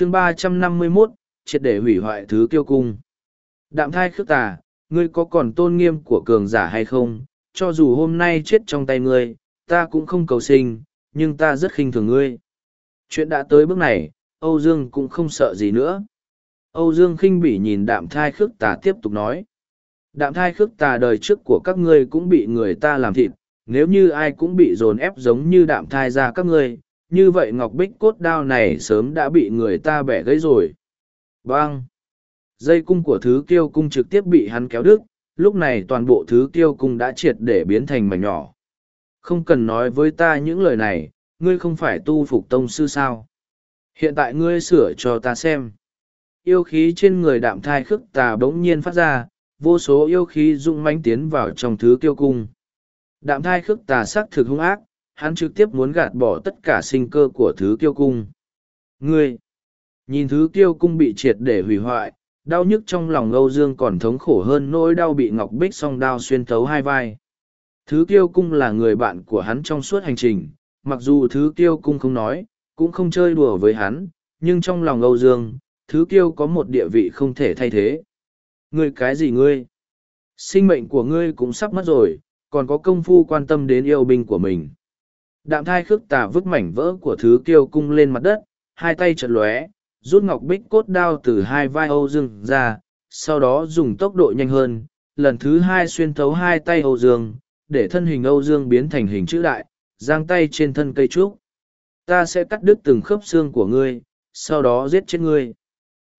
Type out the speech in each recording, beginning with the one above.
chương ba trăm năm mươi 351, triệt để hủy hoại thứ kiêu cung. Đạm thai khước tà, ngươi có còn tôn nghiêm của cường giả hay không? Cho dù hôm nay chết trong tay ngươi, ta cũng không cầu sinh, nhưng ta rất khinh thường ngươi. Chuyện đã tới bước này, Âu Dương cũng không sợ gì nữa. Âu Dương khinh bỉ nhìn đạm thai khước tà tiếp tục nói. Đạm thai khước tà đời trước của các ngươi cũng bị người ta làm thịt, nếu như ai cũng bị dồn ép giống như đạm thai ra các ngươi, như vậy ngọc bích cốt đao này sớm đã bị người ta bẻ gãy rồi. Bang! Dây cung của thứ kiêu cung trực tiếp bị hắn kéo đứt, lúc này toàn bộ thứ kiêu cung đã triệt để biến thành mảnh nhỏ. Không cần nói với ta những lời này, ngươi không phải tu phục tông sư sao. Hiện tại ngươi sửa cho ta xem. Yêu khí trên người đạm thai khức tà bỗng nhiên phát ra, vô số yêu khí rung mãnh tiến vào trong thứ kiêu cung. Đạm thai khức tà sắc thực hung ác, hắn trực tiếp muốn gạt bỏ tất cả sinh cơ của thứ kiêu cung. Ngươi! Nhìn thứ kiêu cung bị triệt để hủy hoại, đau nhức trong lòng Âu Dương còn thống khổ hơn nỗi đau bị Ngọc Bích song đao xuyên thấu hai vai. Thứ kiêu cung là người bạn của hắn trong suốt hành trình, mặc dù thứ kiêu cung không nói, cũng không chơi đùa với hắn, nhưng trong lòng Âu Dương, thứ kiêu có một địa vị không thể thay thế. Ngươi cái gì ngươi? Sinh mệnh của ngươi cũng sắp mất rồi, còn có công phu quan tâm đến yêu binh của mình. Đạm thai khước tà vứt mảnh vỡ của thứ kiêu cung lên mặt đất, hai tay chật lóe, rút ngọc bích cốt đao từ hai vai Âu Dương ra, sau đó dùng tốc độ nhanh hơn, lần thứ hai xuyên thấu hai tay Âu Dương, để thân hình Âu Dương biến thành hình chữ đại, giang tay trên thân cây trúc. Ta sẽ cắt đứt từng khớp xương của ngươi, sau đó giết chết ngươi.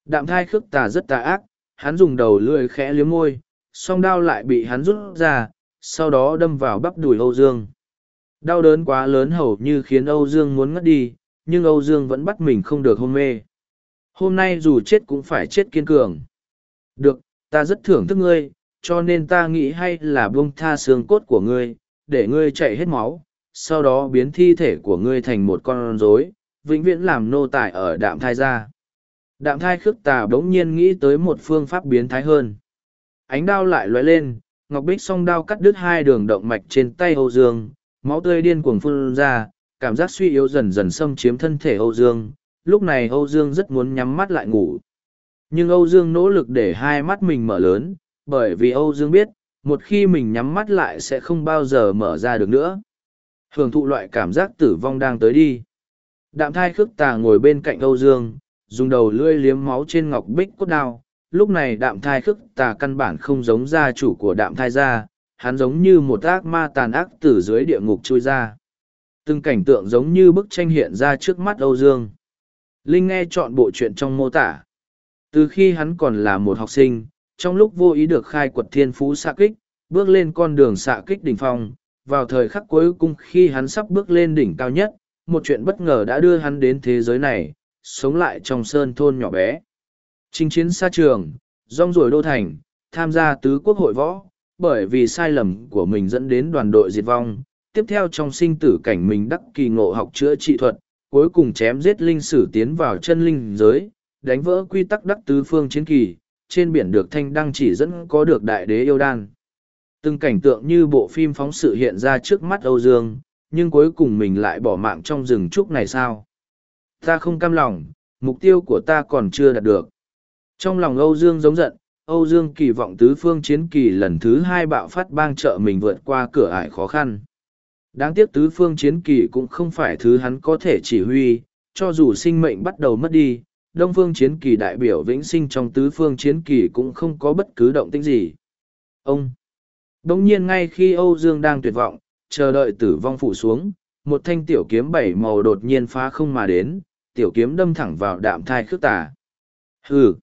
Đạm thai khước tà rất tà ác, hắn dùng đầu lưỡi khẽ liếm môi, song đao lại bị hắn rút ra, sau đó đâm vào bắp đùi Âu Dương. Đau đớn quá lớn hầu như khiến Âu Dương muốn ngất đi, nhưng Âu Dương vẫn bắt mình không được hôn mê. Hôm nay dù chết cũng phải chết kiên cường. Được, ta rất thưởng thức ngươi, cho nên ta nghĩ hay là buông tha xương cốt của ngươi, để ngươi chạy hết máu, sau đó biến thi thể của ngươi thành một con rối, vĩnh viễn làm nô tài ở đạm thai ra. Đạm thai khước tà bỗng nhiên nghĩ tới một phương pháp biến thái hơn. Ánh đao lại lóe lên, Ngọc Bích song đao cắt đứt hai đường động mạch trên tay Âu Dương, máu tươi điên cuồng phun ra, cảm giác suy yếu dần dần xâm chiếm thân thể Âu Dương. Lúc này Âu Dương rất muốn nhắm mắt lại ngủ. Nhưng Âu Dương nỗ lực để hai mắt mình mở lớn, bởi vì Âu Dương biết, một khi mình nhắm mắt lại sẽ không bao giờ mở ra được nữa. Hưởng thụ loại cảm giác tử vong đang tới đi. Đạm thai khước tà ngồi bên cạnh Âu Dương, dùng đầu lưỡi liếm máu trên ngọc bích cốt đao. Lúc này đạm thai khước tà căn bản không giống gia chủ của đạm thai gia, hắn giống như một ác ma tàn ác từ dưới địa ngục trôi ra. Từng cảnh tượng giống như bức tranh hiện ra trước mắt Âu Dương. Linh nghe chọn bộ chuyện trong mô tả. Từ khi hắn còn là một học sinh, trong lúc vô ý được khai quật thiên phú xạ kích, bước lên con đường xạ kích đỉnh phong, vào thời khắc cuối cùng khi hắn sắp bước lên đỉnh cao nhất, một chuyện bất ngờ đã đưa hắn đến thế giới này, sống lại trong sơn thôn nhỏ bé. Chinh chiến xa trường, rong ruổi đô thành, tham gia tứ quốc hội võ, bởi vì sai lầm của mình dẫn đến đoàn đội diệt vong. Tiếp theo trong sinh tử cảnh mình đắc kỳ ngộ học chữa trị thuật, cuối cùng chém giết linh sử tiến vào chân linh giới, đánh vỡ quy tắc đắc tứ phương chiến kỳ, trên biển được thanh đăng chỉ dẫn có được đại đế yêu đan. Từng cảnh tượng như bộ phim phóng sự hiện ra trước mắt Âu Dương, nhưng cuối cùng mình lại bỏ mạng trong rừng trúc này sao? Ta không cam lòng, mục tiêu của ta còn chưa đạt được. Trong lòng Âu Dương giống giận, Âu Dương kỳ vọng tứ phương chiến kỳ lần thứ hai bạo phát bang trợ mình vượt qua cửa ải khó khăn. Đáng tiếc tứ phương chiến kỳ cũng không phải thứ hắn có thể chỉ huy, cho dù sinh mệnh bắt đầu mất đi, đông phương chiến kỳ đại biểu vĩnh sinh trong tứ phương chiến kỳ cũng không có bất cứ động tĩnh gì. Ông! Đông nhiên ngay khi Âu Dương đang tuyệt vọng, chờ đợi tử vong phủ xuống, một thanh tiểu kiếm bảy màu đột nhiên phá không mà đến, tiểu kiếm đâm thẳng vào đạm thai khước tà. Hừ!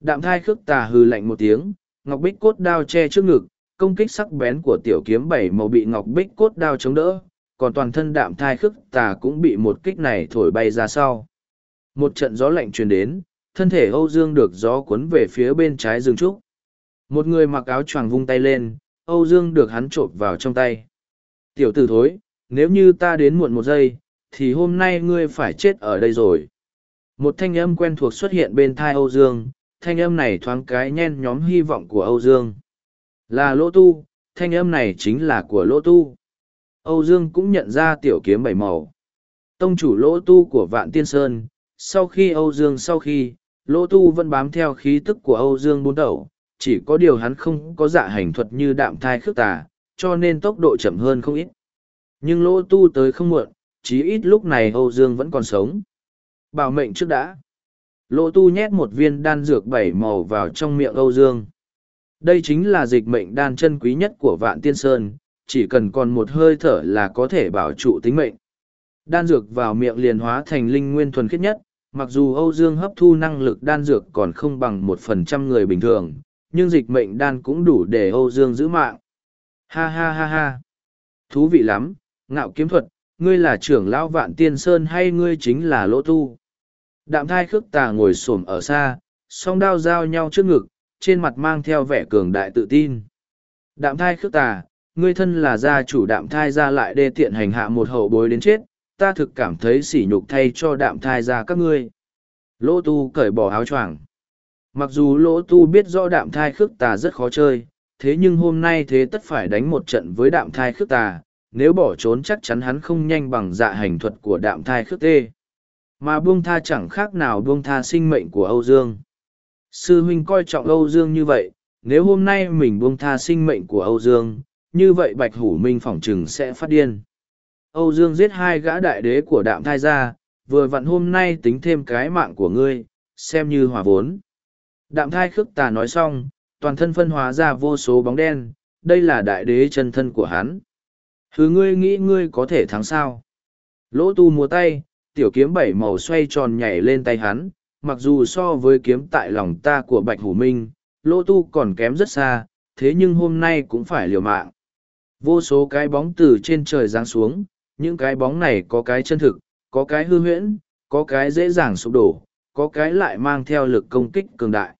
Đạm thai khước tà hừ lạnh một tiếng, ngọc bích cốt đao che trước ngực, công kích sắc bén của tiểu kiếm bảy màu bị ngọc bích cốt đao chống đỡ, còn toàn thân đạm thai khước tà cũng bị một kích này thổi bay ra sau. Một trận gió lạnh truyền đến, thân thể Âu Dương được gió cuốn về phía bên trái rừng trúc. Một người mặc áo choàng vung tay lên, Âu Dương được hắn trộm vào trong tay. Tiểu tử thối, nếu như ta đến muộn một giây, thì hôm nay ngươi phải chết ở đây rồi. Một thanh âm quen thuộc xuất hiện bên thai Âu Dương, thanh âm này thoáng cái nhen nhóm hy vọng của Âu Dương. Là Lỗ Tu, thanh âm này chính là của Lỗ Tu. Âu Dương cũng nhận ra tiểu kiếm bảy màu. Tông chủ Lỗ Tu của Vạn Tiên Sơn, sau khi âu dương sau khi lỗ tu vẫn bám theo khí tức của âu dương bốn đầu chỉ có điều hắn không có dạ hành thuật như đạm thai khước tà cho nên tốc độ chậm hơn không ít nhưng lỗ tu tới không muộn chí ít lúc này âu dương vẫn còn sống bảo mệnh trước đã lỗ tu nhét một viên đan dược bảy màu vào trong miệng âu dương. Đây chính là dịch mệnh đan chân quý nhất của vạn tiên sơn, chỉ cần còn một hơi thở là có thể bảo trụ tính mệnh. Đan dược vào miệng liền hóa thành linh nguyên thuần khiết nhất, mặc dù âu dương hấp thu năng lực đan dược còn không bằng một phần trăm người bình thường, nhưng dịch mệnh đan cũng đủ để âu dương giữ mạng. Ha ha ha ha. Thú vị lắm, ngạo kiếm thuật, ngươi là trưởng lão vạn tiên sơn hay ngươi chính là lỗ tu? Đạm thai khước tà ngồi s ổ m ở xa, song đao giao nhau trước ngực, trên mặt mang theo vẻ cường đại tự tin. Đạm thai khước tà, ngươi thân là gia chủ đạm thai ra lại đê tiện hành hạ một hậu bối đến chết, ta thực cảm thấy sỉ nhục thay cho đạm thai ra các ngươi. Lỗ tu cởi bỏ áo choàng. Mặc dù lỗ tu biết rõ đạm thai khước tà rất khó chơi, thế nhưng hôm nay thế tất phải đánh một trận với đạm thai khước tà, nếu bỏ trốn chắc chắn hắn không nhanh bằng dạ hành thuật của đạm thai khước tê mà buông tha chẳng khác nào buông tha sinh mệnh của âu dương. Sư huynh coi trọng âu dương như vậy, nếu hôm nay mình buông tha sinh mệnh của âu dương, như vậy bạch hủ minh phỏng chừng sẽ phát điên. Âu dương giết hai gã đại đế của đạm thai ra vừa vặn hôm nay tính thêm cái mạng của ngươi, xem như hòa vốn. Đạm thai khước tà nói xong, toàn thân phân hóa ra vô số bóng đen, đây là đại đế chân thân của hắn. Thứ ngươi nghĩ ngươi có thể thắng sao? Lỗ tu múa tay tiểu kiếm bảy màu xoay tròn nhảy lên tay hắn, mặc dù so với kiếm tại lòng ta của bạch hủ minh, lỗ tu còn kém rất xa, thế nhưng hôm nay cũng phải liều mạng. Vô số cái bóng từ trên trời giáng xuống, những cái bóng này có cái chân thực, có cái hư huyễn, có cái dễ dàng sụp đổ, có cái lại mang theo lực công kích cường đại.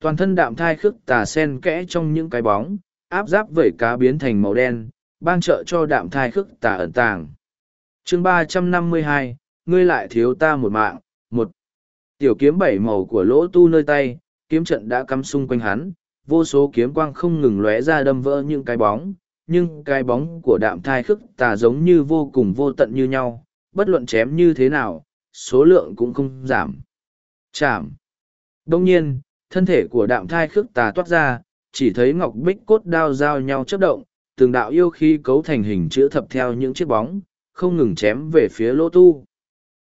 Toàn thân đạm thai khức tà sen kẽ trong những cái bóng, áp giáp vẩy cá biến thành màu đen bang trợ cho đạm thai khức tà ẩn tàng. Chương ba trăm năm mươi hai ngươi lại thiếu ta một mạng, một. Tiểu kiếm bảy màu của lỗ tu nơi tay, kiếm trận đã cắm xung quanh hắn, vô số kiếm quang không ngừng lóe ra đâm vỡ những cái bóng, nhưng cái bóng của đạm thai khức tà giống như vô cùng vô tận như nhau, bất luận chém như thế nào, số lượng cũng không giảm. Chạm. Đông nhiên, thân thể của đạm thai khức tà toát ra, chỉ thấy ngọc bích cốt đao giao nhau chất động, từng đạo yêu khí cấu thành hình chữ thập theo những chiếc bóng, không ngừng chém về phía lỗ tu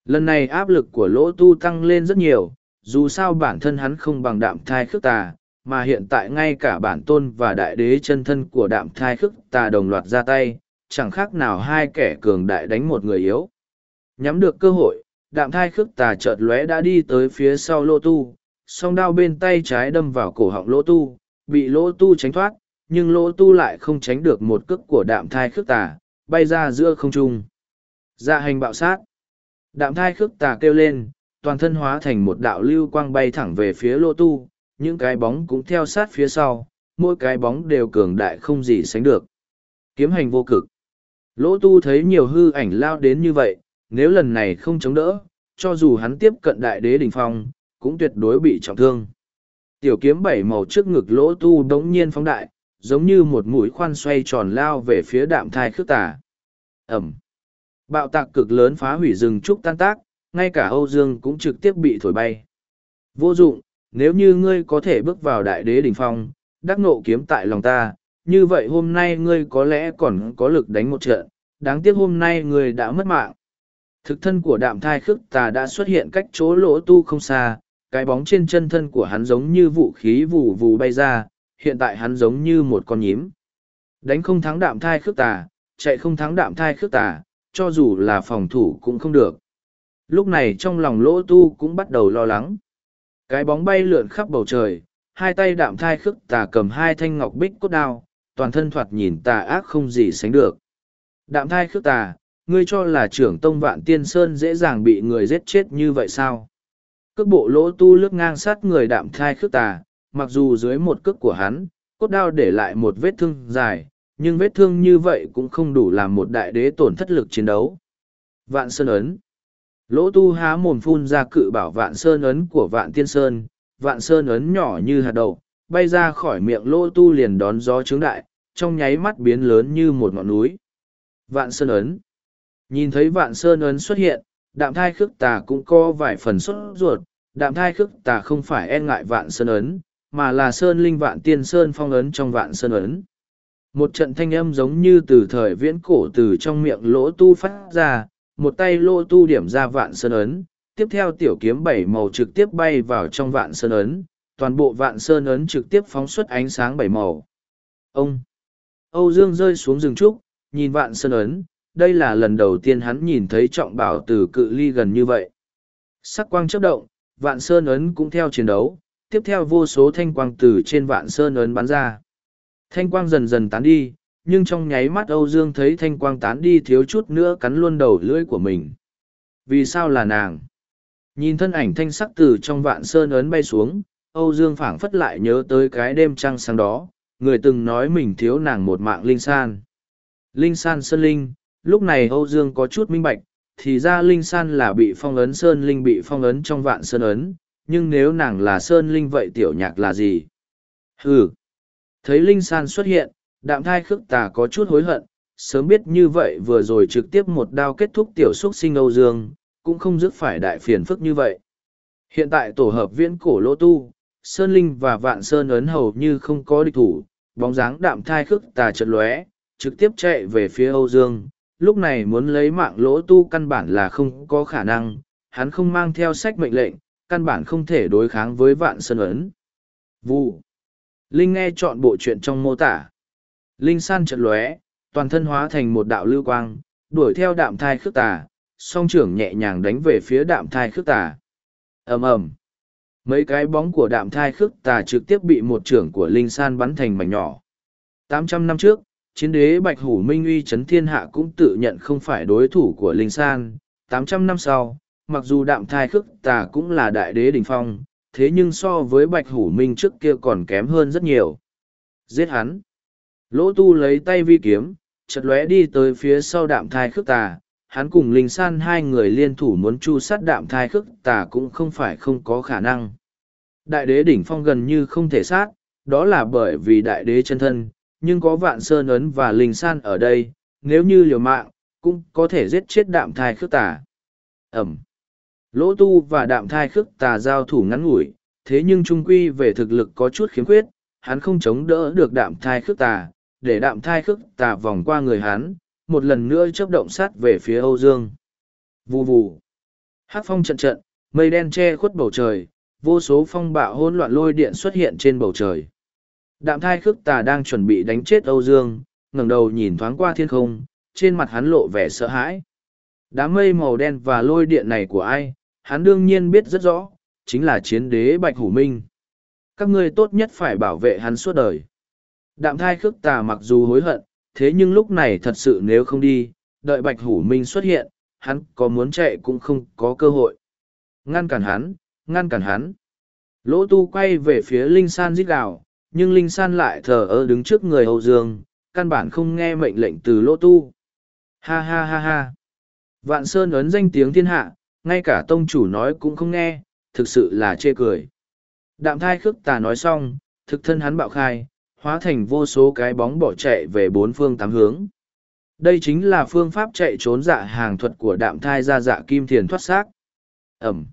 lần này áp lực của lỗ tu tăng lên rất nhiều, dù sao bản thân hắn không bằng đạm thai khước tà, mà hiện tại ngay cả bản tôn và đại đế chân thân của đạm thai khước tà đồng loạt ra tay, chẳng khác nào hai kẻ cường đại đánh một người yếu. Nhắm được cơ hội, đạm thai khước tà chợt lóe đã đi tới phía sau lỗ tu, song đao bên tay trái đâm vào cổ họng lỗ tu, bị lỗ tu tránh thoát, nhưng lỗ tu lại không tránh được một cước của đạm thai khước tà, bay ra giữa không trung. Dạ hành bạo sát. Đạm thai khước tà kêu lên, toàn thân hóa thành một đạo lưu quang bay thẳng về phía lô tu, những cái bóng cũng theo sát phía sau, mỗi cái bóng đều cường đại không gì sánh được. Kiếm hành vô cực. Lỗ tu thấy nhiều hư ảnh lao đến như vậy, nếu lần này không chống đỡ, cho dù hắn tiếp cận đại đế đỉnh phong, cũng tuyệt đối bị trọng thương. Tiểu kiếm bảy màu trước ngực lỗ tu đống nhiên phóng đại, giống như một mũi khoan xoay tròn lao về phía đạm thai khước tà. Ẩm. Bạo tạc cực lớn phá hủy rừng trúc tan tác, ngay cả Âu Dương cũng trực tiếp bị thổi bay. Vô dụng, nếu như ngươi có thể bước vào đại đế đỉnh phong, đắc nộ kiếm tại lòng ta, như vậy hôm nay ngươi có lẽ còn có lực đánh một trận, đáng tiếc hôm nay ngươi đã mất mạng. Thực thân của đạm thai khức tà đã xuất hiện cách chỗ lỗ tu không xa, cái bóng trên chân thân của hắn giống như vũ khí vù vù bay ra, hiện tại hắn giống như một con nhím. Đánh không thắng đạm thai khức tà, chạy không thắng đạm thai khức tà, cho dù là phòng thủ cũng không được. Lúc này trong lòng lỗ tu cũng bắt đầu lo lắng. Cái bóng bay lượn khắp bầu trời, hai tay đạm thai khức tà cầm hai thanh ngọc bích cốt đao, toàn thân thoạt nhìn tà ác không gì sánh được. Đạm thai khức tà, ngươi cho là trưởng tông vạn tiên sơn dễ dàng bị người giết chết như vậy sao? Cước bộ lỗ tu lướt ngang sát người đạm thai khức tà, mặc dù dưới một cước của hắn, cốt đao để lại một vết thương dài, nhưng vết thương như vậy cũng không đủ làm một đại đế tổn thất lực chiến đấu. Vạn Sơn Ấn Lỗ tu há mồm phun ra cự bảo Vạn Sơn Ấn của Vạn Tiên Sơn, Vạn Sơn Ấn nhỏ như hạt đậu, bay ra khỏi miệng lỗ tu liền đón gió trướng đại, trong nháy mắt biến lớn như một ngọn núi. Vạn Sơn Ấn Nhìn thấy Vạn Sơn Ấn xuất hiện, đạm thai khước tà cũng có vài phần xuất ruột, đạm thai khước tà không phải e ngại vạn sơn ấn, mà là sơn linh vạn tiên sơn phong ấn trong vạn sơn ấn. Một trận thanh âm giống như từ thời viễn cổ từ trong miệng lỗ tu phát ra, một tay lỗ tu điểm ra vạn sơn ấn, tiếp theo tiểu kiếm bảy màu trực tiếp bay vào trong vạn sơn ấn, toàn bộ vạn sơn ấn trực tiếp phóng xuất ánh sáng bảy màu. Ông! Âu Dương rơi xuống rừng trúc, nhìn vạn sơn ấn, đây là lần đầu tiên hắn nhìn thấy trọng bảo từ cự ly gần như vậy. Sắc quang chấp động, vạn sơn ấn cũng theo chiến đấu, tiếp theo vô số thanh quang từ trên vạn sơn ấn bắn ra. Thanh quang dần dần tán đi, nhưng trong nháy mắt Âu Dương thấy thanh quang tán đi thiếu chút nữa cắn luôn đầu lưỡi của mình. Vì sao là nàng? Nhìn thân ảnh thanh sắc từ trong vạn sơn ấn bay xuống, Âu Dương phảng phất lại nhớ tới cái đêm trăng sáng đó, người từng nói mình thiếu nàng một mạng linh san. Linh san sơn linh, lúc này Âu Dương có chút minh bạch, thì ra linh san là bị phong ấn sơn linh bị phong ấn trong vạn sơn ấn, nhưng nếu nàng là sơn linh vậy tiểu nhạc là gì? Hừ! Thấy linh san xuất hiện, đạm thai khước tà có chút hối hận, sớm biết như vậy vừa rồi trực tiếp một đao kết thúc tiểu xúc sinh Âu Dương, cũng không dứt phải đại phiền phức như vậy. Hiện tại tổ hợp viễn cổ lỗ tu, Sơn Linh và Vạn Sơn ấn hầu như không có địch thủ, bóng dáng đạm thai khước tà chật lóe, trực tiếp chạy về phía Âu Dương. Lúc này muốn lấy mạng lỗ tu căn bản là không có khả năng, hắn không mang theo sách mệnh lệnh, căn bản không thể đối kháng với Vạn Sơn ấn. Vụ. Linh nghe chọn bộ chuyện trong mô tả. Linh san chật lóe, toàn thân hóa thành một đạo lưu quang, đuổi theo đạm thai khước tà, song trưởng nhẹ nhàng đánh về phía đạm thai khước tà. ầm ầm Mấy cái bóng của đạm thai khước tà trực tiếp bị một trưởng của Linh san bắn thành mảnh nhỏ. Tám trăm năm trước, chiến đế Bạch Hủ Minh uy chấn thiên hạ cũng tự nhận không phải đối thủ của Linh san. Tám trăm năm sau, mặc dù đạm thai khước tà cũng là đại đế đỉnh phong, thế nhưng so với Bạch Hủ Minh trước kia còn kém hơn rất nhiều. Giết hắn! Lỗ tu lấy tay vi kiếm, chật lóe đi tới phía sau đạm thai khước tà, hắn cùng linh san hai người liên thủ muốn chu sát đạm thai khước tà cũng không phải không có khả năng. Đại đế đỉnh phong gần như không thể sát, đó là bởi vì đại đế chân thân, nhưng có vạn sơn ấn và linh san ở đây, nếu như liều mạng, cũng có thể giết chết đạm thai khước tà. Ẩm. Lỗ tu và đạm thai khước tà giao thủ ngắn ngủi, thế nhưng trung quy về thực lực có chút khiếm khuyết, hắn không chống đỡ được đạm thai khước tà, để đạm thai khước tà vòng qua người hắn, một lần nữa chấp động sát về phía Âu Dương. Vù vù. Hát phong trận trận, mây đen che khuất bầu trời, vô số phong bạo hỗn loạn lôi điện xuất hiện trên bầu trời. Đạm thai khước tà đang chuẩn bị đánh chết Âu Dương, ngẩng đầu nhìn thoáng qua thiên không, trên mặt hắn lộ vẻ sợ hãi. Đám mây màu đen và lôi điện này của ai, hắn đương nhiên biết rất rõ, chính là chiến đế Bạch Hủ Minh. Các ngươi tốt nhất phải bảo vệ hắn suốt đời. Đạm thai khước tà mặc dù hối hận, thế nhưng lúc này thật sự nếu không đi, đợi Bạch Hủ Minh xuất hiện, hắn có muốn chạy cũng không có cơ hội. Ngăn cản hắn, ngăn cản hắn. Lỗ tu quay về phía Linh San giết gào, nhưng Linh San lại thờ ơ đứng trước người Âu Dương, căn bản không nghe mệnh lệnh từ lỗ tu. Ha ha ha ha. Vạn Sơn ấn danh tiếng thiên hạ, ngay cả tông chủ nói cũng không nghe, thực sự là chê cười. Đạm thai khước tà nói xong, thực thân hắn bạo khai, hóa thành vô số cái bóng bỏ chạy về bốn phương tám hướng. Đây chính là phương pháp chạy trốn dạ hàng thuật của đạm thai ra dạ kim thiền thoát xác. Ẩm.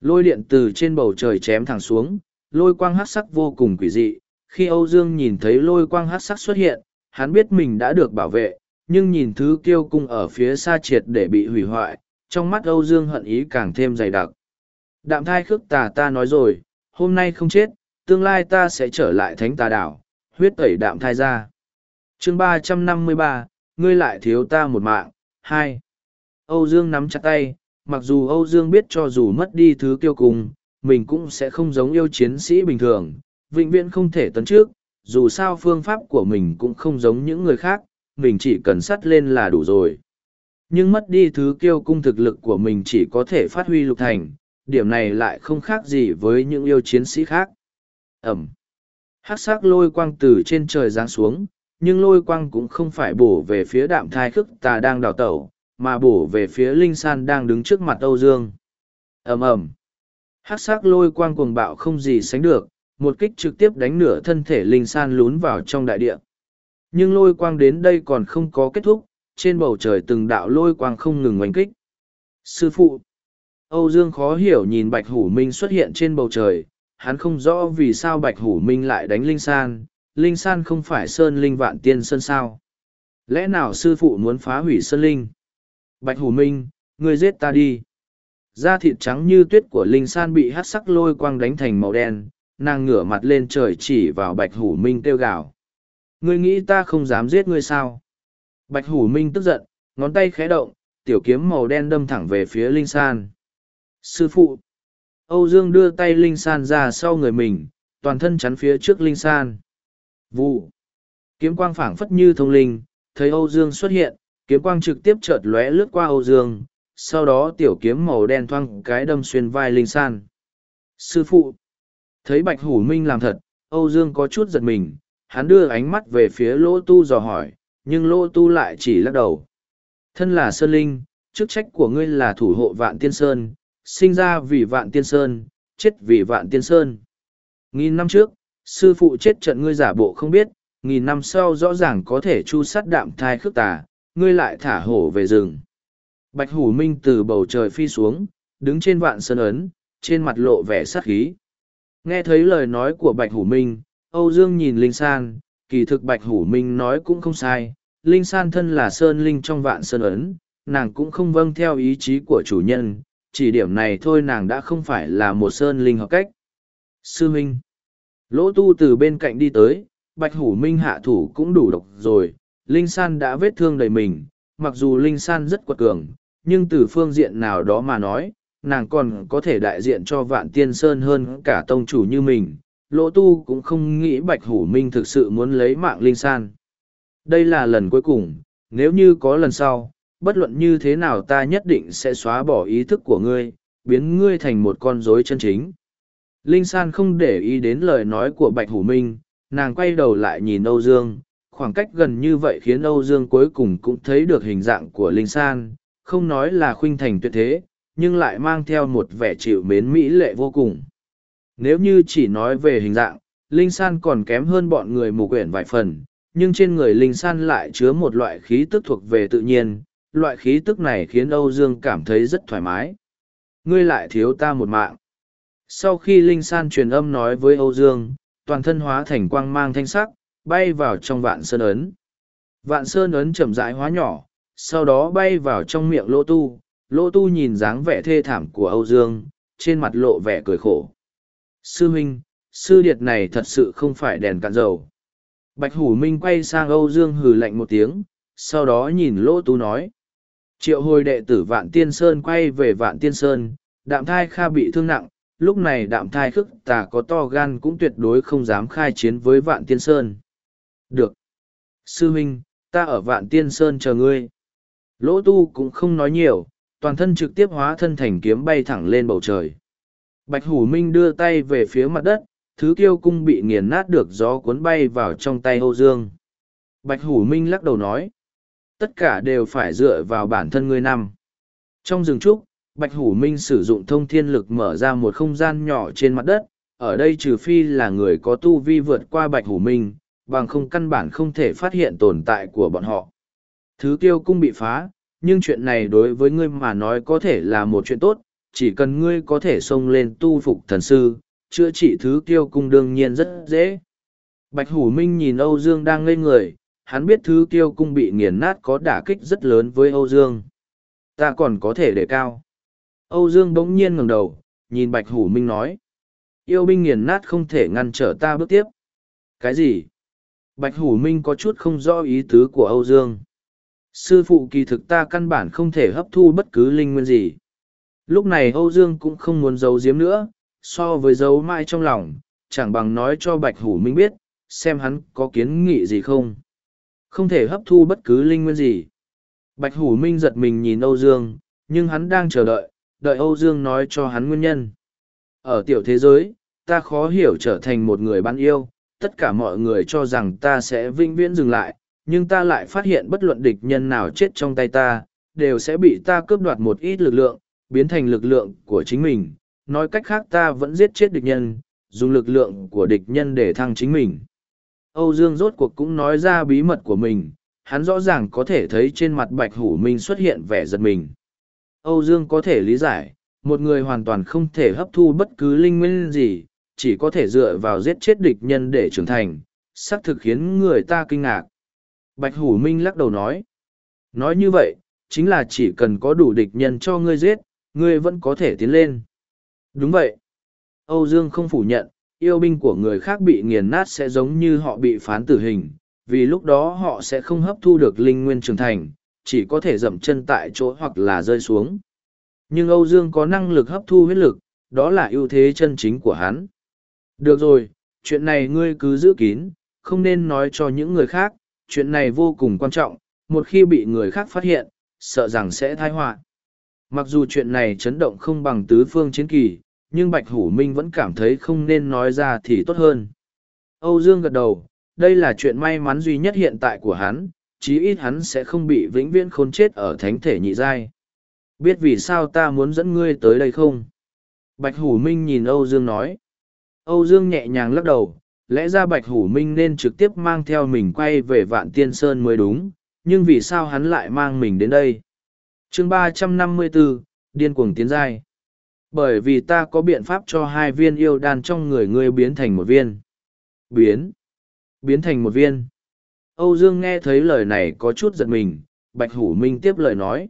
Lôi điện từ trên bầu trời chém thẳng xuống, lôi quang hát sắc vô cùng quỷ dị. Khi Âu Dương nhìn thấy lôi quang hát sắc xuất hiện, hắn biết mình đã được bảo vệ, nhưng nhìn thứ kiêu cung ở phía xa triệt để bị hủy hoại, trong mắt Âu Dương hận ý càng thêm dày đặc. Đạm thai khước tà ta nói rồi, hôm nay không chết, tương lai ta sẽ trở lại thánh tà đảo, huyết tẩy đạm thai ra. chương ba trăm năm mươi ba, ngươi lại thiếu ta một mạng, hai. Âu Dương nắm chặt tay, mặc dù Âu Dương biết cho dù mất đi thứ kiêu cùng, mình cũng sẽ không giống yêu chiến sĩ bình thường, vĩnh viễn không thể tấn trước, dù sao phương pháp của mình cũng không giống những người khác, mình chỉ cần sắt lên là đủ rồi. Nhưng mất đi thứ kiêu cung thực lực của mình chỉ có thể phát huy lục thành, điểm này lại không khác gì với những yêu chiến sĩ khác. Ẩm. Hát sắc lôi quang từ trên trời giáng xuống, nhưng lôi quang cũng không phải bổ về phía đạm thai khức tà đang đào tẩu, mà bổ về phía linh san đang đứng trước mặt Âu Dương. ầm ầm Hát sắc lôi quang cuồng bạo không gì sánh được, một kích trực tiếp đánh nửa thân thể linh san lún vào trong đại địa. Nhưng lôi quang đến đây còn không có kết thúc, trên bầu trời từng đạo lôi quang không ngừng oanh kích. Sư phụ! Âu Dương khó hiểu nhìn Bạch Hủ Minh xuất hiện trên bầu trời, hắn không rõ vì sao Bạch Hủ Minh lại đánh Linh San, Linh San không phải Sơn Linh Vạn Tiên Sơn sao? Lẽ nào sư phụ muốn phá hủy Sơn Linh? Bạch Hủ Minh, ngươi giết ta đi. Da thịt trắng như tuyết của Linh San bị hát sắc lôi quang đánh thành màu đen, nàng ngửa mặt lên trời chỉ vào Bạch Hủ Minh kêu gào. Ngươi nghĩ ta không dám giết ngươi sao? Bạch Hủ Minh tức giận, ngón tay khẽ động, tiểu kiếm màu đen đâm thẳng về phía Linh San. Sư phụ! Âu Dương đưa tay Linh San ra sau người mình, toàn thân chắn phía trước Linh San. Vụ! Kiếm quang phảng phất như thông linh, thấy Âu Dương xuất hiện, kiếm quang trực tiếp chợt lóe lướt qua Âu Dương, sau đó tiểu kiếm màu đen thoang cái đâm xuyên vai Linh San. Sư phụ! Thấy Bạch Hủ Minh làm thật, Âu Dương có chút giật mình, hắn đưa ánh mắt về phía Lỗ Tu dò hỏi, nhưng Lỗ Tu lại chỉ lắc đầu. Thân là Sơn Linh, chức trách của ngươi là thủ hộ Vạn Tiên Sơn, sinh ra vì Vạn Tiên Sơn, chết vì Vạn Tiên Sơn. Nghìn năm trước, sư phụ chết trận ngươi giả bộ không biết, nghìn năm sau rõ ràng có thể chu sát đạm thai khước tà, ngươi lại thả hổ về rừng. Bạch Hủ Minh từ bầu trời phi xuống, đứng trên vạn sơn ấn, trên mặt lộ vẻ sát khí. Nghe thấy lời nói của Bạch Hủ Minh, Âu Dương nhìn Linh San, kỳ thực Bạch Hủ Minh nói cũng không sai, Linh San thân là Sơn Linh trong vạn Sơn ấn, nàng cũng không vâng theo ý chí của chủ nhân, chỉ điểm này thôi nàng đã không phải là một Sơn Linh hợp cách. Sư Minh Lỗ tu từ bên cạnh đi tới, Bạch Hủ Minh hạ thủ cũng đủ độc rồi, Linh San đã vết thương đầy mình, mặc dù Linh San rất quật cường, nhưng từ phương diện nào đó mà nói, nàng còn có thể đại diện cho vạn tiên sơn hơn cả tông chủ như mình. Lỗ tu cũng không nghĩ Bạch Hủ Minh thực sự muốn lấy mạng Linh San. Đây là lần cuối cùng, nếu như có lần sau, bất luận như thế nào ta nhất định sẽ xóa bỏ ý thức của ngươi, biến ngươi thành một con rối chân chính. Linh San không để ý đến lời nói của Bạch Hủ Minh, nàng quay đầu lại nhìn Âu Dương, khoảng cách gần như vậy khiến Âu Dương cuối cùng cũng thấy được hình dạng của Linh San, không nói là khuynh thành tuyệt thế, nhưng lại mang theo một vẻ chịu mến mỹ lệ vô cùng. Nếu như chỉ nói về hình dạng, Linh San còn kém hơn bọn người mù quyển vài phần, nhưng trên người Linh San lại chứa một loại khí tức thuộc về tự nhiên, loại khí tức này khiến Âu Dương cảm thấy rất thoải mái. Ngươi lại thiếu ta một mạng. Sau khi Linh San truyền âm nói với Âu Dương, toàn thân hóa thành quang mang thanh sắc, bay vào trong vạn sơn ấn. Vạn sơn ấn chậm rãi hóa nhỏ, sau đó bay vào trong miệng lỗ tu. Lỗ tu nhìn dáng vẻ thê thảm của Âu Dương, trên mặt lộ vẻ cười khổ. Sư huynh, sư điệt này thật sự không phải đèn cạn dầu. Bạch Hủ Minh quay sang Âu Dương hừ lạnh một tiếng, sau đó nhìn lỗ tu nói. Triệu hồi đệ tử Vạn Tiên Sơn quay về Vạn Tiên Sơn, đạm thai kha bị thương nặng, lúc này đạm thai khức tà có to gan cũng tuyệt đối không dám khai chiến với Vạn Tiên Sơn. Được. Sư huynh, ta ở Vạn Tiên Sơn chờ ngươi. Lỗ tu cũng không nói nhiều, toàn thân trực tiếp hóa thân thành kiếm bay thẳng lên bầu trời. Bạch Hủ Minh đưa tay về phía mặt đất, thứ kiêu cung bị nghiền nát được gió cuốn bay vào trong tay Âu Dương. Bạch Hủ Minh lắc đầu nói, tất cả đều phải dựa vào bản thân ngươi năm. Trong rừng trúc, Bạch Hủ Minh sử dụng thông thiên lực mở ra một không gian nhỏ trên mặt đất, ở đây trừ phi là người có tu vi vượt qua Bạch Hủ Minh, bằng không căn bản không thể phát hiện tồn tại của bọn họ. Thứ kiêu cung bị phá, nhưng chuyện này đối với ngươi mà nói có thể là một chuyện tốt, chỉ cần ngươi có thể xông lên tu phục thần sư, chữa trị thứ kiêu cung đương nhiên rất dễ. Bạch Hủ Minh nhìn Âu Dương đang ngây người, hắn biết thứ kiêu cung bị nghiền nát có đả kích rất lớn với Âu Dương. Ta còn có thể để cao. Âu Dương bỗng nhiên ngẩng đầu, nhìn Bạch Hủ Minh nói. Yêu binh nghiền nát không thể ngăn trở ta bước tiếp. Cái gì? Bạch Hủ Minh có chút không rõ ý tứ của Âu Dương. Sư phụ kỳ thực ta căn bản không thể hấp thu bất cứ linh nguyên gì. Lúc này Âu Dương cũng không muốn giấu giếm nữa, so với giấu mãi trong lòng, chẳng bằng nói cho Bạch Hủ Minh biết, xem hắn có kiến nghị gì không. Không thể hấp thu bất cứ linh nguyên gì. Bạch Hủ Minh giật mình nhìn Âu Dương, nhưng hắn đang chờ đợi, đợi Âu Dương nói cho hắn nguyên nhân. Ở tiểu thế giới, ta khó hiểu trở thành một người bán yêu, tất cả mọi người cho rằng ta sẽ vĩnh viễn dừng lại, nhưng ta lại phát hiện bất luận địch nhân nào chết trong tay ta, đều sẽ bị ta cướp đoạt một ít lực lượng, biến thành lực lượng của chính mình. Nói cách khác ta vẫn giết chết địch nhân, dùng lực lượng của địch nhân để thăng chính mình. Âu Dương rốt cuộc cũng nói ra bí mật của mình, hắn rõ ràng có thể thấy trên mặt Bạch Hủ Minh xuất hiện vẻ giật mình. Âu Dương có thể lý giải, một người hoàn toàn không thể hấp thu bất cứ linh nguyên gì, chỉ có thể dựa vào giết chết địch nhân để trưởng thành, xác thực khiến người ta kinh ngạc. Bạch Hủ Minh lắc đầu nói. Nói như vậy, chính là chỉ cần có đủ địch nhân cho ngươi giết, ngươi vẫn có thể tiến lên. Đúng vậy. Âu Dương không phủ nhận, yêu binh của người khác bị nghiền nát sẽ giống như họ bị phán tử hình, vì lúc đó họ sẽ không hấp thu được linh nguyên trưởng thành, chỉ có thể dậm chân tại chỗ hoặc là rơi xuống. Nhưng Âu Dương có năng lực hấp thu huyết lực, đó là ưu thế chân chính của hắn. Được rồi, chuyện này ngươi cứ giữ kín, không nên nói cho những người khác, chuyện này vô cùng quan trọng, một khi bị người khác phát hiện, sợ rằng sẽ thai họa. Mặc dù chuyện này chấn động không bằng tứ phương chiến kỳ, nhưng Bạch Hủ Minh vẫn cảm thấy không nên nói ra thì tốt hơn. Âu Dương gật đầu, đây là chuyện may mắn duy nhất hiện tại của hắn, chí ít hắn sẽ không bị vĩnh viễn khốn chết ở thánh thể nhị giai. Biết vì sao ta muốn dẫn ngươi tới đây không? Bạch Hủ Minh nhìn Âu Dương nói. Âu Dương nhẹ nhàng lắc đầu, lẽ ra Bạch Hủ Minh nên trực tiếp mang theo mình quay về Vạn Tiên Sơn mới đúng, nhưng vì sao hắn lại mang mình đến đây? Chương ba trăm năm mươi 354, Điên cuồng tiến giai. Bởi vì ta có biện pháp cho hai viên yêu đan trong người ngươi biến thành một viên. Biến. Biến thành một viên. Âu Dương nghe thấy lời này có chút giật mình, Bạch Hủ Minh tiếp lời nói.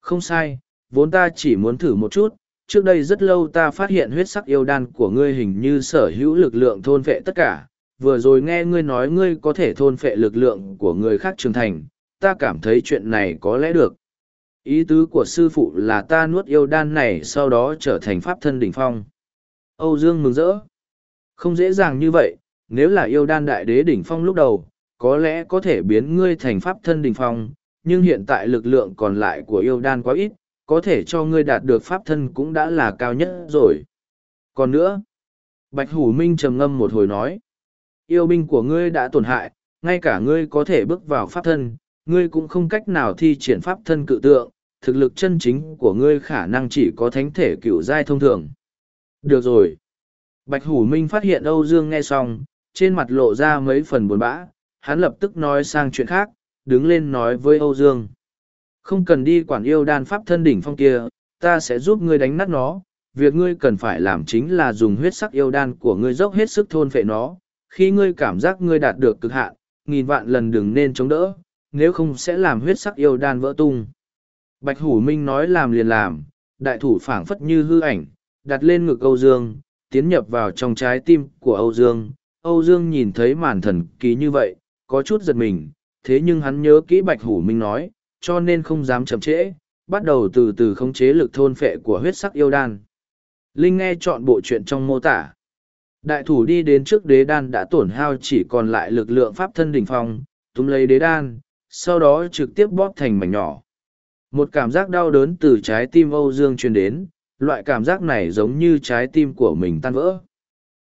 Không sai, vốn ta chỉ muốn thử một chút, trước đây rất lâu ta phát hiện huyết sắc yêu đan của ngươi hình như sở hữu lực lượng thôn vệ tất cả, vừa rồi nghe ngươi nói ngươi có thể thôn phệ lực lượng của người khác trưởng thành, ta cảm thấy chuyện này có lẽ được. Ý tứ của sư phụ là ta nuốt yêu đan này sau đó trở thành pháp thân đỉnh phong. Âu Dương mừng rỡ. Không dễ dàng như vậy, nếu là yêu đan đại đế đỉnh phong lúc đầu, có lẽ có thể biến ngươi thành pháp thân đỉnh phong, nhưng hiện tại lực lượng còn lại của yêu đan quá ít, có thể cho ngươi đạt được pháp thân cũng đã là cao nhất rồi. Còn nữa, Bạch Hủ Minh trầm ngâm một hồi nói, yêu binh của ngươi đã tổn hại, ngay cả ngươi có thể bước vào pháp thân, ngươi cũng không cách nào thi triển pháp thân cự tượng, thực lực chân chính của ngươi khả năng chỉ có thánh thể cựu giai thông thường. Được rồi. Bạch Hủ Minh phát hiện Âu Dương nghe xong, trên mặt lộ ra mấy phần buồn bã, hắn lập tức nói sang chuyện khác, đứng lên nói với Âu Dương. Không cần đi quản yêu đan pháp thân đỉnh phong kia, ta sẽ giúp ngươi đánh nát nó. Việc ngươi cần phải làm chính là dùng huyết sắc yêu đan của ngươi dốc hết sức thôn phệ nó. Khi ngươi cảm giác ngươi đạt được cực hạn, nghìn vạn lần đừng nên chống đỡ, nếu không sẽ làm huyết sắc yêu đan vỡ tung. Bạch Hủ Minh nói làm liền làm, đại thủ phảng phất như hư ảnh, đặt lên ngực Âu Dương, tiến nhập vào trong trái tim của Âu Dương. Âu Dương nhìn thấy màn thần kỳ như vậy, có chút giật mình, thế nhưng hắn nhớ kỹ Bạch Hủ Minh nói, cho nên không dám chậm trễ, bắt đầu từ từ khống chế lực thôn phệ của huyết sắc yêu đan. Linh nghe chọn bộ chuyện trong mô tả. Đại thủ đi đến trước đế đan đã tổn hao chỉ còn lại lực lượng pháp thân đỉnh phong, túm lấy đế đan, sau đó trực tiếp bóp thành mảnh nhỏ. Một cảm giác đau đớn từ trái tim Âu Dương truyền đến, loại cảm giác này giống như trái tim của mình tan vỡ.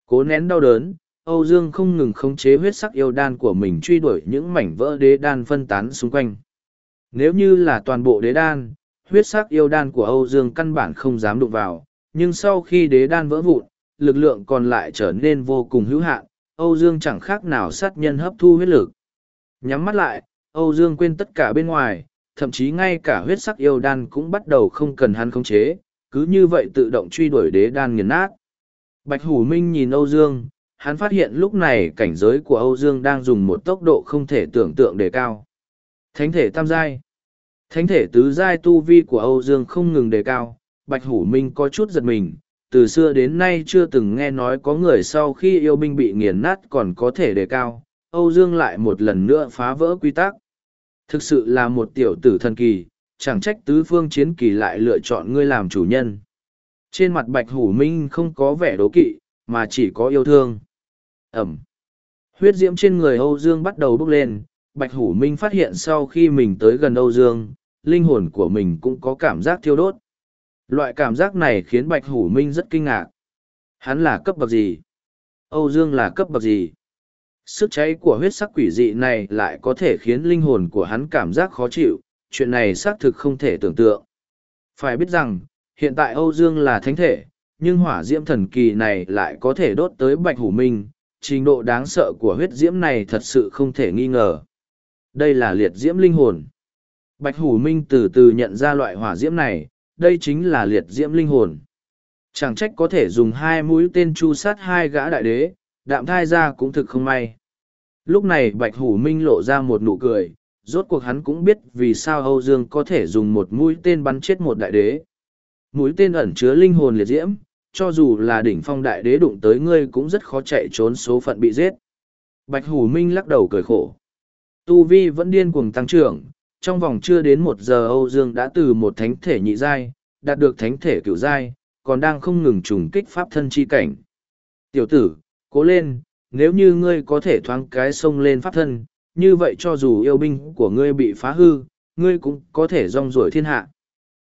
Cố nén đau đớn, Âu Dương không ngừng khống chế huyết sắc yêu đan của mình truy đuổi những mảnh vỡ đế đan phân tán xung quanh. Nếu như là toàn bộ đế đan, huyết sắc yêu đan của Âu Dương căn bản không dám đụng vào, nhưng sau khi đế đan vỡ vụn, lực lượng còn lại trở nên vô cùng hữu hạn, Âu Dương chẳng khác nào sát nhân hấp thu huyết lực. Nhắm mắt lại, Âu Dương quên tất cả bên ngoài, thậm chí ngay cả huyết sắc yêu đan cũng bắt đầu không cần hắn khống chế, cứ như vậy tự động truy đuổi đế đan nghiền nát. Bạch Hủ Minh nhìn Âu Dương, hắn phát hiện lúc này cảnh giới của Âu Dương đang dùng một tốc độ không thể tưởng tượng đề cao. Thánh thể tam giai. Thánh thể tứ giai tu vi của Âu Dương không ngừng đề cao, Bạch Hủ Minh có chút giật mình, từ xưa đến nay chưa từng nghe nói có người sau khi yêu binh bị nghiền nát còn có thể đề cao, Âu Dương lại một lần nữa phá vỡ quy tắc. Thực sự là một tiểu tử thần kỳ, chẳng trách tứ phương chiến kỳ lại lựa chọn ngươi làm chủ nhân. Trên mặt Bạch Hủ Minh không có vẻ đố kỵ, mà chỉ có yêu thương. Ẩm. Huyết diễm trên người Âu Dương bắt đầu bốc lên, Bạch Hủ Minh phát hiện sau khi mình tới gần Âu Dương, linh hồn của mình cũng có cảm giác thiêu đốt. Loại cảm giác này khiến Bạch Hủ Minh rất kinh ngạc. Hắn là cấp bậc gì? Âu Dương là cấp bậc gì? Sức cháy của huyết sắc quỷ dị này lại có thể khiến linh hồn của hắn cảm giác khó chịu, chuyện này xác thực không thể tưởng tượng. Phải biết rằng, hiện tại Âu Dương là thánh thể, nhưng hỏa diễm thần kỳ này lại có thể đốt tới Bạch Hủ Minh, trình độ đáng sợ của huyết diễm này thật sự không thể nghi ngờ. Đây là liệt diễm linh hồn. Bạch Hủ Minh từ từ nhận ra loại hỏa diễm này, đây chính là liệt diễm linh hồn. Chẳng trách có thể dùng hai mũi tên chu sát hai gã đại đế, đạm thai ra cũng thực không may. Lúc này Bạch Hủ Minh lộ ra một nụ cười, rốt cuộc hắn cũng biết vì sao Âu Dương có thể dùng một mũi tên bắn chết một đại đế. Mũi tên ẩn chứa linh hồn liệt diễm, cho dù là đỉnh phong đại đế đụng tới ngươi cũng rất khó chạy trốn số phận bị giết. Bạch Hủ Minh lắc đầu cười khổ. Tu Vi vẫn điên cuồng tăng trưởng, trong vòng chưa đến một giờ Âu Dương đã từ một thánh thể nhị giai, đạt được thánh thể cửu giai, còn đang không ngừng trùng kích pháp thân chi cảnh. Tiểu tử, cố lên, nếu như ngươi có thể thoáng cái sông lên pháp thân, như vậy cho dù yêu binh của ngươi bị phá hư, ngươi cũng có thể rong ruổi thiên hạ.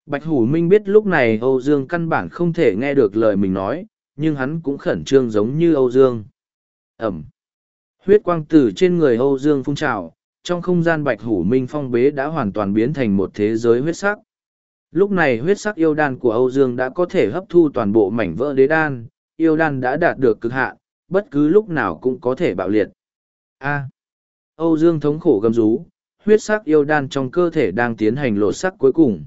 Bạch Hủ Minh biết lúc này Âu Dương căn bản không thể nghe được lời mình nói, nhưng hắn cũng khẩn trương giống như Âu Dương. Ẩm. Huyết quang tử trên người Âu Dương phun trào, trong không gian Bạch Hủ Minh phong bế đã hoàn toàn biến thành một thế giới huyết sắc. Lúc này huyết sắc yêu đan của Âu Dương đã có thể hấp thu toàn bộ mảnh vỡ đế đan, yêu đan đã đạt được cực hạn, bất cứ lúc nào cũng có thể bạo liệt. A. Âu Dương thống khổ gầm rú, huyết sắc yêu đan trong cơ thể đang tiến hành lột sắc cuối cùng.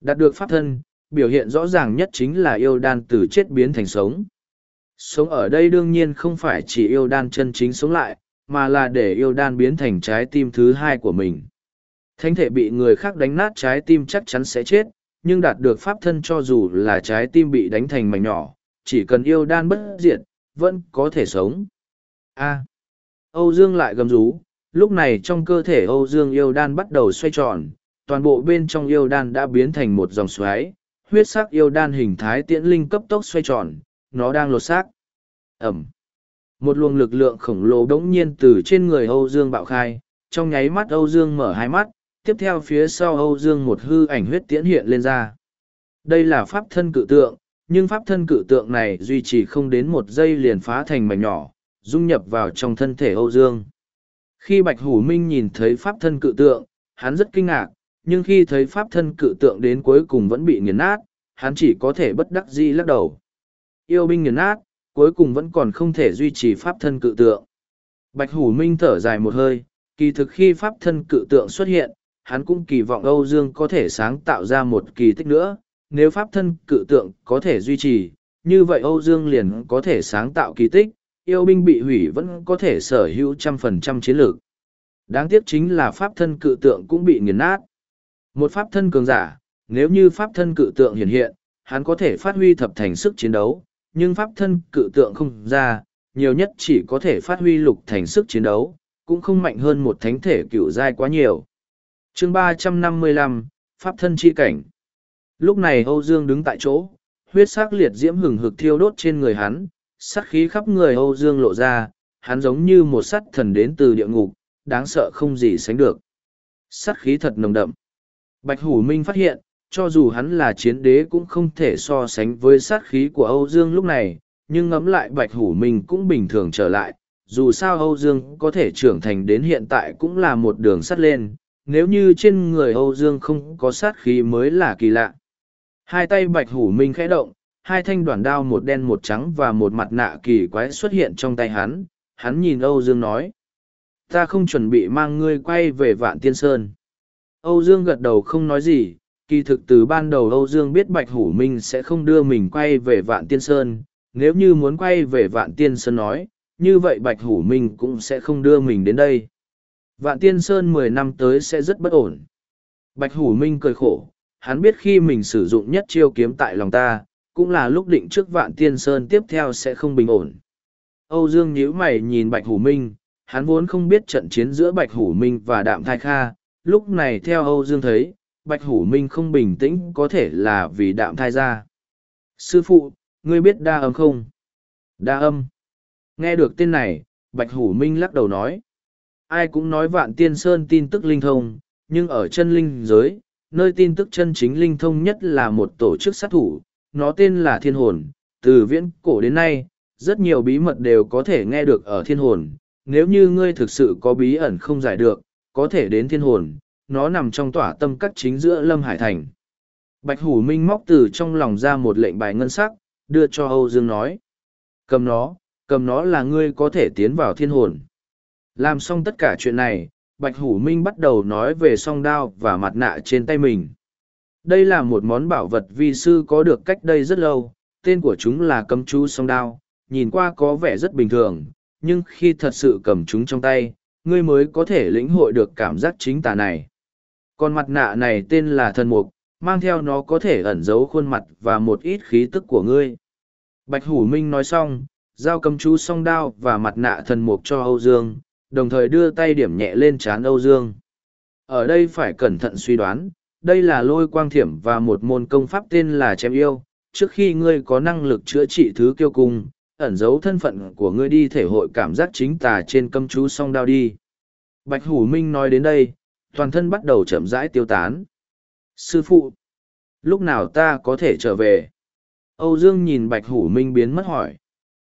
Đạt được pháp thân, biểu hiện rõ ràng nhất chính là yêu đan từ chết biến thành sống. Sống ở đây đương nhiên không phải chỉ yêu đan chân chính sống lại, mà là để yêu đan biến thành trái tim thứ hai của mình. Thánh thể bị người khác đánh nát trái tim chắc chắn sẽ chết, nhưng đạt được pháp thân cho dù là trái tim bị đánh thành mảnh nhỏ, chỉ cần yêu đan bất diệt, vẫn có thể sống. A. Âu Dương lại gầm rú, lúc này trong cơ thể Âu Dương yêu đan bắt đầu xoay tròn, toàn bộ bên trong yêu đan đã biến thành một dòng xoáy, huyết sắc yêu đan hình thái tiễn linh cấp tốc xoay tròn, nó đang lột xác. Ẩm. Một luồng lực lượng khổng lồ đống nhiên từ trên người Âu Dương bạo khai, trong nháy mắt Âu Dương mở hai mắt, tiếp theo phía sau Âu Dương một hư ảnh huyết tiễn hiện lên ra. Đây là pháp thân cự tượng, nhưng pháp thân cự tượng này duy trì không đến một giây liền phá thành mảnh nhỏ, dung nhập vào trong thân thể Âu Dương. Khi Bạch Hủ Minh nhìn thấy pháp thân cự tượng, hắn rất kinh ngạc, nhưng khi thấy pháp thân cự tượng đến cuối cùng vẫn bị nghiền nát, hắn chỉ có thể bất đắc dĩ lắc đầu. Yêu binh nghiền nát, cuối cùng vẫn còn không thể duy trì pháp thân cự tượng. Bạch Hủ Minh thở dài một hơi, kỳ thực khi pháp thân cự tượng xuất hiện, hắn cũng kỳ vọng Âu Dương có thể sáng tạo ra một kỳ tích nữa. Nếu pháp thân cự tượng có thể duy trì, như vậy Âu Dương liền có thể sáng tạo kỳ tích, yêu binh bị hủy vẫn có thể sở hữu trăm phần trăm chiến lược. Đáng tiếc chính là pháp thân cự tượng cũng bị nghiền nát. Một pháp thân cường giả, nếu như pháp thân cự tượng hiện hiện, hắn có thể phát huy thập thành sức chiến đấu, nhưng pháp thân cự tượng không ra, nhiều nhất chỉ có thể phát huy lục thành sức chiến đấu, cũng không mạnh hơn một thánh thể cựu giai quá nhiều. chương ba trăm năm mươi lăm Pháp thân chi cảnh. Lúc này Âu Dương đứng tại chỗ, huyết sắc liệt diễm hừng hực thiêu đốt trên người hắn, sát khí khắp người Âu Dương lộ ra, hắn giống như một sắt thần đến từ địa ngục, đáng sợ không gì sánh được. Sát khí thật nồng đậm. Bạch Hủ Minh phát hiện, cho dù hắn là chiến đế cũng không thể so sánh với sát khí của Âu Dương lúc này, nhưng ngẫm lại Bạch Hủ Minh cũng bình thường trở lại, dù sao Âu Dương có thể trưởng thành đến hiện tại cũng là một đường sắt lên, nếu như trên người Âu Dương không có sát khí mới là kỳ lạ. Hai tay Bạch Hủ Minh khẽ động, hai thanh đoàn đao một đen một trắng và một mặt nạ kỳ quái xuất hiện trong tay hắn, hắn nhìn Âu Dương nói. Ta không chuẩn bị mang ngươi quay về Vạn Tiên Sơn. Âu Dương gật đầu không nói gì, kỳ thực từ ban đầu Âu Dương biết Bạch Hủ Minh sẽ không đưa mình quay về Vạn Tiên Sơn, nếu như muốn quay về Vạn Tiên Sơn nói, như vậy Bạch Hủ Minh cũng sẽ không đưa mình đến đây. Vạn Tiên Sơn mười năm tới sẽ rất bất ổn. Bạch Hủ Minh cười khổ, hắn biết khi mình sử dụng nhất chiêu kiếm tại lòng ta, cũng là lúc định trước Vạn Tiên Sơn tiếp theo sẽ không bình ổn. Âu Dương nhíu mày nhìn Bạch Hủ Minh, hắn vốn không biết trận chiến giữa Bạch Hủ Minh và Đạm Thai Kha, lúc này theo Âu Dương thấy, Bạch Hủ Minh không bình tĩnh có thể là vì đạm thai ra. Sư phụ, ngươi biết đa âm không? Đa âm. Nghe được tên này, Bạch Hủ Minh lắc đầu nói. Ai cũng nói vạn tiên sơn tin tức linh thông, nhưng ở chân linh giới, nơi tin tức chân chính linh thông nhất là một tổ chức sát thủ, nó tên là thiên hồn. Từ viễn cổ đến nay, rất nhiều bí mật đều có thể nghe được ở thiên hồn. Nếu như ngươi thực sự có bí ẩn không giải được, có thể đến thiên hồn, nó nằm trong tỏa tâm cắt chính giữa Lâm Hải Thành. Bạch Hủ Minh móc từ trong lòng ra một lệnh bài ngân sắc, đưa cho Âu Dương nói. Cầm nó, cầm nó là ngươi có thể tiến vào thiên hồn. Làm xong tất cả chuyện này, Bạch Hủ Minh bắt đầu nói về song đao và mặt nạ trên tay mình. Đây là một món bảo vật vi sư có được cách đây rất lâu, tên của chúng là cấm chú song đao, nhìn qua có vẻ rất bình thường, nhưng khi thật sự cầm chúng trong tay, ngươi mới có thể lĩnh hội được cảm giác chính tà này. Còn mặt nạ này tên là thần mục, mang theo nó có thể ẩn giấu khuôn mặt và một ít khí tức của ngươi. Bạch Hủ Minh nói xong, giao cầm chú song đao và mặt nạ thần mục cho Âu Dương, đồng thời đưa tay điểm nhẹ lên trán Âu Dương. Ở đây phải cẩn thận suy đoán, đây là lôi quang thiểm và một môn công pháp tên là chém yêu. Trước khi ngươi có năng lực chữa trị thứ kiêu cung, ẩn giấu thân phận của ngươi đi thể hội cảm giác chính tà trên cấm chú song đao đi. Bạch Hủ Minh nói đến đây, toàn thân bắt đầu chậm rãi tiêu tán. Sư phụ, lúc nào ta có thể trở về? Âu Dương nhìn Bạch Hủ Minh biến mất hỏi.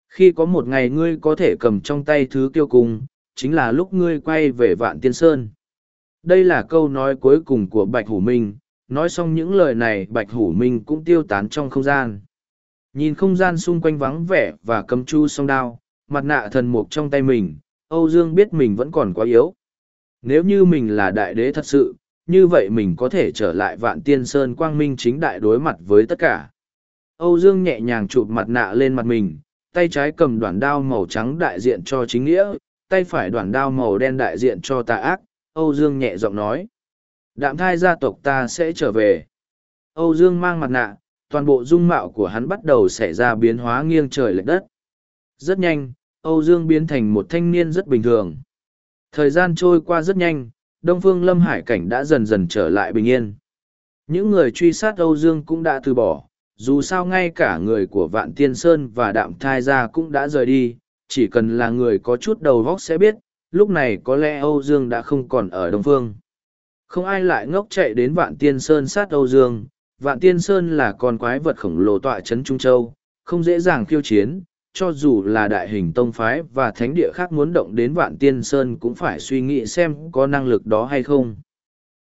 Khi có một ngày ngươi có thể cầm trong tay thứ kiêu cung, chính là lúc ngươi quay về Vạn Tiên Sơn. Đây là câu nói cuối cùng của Bạch Hủ Minh, nói xong những lời này Bạch Hủ Minh cũng tiêu tán trong không gian. Nhìn không gian xung quanh vắng vẻ và cầm chu song đao, mặt nạ thần mục trong tay mình, Âu Dương biết mình vẫn còn quá yếu. Nếu như mình là đại đế thật sự, như vậy mình có thể trở lại vạn tiên sơn quang minh chính đại đối mặt với tất cả. Âu Dương nhẹ nhàng chụp mặt nạ lên mặt mình, tay trái cầm đoạn đao màu trắng đại diện cho chính nghĩa, tay phải đoạn đao màu đen đại diện cho tà ác, Âu Dương nhẹ giọng nói. Đạm thai gia tộc ta sẽ trở về. Âu Dương mang mặt nạ, toàn bộ dung mạo của hắn bắt đầu xảy ra biến hóa nghiêng trời lệch đất. Rất nhanh, Âu Dương biến thành một thanh niên rất bình thường. Thời gian trôi qua rất nhanh, Đông Phương Lâm Hải cảnh đã dần dần trở lại bình yên. Những người truy sát Âu Dương cũng đã từ bỏ, dù sao ngay cả người của Vạn Tiên Sơn và Đạm Thai Gia cũng đã rời đi, chỉ cần là người có chút đầu vóc sẽ biết, lúc này có lẽ Âu Dương đã không còn ở Đông Phương. Không ai lại ngốc chạy đến Vạn Tiên Sơn sát Âu Dương, Vạn Tiên Sơn là con quái vật khổng lồ tọa trấn Trung Châu, không dễ dàng khiêu chiến, cho dù là đại hình tông phái và thánh địa khác muốn động đến Vạn Tiên Sơn cũng phải suy nghĩ xem có năng lực đó hay không.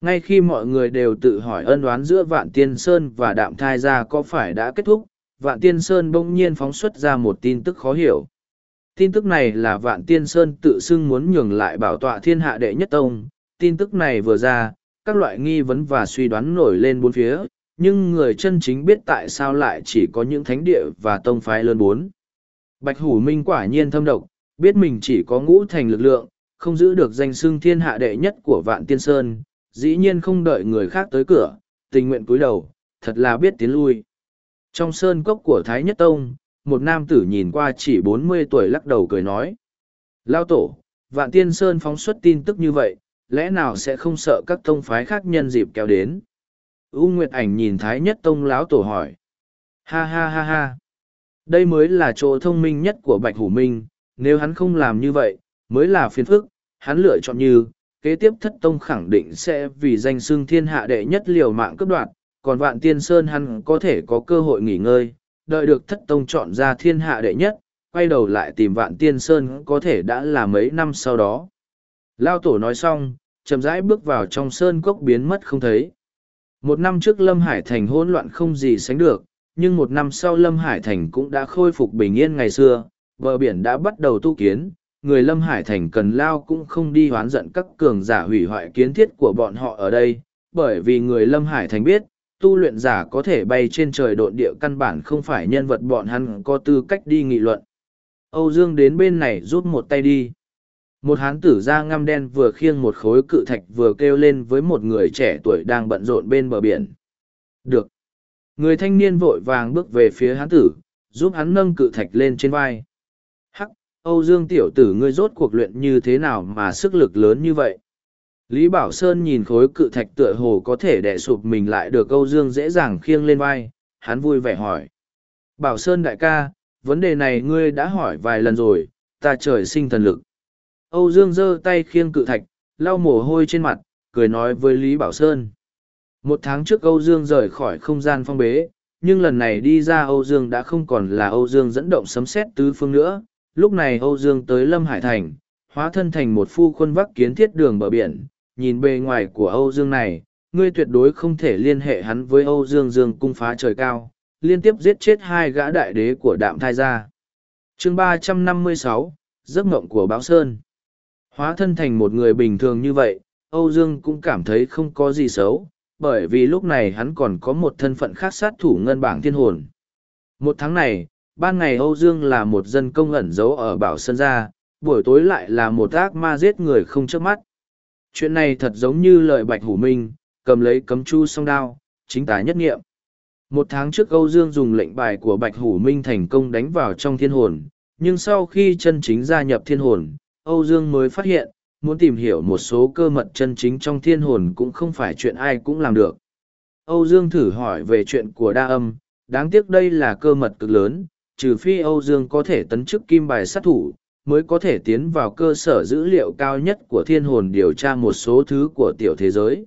Ngay khi mọi người đều tự hỏi ân oán giữa Vạn Tiên Sơn và Đạm Thai Gia có phải đã kết thúc, Vạn Tiên Sơn bỗng nhiên phóng xuất ra một tin tức khó hiểu. Tin tức này là Vạn Tiên Sơn tự xưng muốn nhường lại bảo tọa thiên hạ đệ nhất tông. Tin tức này vừa ra, các loại nghi vấn và suy đoán nổi lên bốn phía, nhưng người chân chính biết tại sao lại chỉ có những thánh địa và tông phái lớn bốn. Bạch Hủ Minh quả nhiên thâm độc, biết mình chỉ có ngũ thành lực lượng, không giữ được danh xưng thiên hạ đệ nhất của Vạn Tiên Sơn, dĩ nhiên không đợi người khác tới cửa, tình nguyện cúi đầu, thật là biết tiến lui. Trong sơn cốc của Thái Nhất Tông, một nam tử nhìn qua chỉ bốn mươi tuổi lắc đầu cười nói. Lao tổ, Vạn Tiên Sơn phóng xuất tin tức như vậy, lẽ nào sẽ không sợ các tông phái khác nhân dịp kéo đến? U Nguyệt Ảnh nhìn Thái Nhất Tông lão tổ hỏi. Ha ha ha ha. Đây mới là chỗ thông minh nhất của Bạch Hủ Minh, nếu hắn không làm như vậy, mới là phiền phức, hắn lựa chọn như, kế tiếp thất tông khẳng định sẽ vì danh xưng thiên hạ đệ nhất liều mạng cấp đoạt, còn vạn tiên sơn hắn có thể có cơ hội nghỉ ngơi, đợi được thất tông chọn ra thiên hạ đệ nhất, quay đầu lại tìm vạn tiên sơn có thể đã là mấy năm sau đó. Lao tổ nói xong, chậm rãi bước vào trong sơn cốc biến mất không thấy. Một năm trước Lâm Hải Thành hỗn loạn không gì sánh được, nhưng một năm sau Lâm Hải Thành cũng đã khôi phục bình yên ngày xưa, bờ biển đã bắt đầu tu kiến, người Lâm Hải Thành cần lao cũng không đi hoán giận các cường giả hủy hoại kiến thiết của bọn họ ở đây, bởi vì người Lâm Hải Thành biết, tu luyện giả có thể bay trên trời độn địa căn bản không phải nhân vật bọn hắn có tư cách đi nghị luận. Âu Dương đến bên này rút một tay đi. Một hán tử da ngăm đen vừa khiêng một khối cự thạch vừa kêu lên với một người trẻ tuổi đang bận rộn bên bờ biển. Được. Người thanh niên vội vàng bước về phía hán tử, giúp hắn nâng cự thạch lên trên vai. Hắc, Âu Dương tiểu tử ngươi rốt cuộc luyện như thế nào mà sức lực lớn như vậy? Lý Bảo Sơn nhìn khối cự thạch tựa hồ có thể đè sụp mình lại được Âu Dương dễ dàng khiêng lên vai, hắn vui vẻ hỏi. Bảo Sơn đại ca, vấn đề này ngươi đã hỏi vài lần rồi, ta trời sinh thần lực. Âu Dương giơ tay khiêng cự thạch, lau mồ hôi trên mặt, cười nói với Lý Bảo Sơn. Một tháng trước Âu Dương rời khỏi không gian phong bế, nhưng lần này đi ra Âu Dương đã không còn là Âu Dương dẫn động sấm xét tứ phương nữa. Lúc này Âu Dương tới Lâm Hải Thành, hóa thân thành một phu quân vắc kiến thiết đường bờ biển. Nhìn bề ngoài của Âu Dương này, ngươi tuyệt đối không thể liên hệ hắn với Âu Dương Dương cung phá trời cao, liên tiếp giết chết hai gã đại đế của đạm thai gia. chương ba trăm năm mươi sáu giấc mộng của Báo Sơn. Hóa thân thành một người bình thường như vậy, Âu Dương cũng cảm thấy không có gì xấu, bởi vì lúc này hắn còn có một thân phận khác sát thủ ngân bảng thiên hồn. Một tháng này, ban ngày Âu Dương là một dân công ẩn giấu ở Bảo Sơn Gia, buổi tối lại là một ác ma giết người không chớp mắt. Chuyện này thật giống như lời Bạch Hủ Minh, cầm lấy cấm chu song đao, chính tả nhất nghiệm. Một tháng trước Âu Dương dùng lệnh bài của Bạch Hủ Minh thành công đánh vào trong thiên hồn, nhưng sau khi chân chính gia nhập thiên hồn, Âu Dương mới phát hiện, muốn tìm hiểu một số cơ mật chân chính trong thiên hồn cũng không phải chuyện ai cũng làm được. Âu Dương thử hỏi về chuyện của đa âm, đáng tiếc đây là cơ mật cực lớn, trừ phi Âu Dương có thể tấn chức kim bài sát thủ, mới có thể tiến vào cơ sở dữ liệu cao nhất của thiên hồn điều tra một số thứ của tiểu thế giới.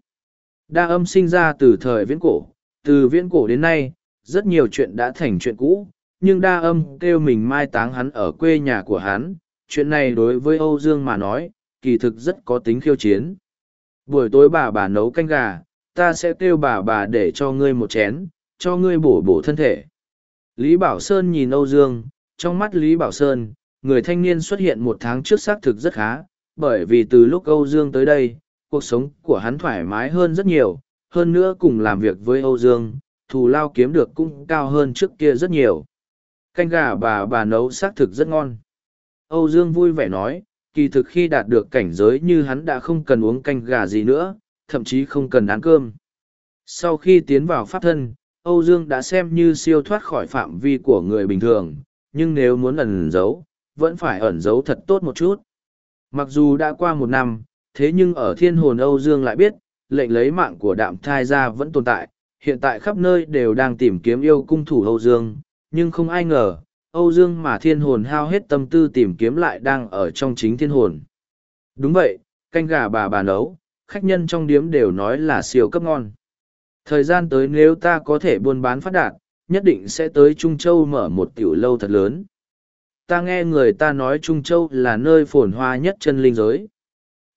Đa âm sinh ra từ thời viễn cổ, từ viễn cổ đến nay, rất nhiều chuyện đã thành chuyện cũ, nhưng đa âm kêu mình mai táng hắn ở quê nhà của hắn, chuyện này đối với Âu Dương mà nói, kỳ thực rất có tính khiêu chiến. Buổi tối bà bà nấu canh gà, ta sẽ kêu bà bà để cho ngươi một chén, cho ngươi bổ bổ thân thể. Lý Bảo Sơn nhìn Âu Dương, trong mắt Lý Bảo Sơn, người thanh niên xuất hiện một tháng trước xác thực rất khá, bởi vì từ lúc Âu Dương tới đây, cuộc sống của hắn thoải mái hơn rất nhiều, hơn nữa cùng làm việc với Âu Dương, thù lao kiếm được cũng cao hơn trước kia rất nhiều. Canh gà bà bà nấu xác thực rất ngon. Âu Dương vui vẻ nói, kỳ thực khi đạt được cảnh giới như hắn đã không cần uống canh gà gì nữa, thậm chí không cần ăn cơm. Sau khi tiến vào pháp thân, Âu Dương đã xem như siêu thoát khỏi phạm vi của người bình thường, nhưng nếu muốn ẩn giấu, vẫn phải ẩn giấu thật tốt một chút. Mặc dù đã qua một năm, thế nhưng ở thiên hồn Âu Dương lại biết, lệnh lấy mạng của đạm thai ra vẫn tồn tại, hiện tại khắp nơi đều đang tìm kiếm yêu cung thủ Âu Dương, nhưng không ai ngờ, Âu Dương mà thiên hồn hao hết tâm tư tìm kiếm lại đang ở trong chính thiên hồn. Đúng vậy, canh gà bà bà nấu, khách nhân trong điếm đều nói là siêu cấp ngon. Thời gian tới nếu ta có thể buôn bán phát đạt, nhất định sẽ tới Trung Châu mở một tiểu lâu thật lớn. Ta nghe người ta nói Trung Châu là nơi phồn hoa nhất chân linh giới.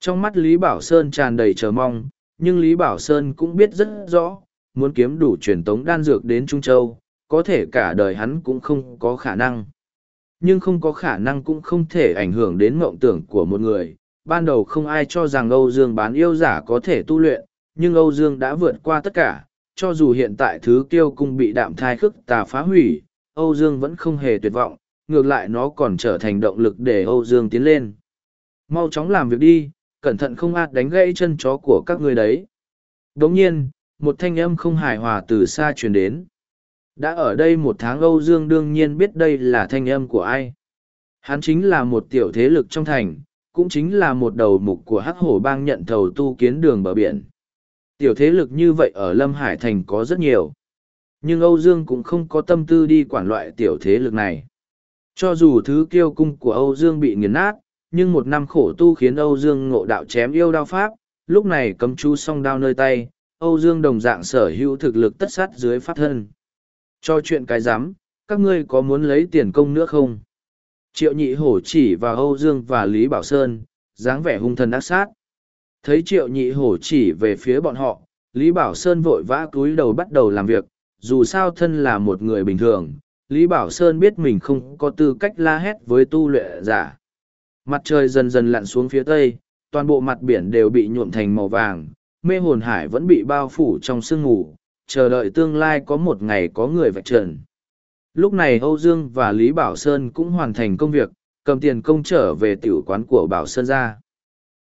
Trong mắt Lý Bảo Sơn tràn đầy chờ mong, nhưng Lý Bảo Sơn cũng biết rất rõ, muốn kiếm đủ truyền tống đan dược đến Trung Châu, có thể cả đời hắn cũng không có khả năng. Nhưng không có khả năng cũng không thể ảnh hưởng đến mộng tưởng của một người. Ban đầu không ai cho rằng Âu Dương bán yêu giả có thể tu luyện, nhưng Âu Dương đã vượt qua tất cả, cho dù hiện tại thứ kiêu cung bị đạm thai khức tà phá hủy, Âu Dương vẫn không hề tuyệt vọng, ngược lại nó còn trở thành động lực để Âu Dương tiến lên. Mau chóng làm việc đi, cẩn thận không ạt đánh gãy chân chó của các người đấy. Đồng nhiên, một thanh âm không hài hòa từ xa truyền đến. Đã ở đây một tháng Âu Dương đương nhiên biết đây là thanh âm của ai. Hắn chính là một tiểu thế lực trong thành, cũng chính là một đầu mục của hắc hổ bang nhận thầu tu kiến đường bờ biển. Tiểu thế lực như vậy ở Lâm Hải Thành có rất nhiều. Nhưng Âu Dương cũng không có tâm tư đi quản loại tiểu thế lực này. Cho dù thứ kiêu cung của Âu Dương bị nghiền nát, nhưng một năm khổ tu khiến Âu Dương ngộ đạo chém yêu đao pháp, lúc này cấm chú song đao nơi tay, Âu Dương đồng dạng sở hữu thực lực tất sát dưới pháp thân. Cho chuyện cái giám, các ngươi có muốn lấy tiền công nữa không? Triệu nhị hổ chỉ vào Âu Dương và Lý Bảo Sơn, dáng vẻ hung thần ác sát. Thấy triệu nhị hổ chỉ về phía bọn họ, Lý Bảo Sơn vội vã cúi đầu bắt đầu làm việc, dù sao thân là một người bình thường, Lý Bảo Sơn biết mình không có tư cách la hét với tu luyện giả. Mặt trời dần dần lặn xuống phía tây, toàn bộ mặt biển đều bị nhuộm thành màu vàng, mê hồn hải vẫn bị bao phủ trong sương ngủ, chờ đợi tương lai có một ngày có người vạch trần. Lúc này Âu Dương và Lý Bảo Sơn cũng hoàn thành công việc, cầm tiền công trở về tiểu quán của Bảo Sơn ra.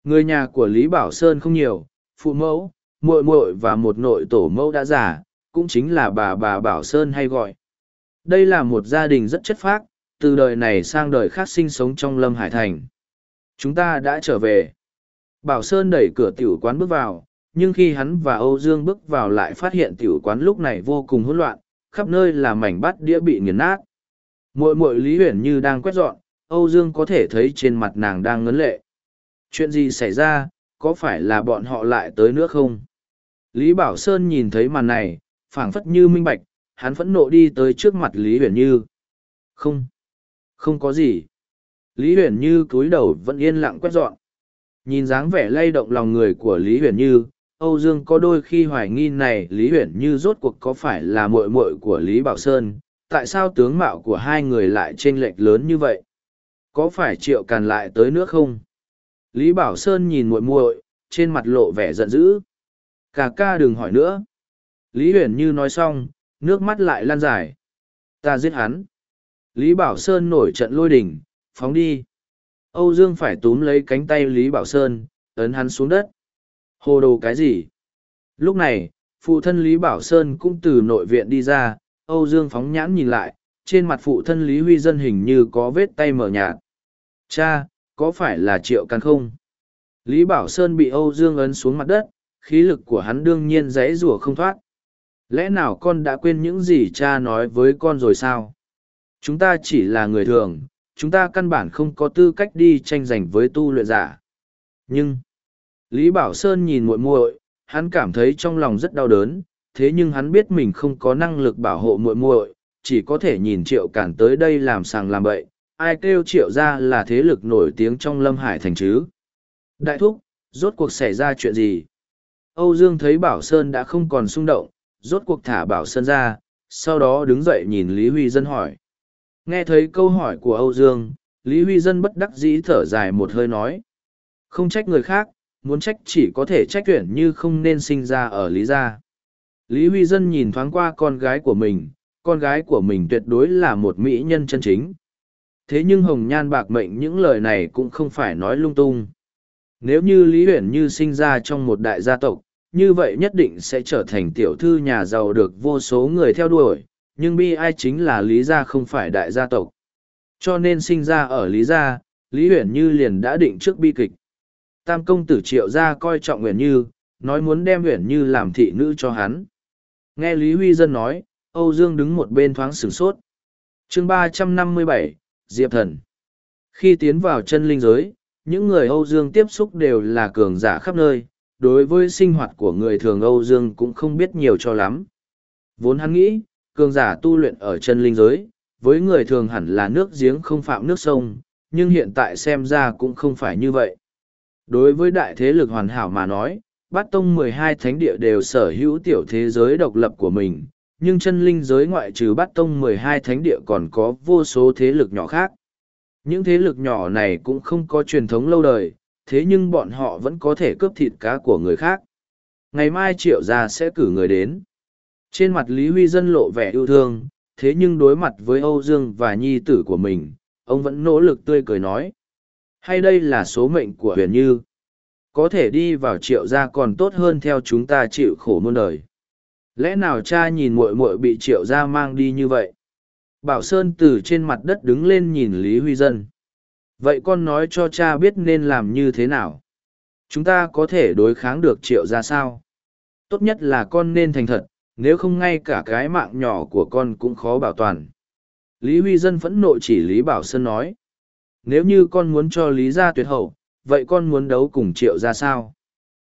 Người nhà của Lý Bảo Sơn không nhiều, phụ mẫu, muội muội và một nội tổ mẫu đã già, cũng chính là bà bà Bảo Sơn hay gọi. Đây là một gia đình rất chất phác, từ đời này sang đời khác sinh sống trong Lâm Hải Thành. Chúng ta đã trở về. Bảo Sơn đẩy cửa tiểu quán bước vào, nhưng khi hắn và Âu Dương bước vào lại phát hiện tiểu quán lúc này vô cùng hỗn loạn, khắp nơi là mảnh bát đĩa bị nghiền nát. Muội muội Lý Huyền như đang quét dọn, Âu Dương có thể thấy trên mặt nàng đang ngấn lệ. Chuyện gì xảy ra, có phải là bọn họ lại tới nữa không? Lý Bảo Sơn nhìn thấy màn này, phảng phất như minh bạch, hắn phẫn nộ đi tới trước mặt Lý Huyền Như. Không, không có gì. Lý Huyền Như cúi đầu vẫn yên lặng quét dọn. Nhìn dáng vẻ lay động lòng người của Lý Huyền Như, Âu Dương có đôi khi hoài nghi này Lý Huyền Như rốt cuộc có phải là muội muội của Lý Bảo Sơn, tại sao tướng mạo của hai người lại chênh lệch lớn như vậy? Có phải Triệu Càn lại tới nữa không? Lý Bảo Sơn nhìn muội muội, trên mặt lộ vẻ giận dữ. Cả ca đừng hỏi nữa. Lý Huyền Như nói xong, nước mắt lại lan dài. Ta giết hắn. Lý Bảo Sơn nổi trận lôi đỉnh, phóng đi. Âu Dương phải túm lấy cánh tay Lý Bảo Sơn, ấn hắn xuống đất. Hồ đồ cái gì? Lúc này, phụ thân Lý Bảo Sơn cũng từ nội viện đi ra, Âu Dương phóng nhãn nhìn lại, trên mặt phụ thân Lý Huy Dân hình như có vết tay mở nhạt. Cha, có phải là triệu căn không? Lý Bảo Sơn bị Âu Dương ấn xuống mặt đất, khí lực của hắn đương nhiên dãy rủa không thoát. Lẽ nào con đã quên những gì cha nói với con rồi sao? Chúng ta chỉ là người thường, chúng ta căn bản không có tư cách đi tranh giành với tu luyện giả. Nhưng, Lý Bảo Sơn nhìn muội muội, hắn cảm thấy trong lòng rất đau đớn, thế nhưng hắn biết mình không có năng lực bảo hộ muội muội, chỉ có thể nhìn triệu cản tới đây làm sàng làm bậy, ai kêu triệu ra là thế lực nổi tiếng trong lâm hải thành chứ. Đại thúc, rốt cuộc xảy ra chuyện gì? Âu Dương thấy Bảo Sơn đã không còn xung động, rốt cuộc thả Bảo Sơn ra, sau đó đứng dậy nhìn Lý Huy Dân hỏi. Nghe thấy câu hỏi của Âu Dương, Lý Huy Dân bất đắc dĩ thở dài một hơi nói. Không trách người khác, muốn trách chỉ có thể trách tuyển như không nên sinh ra ở Lý Gia. Lý Huy Dân nhìn thoáng qua con gái của mình, con gái của mình tuyệt đối là một mỹ nhân chân chính. Thế nhưng Hồng Nhan bạc mệnh những lời này cũng không phải nói lung tung. Nếu như Lý Huyền Như sinh ra trong một đại gia tộc, như vậy nhất định sẽ trở thành tiểu thư nhà giàu được vô số người theo đuổi, nhưng bi ai chính là Lý Gia không phải đại gia tộc. Cho nên sinh ra ở Lý Gia, Lý Huyền Như liền đã định trước bi kịch. Tam công tử triệu gia coi trọng Huyền Như, nói muốn đem Huyền Như làm thị nữ cho hắn. Nghe Lý Huy Dân nói, Âu Dương đứng một bên thoáng sửng sốt. chương ba trăm năm mươi bảy Diệp Thần Khi tiến vào chân linh giới, những người Âu Dương tiếp xúc đều là cường giả khắp nơi, đối với sinh hoạt của người thường Âu Dương cũng không biết nhiều cho lắm. Vốn hắn nghĩ, cường giả tu luyện ở chân linh giới, với người thường hẳn là nước giếng không phạm nước sông, nhưng hiện tại xem ra cũng không phải như vậy. Đối với đại thế lực hoàn hảo mà nói, bát tông mười hai thánh địa đều sở hữu tiểu thế giới độc lập của mình, nhưng chân linh giới ngoại trừ bát tông mười hai thánh địa còn có vô số thế lực nhỏ khác. Những thế lực nhỏ này cũng không có truyền thống lâu đời, thế nhưng bọn họ vẫn có thể cướp thịt cá của người khác. Ngày mai triệu gia sẽ cử người đến. Trên mặt Lý Huy Dân lộ vẻ yêu thương, thế nhưng đối mặt với Âu Dương và nhi tử của mình, ông vẫn nỗ lực tươi cười nói. Hay đây là số mệnh của huyền như? Có thể đi vào triệu gia còn tốt hơn theo chúng ta chịu khổ muôn đời. Lẽ nào cha nhìn muội muội bị triệu gia mang đi như vậy? Bảo Sơn từ trên mặt đất đứng lên nhìn Lý Huy Dân. Vậy con nói cho cha biết nên làm như thế nào? Chúng ta có thể đối kháng được triệu gia sao? Tốt nhất là con nên thành thật, nếu không ngay cả cái mạng nhỏ của con cũng khó bảo toàn. Lý Huy Dân phẫn nộ chỉ Lý Bảo Sơn nói. Nếu như con muốn cho Lý gia tuyệt hậu, vậy con muốn đấu cùng triệu ra sao?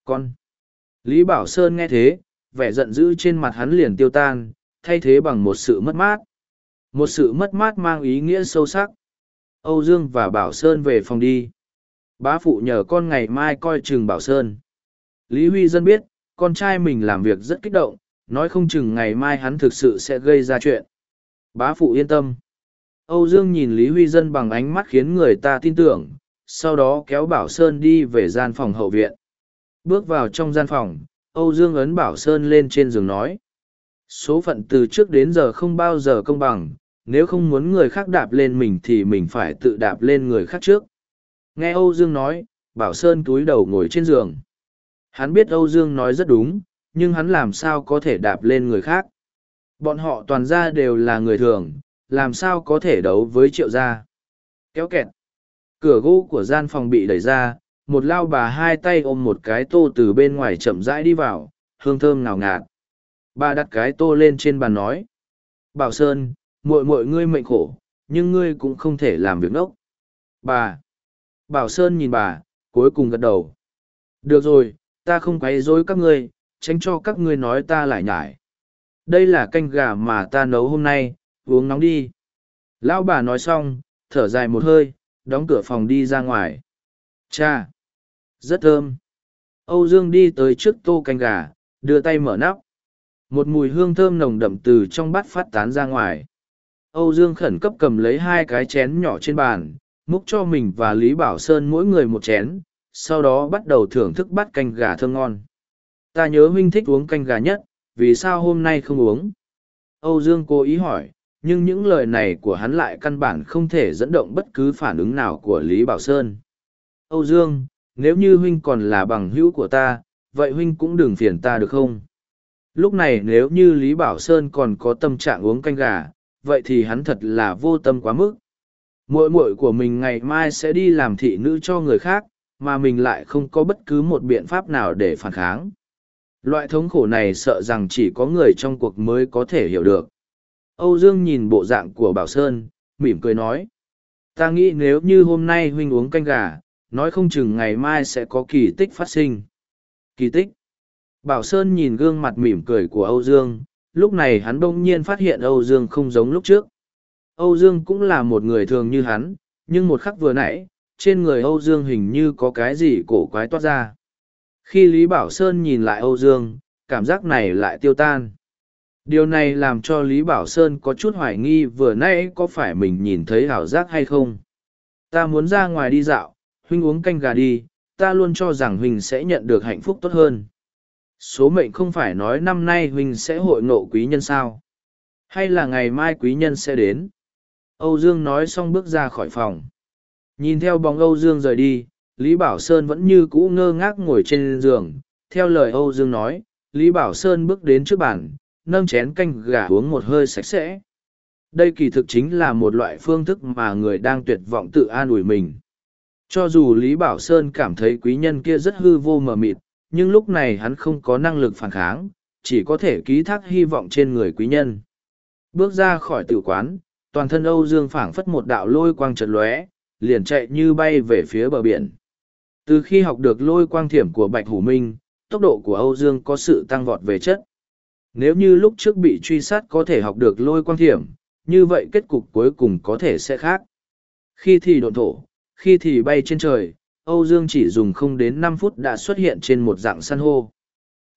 Con! Lý Bảo Sơn nghe thế, vẻ giận dữ trên mặt hắn liền tiêu tan, thay thế bằng một sự mất mát. Một sự mất mát mang ý nghĩa sâu sắc. Âu Dương và Bảo Sơn về phòng đi. Bá phụ nhờ con ngày mai coi chừng Bảo Sơn. Lý Huy Dân biết, con trai mình làm việc rất kích động, nói không chừng ngày mai hắn thực sự sẽ gây ra chuyện. Bá phụ yên tâm. Âu Dương nhìn Lý Huy Dân bằng ánh mắt khiến người ta tin tưởng, sau đó kéo Bảo Sơn đi về gian phòng hậu viện. Bước vào trong gian phòng, Âu Dương ấn Bảo Sơn lên trên giường nói. Số phận từ trước đến giờ không bao giờ công bằng, nếu không muốn người khác đạp lên mình thì mình phải tự đạp lên người khác trước. Nghe Âu Dương nói, Bảo Sơn túi đầu ngồi trên giường. Hắn biết Âu Dương nói rất đúng, nhưng hắn làm sao có thể đạp lên người khác. Bọn họ toàn ra đều là người thường, làm sao có thể đấu với triệu gia. Kéo kẹt. Cửa gỗ của gian phòng bị đẩy ra, một lao bà hai tay ôm một cái tô từ bên ngoài chậm rãi đi vào, hương thơm ngào ngạt. Bà đặt cái tô lên trên bàn nói. Bảo Sơn, muội muội ngươi mệnh khổ, nhưng ngươi cũng không thể làm việc nốc. Bà. Bảo Sơn nhìn bà, cuối cùng gật đầu. Được rồi, ta không quấy rối các ngươi, tránh cho các ngươi nói ta lại nhải. Đây là canh gà mà ta nấu hôm nay, uống nóng đi. Lão bà nói xong, thở dài một hơi, đóng cửa phòng đi ra ngoài. Cha! Rất thơm. Âu Dương đi tới trước tô canh gà, đưa tay mở nắp. Một mùi hương thơm nồng đậm từ trong bát phát tán ra ngoài. Âu Dương khẩn cấp cầm lấy hai cái chén nhỏ trên bàn, múc cho mình và Lý Bảo Sơn mỗi người một chén, sau đó bắt đầu thưởng thức bát canh gà thơm ngon. Ta nhớ huynh thích uống canh gà nhất, vì sao hôm nay không uống? Âu Dương cố ý hỏi, nhưng những lời này của hắn lại căn bản không thể dẫn động bất cứ phản ứng nào của Lý Bảo Sơn. Âu Dương, nếu như huynh còn là bằng hữu của ta, vậy huynh cũng đừng phiền ta được không? Lúc này nếu như Lý Bảo Sơn còn có tâm trạng uống canh gà, vậy thì hắn thật là vô tâm quá mức. Muội muội của mình ngày mai sẽ đi làm thị nữ cho người khác, mà mình lại không có bất cứ một biện pháp nào để phản kháng. Loại thống khổ này sợ rằng chỉ có người trong cuộc mới có thể hiểu được. Âu Dương nhìn bộ dạng của Bảo Sơn, mỉm cười nói. Ta nghĩ nếu như hôm nay huynh uống canh gà, nói không chừng ngày mai sẽ có kỳ tích phát sinh. Kỳ tích. Bảo Sơn nhìn gương mặt mỉm cười của Âu Dương, lúc này hắn bỗng nhiên phát hiện Âu Dương không giống lúc trước. Âu Dương cũng là một người thường như hắn, nhưng một khắc vừa nãy, trên người Âu Dương hình như có cái gì cổ quái toát ra. Khi Lý Bảo Sơn nhìn lại Âu Dương, cảm giác này lại tiêu tan. Điều này làm cho Lý Bảo Sơn có chút hoài nghi vừa nãy có phải mình nhìn thấy ảo giác hay không. Ta muốn ra ngoài đi dạo, huynh uống canh gà đi, ta luôn cho rằng huynh sẽ nhận được hạnh phúc tốt hơn. Số mệnh không phải nói năm nay huynh sẽ hội ngộ quý nhân sao? Hay là ngày mai quý nhân sẽ đến? Âu Dương nói xong bước ra khỏi phòng. Nhìn theo bóng Âu Dương rời đi, Lý Bảo Sơn vẫn như cũ ngơ ngác ngồi trên giường. Theo lời Âu Dương nói, Lý Bảo Sơn bước đến trước bàn, nâng chén canh gà uống một hơi sạch sẽ. Đây kỳ thực chính là một loại phương thức mà người đang tuyệt vọng tự an ủi mình. Cho dù Lý Bảo Sơn cảm thấy quý nhân kia rất hư vô mờ mịt, nhưng lúc này hắn không có năng lực phản kháng, chỉ có thể ký thác hy vọng trên người quý nhân. Bước ra khỏi tử quán, toàn thân Âu Dương phảng phất một đạo lôi quang trật lóe, liền chạy như bay về phía bờ biển. Từ khi học được lôi quang thiểm của Bạch Hủ Minh, tốc độ của Âu Dương có sự tăng vọt về chất. Nếu như lúc trước bị truy sát có thể học được lôi quang thiểm, như vậy kết cục cuối cùng có thể sẽ khác. Khi thì độn thổ, khi thì bay trên trời, Âu Dương chỉ dùng không đến năm phút đã xuất hiện trên một dạng san hô.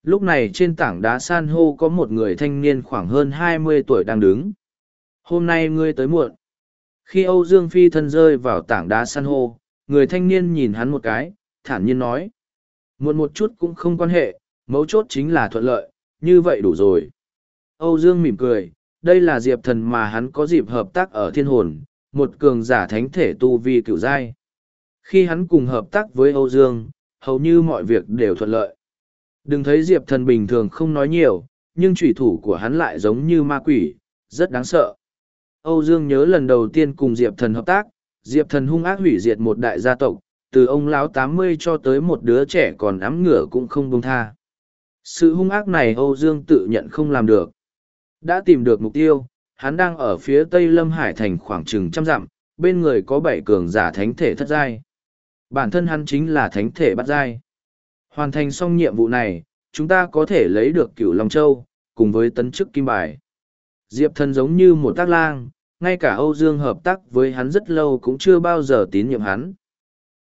Lúc này trên tảng đá san hô có một người thanh niên khoảng hơn hai mươi tuổi đang đứng. Hôm nay ngươi tới muộn. Khi Âu Dương phi thân rơi vào tảng đá san hô, người thanh niên nhìn hắn một cái, thản nhiên nói. Muộn một chút cũng không quan hệ, mấu chốt chính là thuận lợi, như vậy đủ rồi. Âu Dương mỉm cười, đây là diệp thần mà hắn có dịp hợp tác ở thiên hồn, một cường giả thánh thể tu vi cửu giai. Khi hắn cùng hợp tác với Âu Dương, hầu như mọi việc đều thuận lợi. Đừng thấy diệp thần bình thường không nói nhiều, nhưng trùy thủ của hắn lại giống như ma quỷ, rất đáng sợ. Âu Dương nhớ lần đầu tiên cùng diệp thần hợp tác, diệp thần hung ác hủy diệt một đại gia tộc, từ ông lão tám mươi cho tới một đứa trẻ còn ấm ngửa cũng không buông tha. Sự hung ác này Âu Dương tự nhận không làm được. Đã tìm được mục tiêu, hắn đang ở phía tây Lâm Hải thành khoảng chừng trăm dặm, bên người có bảy cường giả thánh thể thất giai. Bản thân hắn chính là thánh thể bắt giai. Hoàn thành xong nhiệm vụ này, chúng ta có thể lấy được cửu Long Châu, cùng với tấn chức kim bài. Diệp thần giống như một tác lang, ngay cả Âu Dương hợp tác với hắn rất lâu cũng chưa bao giờ tín nhiệm hắn.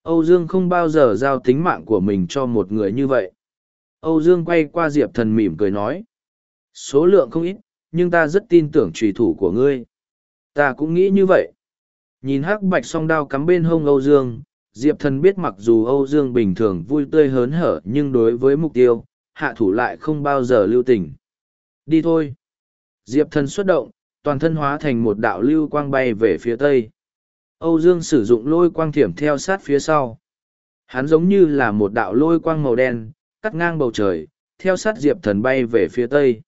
Âu Dương không bao giờ giao tính mạng của mình cho một người như vậy. Âu Dương quay qua Diệp thần mỉm cười nói. Số lượng không ít, nhưng ta rất tin tưởng trùy thủ của ngươi. Ta cũng nghĩ như vậy. Nhìn hắc bạch song đao cắm bên hông Âu Dương, Diệp thần biết mặc dù Âu Dương bình thường vui tươi hớn hở nhưng đối với mục tiêu, hạ thủ lại không bao giờ lưu tình. Đi thôi. Diệp thần xuất động, toàn thân hóa thành một đạo lưu quang bay về phía tây. Âu Dương sử dụng lôi quang thiểm theo sát phía sau. Hắn giống như là một đạo lôi quang màu đen, cắt ngang bầu trời, theo sát Diệp thần bay về phía tây.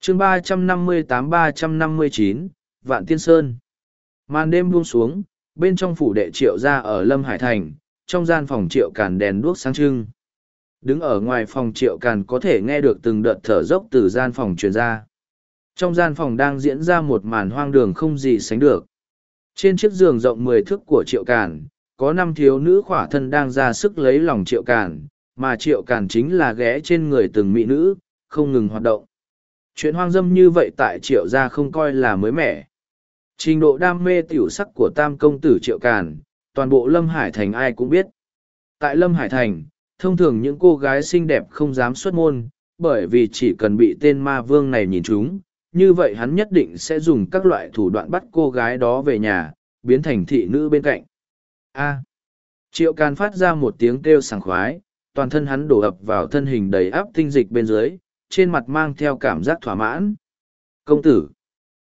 chương ba trăm năm mươi tám ba trăm năm mươi chín Vạn Tiên Sơn. Màn đêm buông xuống, bên trong phủ đệ triệu ra ở Lâm Hải Thành, trong gian phòng triệu càn đèn đuốc sáng trưng. Đứng ở ngoài phòng triệu càn có thể nghe được từng đợt thở dốc từ gian phòng truyền ra. Trong gian phòng đang diễn ra một màn hoang đường không gì sánh được. Trên chiếc giường rộng mười thước của triệu càn, có năm thiếu nữ khỏa thân đang ra sức lấy lòng triệu càn, mà triệu càn chính là ghé trên người từng mỹ nữ, không ngừng hoạt động. Chuyện hoang dâm như vậy tại triệu gia không coi là mới mẻ. Trình độ đam mê tiểu sắc của tam công tử triệu càn, toàn bộ Lâm Hải Thành ai cũng biết. Tại Lâm Hải Thành, thông thường những cô gái xinh đẹp không dám xuất môn, bởi vì chỉ cần bị tên ma vương này nhìn chúng, như vậy hắn nhất định sẽ dùng các loại thủ đoạn bắt cô gái đó về nhà, biến thành thị nữ bên cạnh. A. triệu càn phát ra một tiếng kêu sảng khoái, toàn thân hắn đổ ập vào thân hình đầy áp tinh dịch bên dưới, trên mặt mang theo cảm giác thỏa mãn. Công tử!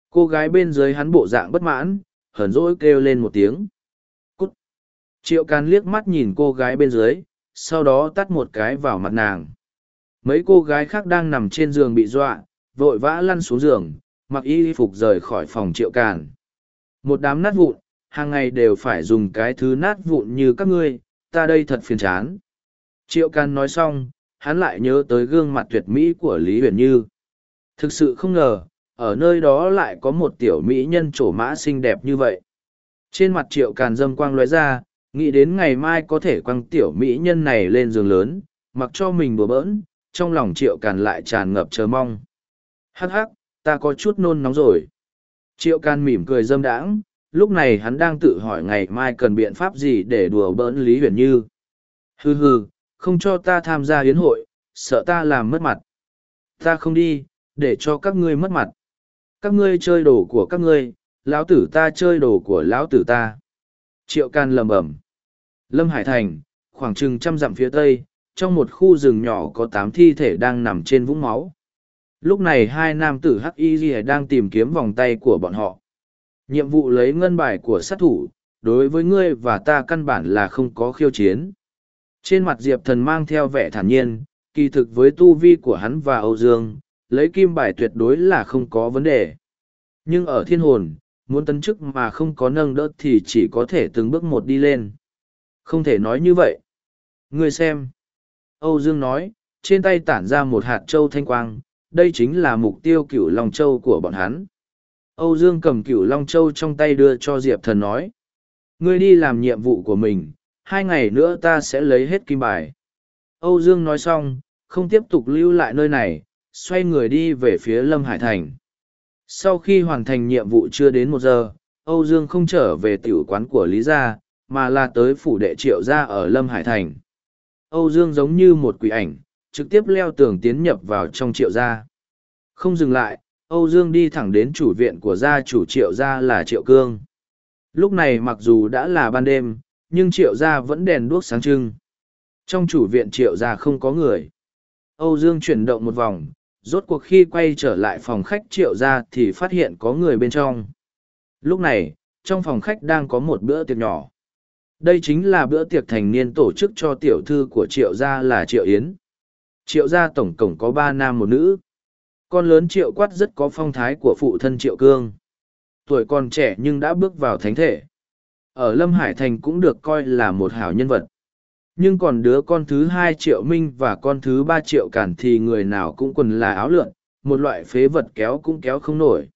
Cô gái bên dưới hắn bộ dạng bất mãn, hờn dỗi kêu lên một tiếng. Cút! Triệu Càn liếc mắt nhìn cô gái bên dưới, sau đó tắt một cái vào mặt nàng. Mấy cô gái khác đang nằm trên giường bị dọa, vội vã lăn xuống giường, mặc y phục rời khỏi phòng Triệu Càn. Một đám nát vụn, hàng ngày đều phải dùng cái thứ nát vụn như các ngươi, ta đây thật phiền chán. Triệu Càn nói xong, hắn lại nhớ tới gương mặt tuyệt mỹ của Lý Huyền Như. Thực sự không ngờ, ở nơi đó lại có một tiểu mỹ nhân trổ mã xinh đẹp như vậy. Trên mặt Triệu Càn dâm quang lóe ra, nghĩ đến ngày mai có thể quăng tiểu mỹ nhân này lên giường lớn, mặc cho mình bừa bỡn, trong lòng Triệu Càn lại tràn ngập chờ mong. Hắc hắc, ta có chút nôn nóng rồi. Triệu Càn mỉm cười dâm đãng, lúc này hắn đang tự hỏi ngày mai cần biện pháp gì để đùa bỡn Lý Huyền Như. Hừ hừ, không cho ta tham gia hiến hội, sợ ta làm mất mặt. Ta không đi, để cho các ngươi mất mặt. Các ngươi chơi đồ của các ngươi, lão tử ta chơi đồ của lão tử ta. Triệu can lầm ẩm, Lâm Hải Thành, khoảng chừng trăm dặm phía tây, trong một khu rừng nhỏ có tám thi thể đang nằm trên vũng máu. Lúc này hai nam tử Hắc Y đang tìm kiếm vòng tay của bọn họ. Nhiệm vụ lấy ngân bài của sát thủ, đối với ngươi và ta căn bản là không có khiêu chiến. Trên mặt Diệp Thần mang theo vẻ thản nhiên, kỳ thực với tu vi của hắn và Âu Dương, lấy kim bài tuyệt đối là không có vấn đề. Nhưng ở thiên hồn, muốn tấn chức mà không có nâng đỡ thì chỉ có thể từng bước một đi lên. Không thể nói như vậy. Ngươi xem. Âu Dương nói, trên tay tản ra một hạt châu thanh quang, đây chính là mục tiêu cửu Long Châu của bọn hắn. Âu Dương cầm cửu Long Châu trong tay đưa cho Diệp Thần nói. Ngươi đi làm nhiệm vụ của mình, hai ngày nữa ta sẽ lấy hết kim bài. Âu Dương nói xong, không tiếp tục lưu lại nơi này, xoay người đi về phía Lâm Hải Thành. Sau khi hoàn thành nhiệm vụ chưa đến một giờ, Âu Dương không trở về tiểu quán của Lý Gia, mà là tới phủ đệ triệu gia ở Lâm Hải Thành. Âu Dương giống như một quỷ ảnh, trực tiếp leo tường tiến nhập vào trong triệu gia. Không dừng lại, Âu Dương đi thẳng đến chủ viện của gia chủ triệu gia là Triệu Cương. Lúc này mặc dù đã là ban đêm, nhưng triệu gia vẫn đèn đuốc sáng trưng. Trong chủ viện triệu gia không có người. Âu Dương chuyển động một vòng, rốt cuộc khi quay trở lại phòng khách triệu gia thì phát hiện có người bên trong. Lúc này, trong phòng khách đang có một bữa tiệc nhỏ. Đây chính là bữa tiệc thành niên tổ chức cho tiểu thư của triệu gia là triệu yến. Triệu gia tổng cộng có ba nam một nữ. Con lớn triệu quát rất có phong thái của phụ thân triệu cương. Tuổi còn trẻ nhưng đã bước vào thánh thể. Ở Lâm Hải Thành cũng được coi là một hảo nhân vật. Nhưng còn đứa con thứ hai triệu minh và con thứ ba triệu cản thì người nào cũng quần là áo lượn, một loại phế vật kéo cũng kéo không nổi.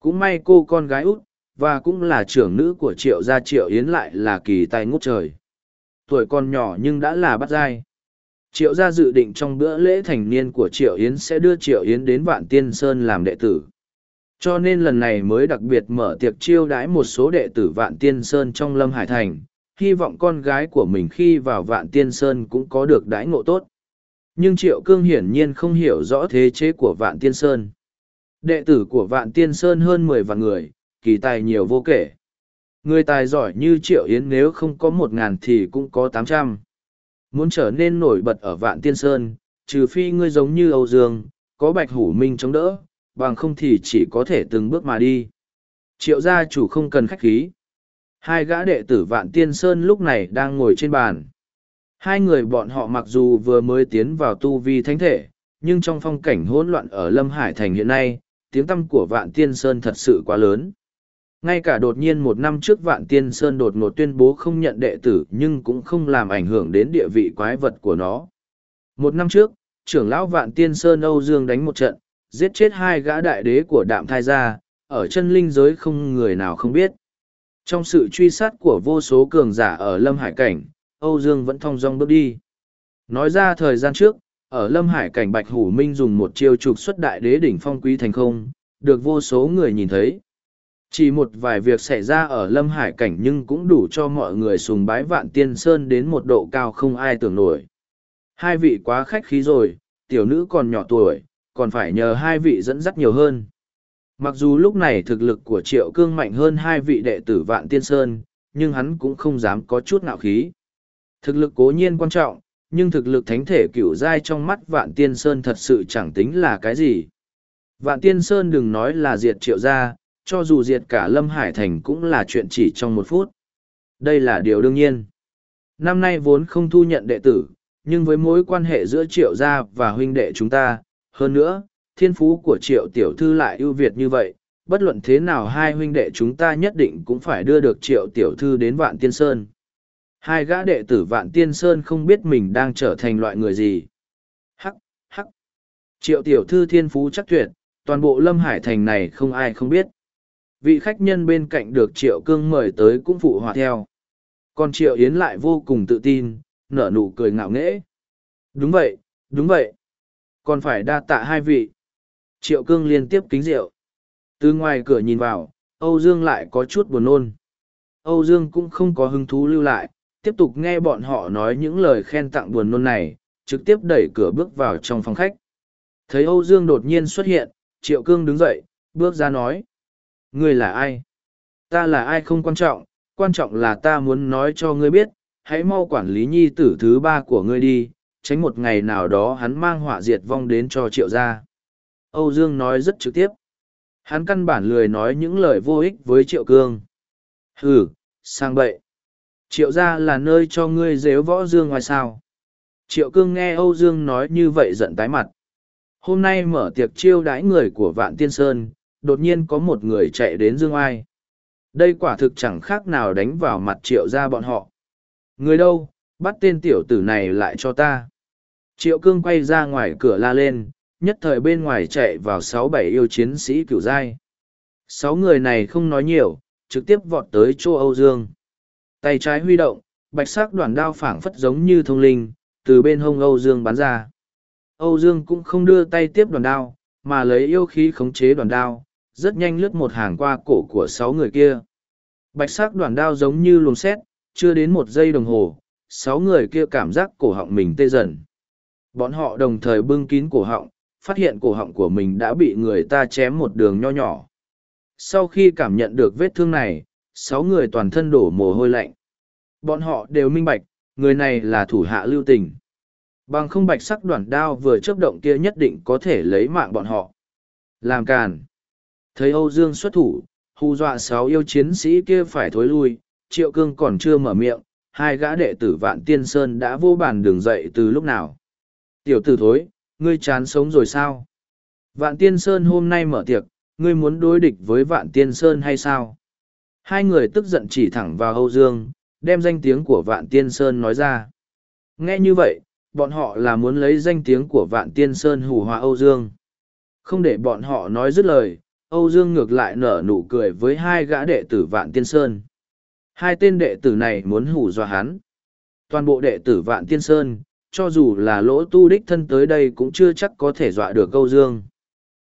Cũng may cô con gái út, và cũng là trưởng nữ của triệu gia triệu yến lại là kỳ tài ngút trời. Tuổi còn nhỏ nhưng đã là bắt giai. Triệu gia dự định trong bữa lễ thành niên của triệu yến sẽ đưa triệu yến đến vạn tiên sơn làm đệ tử. Cho nên lần này mới đặc biệt mở tiệc chiêu đãi một số đệ tử Vạn Tiên Sơn trong Lâm Hải Thành, hy vọng con gái của mình khi vào Vạn Tiên Sơn cũng có được đãi ngộ tốt. Nhưng Triệu Cương hiển nhiên không hiểu rõ thế chế của Vạn Tiên Sơn. Đệ tử của Vạn Tiên Sơn hơn mười vạn người, kỳ tài nhiều vô kể. Người tài giỏi như Triệu Yến nếu không có một ngàn thì cũng có tám trăm. Muốn trở nên nổi bật ở Vạn Tiên Sơn, trừ phi ngươi giống như Âu Dương, có Bạch Hủ Minh chống đỡ, bằng không thì chỉ có thể từng bước mà đi. Triệu gia chủ không cần khách khí. Hai gã đệ tử Vạn Tiên Sơn lúc này đang ngồi trên bàn. Hai người bọn họ mặc dù vừa mới tiến vào tu vi thánh thể, nhưng trong phong cảnh hỗn loạn ở Lâm Hải Thành hiện nay, tiếng tăm của Vạn Tiên Sơn thật sự quá lớn. Ngay cả đột nhiên một năm trước Vạn Tiên Sơn đột ngột tuyên bố không nhận đệ tử nhưng cũng không làm ảnh hưởng đến địa vị quái vật của nó. Một năm trước, trưởng lão Vạn Tiên Sơn Âu Dương đánh một trận, giết chết hai gã đại đế của đạm thai gia, ở chân linh giới không người nào không biết. Trong sự truy sát của vô số cường giả ở Lâm Hải Cảnh, Âu Dương vẫn thong dong bước đi. Nói ra thời gian trước, ở Lâm Hải Cảnh Bạch Hủ Minh dùng một chiêu trục xuất đại đế đỉnh phong quý thành không, được vô số người nhìn thấy. Chỉ một vài việc xảy ra ở Lâm Hải Cảnh nhưng cũng đủ cho mọi người sùng bái vạn tiên sơn đến một độ cao không ai tưởng nổi. Hai vị quá khách khí rồi, tiểu nữ còn nhỏ tuổi, còn phải nhờ hai vị dẫn dắt nhiều hơn. Mặc dù lúc này thực lực của Triệu Cương mạnh hơn hai vị đệ tử Vạn Tiên Sơn, nhưng hắn cũng không dám có chút ngạo khí. Thực lực cố nhiên quan trọng, nhưng thực lực thánh thể cửu giai trong mắt Vạn Tiên Sơn thật sự chẳng tính là cái gì. Vạn Tiên Sơn đừng nói là diệt triệu gia, cho dù diệt cả Lâm Hải Thành cũng là chuyện chỉ trong một phút. Đây là điều đương nhiên. Năm nay vốn không thu nhận đệ tử, nhưng với mối quan hệ giữa triệu gia và huynh đệ chúng ta, hơn nữa, thiên phú của triệu tiểu thư lại ưu việt như vậy, bất luận thế nào hai huynh đệ chúng ta nhất định cũng phải đưa được triệu tiểu thư đến vạn tiên sơn. Hai gã đệ tử vạn tiên sơn không biết mình đang trở thành loại người gì. Hắc, hắc. Triệu tiểu thư thiên phú chắc tuyệt, toàn bộ lâm hải thành này không ai không biết. Vị khách nhân bên cạnh được triệu cương mời tới cũng phụ hòa theo. Còn triệu yến lại vô cùng tự tin, nở nụ cười ngạo nghễ. Đúng vậy, đúng vậy. Còn phải đa tạ hai vị. Triệu cương liên tiếp kính rượu. Từ ngoài cửa nhìn vào, Âu Dương lại có chút buồn nôn. Âu Dương cũng không có hứng thú lưu lại, tiếp tục nghe bọn họ nói những lời khen tặng buồn nôn này, trực tiếp đẩy cửa bước vào trong phòng khách. Thấy Âu Dương đột nhiên xuất hiện, Triệu Cương đứng dậy, bước ra nói. Ngươi là ai? Ta là ai không quan trọng, quan trọng là ta muốn nói cho ngươi biết, hãy mau quản lý nhi tử thứ ba của ngươi đi, tránh một ngày nào đó hắn mang họa diệt vong đến cho Triệu gia. Âu Dương nói rất trực tiếp. Hắn căn bản lười nói những lời vô ích với Triệu Cương. Hừ, sang bậy. Triệu gia là nơi cho ngươi dếu võ Dương ngoài sao. Triệu Cương nghe Âu Dương nói như vậy giận tái mặt. Hôm nay mở tiệc chiêu đãi người của Vạn Tiên Sơn, đột nhiên có một người chạy đến Dương Ai. Đây quả thực chẳng khác nào đánh vào mặt Triệu gia bọn họ. Người đâu, bắt tên tiểu tử này lại cho ta. Triệu Cương quay ra ngoài cửa la lên, nhất thời bên ngoài chạy vào sáu bảy yêu chiến sĩ cửu giai. Sáu người này không nói nhiều, trực tiếp vọt tới chỗ Âu Dương. Tay trái huy động, bạch sắc đoàn đao phảng phất giống như thông linh, từ bên hông Âu Dương bắn ra. Âu Dương cũng không đưa tay tiếp đoàn đao, mà lấy yêu khí khống chế đoàn đao, rất nhanh lướt một hàng qua cổ của sáu người kia. Bạch sắc đoàn đao giống như luồng xét, chưa đến một giây đồng hồ, sáu người kia cảm giác cổ họng mình tê dần. Bọn họ đồng thời bưng kín cổ họng, phát hiện cổ họng của mình đã bị người ta chém một đường nho nhỏ. Sau khi cảm nhận được vết thương này, sáu người toàn thân đổ mồ hôi lạnh. Bọn họ đều minh bạch, người này là thủ hạ lưu tình. Bằng không bạch sắc đoạn đao vừa chớp động kia nhất định có thể lấy mạng bọn họ. Làm càn. Thấy Âu Dương xuất thủ, hù dọa sáu yêu chiến sĩ kia phải thối lui, triệu cương còn chưa mở miệng, hai gã đệ tử vạn tiên sơn đã vô bàn đường dậy từ lúc nào. Tiểu tử thối, ngươi chán sống rồi sao? Vạn Tiên Sơn hôm nay mở tiệc, ngươi muốn đối địch với Vạn Tiên Sơn hay sao? Hai người tức giận chỉ thẳng vào Âu Dương, đem danh tiếng của Vạn Tiên Sơn nói ra. Nghe như vậy, bọn họ là muốn lấy danh tiếng của Vạn Tiên Sơn hù hòa Âu Dương. Không để bọn họ nói dứt lời, Âu Dương ngược lại nở nụ cười với hai gã đệ tử Vạn Tiên Sơn. Hai tên đệ tử này muốn hù dọa hắn. Toàn bộ đệ tử Vạn Tiên Sơn, cho dù là lỗ tu đích thân tới đây cũng chưa chắc có thể dọa được Âu Dương.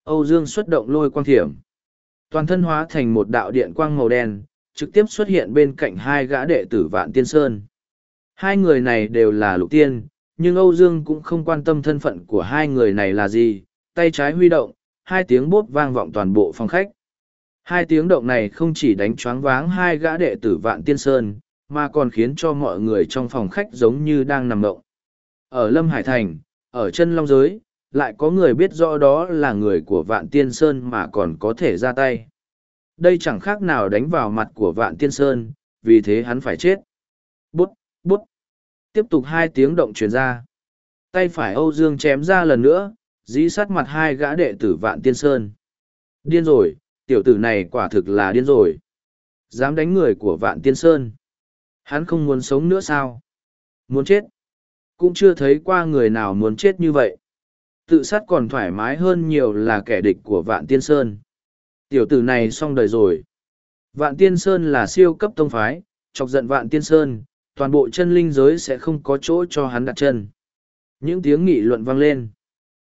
Âu Dương xuất động lôi quang thiểm. Toàn thân hóa thành một đạo điện quang màu đen, trực tiếp xuất hiện bên cạnh hai gã đệ tử Vạn Tiên Sơn. Hai người này đều là lục tiên, nhưng Âu Dương cũng không quan tâm thân phận của hai người này là gì, tay trái huy động, hai tiếng bốp vang vọng toàn bộ phòng khách. Hai tiếng động này không chỉ đánh choáng váng hai gã đệ tử Vạn Tiên Sơn, mà còn khiến cho mọi người trong phòng khách giống như đang nằm động. Ở Lâm Hải Thành, ở chân Long Giới, lại có người biết rõ đó là người của Vạn Tiên Sơn mà còn có thể ra tay. Đây chẳng khác nào đánh vào mặt của Vạn Tiên Sơn, vì thế hắn phải chết. Bút, bút. Tiếp tục hai tiếng động truyền ra. Tay phải Âu Dương chém ra lần nữa, dí sát mặt hai gã đệ tử Vạn Tiên Sơn. Điên rồi, tiểu tử này quả thực là điên rồi. Dám đánh người của Vạn Tiên Sơn. Hắn không muốn sống nữa sao? Muốn chết cũng chưa thấy qua người nào muốn chết như vậy. Tự sát còn thoải mái hơn nhiều là kẻ địch của vạn tiên sơn. Tiểu tử này xong đời rồi. Vạn tiên sơn là siêu cấp tông phái, chọc giận vạn tiên sơn, toàn bộ chân linh giới sẽ không có chỗ cho hắn đặt chân. Những tiếng nghị luận vang lên.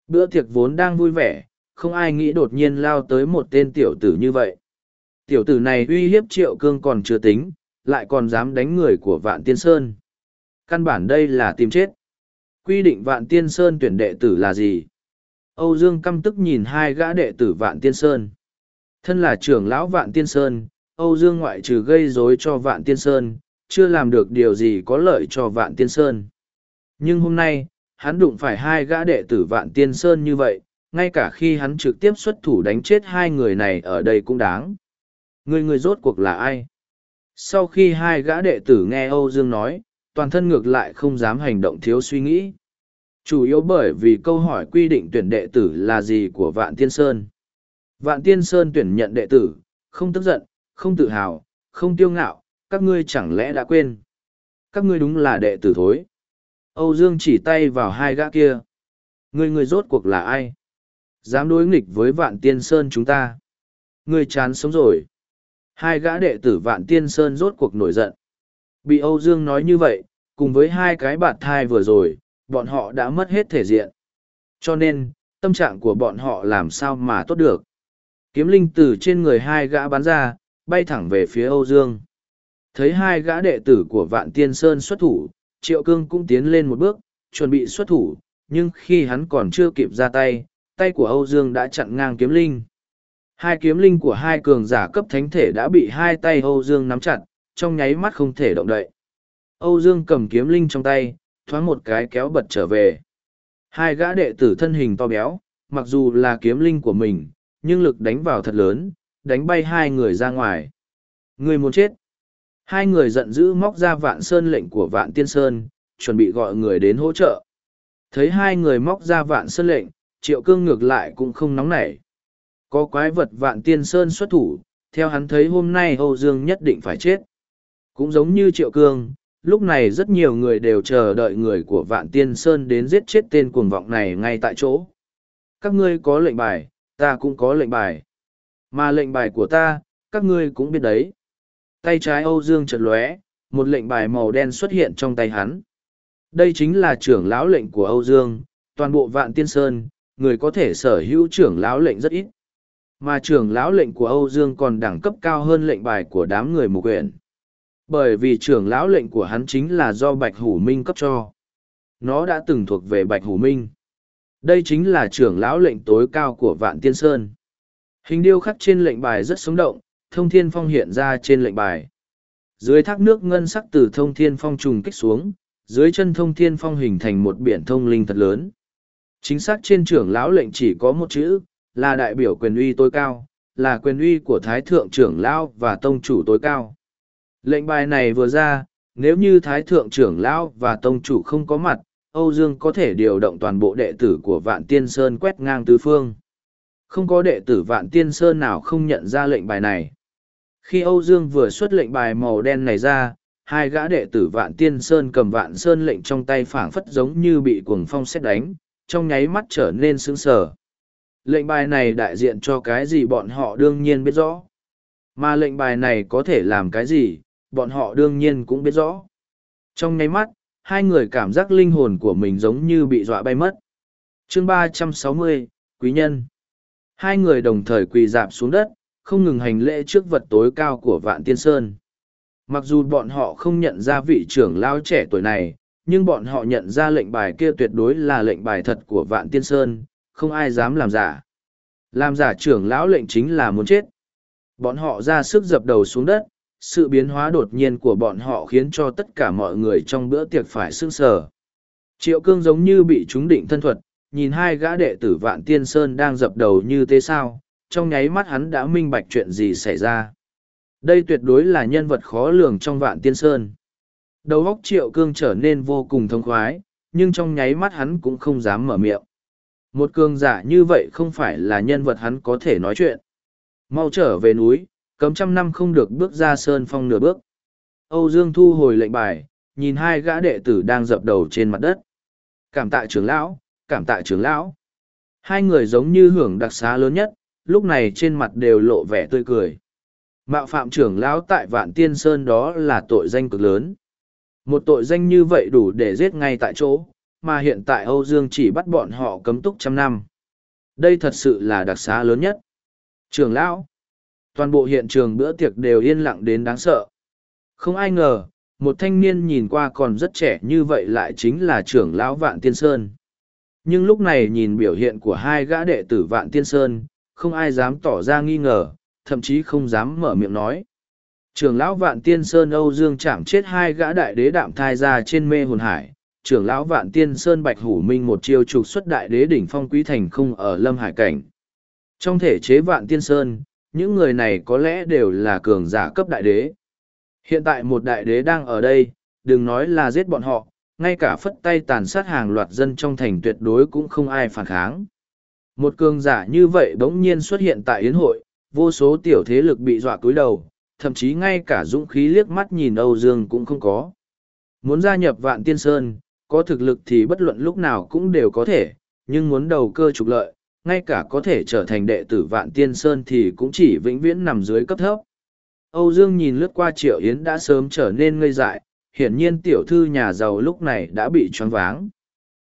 Bữa tiệc vốn đang vui vẻ, không ai nghĩ đột nhiên lao tới một tên tiểu tử như vậy. Tiểu tử này uy hiếp triệu cương còn chưa tính, lại còn dám đánh người của vạn tiên sơn. Căn bản đây là tìm chết. Quy định Vạn Tiên Sơn tuyển đệ tử là gì? Âu Dương căm tức nhìn hai gã đệ tử Vạn Tiên Sơn. Thân là trưởng lão Vạn Tiên Sơn, Âu Dương ngoại trừ gây rối cho Vạn Tiên Sơn, chưa làm được điều gì có lợi cho Vạn Tiên Sơn. Nhưng hôm nay, hắn đụng phải hai gã đệ tử vạn tiên sơn như vậy, ngay cả khi hắn trực tiếp xuất thủ đánh chết hai người này ở đây cũng đáng. Người người rốt cuộc là ai? Sau khi hai gã đệ tử nghe Âu Dương nói, toàn thân ngược lại không dám hành động thiếu suy nghĩ. Chủ yếu bởi vì câu hỏi quy định tuyển đệ tử là gì của Vạn Tiên Sơn. Vạn Tiên Sơn tuyển nhận đệ tử, không tức giận, không tự hào, không tiêu ngạo, các ngươi chẳng lẽ đã quên. Các ngươi đúng là đệ tử thối. Âu Dương chỉ tay vào hai gã kia. Ngươi ngươi rốt cuộc là ai? Dám đối nghịch với Vạn Tiên Sơn chúng ta. Ngươi chán sống rồi. Hai gã đệ tử Vạn Tiên Sơn rốt cuộc nổi giận. Bị Âu Dương nói như vậy, cùng với hai cái bạt thai vừa rồi, bọn họ đã mất hết thể diện. Cho nên, tâm trạng của bọn họ làm sao mà tốt được. Kiếm linh từ trên người hai gã bắn ra, bay thẳng về phía Âu Dương. Thấy hai gã đệ tử của Vạn Tiên Sơn xuất thủ, Triệu Cương cũng tiến lên một bước, chuẩn bị xuất thủ, nhưng khi hắn còn chưa kịp ra tay, tay của Âu Dương đã chặn ngang kiếm linh. Hai kiếm linh của hai cường giả cấp thánh thể đã bị hai tay Âu Dương nắm chặt, trong nháy mắt không thể động đậy. Âu Dương cầm kiếm linh trong tay, thoáng một cái kéo bật trở về. Hai gã đệ tử thân hình to béo, mặc dù là kiếm linh của mình, nhưng lực đánh vào thật lớn, đánh bay hai người ra ngoài. Người muốn chết. Hai người giận dữ móc ra vạn sơn lệnh của vạn tiên sơn, chuẩn bị gọi người đến hỗ trợ. Thấy hai người móc ra vạn sơn lệnh, triệu cương ngược lại cũng không nóng nảy. Có quái vật vạn tiên sơn xuất thủ, theo hắn thấy hôm nay Âu Dương nhất định phải chết. Cũng giống như triệu cương, lúc này rất nhiều người đều chờ đợi người của vạn tiên sơn đến giết chết tên cuồng vọng này ngay tại chỗ. Các ngươi có lệnh bài, ta cũng có lệnh bài. Mà lệnh bài của ta, các ngươi cũng biết đấy. Tay trái Âu Dương chợt lóe, một lệnh bài màu đen xuất hiện trong tay hắn. Đây chính là trưởng lão lệnh của Âu Dương, toàn bộ vạn tiên sơn, người có thể sở hữu trưởng lão lệnh rất ít. Mà trưởng lão lệnh của Âu Dương còn đẳng cấp cao hơn lệnh bài của đám người mục quyển. Bởi vì trưởng lão lệnh của hắn chính là do Bạch Hủ Minh cấp cho. Nó đã từng thuộc về Bạch Hủ Minh. Đây chính là trưởng lão lệnh tối cao của Vạn Tiên Sơn. Hình điêu khắc trên lệnh bài rất sống động, thông thiên phong hiện ra trên lệnh bài. Dưới thác nước ngân sắc từ thông thiên phong trùng kích xuống, dưới chân thông thiên phong hình thành một biển thông linh thật lớn. Chính xác trên trưởng lão lệnh chỉ có một chữ, là đại biểu quyền uy tối cao, là quyền uy của Thái Thượng trưởng lão và tông chủ tối cao. Lệnh bài này vừa ra, nếu như Thái Thượng trưởng lão và tông chủ không có mặt, Âu Dương có thể điều động toàn bộ đệ tử của Vạn Tiên Sơn quét ngang tứ phương. Không có đệ tử Vạn Tiên Sơn nào không nhận ra lệnh bài này. Khi Âu Dương vừa xuất lệnh bài màu đen này ra, hai gã đệ tử Vạn Tiên Sơn cầm Vạn Sơn lệnh trong tay phảng phất giống như bị cuồng phong xét đánh, trong nháy mắt trở nên sững sờ. Lệnh bài này đại diện cho cái gì bọn họ đương nhiên biết rõ. Mà lệnh bài này có thể làm cái gì, bọn họ đương nhiên cũng biết rõ. Trong nháy mắt, hai người cảm giác linh hồn của mình giống như bị dọa bay mất. chương ba trăm sáu mươi Quý Nhân Hai người đồng thời quỳ dạp xuống đất, không ngừng hành lễ trước vật tối cao của Vạn Tiên Sơn. Mặc dù bọn họ không nhận ra vị trưởng lao trẻ tuổi này, nhưng bọn họ nhận ra lệnh bài kia tuyệt đối là lệnh bài thật của Vạn Tiên Sơn, không ai dám làm giả. Làm giả trưởng lão lệnh chính là muốn chết. Bọn họ ra sức dập đầu xuống đất, sự biến hóa đột nhiên của bọn họ khiến cho tất cả mọi người trong bữa tiệc phải sưng sờ. Triệu cương giống như bị trúng định thân thuật, nhìn hai gã đệ tử vạn tiên sơn đang dập đầu như thế sao, trong nháy mắt hắn đã minh bạch chuyện gì xảy ra. Đây tuyệt đối là nhân vật khó lường trong vạn tiên sơn. Đầu óc triệu cương trở nên vô cùng thông khoái, nhưng trong nháy mắt hắn cũng không dám mở miệng. Một cường giả như vậy không phải là nhân vật hắn có thể nói chuyện. Mau trở về núi, cấm trăm năm không được bước ra sơn phong nửa bước. Âu Dương thu hồi lệnh bài, nhìn hai gã đệ tử đang dập đầu trên mặt đất. Cảm tạ trưởng lão, cảm tạ trưởng lão. Hai người giống như hưởng đặc xá lớn nhất, lúc này trên mặt đều lộ vẻ tươi cười. Mạo phạm trưởng lão tại Vạn Tiên Sơn đó là tội danh cực lớn. Một tội danh như vậy đủ để giết ngay tại chỗ, mà hiện tại Âu Dương chỉ bắt bọn họ cấm túc trăm năm. Đây thật sự là đặc xá lớn nhất. Trưởng lão, toàn bộ hiện trường bữa tiệc đều yên lặng đến đáng sợ. Không ai ngờ, một thanh niên nhìn qua còn rất trẻ như vậy lại chính là trưởng lão Vạn Tiên Sơn. Nhưng lúc này nhìn biểu hiện của hai gã đệ tử Vạn Tiên Sơn, không ai dám tỏ ra nghi ngờ, thậm chí không dám mở miệng nói. Trưởng lão Vạn Tiên Sơn Âu Dương chạm chết hai gã đại đế đạm thai ra trên mê hồn hải, trưởng lão vạn tiên sơn bạch hủ minh một chiêu trục xuất đại đế đỉnh phong quý thành không ở lâm hải cảnh. Trong thể chế vạn tiên sơn, những người này có lẽ đều là cường giả cấp đại đế. Hiện tại một đại đế đang ở đây, đừng nói là giết bọn họ, ngay cả phất tay tàn sát hàng loạt dân trong thành tuyệt đối cũng không ai phản kháng. Một cường giả như vậy bỗng nhiên xuất hiện tại yến hội, vô số tiểu thế lực bị dọa cúi đầu, thậm chí ngay cả dũng khí liếc mắt nhìn Âu Dương cũng không có. Muốn gia nhập vạn tiên sơn, có thực lực thì bất luận lúc nào cũng đều có thể, nhưng muốn đầu cơ trục lợi, ngay cả có thể trở thành đệ tử vạn tiên sơn thì cũng chỉ vĩnh viễn nằm dưới cấp thấp. Âu Dương nhìn lướt qua Triệu Yến đã sớm trở nên ngây dại, hiển nhiên tiểu thư nhà giàu lúc này đã bị choáng váng.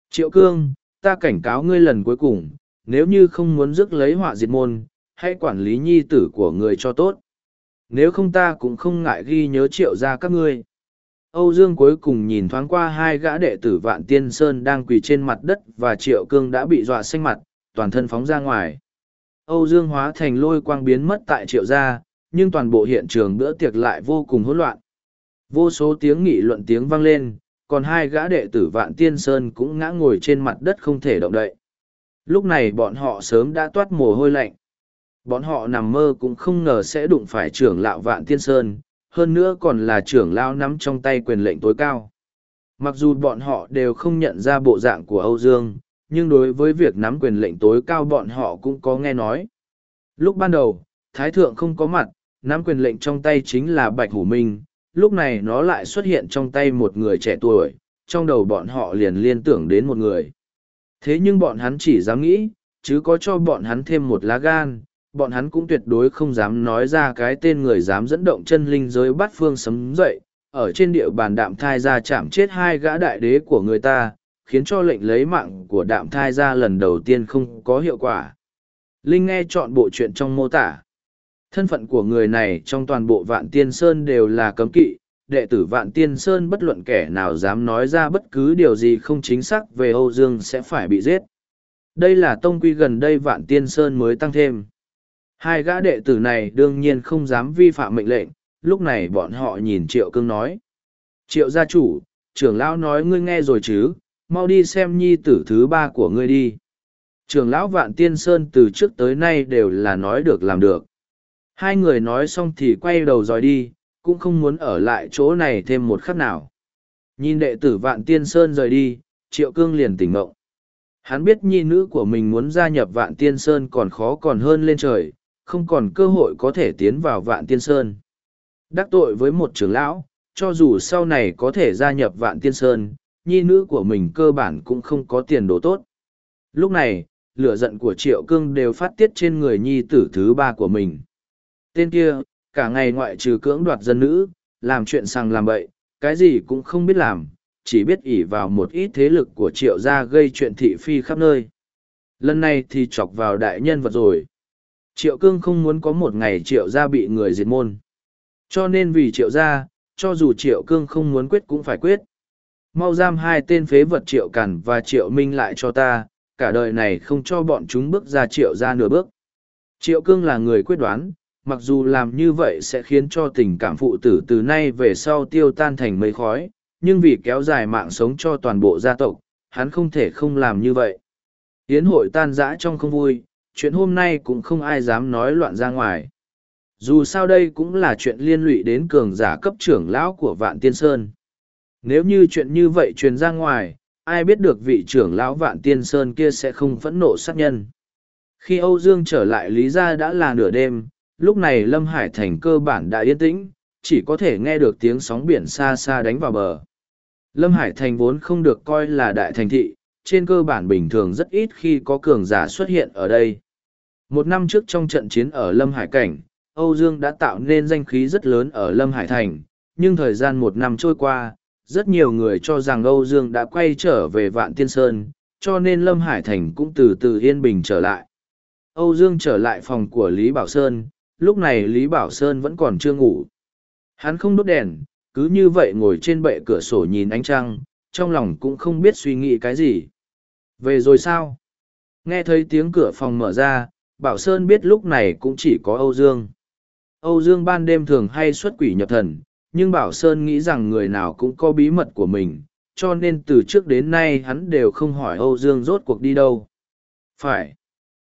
Triệu Cương, ta cảnh cáo ngươi lần cuối cùng, nếu như không muốn rước lấy họa diệt môn, hãy quản lý nhi tử của người cho tốt. Nếu không ta cũng không ngại ghi nhớ triệu ra các ngươi. Âu Dương cuối cùng nhìn thoáng qua hai gã đệ tử Vạn Tiên Sơn đang quỳ trên mặt đất và Triệu Cương đã bị dọa xanh mặt, toàn thân phóng ra ngoài. Âu Dương hóa thành lôi quang biến mất tại Triệu gia, nhưng toàn bộ hiện trường bữa tiệc lại vô cùng hỗn loạn. Vô số tiếng nghị luận tiếng vang lên, còn hai gã đệ tử Vạn Tiên Sơn cũng ngã ngồi trên mặt đất không thể động đậy. Lúc này bọn họ sớm đã toát mồ hôi lạnh. Bọn họ nằm mơ cũng không ngờ sẽ đụng phải trưởng lão Vạn Tiên Sơn, hơn nữa còn là trưởng lão nắm trong tay quyền lệnh tối cao. Mặc dù bọn họ đều không nhận ra bộ dạng của Âu Dương, nhưng đối với việc nắm quyền lệnh tối cao bọn họ cũng có nghe nói. Lúc ban đầu, Thái Thượng không có mặt, nắm quyền lệnh trong tay chính là Bạch Hủ Minh, lúc này nó lại xuất hiện trong tay một người trẻ tuổi, trong đầu bọn họ liền liên tưởng đến một người. Thế nhưng bọn hắn chỉ dám nghĩ, chứ có cho bọn hắn thêm một lá gan, bọn hắn cũng tuyệt đối không dám nói ra cái tên người dám dẫn động chân linh giới bắt phương sấm dậy, ở trên địa bàn đạm thai ra chạm chết hai gã đại đế của người ta, khiến cho lệnh lấy mạng của đạm thai ra lần đầu tiên không có hiệu quả. Linh nghe chọn bộ chuyện trong mô tả. Thân phận của người này trong toàn bộ vạn tiên sơn đều là cấm kỵ, đệ tử vạn tiên sơn bất luận kẻ nào dám nói ra bất cứ điều gì không chính xác về Âu Dương sẽ phải bị giết. Đây là tông quy gần đây vạn tiên sơn mới tăng thêm. Hai gã đệ tử này đương nhiên không dám vi phạm mệnh lệnh, lúc này bọn họ nhìn Triệu Cương nói. Triệu gia chủ, trưởng lão nói ngươi nghe rồi chứ, mau đi xem nhi tử thứ ba của ngươi đi. Trưởng lão Vạn Tiên Sơn từ trước tới nay đều là nói được làm được. Hai người nói xong thì quay đầu dòi đi, cũng không muốn ở lại chỗ này thêm một khắc nào. Nhìn đệ tử Vạn Tiên Sơn rời đi, Triệu Cương liền tỉnh ngộng. Hắn biết nhi nữ của mình muốn gia nhập Vạn Tiên Sơn còn khó còn hơn lên trời, không còn cơ hội có thể tiến vào Vạn Tiên Sơn. Đắc tội với một trưởng lão, cho dù sau này có thể gia nhập Vạn Tiên Sơn, nhi nữ của mình cơ bản cũng không có tiền đồ tốt. Lúc này, lửa giận của Triệu Cương đều phát tiết trên người nhi tử thứ ba của mình. Tên kia, cả ngày ngoại trừ cưỡng đoạt dân nữ, làm chuyện sang làm bậy, cái gì cũng không biết làm, chỉ biết ỉ vào một ít thế lực của triệu gia gây chuyện thị phi khắp nơi. Lần này thì chọc vào đại nhân vật rồi. Triệu cương không muốn có một ngày triệu gia bị người diệt môn. Cho nên vì triệu gia, cho dù triệu cương không muốn quyết cũng phải quyết. Mau giam hai tên phế vật triệu cằn và triệu minh lại cho ta, cả đời này không cho bọn chúng bước ra triệu ra nửa bước. Triệu cương là người quyết đoán, mặc dù làm như vậy sẽ khiến cho tình cảm phụ tử từ nay về sau tiêu tan thành mây khói, nhưng vì kéo dài mạng sống cho toàn bộ gia tộc, hắn không thể không làm như vậy. Yến hội tan rã trong không vui, chuyện hôm nay cũng không ai dám nói loạn ra ngoài. Dù sao đây cũng là chuyện liên lụy đến cường giả cấp trưởng lão của Vạn Tiên Sơn. Nếu như chuyện như vậy truyền ra ngoài, ai biết được vị trưởng lão Vạn Tiên Sơn kia sẽ không phẫn nộ sát nhân. Khi Âu Dương trở lại Lý Gia đã là nửa đêm, lúc này lâm hải thành cơ bản đã yên tĩnh chỉ có thể nghe được tiếng sóng biển xa xa đánh vào bờ lâm hải thành vốn không được coi là đại thành thị trên cơ bản bình thường rất ít khi có cường giả xuất hiện ở đây một năm trước trong trận chiến ở lâm hải cảnh âu dương đã tạo nên danh khí rất lớn ở lâm hải thành nhưng thời gian một năm trôi qua rất nhiều người cho rằng âu dương đã quay trở về vạn tiên sơn cho nên lâm hải thành cũng từ từ yên bình trở lại âu dương trở lại phòng của lý bảo sơn lúc này Lý Bảo Sơn vẫn còn chưa ngủ. Hắn không đốt đèn, cứ như vậy ngồi trên bệ cửa sổ nhìn ánh trăng, trong lòng cũng không biết suy nghĩ cái gì. Về rồi sao? Nghe thấy tiếng cửa phòng mở ra, Bảo Sơn biết lúc này cũng chỉ có Âu Dương. Âu Dương ban đêm thường hay xuất quỷ nhập thần, nhưng Bảo Sơn nghĩ rằng người nào cũng có bí mật của mình, cho nên từ trước đến nay hắn đều không hỏi Âu Dương rốt cuộc đi đâu. Phải.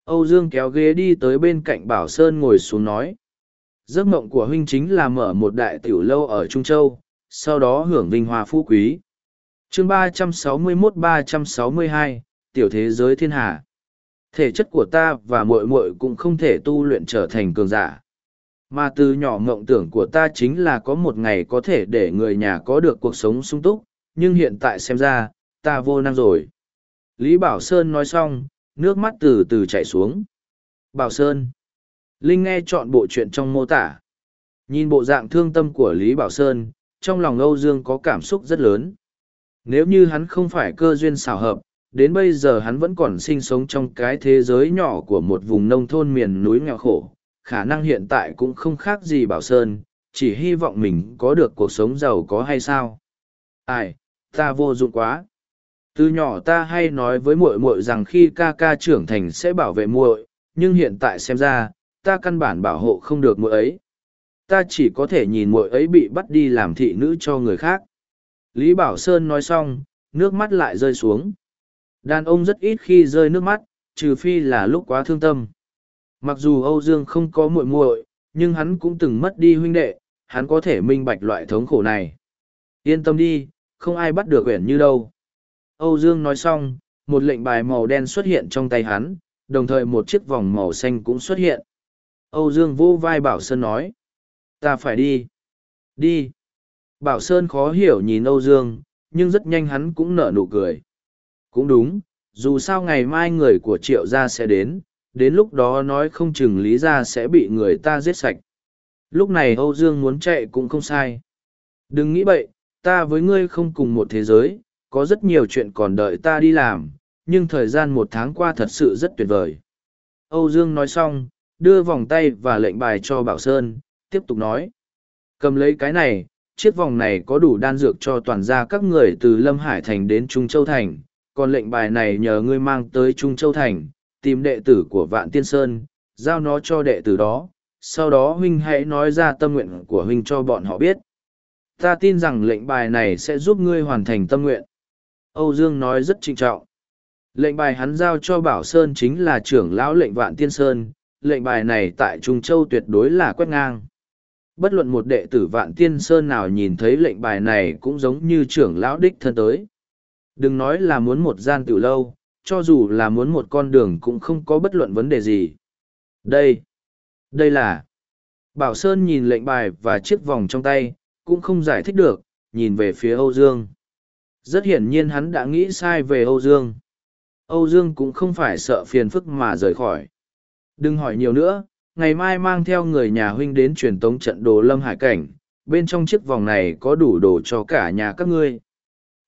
Âu Dương kéo ghế đi tới bên cạnh Bảo Sơn ngồi xuống nói. Giấc mộng của huynh chính là mở một đại tiểu lâu ở Trung Châu, sau đó hưởng vinh hoa phú quý. chương 361-362, Tiểu Thế Giới Thiên Hà. Thể chất của ta và muội muội cũng không thể tu luyện trở thành cường giả. Mà từ nhỏ mộng tưởng của ta chính là có một ngày có thể để người nhà có được cuộc sống sung túc, nhưng hiện tại xem ra, ta vô năng rồi. Lý Bảo Sơn nói xong, nước mắt từ từ chảy xuống. Bảo Sơn. Linh nghe chọn bộ chuyện trong mô tả. Nhìn bộ dạng thương tâm của Lý Bảo Sơn, trong lòng Âu Dương có cảm xúc rất lớn. Nếu như hắn không phải cơ duyên xảo hợp, đến bây giờ hắn vẫn còn sinh sống trong cái thế giới nhỏ của một vùng nông thôn miền núi nghèo khổ. Khả năng hiện tại cũng không khác gì Bảo Sơn, chỉ hy vọng mình có được cuộc sống giàu có hay sao. Ai, ta vô dụng quá. Từ nhỏ ta hay nói với muội muội rằng khi ca ca trưởng thành sẽ bảo vệ muội nhưng hiện tại xem ra ta căn bản bảo hộ không được muội ấy. Ta chỉ có thể nhìn muội ấy bị bắt đi làm thị nữ cho người khác. Lý bảo sơn nói xong nước mắt lại rơi xuống. Đàn ông rất ít khi rơi nước mắt trừ phi là lúc quá thương tâm mặc dù âu dương không có muội muội, nhưng hắn cũng từng mất đi huynh đệ, hắn có thể minh bạch loại thống khổ này. Yên tâm đi, không ai bắt được uyển như đâu. Âu dương nói xong, một lệnh bài màu đen xuất hiện trong tay hắn, đồng thời một chiếc vòng màu xanh cũng xuất hiện. Âu dương vô vai bảo sơn nói, ta phải đi. Đi. Bảo sơn khó hiểu nhìn âu dương, nhưng rất nhanh hắn cũng nở nụ cười. Cũng đúng, dù sao ngày mai người của triệu gia sẽ đến đến lúc đó nói không chừng lý ra sẽ bị người ta giết sạch lúc này âu dương muốn chạy cũng không sai đừng nghĩ bậy ta với ngươi không cùng một thế giới, có rất nhiều chuyện còn đợi ta đi làm, nhưng thời gian một tháng qua thật sự rất tuyệt vời. Âu Dương nói xong, đưa vòng tay và lệnh bài cho Bảo Sơn, tiếp tục nói. Cầm lấy cái này, chiếc vòng này có đủ đan dược cho toàn gia các người từ Lâm Hải Thành đến Trung Châu Thành, còn lệnh bài này nhờ ngươi mang tới Trung Châu Thành, tìm đệ tử của Vạn Tiên Sơn, giao nó cho đệ tử đó, sau đó huynh hãy nói ra tâm nguyện của huynh cho bọn họ biết. Ta tin rằng lệnh bài này sẽ giúp ngươi hoàn thành tâm nguyện. Âu dương nói rất trinh trọng. Lệnh bài hắn giao cho bảo sơn chính là trưởng lão lệnh vạn tiên sơn lệnh bài này tại trung châu tuyệt đối là quét ngang. Bất luận một đệ tử vạn tiên sơn nào nhìn thấy lệnh bài này cũng giống như trưởng lão đích thân tới. Đừng nói là muốn một gian tiểu lâu cho dù là muốn một con đường cũng không có bất luận vấn đề gì đây đây là bảo sơn nhìn lệnh bài và chiếc vòng trong tay cũng không giải thích được, nhìn về phía Âu Dương. Rất hiển nhiên hắn đã nghĩ sai về Âu Dương. Âu Dương cũng không phải sợ phiền phức mà rời khỏi. Đừng hỏi nhiều nữa, ngày mai mang theo người nhà huynh đến truyền tống trận đồ lâm hải cảnh, bên trong chiếc vòng này có đủ đồ cho cả nhà các ngươi.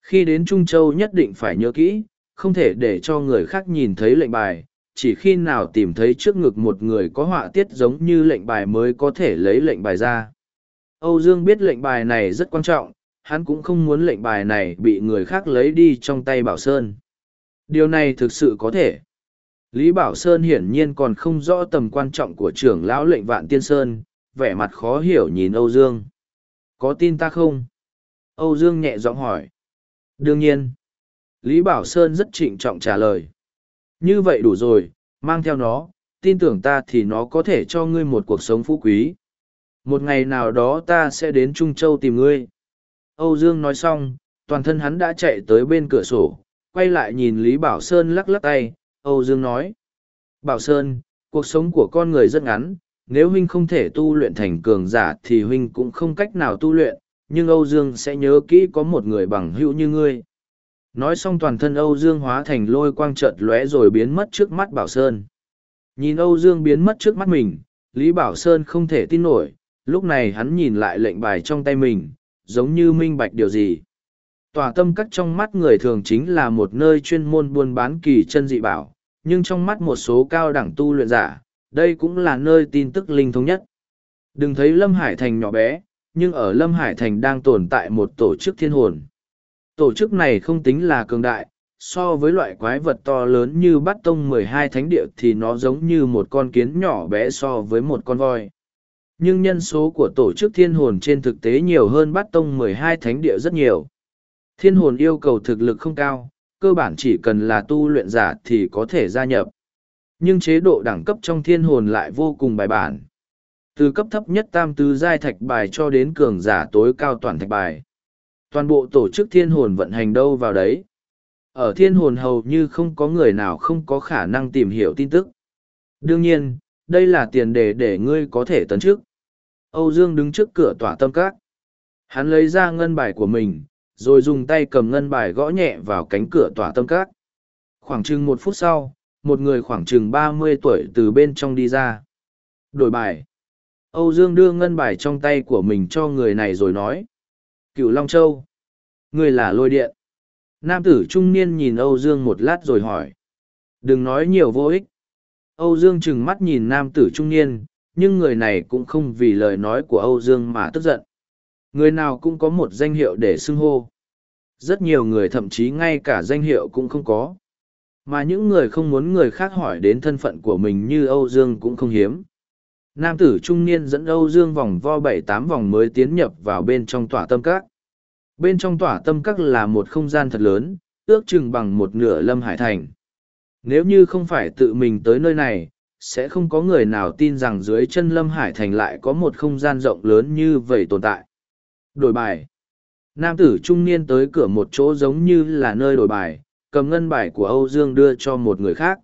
Khi đến Trung Châu nhất định phải nhớ kỹ, không thể để cho người khác nhìn thấy lệnh bài, chỉ khi nào tìm thấy trước ngực một người có họa tiết giống như lệnh bài mới có thể lấy lệnh bài ra. Âu Dương biết lệnh bài này rất quan trọng, hắn cũng không muốn lệnh bài này bị người khác lấy đi trong tay Bảo Sơn. Điều này thực sự có thể. Lý Bảo Sơn hiển nhiên còn không rõ tầm quan trọng của trưởng lão lệnh vạn tiên Sơn, vẻ mặt khó hiểu nhìn Âu Dương. Có tin ta không? Âu Dương nhẹ giọng hỏi. Đương nhiên. Lý Bảo Sơn rất trịnh trọng trả lời. Như vậy đủ rồi, mang theo nó, tin tưởng ta thì nó có thể cho ngươi một cuộc sống phú quý. Một ngày nào đó ta sẽ đến trung châu tìm ngươi. Âu dương nói xong toàn thân hắn đã chạy tới bên cửa sổ quay lại nhìn lý bảo sơn lắc lắc tay. Âu dương nói bảo sơn cuộc sống của con người rất ngắn nếu huynh không thể tu luyện thành cường giả thì huynh cũng không cách nào tu luyện nhưng âu dương sẽ nhớ kỹ có một người bằng hữu như ngươi nói xong toàn thân âu dương hóa thành lôi quang chợt lóe rồi biến mất trước mắt bảo sơn. Nhìn âu dương biến mất trước mắt mình, lý bảo sơn không thể tin nổi, lúc này hắn nhìn lại lệnh bài trong tay mình, giống như minh bạch điều gì. Tòa tâm cắt trong mắt người thường chính là một nơi chuyên môn buôn bán kỳ chân dị bảo, nhưng trong mắt một số cao đẳng tu luyện giả, đây cũng là nơi tin tức linh thống nhất. Đừng thấy lâm hải thành nhỏ bé, nhưng ở lâm hải thành đang tồn tại một tổ chức thiên hồn tổ chức này không tính là cường đại so với loại quái vật to lớn như bát tông mười hai thánh địa thì nó giống như một con kiến nhỏ bé so với một con voi nhưng nhân số của tổ chức thiên hồn trên thực tế nhiều hơn bát tông mười hai thánh địa rất nhiều Thiên hồn yêu cầu thực lực không cao, cơ bản chỉ cần là tu luyện giả thì có thể gia nhập. Nhưng chế độ đẳng cấp trong thiên hồn lại vô cùng bài bản. Từ cấp thấp nhất tam tứ giai thạch bài cho đến cường giả tối cao toàn thạch bài. Toàn bộ tổ chức thiên hồn vận hành đâu vào đấy. Ở thiên hồn hầu như không có người nào không có khả năng tìm hiểu tin tức. Đương nhiên, đây là tiền đề để ngươi có thể tấn chức. Âu Dương đứng trước cửa tỏa tâm các. Hắn lấy ra ngân bài của mình, rồi dùng tay cầm ngân bài gõ nhẹ vào cánh cửa tỏa tâm các. Khoảng chừng một phút sau, một người khoảng chừng ba mươi tuổi từ bên trong đi ra. Đổi bài. Âu Dương đưa ngân bài trong tay của mình cho người này rồi nói. Cửu Long Châu. Người là lôi điện. Nam tử trung niên nhìn Âu Dương một lát rồi hỏi. Đừng nói nhiều vô ích. Âu Dương trừng mắt nhìn nam tử trung niên, nhưng người này cũng không vì lời nói của Âu Dương mà tức giận. Người nào cũng có một danh hiệu để xưng hô. Rất nhiều người thậm chí ngay cả danh hiệu cũng không có. Mà những người không muốn người khác hỏi đến thân phận của mình như Âu Dương cũng không hiếm. Nam tử trung niên dẫn Âu Dương vòng vo bảy tám vòng mới tiến nhập vào bên trong tỏa tâm các. Bên trong tỏa tâm các là một không gian thật lớn, ước chừng bằng một nửa lâm hải thành. Nếu như không phải tự mình tới nơi này, sẽ không có người nào tin rằng dưới chân lâm hải thành lại có một không gian rộng lớn như vậy tồn tại. Đổi bài Nam tử trung niên tới cửa một chỗ giống như là nơi đổi bài, cầm ngân bài của Âu Dương đưa cho một người khác.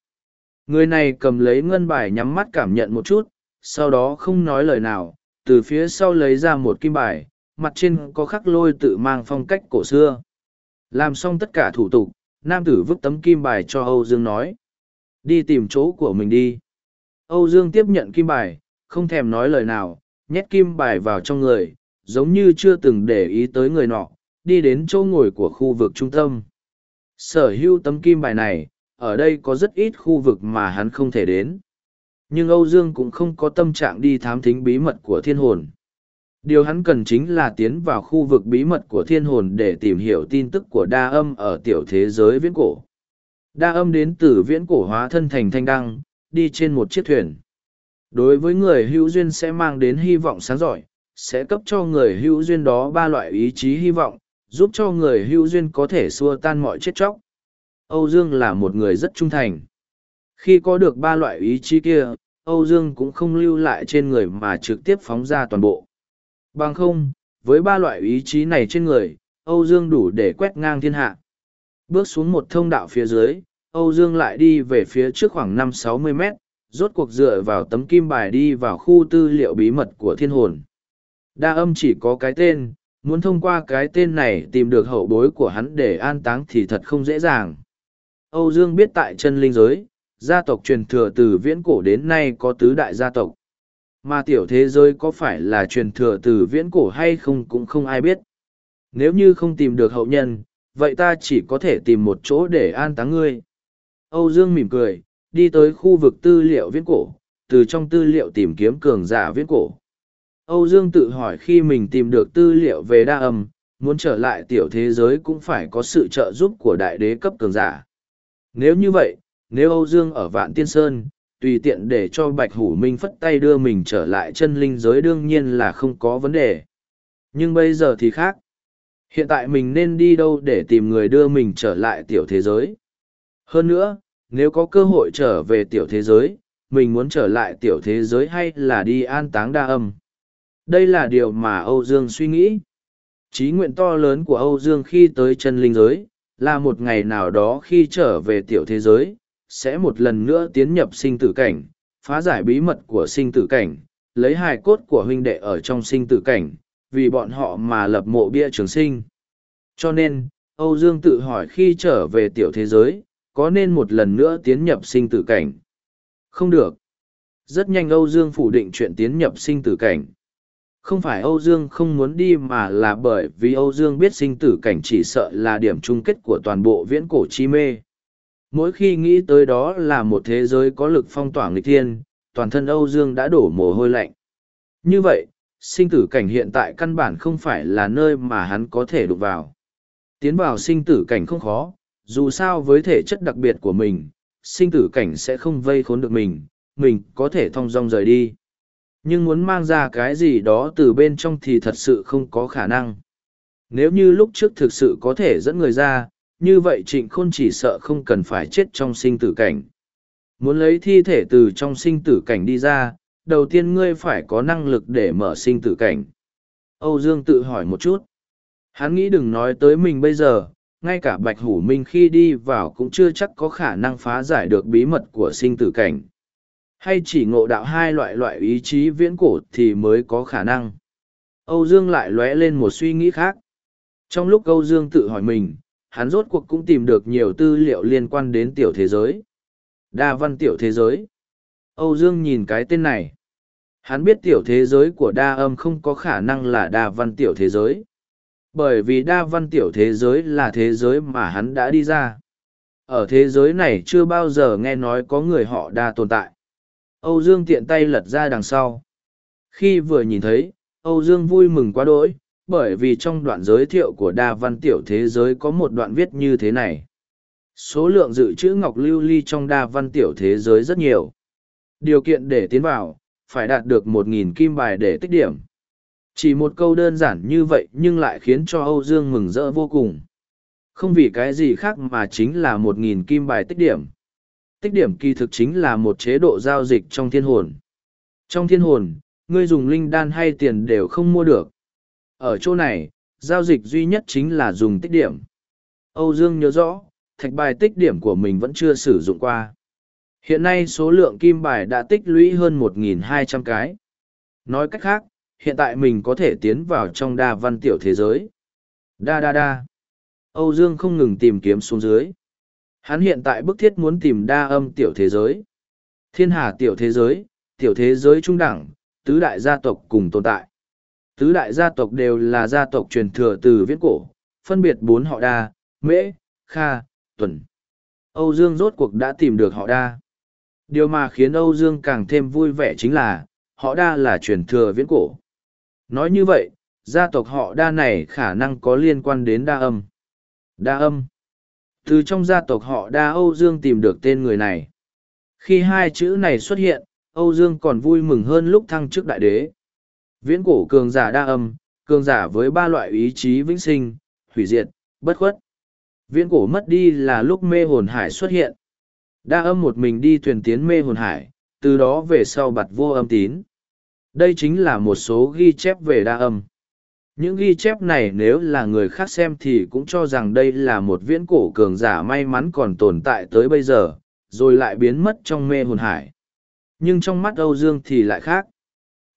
Người này cầm lấy ngân bài nhắm mắt cảm nhận một chút, sau đó không nói lời nào, từ phía sau lấy ra một kim bài, mặt trên có khắc lôi tự mang phong cách cổ xưa. Làm xong tất cả thủ tục, nam tử vứt tấm kim bài cho Âu Dương nói. Đi tìm chỗ của mình đi. Âu Dương tiếp nhận kim bài, không thèm nói lời nào, nhét kim bài vào trong người, giống như chưa từng để ý tới người nọ, đi đến chỗ ngồi của khu vực trung tâm. Sở hữu tấm kim bài này, ở đây có rất ít khu vực mà hắn không thể đến. Nhưng Âu Dương cũng không có tâm trạng đi thám thính bí mật của thiên hồn. Điều hắn cần chính là tiến vào khu vực bí mật của thiên hồn để tìm hiểu tin tức của đa âm ở tiểu thế giới viễn cổ. Đa âm đến từ viễn cổ hóa thân thành thanh đăng, đi trên một chiếc thuyền. Đối với người hữu duyên sẽ mang đến hy vọng sáng giỏi, sẽ cấp cho người hữu duyên đó ba loại ý chí hy vọng, giúp cho người hữu duyên có thể xua tan mọi chết chóc. Âu Dương là một người rất trung thành. Khi có được ba loại ý chí kia, Âu Dương cũng không lưu lại trên người mà trực tiếp phóng ra toàn bộ. Bằng không, với ba loại ý chí này trên người, Âu Dương đủ để quét ngang thiên hạ. Bước xuống một thông đạo phía dưới, Âu Dương lại đi về phía trước khoảng năm sáu mươi mét, rốt cuộc dựa vào tấm kim bài đi vào khu tư liệu bí mật của thiên hồn. Đa âm chỉ có cái tên, muốn thông qua cái tên này tìm được hậu bối của hắn để an táng thì thật không dễ dàng. Âu Dương biết tại chân linh giới, gia tộc truyền thừa từ viễn cổ đến nay có tứ đại gia tộc. Mà tiểu thế giới có phải là truyền thừa từ viễn cổ hay không cũng không ai biết. Nếu như không tìm được hậu nhân, vậy ta chỉ có thể tìm một chỗ để an táng ngươi. Âu Dương mỉm cười, đi tới khu vực tư liệu viễn cổ, từ trong tư liệu tìm kiếm cường giả viễn cổ. Âu Dương tự hỏi khi mình tìm được tư liệu về đa âm, muốn trở lại tiểu thế giới cũng phải có sự trợ giúp của đại đế cấp cường giả. Nếu như vậy, nếu Âu Dương ở Vạn Tiên Sơn, tùy tiện để cho Bạch Hủ Minh phất tay đưa mình trở lại chân linh giới đương nhiên là không có vấn đề. Nhưng bây giờ thì khác. Hiện tại mình nên đi đâu để tìm người đưa mình trở lại tiểu thế giới. Hơn nữa, nếu có cơ hội trở về tiểu thế giới, mình muốn trở lại tiểu thế giới hay là đi an táng đa âm. Đây là điều mà Âu Dương suy nghĩ. Chí nguyện to lớn của Âu Dương khi tới chân linh giới, là một ngày nào đó khi trở về tiểu thế giới, sẽ một lần nữa tiến nhập sinh tử cảnh, phá giải bí mật của sinh tử cảnh, lấy hài cốt của huynh đệ ở trong sinh tử cảnh, vì bọn họ mà lập mộ bia trường sinh. Cho nên, Âu Dương tự hỏi khi trở về tiểu thế giới, có nên một lần nữa tiến nhập sinh tử cảnh? Không được. Rất nhanh Âu Dương phủ định chuyện tiến nhập sinh tử cảnh. Không phải Âu Dương không muốn đi mà là bởi vì Âu Dương biết sinh tử cảnh chỉ sợ là điểm chung kết của toàn bộ viễn cổ chi mê. Mỗi khi nghĩ tới đó là một thế giới có lực phong tỏa nghịch thiên, toàn thân Âu Dương đã đổ mồ hôi lạnh. Như vậy, sinh tử cảnh hiện tại căn bản không phải là nơi mà hắn có thể đụng vào. Tiến vào sinh tử cảnh không khó, dù sao với thể chất đặc biệt của mình, sinh tử cảnh sẽ không vây khốn được mình, mình có thể thong dong rời đi. Nhưng muốn mang ra cái gì đó từ bên trong thì thật sự không có khả năng. Nếu như lúc trước thực sự có thể dẫn người ra, như vậy trịnh khôn chỉ sợ không cần phải chết trong sinh tử cảnh. Muốn lấy thi thể từ trong sinh tử cảnh đi ra, đầu tiên ngươi phải có năng lực để mở sinh tử cảnh. Âu Dương tự hỏi một chút. Hắn nghĩ đừng nói tới mình bây giờ, ngay cả Bạch Hủ Minh khi đi vào cũng chưa chắc có khả năng phá giải được bí mật của sinh tử cảnh. Hay chỉ ngộ đạo hai loại loại ý chí viễn cổ thì mới có khả năng. Âu Dương lại lóe lên một suy nghĩ khác. Trong lúc Âu Dương tự hỏi mình, hắn rốt cuộc cũng tìm được nhiều tư liệu liên quan đến tiểu thế giới. Đa văn tiểu thế giới. Âu Dương nhìn cái tên này. Hắn biết tiểu thế giới của đa âm không có khả năng là đa văn tiểu thế giới. Bởi vì đa văn tiểu thế giới là thế giới mà hắn đã đi ra. Ở thế giới này chưa bao giờ nghe nói có người họ đa tồn tại. Âu Dương tiện tay lật ra đằng sau. Khi vừa nhìn thấy, Âu Dương vui mừng quá đỗi, bởi vì trong đoạn giới thiệu của đa văn tiểu thế giới có một đoạn viết như thế này. Số lượng dự trữ ngọc lưu ly trong đa văn tiểu thế giới rất nhiều. Điều kiện để tiến vào, phải đạt được một nghìn kim bài để tích điểm. Chỉ một câu đơn giản như vậy nhưng lại khiến cho Âu Dương mừng rỡ vô cùng. Không vì cái gì khác mà chính là một nghìn kim bài tích điểm. Tích điểm kỳ thực chính là một chế độ giao dịch trong thiên hồn. Trong thiên hồn, ngươi dùng linh đan hay tiền đều không mua được. Ở chỗ này, giao dịch duy nhất chính là dùng tích điểm. Âu Dương nhớ rõ, thạch bài tích điểm của mình vẫn chưa sử dụng qua. Hiện nay số lượng kim bài đã tích lũy hơn 1.200 cái. Nói cách khác, hiện tại mình có thể tiến vào trong đa văn tiểu thế giới. Đa đa đa. Âu Dương không ngừng tìm kiếm xuống dưới. Hắn hiện tại bức thiết muốn tìm đa âm tiểu thế giới. Thiên hà tiểu thế giới, tiểu thế giới trung đẳng, tứ đại gia tộc cùng tồn tại. Tứ đại gia tộc đều là gia tộc truyền thừa từ viễn cổ, phân biệt bốn họ đa, mễ, kha, tuần. Âu Dương rốt cuộc đã tìm được họ đa. Điều mà khiến Âu Dương càng thêm vui vẻ chính là, họ đa là truyền thừa viễn cổ. Nói như vậy, gia tộc họ đa này khả năng có liên quan đến đa âm. Đa âm. Từ trong gia tộc họ đa Âu Dương tìm được tên người này. Khi hai chữ này xuất hiện, Âu Dương còn vui mừng hơn lúc thăng chức đại đế. Viễn cổ cường giả đa âm, cường giả với ba loại ý chí vĩnh sinh, hủy diệt, bất khuất. Viễn cổ mất đi là lúc mê hồn hải xuất hiện. Đa âm một mình đi thuyền tiến mê hồn hải, từ đó về sau bặt vô âm tín. Đây chính là một số ghi chép về đa âm. Những ghi chép này nếu là người khác xem thì cũng cho rằng đây là một viễn cổ cường giả may mắn còn tồn tại tới bây giờ, rồi lại biến mất trong mê hồn hải. Nhưng trong mắt Âu Dương thì lại khác.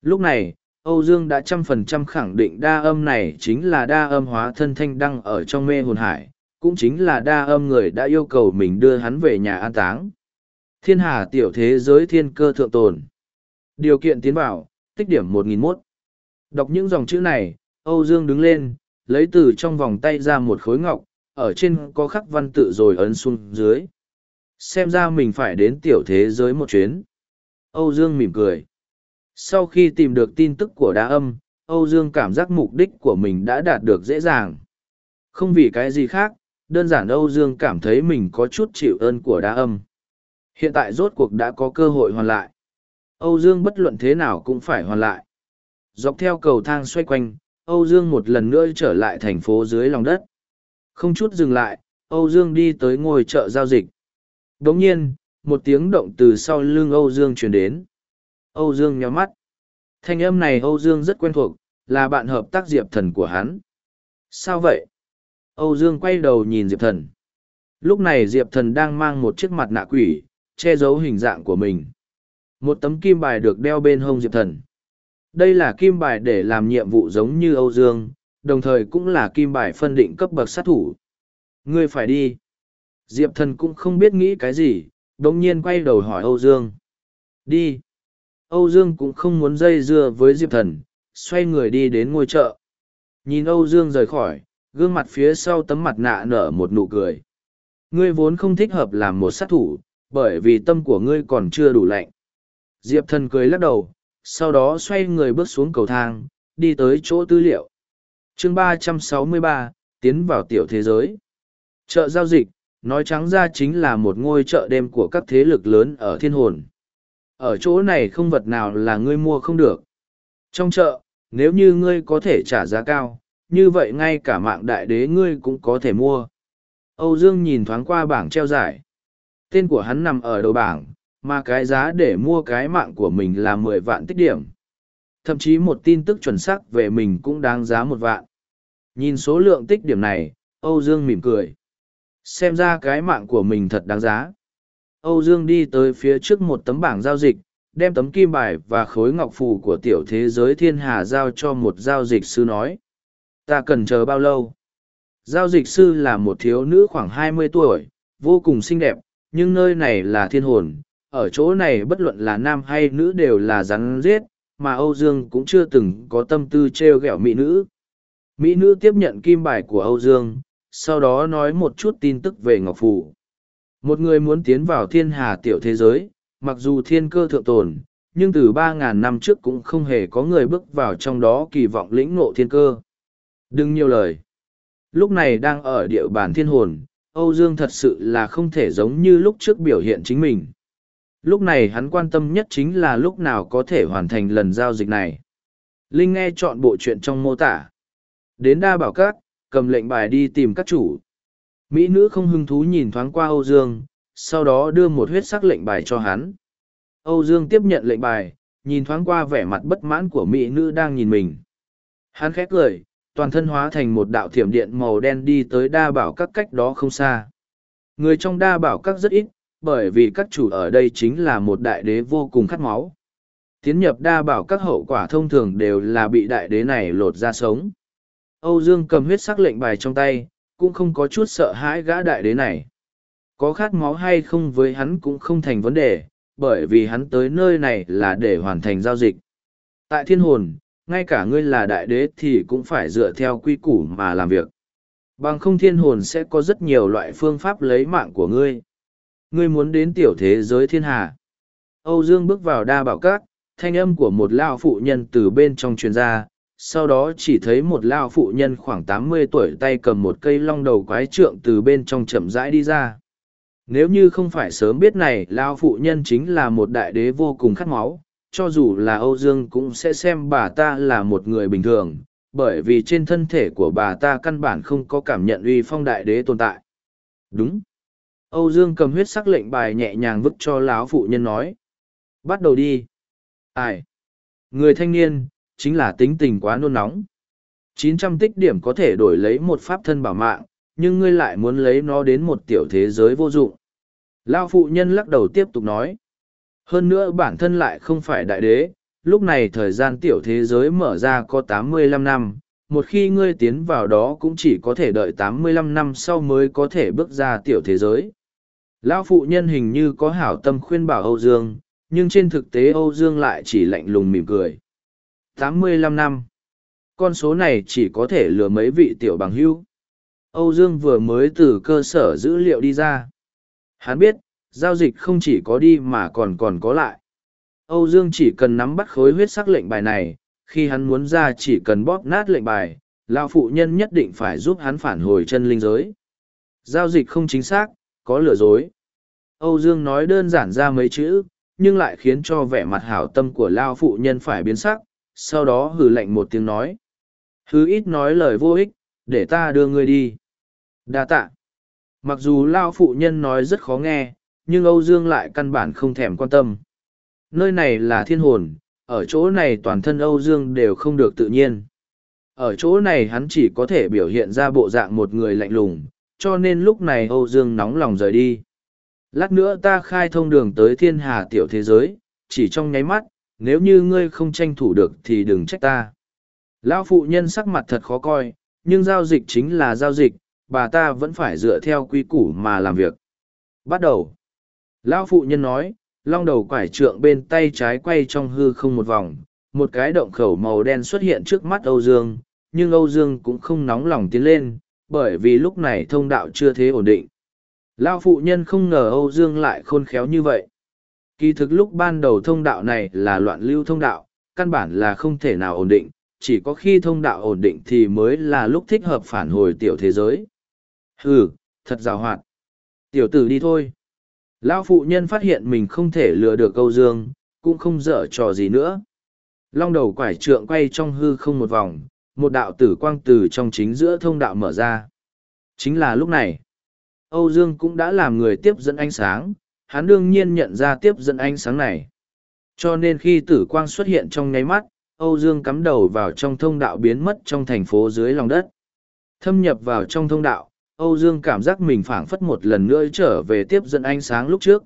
Lúc này, Âu Dương đã trăm phần trăm khẳng định đa âm này chính là đa âm hóa thân thanh đăng ở trong mê hồn hải, cũng chính là đa âm người đã yêu cầu mình đưa hắn về nhà an táng. Thiên hà tiểu thế giới thiên cơ thượng tồn. Điều kiện tiến bảo, tích điểm 1001. Đọc những dòng chữ này, Âu Dương đứng lên, lấy từ trong vòng tay ra một khối ngọc, ở trên có khắc văn tự rồi ấn xuống dưới. Xem ra mình phải đến tiểu thế giới một chuyến. Âu Dương mỉm cười. Sau khi tìm được tin tức của đá âm, Âu Dương cảm giác mục đích của mình đã đạt được dễ dàng. Không vì cái gì khác, đơn giản Âu Dương cảm thấy mình có chút chịu ơn của đá âm. Hiện tại rốt cuộc đã có cơ hội hoàn lại. Âu Dương bất luận thế nào cũng phải hoàn lại. Dọc theo cầu thang xoay quanh, Âu Dương một lần nữa trở lại thành phố dưới lòng đất. Không chút dừng lại, Âu Dương đi tới ngôi chợ giao dịch. Đồng nhiên, một tiếng động từ sau lưng Âu Dương truyền đến. Âu Dương nhắm mắt. Thanh âm này Âu Dương rất quen thuộc, là bạn hợp tác Diệp Thần của hắn. Sao vậy? Âu Dương quay đầu nhìn Diệp Thần. Lúc này Diệp Thần đang mang một chiếc mặt nạ quỷ, che giấu hình dạng của mình. Một tấm kim bài được đeo bên hông Diệp Thần. Đây là kim bài để làm nhiệm vụ giống như Âu Dương, đồng thời cũng là kim bài phân định cấp bậc sát thủ. Ngươi phải đi. Diệp Thần cũng không biết nghĩ cái gì, đồng nhiên quay đầu hỏi Âu Dương. Đi. Âu Dương cũng không muốn dây dưa với Diệp Thần, xoay người đi đến ngôi chợ. Nhìn Âu Dương rời khỏi, gương mặt phía sau tấm mặt nạ nở một nụ cười. Ngươi vốn không thích hợp làm một sát thủ, bởi vì tâm của ngươi còn chưa đủ lạnh. Diệp thần cười lắc đầu, sau đó xoay người bước xuống cầu thang, đi tới chỗ tư liệu. chương ba trăm sáu mươi ba tiến vào tiểu thế giới. Chợ giao dịch, nói trắng ra chính là một ngôi chợ đêm của các thế lực lớn ở thiên hồn. Ở chỗ này không vật nào là ngươi mua không được. Trong chợ, nếu như ngươi có thể trả giá cao, như vậy ngay cả mạng đại đế ngươi cũng có thể mua. Âu Dương nhìn thoáng qua bảng treo giải. Tên của hắn nằm ở đầu bảng, mà cái giá để mua cái mạng của mình là mười vạn tích điểm. Thậm chí một tin tức chuẩn xác về mình cũng đáng giá một vạn. Nhìn số lượng tích điểm này, Âu Dương mỉm cười. Xem ra cái mạng của mình thật đáng giá. Âu Dương đi tới phía trước một tấm bảng giao dịch, đem tấm kim bài và khối ngọc phù của tiểu thế giới thiên hà giao cho một giao dịch sư nói. Ta cần chờ bao lâu? Giao dịch sư là một thiếu nữ khoảng hai mươi tuổi, vô cùng xinh đẹp, nhưng nơi này là thiên hồn. Ở chỗ này bất luận là nam hay nữ đều là rắn giết, mà Âu Dương cũng chưa từng có tâm tư trêu ghẹo mỹ nữ. Mỹ nữ tiếp nhận kim bài của Âu Dương, sau đó nói một chút tin tức về Ngọc Phủ. Một người muốn tiến vào thiên hà tiểu thế giới, mặc dù thiên cơ thượng tồn, nhưng từ ba ngàn năm trước cũng không hề có người bước vào trong đó kỳ vọng lĩnh ngộ thiên cơ. Đừng nhiều lời. Lúc này đang ở địa bàn thiên hồn, Âu Dương thật sự là không thể giống như lúc trước biểu hiện chính mình. Lúc này hắn quan tâm nhất chính là lúc nào có thể hoàn thành lần giao dịch này. Linh nghe chọn bộ chuyện trong mô tả. Đến đa bảo các, cầm lệnh bài đi tìm các chủ. Mỹ nữ không hứng thú nhìn thoáng qua Âu Dương, sau đó đưa một huyết sắc lệnh bài cho hắn. Âu Dương tiếp nhận lệnh bài, nhìn thoáng qua vẻ mặt bất mãn của Mỹ nữ đang nhìn mình. Hắn khét cười, toàn thân hóa thành một đạo thiểm điện màu đen đi tới đa bảo các cách đó không xa. Người trong đa bảo các rất ít, bởi vì các chủ ở đây chính là một đại đế vô cùng khát máu. Tiến nhập đa bảo các hậu quả thông thường đều là bị đại đế này lột ra sống. Âu Dương cầm huyết sắc lệnh bài trong tay, cũng không có chút sợ hãi gã đại đế này. Có khát máu hay không với hắn cũng không thành vấn đề, bởi vì hắn tới nơi này là để hoàn thành giao dịch. Tại thiên hồn, ngay cả ngươi là đại đế thì cũng phải dựa theo quy củ mà làm việc. Bằng không thiên hồn sẽ có rất nhiều loại phương pháp lấy mạng của ngươi. Ngươi muốn đến tiểu thế giới thiên hà. Âu Dương bước vào đa bảo các, thanh âm của một lao phụ nhân từ bên trong truyền ra, sau đó chỉ thấy một lao phụ nhân khoảng tám mươi tuổi tay cầm một cây long đầu quái trượng từ bên trong chậm rãi đi ra. Nếu như không phải sớm biết này lao phụ nhân chính là một đại đế vô cùng khát máu, cho dù là Âu Dương cũng sẽ xem bà ta là một người bình thường, bởi vì trên thân thể của bà ta căn bản không có cảm nhận uy phong đại đế tồn tại. Đúng. Âu Dương cầm huyết sắc lệnh bài nhẹ nhàng vứt cho lão phụ nhân nói. Bắt đầu đi. Ai? Người thanh niên, chính là tính tình quá nôn nóng. 900 tích điểm có thể đổi lấy một pháp thân bảo mạng, nhưng ngươi lại muốn lấy nó đến một tiểu thế giới vô dụng. Lao phụ nhân lắc đầu tiếp tục nói. Hơn nữa bản thân lại không phải đại đế, lúc này thời gian tiểu thế giới mở ra có 85 năm, một khi ngươi tiến vào đó cũng chỉ có thể đợi 85 năm sau mới có thể bước ra tiểu thế giới. Lão phụ nhân hình như có hảo tâm khuyên bảo Âu Dương, nhưng trên thực tế Âu Dương lại chỉ lạnh lùng mỉm cười. 85 năm. Con số này chỉ có thể lừa mấy vị tiểu bằng hữu. Âu Dương vừa mới từ cơ sở dữ liệu đi ra. Hắn biết, giao dịch không chỉ có đi mà còn còn có lại. Âu Dương chỉ cần nắm bắt khối huyết sắc lệnh bài này, khi hắn muốn ra chỉ cần bóp nát lệnh bài, lão phụ nhân nhất định phải giúp hắn phản hồi chân linh giới. Giao dịch không chính xác, có lừa dối. Âu Dương nói đơn giản ra mấy chữ, nhưng lại khiến cho vẻ mặt hảo tâm của Lao phụ nhân phải biến sắc, sau đó hừ lạnh một tiếng nói. Hứ ít nói lời vô ích, để ta đưa ngươi đi. đa tạ. Mặc dù Lao phụ nhân nói rất khó nghe, nhưng Âu Dương lại căn bản không thèm quan tâm. Nơi này là thiên hồn, ở chỗ này toàn thân Âu Dương đều không được tự nhiên. Ở chỗ này hắn chỉ có thể biểu hiện ra bộ dạng một người lạnh lùng, cho nên lúc này Âu Dương nóng lòng rời đi. Lát nữa ta khai thông đường tới thiên hà tiểu thế giới, chỉ trong nháy mắt, nếu như ngươi không tranh thủ được thì đừng trách ta. Lão phụ nhân sắc mặt thật khó coi, nhưng giao dịch chính là giao dịch, bà ta vẫn phải dựa theo quy củ mà làm việc. Bắt đầu. Lão phụ nhân nói, long đầu quải trượng bên tay trái quay trong hư không một vòng, một cái động khẩu màu đen xuất hiện trước mắt Âu Dương, nhưng Âu Dương cũng không nóng lòng tiến lên, bởi vì lúc này thông đạo chưa thế ổn định. lão phụ nhân không ngờ Âu Dương lại khôn khéo như vậy. Kỳ thực lúc ban đầu thông đạo này là loạn lưu thông đạo, căn bản là không thể nào ổn định, chỉ có khi thông đạo ổn định thì mới là lúc thích hợp phản hồi tiểu thế giới. Hừ, thật rào hoạt. Tiểu tử đi thôi. Lão phụ nhân phát hiện mình không thể lừa được Âu Dương, cũng không dở trò gì nữa. Long đầu quải trượng quay trong hư không một vòng, một đạo tử quang từ trong chính giữa thông đạo mở ra. Chính là lúc này, Âu Dương cũng đã làm người tiếp dẫn ánh sáng, hắn đương nhiên nhận ra tiếp dẫn ánh sáng này. Cho nên khi tử quang xuất hiện trong nháy mắt, Âu Dương cắm đầu vào trong thông đạo biến mất trong thành phố dưới lòng đất. Thâm nhập vào trong thông đạo, Âu Dương cảm giác mình phảng phất một lần nữa trở về tiếp dẫn ánh sáng lúc trước.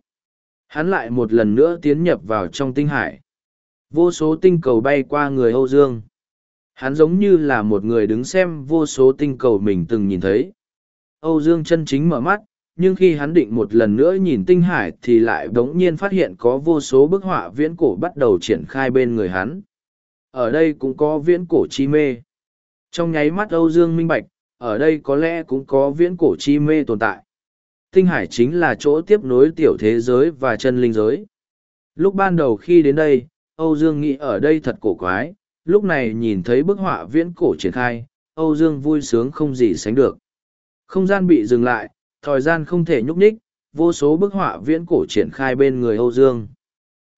Hắn lại một lần nữa tiến nhập vào trong tinh hải. Vô số tinh cầu bay qua người Âu Dương. Hắn giống như là một người đứng xem vô số tinh cầu mình từng nhìn thấy. Âu Dương chân chính mở mắt, nhưng khi hắn định một lần nữa nhìn tinh hải thì lại đống nhiên phát hiện có vô số bức họa viễn cổ bắt đầu triển khai bên người hắn. Ở đây cũng có viễn cổ chi mê. Trong nháy mắt Âu Dương minh bạch, ở đây có lẽ cũng có viễn cổ chi mê tồn tại. Tinh hải chính là chỗ tiếp nối tiểu thế giới và chân linh giới. Lúc ban đầu khi đến đây, Âu Dương nghĩ ở đây thật cổ quái, lúc này nhìn thấy bức họa viễn cổ triển khai, Âu Dương vui sướng không gì sánh được. Không gian bị dừng lại, thời gian không thể nhúc nhích, vô số bức họa viễn cổ triển khai bên người Âu Dương.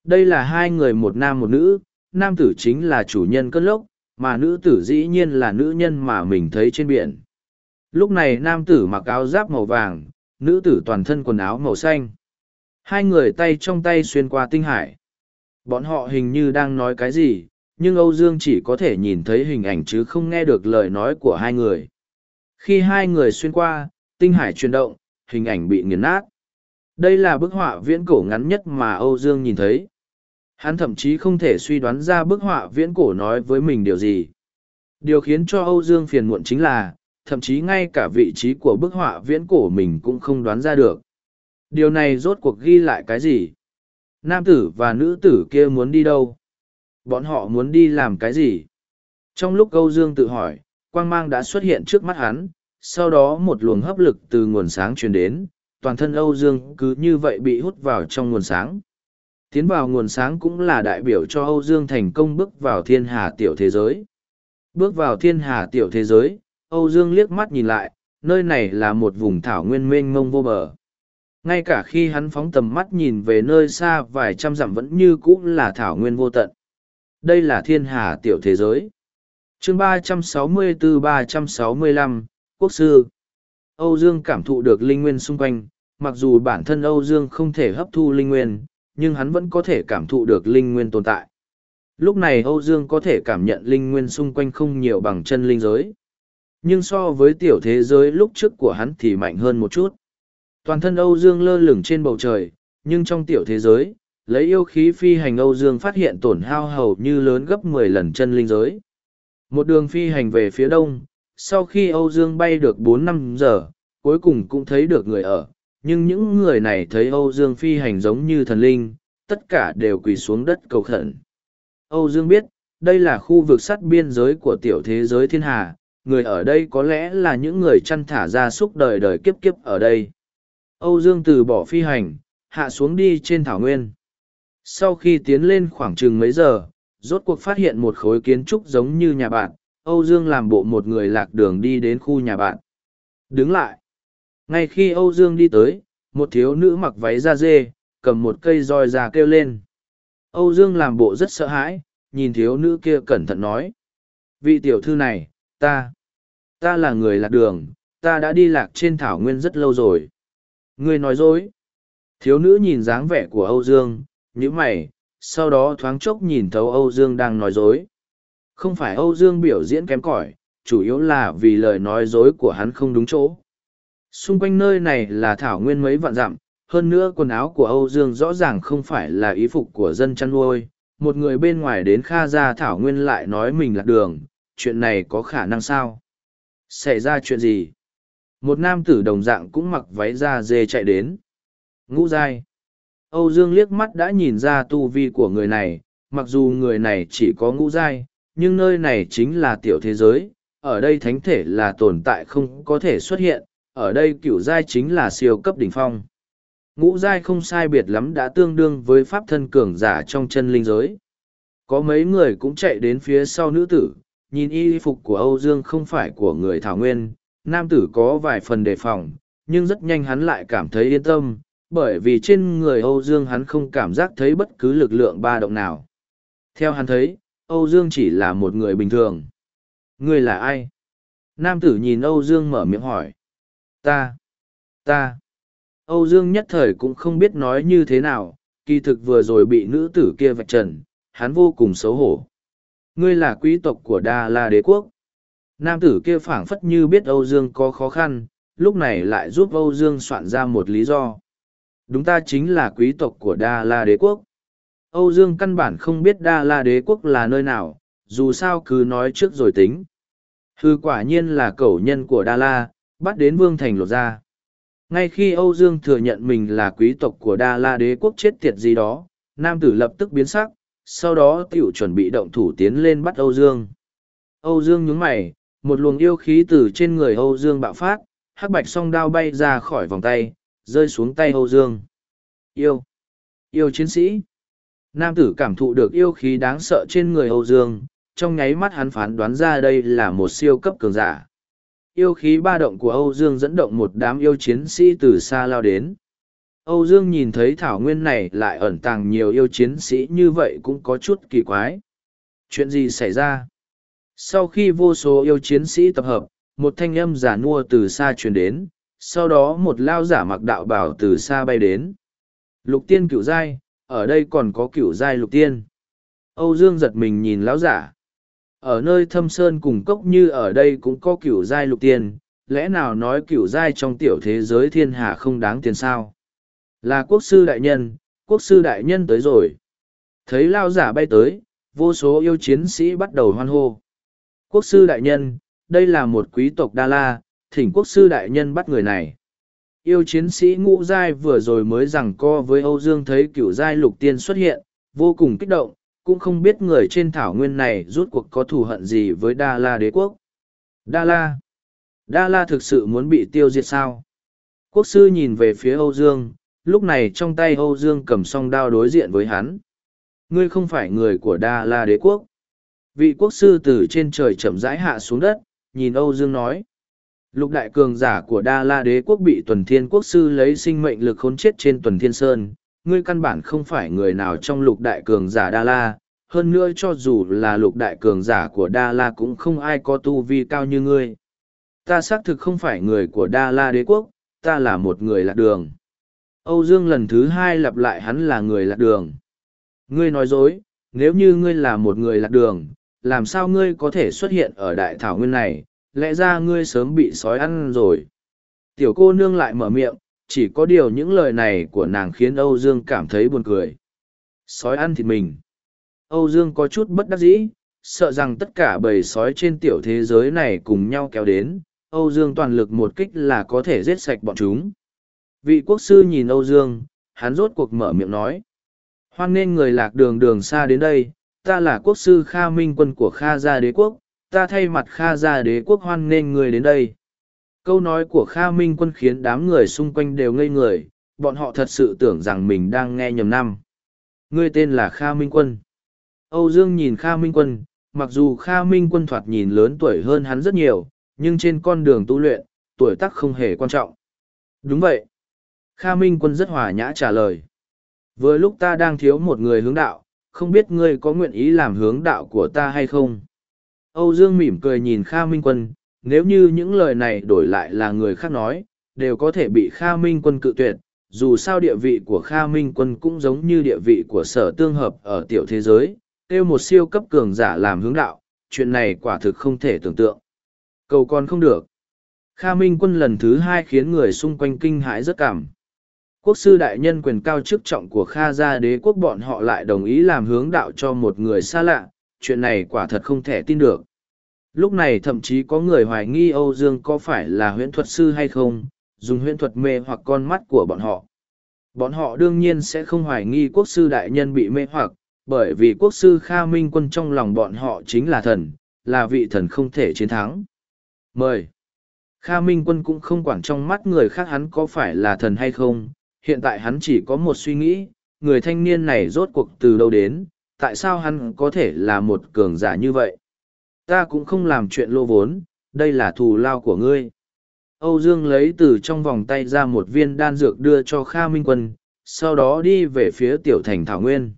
Đây là hai người một nam một nữ, nam tử chính là chủ nhân cơn lốc, mà nữ tử dĩ nhiên là nữ nhân mà mình thấy trên biển. Lúc này nam tử mặc áo giáp màu vàng, nữ tử toàn thân quần áo màu xanh. Hai người tay trong tay xuyên qua tinh hải. Bọn họ hình như đang nói cái gì, nhưng Âu Dương chỉ có thể nhìn thấy hình ảnh chứ không nghe được lời nói của hai người. Khi hai người xuyên qua, tinh hải chuyển động, hình ảnh bị nghiền nát. Đây là bức họa viễn cổ ngắn nhất mà Âu Dương nhìn thấy. Hắn thậm chí không thể suy đoán ra bức họa viễn cổ nói với mình điều gì. Điều khiến cho Âu Dương phiền muộn chính là, thậm chí ngay cả vị trí của bức họa viễn cổ mình cũng không đoán ra được. Điều này rốt cuộc ghi lại cái gì? Nam tử và nữ tử kia muốn đi đâu? Bọn họ muốn đi làm cái gì? Trong lúc Âu Dương tự hỏi, quang mang đã xuất hiện trước mắt hắn, sau đó một luồng hấp lực từ nguồn sáng truyền đến, toàn thân Âu Dương cứ như vậy bị hút vào trong nguồn sáng. Tiến vào nguồn sáng cũng là đại biểu cho Âu Dương thành công bước vào thiên hà tiểu thế giới. Bước vào thiên hà tiểu thế giới, Âu Dương liếc mắt nhìn lại, nơi này là một vùng thảo nguyên mênh mông vô bờ. Ngay cả khi hắn phóng tầm mắt nhìn về nơi xa vài trăm dặm vẫn như cũ là thảo nguyên vô tận. Đây là thiên hà tiểu thế giới. chương 364-365, Quốc sư. Âu Dương cảm thụ được linh nguyên xung quanh, mặc dù bản thân Âu Dương không thể hấp thu linh nguyên, nhưng hắn vẫn có thể cảm thụ được linh nguyên tồn tại. Lúc này Âu Dương có thể cảm nhận linh nguyên xung quanh không nhiều bằng chân linh giới nhưng so với tiểu thế giới lúc trước của hắn thì mạnh hơn một chút. Toàn thân Âu Dương lơ lửng trên bầu trời, nhưng trong tiểu thế giới, lấy yêu khí phi hành Âu Dương phát hiện tổn hao hầu như lớn gấp mười lần chân linh giới. Một đường phi hành về phía đông, sau khi Âu Dương bay được bốn năm giờ, cuối cùng cũng thấy được người ở, nhưng những người này thấy Âu Dương phi hành giống như thần linh, tất cả đều quỳ xuống đất cầu khẩn. Âu Dương biết, đây là khu vực sắt biên giới của tiểu thế giới thiên hà, người ở đây có lẽ là những người chăn thả ra súc đời đời kiếp kiếp ở đây. Âu Dương từ bỏ phi hành, hạ xuống đi trên thảo nguyên. Sau khi tiến lên khoảng chừng mấy giờ, rốt cuộc phát hiện một khối kiến trúc giống như nhà bạn, Âu Dương làm bộ một người lạc đường đi đến khu nhà bạn. Đứng lại. Ngay khi Âu Dương đi tới, một thiếu nữ mặc váy da dê, cầm một cây roi ra kêu lên. Âu Dương làm bộ rất sợ hãi, nhìn thiếu nữ kia cẩn thận nói. Vị tiểu thư này, ta ta là người lạc đường ta đã đi lạc trên thảo nguyên rất lâu rồi ngươi nói dối thiếu nữ nhìn dáng vẻ của âu dương những mày sau đó thoáng chốc nhìn thấu âu dương đang nói dối không phải âu dương biểu diễn kém cỏi chủ yếu là vì lời nói dối của hắn không đúng chỗ xung quanh nơi này là thảo nguyên mấy vạn dặm hơn nữa quần áo của âu dương rõ ràng không phải là ý phục của dân chăn nuôi một người bên ngoài đến kha ra thảo nguyên lại nói mình lạc đường chuyện này có khả năng sao? Xảy ra chuyện gì? Một nam tử đồng dạng cũng mặc váy da dê chạy đến. Ngũ giai. Âu Dương liếc mắt đã nhìn ra tu vi của người này, mặc dù người này chỉ có ngũ giai, nhưng nơi này chính là tiểu thế giới, ở đây thánh thể là tồn tại không có thể xuất hiện, ở đây cửu giai chính là siêu cấp đỉnh phong. Ngũ giai không sai biệt lắm đã tương đương với pháp thân cường giả trong chân linh giới. Có mấy người cũng chạy đến phía sau nữ tử, nhìn y phục của Âu Dương không phải của người Thảo Nguyên, nam tử có vài phần đề phòng, nhưng rất nhanh hắn lại cảm thấy yên tâm, bởi vì trên người Âu Dương hắn không cảm giác thấy bất cứ lực lượng ba động nào. Theo hắn thấy, Âu Dương chỉ là một người bình thường. Ngươi là ai? Nam tử nhìn Âu Dương mở miệng hỏi. Ta, ta. Âu Dương nhất thời cũng không biết nói như thế nào, kỳ thực vừa rồi bị nữ tử kia vạch trần, hắn vô cùng xấu hổ. Ngươi là quý tộc của Đa La Đế Quốc. Nam tử kia phảng phất như biết Âu Dương có khó khăn, lúc này lại giúp Âu Dương soạn ra một lý do. Đúng ta chính là quý tộc của Đa La Đế Quốc. Âu Dương căn bản không biết Đa La Đế Quốc là nơi nào, dù sao cứ nói trước rồi tính. Hư quả nhiên là cẩu nhân của Đa La, bắt đến Vương Thành lột ra. Ngay khi Âu Dương thừa nhận mình là quý tộc của Đa La Đế Quốc chết tiệt gì đó, nam tử lập tức biến sắc, sau đó tiểu chuẩn bị động thủ tiến lên bắt Âu Dương. Âu Dương nhướng mày, một luồng yêu khí từ trên người Âu Dương bạo phát, hắc bạch song đao bay ra khỏi vòng tay, rơi xuống tay Âu Dương. Yêu! Yêu chiến sĩ! Nam tử cảm thụ được yêu khí đáng sợ trên người Âu Dương, trong nháy mắt hắn phán đoán ra đây là một siêu cấp cường giả. Yêu khí ba động của Âu Dương dẫn động một đám yêu chiến sĩ từ xa lao đến. Âu Dương nhìn thấy thảo nguyên này lại ẩn tàng nhiều yêu chiến sĩ như vậy cũng có chút kỳ quái. Chuyện gì xảy ra? Sau khi vô số yêu chiến sĩ tập hợp, một thanh âm giả nua từ xa truyền đến, sau đó một lao giả mặc đạo bảo từ xa bay đến. Lục tiên cửu giai, ở đây còn có cựu giai lục tiên. Âu Dương giật mình nhìn lão giả. Ở nơi thâm sơn cùng cốc như ở đây cũng có cựu giai lục tiên, lẽ nào nói cựu giai trong tiểu thế giới thiên hạ không đáng tiền sao? Là quốc sư đại nhân, quốc sư đại nhân tới rồi. Thấy lao giả bay tới, vô số yêu chiến sĩ bắt đầu hoan hô. Quốc sư đại nhân, đây là một quý tộc Đa La, thỉnh quốc sư đại nhân bắt người này. Yêu chiến sĩ ngũ giai vừa rồi mới rằng co với Âu Dương thấy cửu giai lục tiên xuất hiện, vô cùng kích động, cũng không biết người trên thảo nguyên này rút cuộc có thù hận gì với Đa La đế quốc. Đa La? Đa La thực sự muốn bị tiêu diệt sao? Quốc sư nhìn về phía Âu Dương, lúc này trong tay Âu Dương cầm song đao đối diện với hắn. Ngươi không phải người của Đa La đế quốc. Vị quốc sư từ trên trời chậm rãi hạ xuống đất, nhìn Âu Dương nói. Lục đại cường giả của Đa La đế quốc bị tuần thiên quốc sư lấy sinh mệnh lực khốn chết trên tuần thiên sơn. Ngươi căn bản không phải người nào trong lục đại cường giả Đa La, hơn nữa cho dù là lục đại cường giả của Đa La cũng không ai có tu vi cao như ngươi. Ta xác thực không phải người của Đa La đế quốc, ta là một người lạc đường. Âu Dương lần thứ hai lặp lại hắn là người lạc đường. Ngươi nói dối, nếu như ngươi là một người lạc đường, làm sao ngươi có thể xuất hiện ở đại thảo nguyên này, lẽ ra ngươi sớm bị sói ăn rồi. Tiểu cô nương lại mở miệng, chỉ có điều những lời này của nàng khiến Âu Dương cảm thấy buồn cười. Sói ăn thịt mình. Âu Dương có chút bất đắc dĩ, sợ rằng tất cả bầy sói trên tiểu thế giới này cùng nhau kéo đến, Âu Dương toàn lực một kích là có thể giết sạch bọn chúng. Vị quốc sư nhìn Âu Dương, hắn rốt cuộc mở miệng nói. Hoan nên người lạc đường đường xa đến đây, ta là quốc sư Kha Minh quân của Kha Gia Đế Quốc, ta thay mặt Kha Gia Đế Quốc hoan nên người đến đây. Câu nói của Kha Minh quân khiến đám người xung quanh đều ngây người, bọn họ thật sự tưởng rằng mình đang nghe nhầm năm. Ngươi tên là Kha Minh quân. Âu Dương nhìn Kha Minh quân, mặc dù Kha Minh quân thoạt nhìn lớn tuổi hơn hắn rất nhiều, nhưng trên con đường tu luyện, tuổi tác không hề quan trọng. Đúng vậy. Kha Minh quân rất hòa nhã trả lời. Vừa lúc ta đang thiếu một người hướng đạo, không biết ngươi có nguyện ý làm hướng đạo của ta hay không? Âu Dương mỉm cười nhìn Kha Minh quân, nếu như những lời này đổi lại là người khác nói, đều có thể bị Kha Minh quân cự tuyệt. Dù sao địa vị của Kha Minh quân cũng giống như địa vị của sở tương hợp ở tiểu thế giới, kêu một siêu cấp cường giả làm hướng đạo, chuyện này quả thực không thể tưởng tượng. Cầu còn không được. Kha Minh quân lần thứ hai khiến người xung quanh kinh hãi rất cảm. Quốc sư đại nhân quyền cao chức trọng của Kha gia đế quốc bọn họ lại đồng ý làm hướng đạo cho một người xa lạ, chuyện này quả thật không thể tin được. Lúc này thậm chí có người hoài nghi Âu Dương có phải là huyễn thuật sư hay không, dùng huyễn thuật mê hoặc con mắt của bọn họ. Bọn họ đương nhiên sẽ không hoài nghi quốc sư đại nhân bị mê hoặc, bởi vì quốc sư Kha Minh quân trong lòng bọn họ chính là thần, là vị thần không thể chiến thắng. Mời! Kha Minh quân cũng không quản trong mắt người khác hắn có phải là thần hay không, hiện tại hắn chỉ có một suy nghĩ, người thanh niên này rốt cuộc từ đâu đến, tại sao hắn có thể là một cường giả như vậy? Ta cũng không làm chuyện lô vốn, đây là thù lao của ngươi. Âu Dương lấy từ trong vòng tay ra một viên đan dược đưa cho Kha Minh Quân, sau đó đi về phía tiểu thành Thảo Nguyên.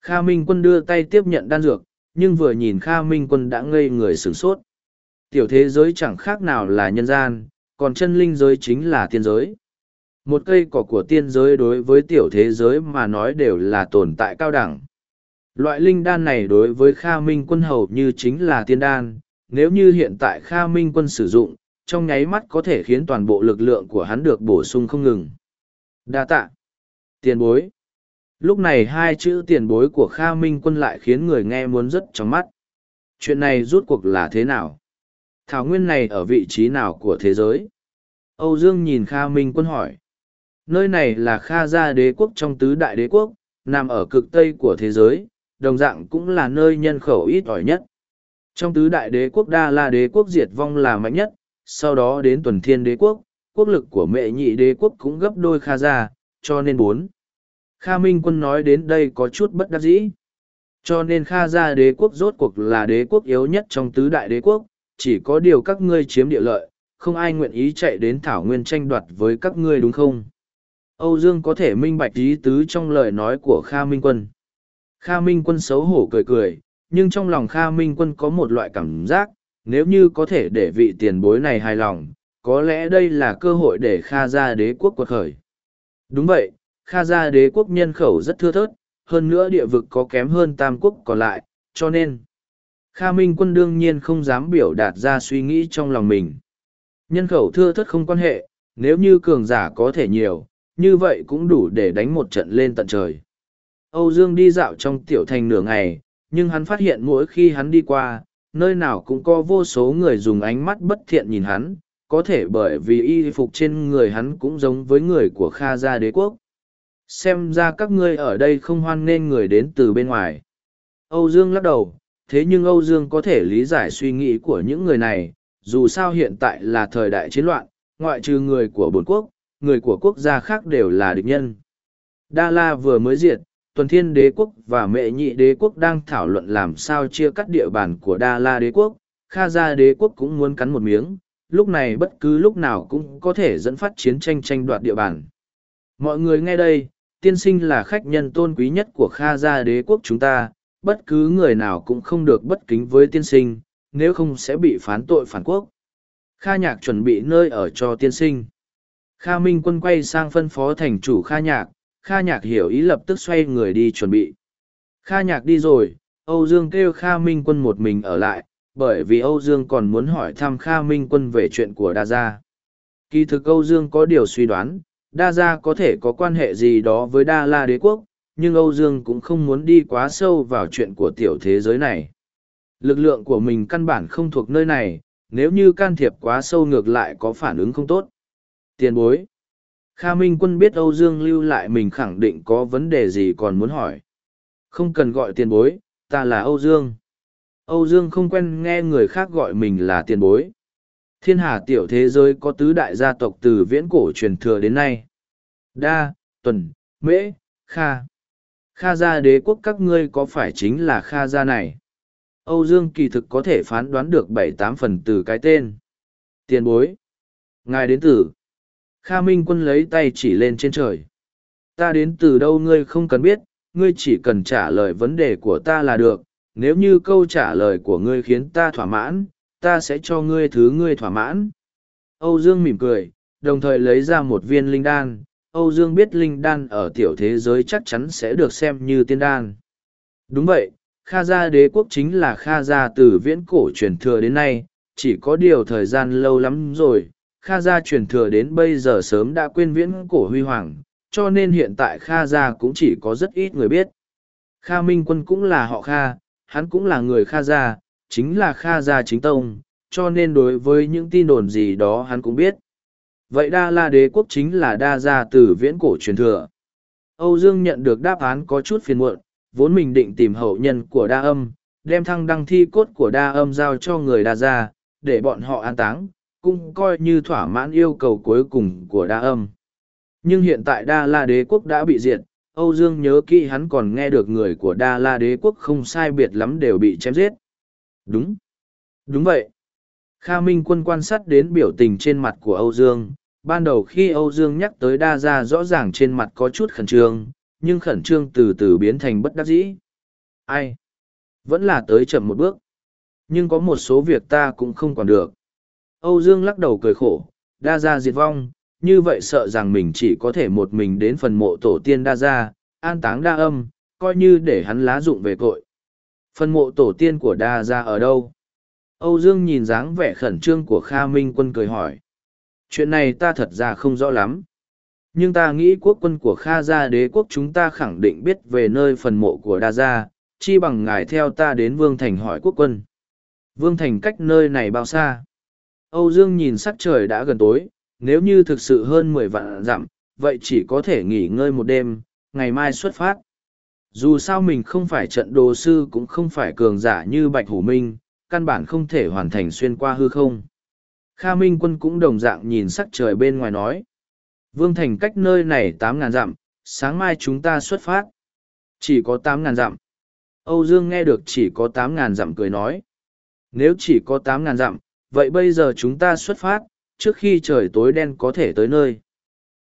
Kha Minh Quân đưa tay tiếp nhận đan dược, nhưng vừa nhìn Kha Minh Quân đã ngây người sửng sốt. Tiểu thế giới chẳng khác nào là nhân gian, còn chân linh giới chính là tiên giới. Một cây cỏ của tiên giới đối với tiểu thế giới mà nói đều là tồn tại cao đẳng. Loại linh đan này đối với Kha Minh quân hầu như chính là tiên đan, nếu như hiện tại Kha Minh quân sử dụng, trong nháy mắt có thể khiến toàn bộ lực lượng của hắn được bổ sung không ngừng. Đa tạ. Tiền bối. Lúc này hai chữ tiền bối của Kha Minh quân lại khiến người nghe muốn rất trong mắt. Chuyện này rút cuộc là thế nào? Thảo nguyên này ở vị trí nào của thế giới? Âu Dương nhìn Kha Minh quân hỏi. Nơi này là Kha gia đế quốc trong tứ đại đế quốc, nằm ở cực tây của thế giới, đồng dạng cũng là nơi nhân khẩu ít ỏi nhất. Trong tứ đại đế quốc Đa La đế quốc diệt vong là mạnh nhất, sau đó đến tuần thiên đế quốc, quốc lực của mẹ nhị đế quốc cũng gấp đôi Kha gia, cho nên bốn. Kha Minh quân nói đến đây có chút bất đắc dĩ. Cho nên Kha gia đế quốc rốt cuộc là đế quốc yếu nhất trong tứ đại đế quốc, chỉ có điều các ngươi chiếm địa lợi, không ai nguyện ý chạy đến Thảo Nguyên tranh đoạt với các ngươi đúng không? Âu Dương có thể minh bạch ý tứ trong lời nói của Kha Minh quân. Kha Minh quân xấu hổ cười cười, nhưng trong lòng Kha Minh quân có một loại cảm giác, nếu như có thể để vị tiền bối này hài lòng, có lẽ đây là cơ hội để Kha gia đế quốc quật khởi. Đúng vậy, Kha gia đế quốc nhân khẩu rất thưa thớt, hơn nữa địa vực có kém hơn tam quốc còn lại, cho nên Kha Minh quân đương nhiên không dám biểu đạt ra suy nghĩ trong lòng mình. Nhân khẩu thưa thớt không quan hệ, nếu như cường giả có thể nhiều, như vậy cũng đủ để đánh một trận lên tận trời. Âu Dương đi dạo trong tiểu thành nửa ngày, nhưng hắn phát hiện mỗi khi hắn đi qua, nơi nào cũng có vô số người dùng ánh mắt bất thiện nhìn hắn, có thể bởi vì y phục trên người hắn cũng giống với người của Kha gia đế quốc. Xem ra các ngươi ở đây không hoan nên người đến từ bên ngoài. Âu Dương lắc đầu, thế nhưng Âu Dương có thể lý giải suy nghĩ của những người này, dù sao hiện tại là thời đại chiến loạn, ngoại trừ người của bổn quốc, người của quốc gia khác đều là địch nhân. Đa La vừa mới diệt, Tuần Thiên Đế quốc và Mệ Nhị Đế quốc đang thảo luận làm sao chia cắt địa bàn của Đa La Đế quốc, Kha Gia Đế quốc cũng muốn cắn một miếng, lúc này bất cứ lúc nào cũng có thể dẫn phát chiến tranh tranh đoạt địa bàn. Mọi người nghe đây, tiên sinh là khách nhân tôn quý nhất của Kha Gia Đế quốc chúng ta, bất cứ người nào cũng không được bất kính với tiên sinh, nếu không sẽ bị phán tội phản quốc. Kha Nhạc chuẩn bị nơi ở cho tiên sinh. Kha Minh quân quay sang phân phó thành chủ Kha Nhạc, Kha Nhạc hiểu ý lập tức xoay người đi chuẩn bị. Kha Nhạc đi rồi, Âu Dương kêu Kha Minh quân một mình ở lại, bởi vì Âu Dương còn muốn hỏi thăm Kha Minh quân về chuyện của Đa Gia. Kỳ thực Âu Dương có điều suy đoán, Đa Gia có thể có quan hệ gì đó với Đa La Đế Quốc, nhưng Âu Dương cũng không muốn đi quá sâu vào chuyện của tiểu thế giới này. Lực lượng của mình căn bản không thuộc nơi này, nếu như can thiệp quá sâu ngược lại có phản ứng không tốt. Tiền bối. Kha Minh Quân biết Âu Dương lưu lại mình khẳng định có vấn đề gì còn muốn hỏi. Không cần gọi tiền bối, ta là Âu Dương. Âu Dương không quen nghe người khác gọi mình là tiền bối. Thiên hà tiểu thế giới có tứ đại gia tộc từ viễn cổ truyền thừa đến nay. Đa, Tuần, Mễ, Kha. Kha gia đế quốc các ngươi có phải chính là Kha gia này? Âu Dương kỳ thực có thể phán đoán được bảy tám phần từ cái tên. Tiền bối. Ngài đến từ. Kha Minh quân lấy tay chỉ lên trên trời. Ta đến từ đâu ngươi không cần biết, ngươi chỉ cần trả lời vấn đề của ta là được. Nếu như câu trả lời của ngươi khiến ta thỏa mãn, ta sẽ cho ngươi thứ ngươi thỏa mãn. Âu Dương mỉm cười, đồng thời lấy ra một viên linh đan. Âu Dương biết linh đan ở tiểu thế giới chắc chắn sẽ được xem như tiên đan. Đúng vậy, Kha gia đế quốc chính là Kha gia từ viễn cổ truyền thừa đến nay, chỉ có điều thời gian lâu lắm rồi, Kha gia truyền thừa đến bây giờ sớm đã quên viễn cổ huy hoàng, cho nên hiện tại Kha gia cũng chỉ có rất ít người biết. Kha Minh Quân cũng là họ Kha, hắn cũng là người Kha gia, chính là Kha gia chính tông, cho nên đối với những tin đồn gì đó hắn cũng biết. Vậy Đa La đế quốc chính là Đa gia từ viễn cổ truyền thừa. Âu Dương nhận được đáp án có chút phiền muộn, vốn mình định tìm hậu nhân của đa âm, đem thăng đăng thi cốt của đa âm giao cho người đa gia, để bọn họ an táng, cũng coi như thỏa mãn yêu cầu cuối cùng của đa âm. Nhưng hiện tại đa la đế quốc đã bị diệt, Âu Dương nhớ kỹ hắn còn nghe được người của đa la đế quốc không sai biệt lắm đều bị chém giết. Đúng. Đúng vậy. Kha Minh quân quan sát đến biểu tình trên mặt của Âu Dương. Ban đầu khi Âu Dương nhắc tới đa gia rõ ràng trên mặt có chút khẩn trương, nhưng khẩn trương từ từ biến thành bất đắc dĩ. Ai? Vẫn là tới chậm một bước. Nhưng có một số việc ta cũng không quản được. Âu Dương lắc đầu cười khổ, đa gia diệt vong, như vậy sợ rằng mình chỉ có thể một mình đến phần mộ tổ tiên đa gia, an táng đa âm, coi như để hắn lá dụng về cội. Phần mộ tổ tiên của đa gia ở đâu? Âu Dương nhìn dáng vẻ khẩn trương của Kha Minh quân cười hỏi. Chuyện này ta thật ra không rõ lắm. Nhưng ta nghĩ quốc quân của Kha gia đế quốc chúng ta khẳng định biết về nơi phần mộ của đa gia, chi bằng ngài theo ta đến Vương Thành hỏi quốc quân. Vương Thành cách nơi này bao xa? Âu Dương nhìn sắc trời đã gần tối, nếu như thực sự hơn mười vạn dặm, vậy chỉ có thể nghỉ ngơi một đêm, ngày mai xuất phát. Dù sao mình không phải trận đồ sư cũng không phải cường giả như Bạch Hủ Minh, căn bản không thể hoàn thành xuyên qua hư không. Kha Minh quân cũng đồng dạng nhìn sắc trời bên ngoài nói. Vương Thành cách nơi này tám ngàn dặm, sáng mai chúng ta xuất phát. Chỉ có tám ngàn dặm. Âu Dương nghe được chỉ có tám ngàn dặm cười nói. Nếu chỉ có tám ngàn dặm, vậy bây giờ chúng ta xuất phát, trước khi trời tối đen có thể tới nơi.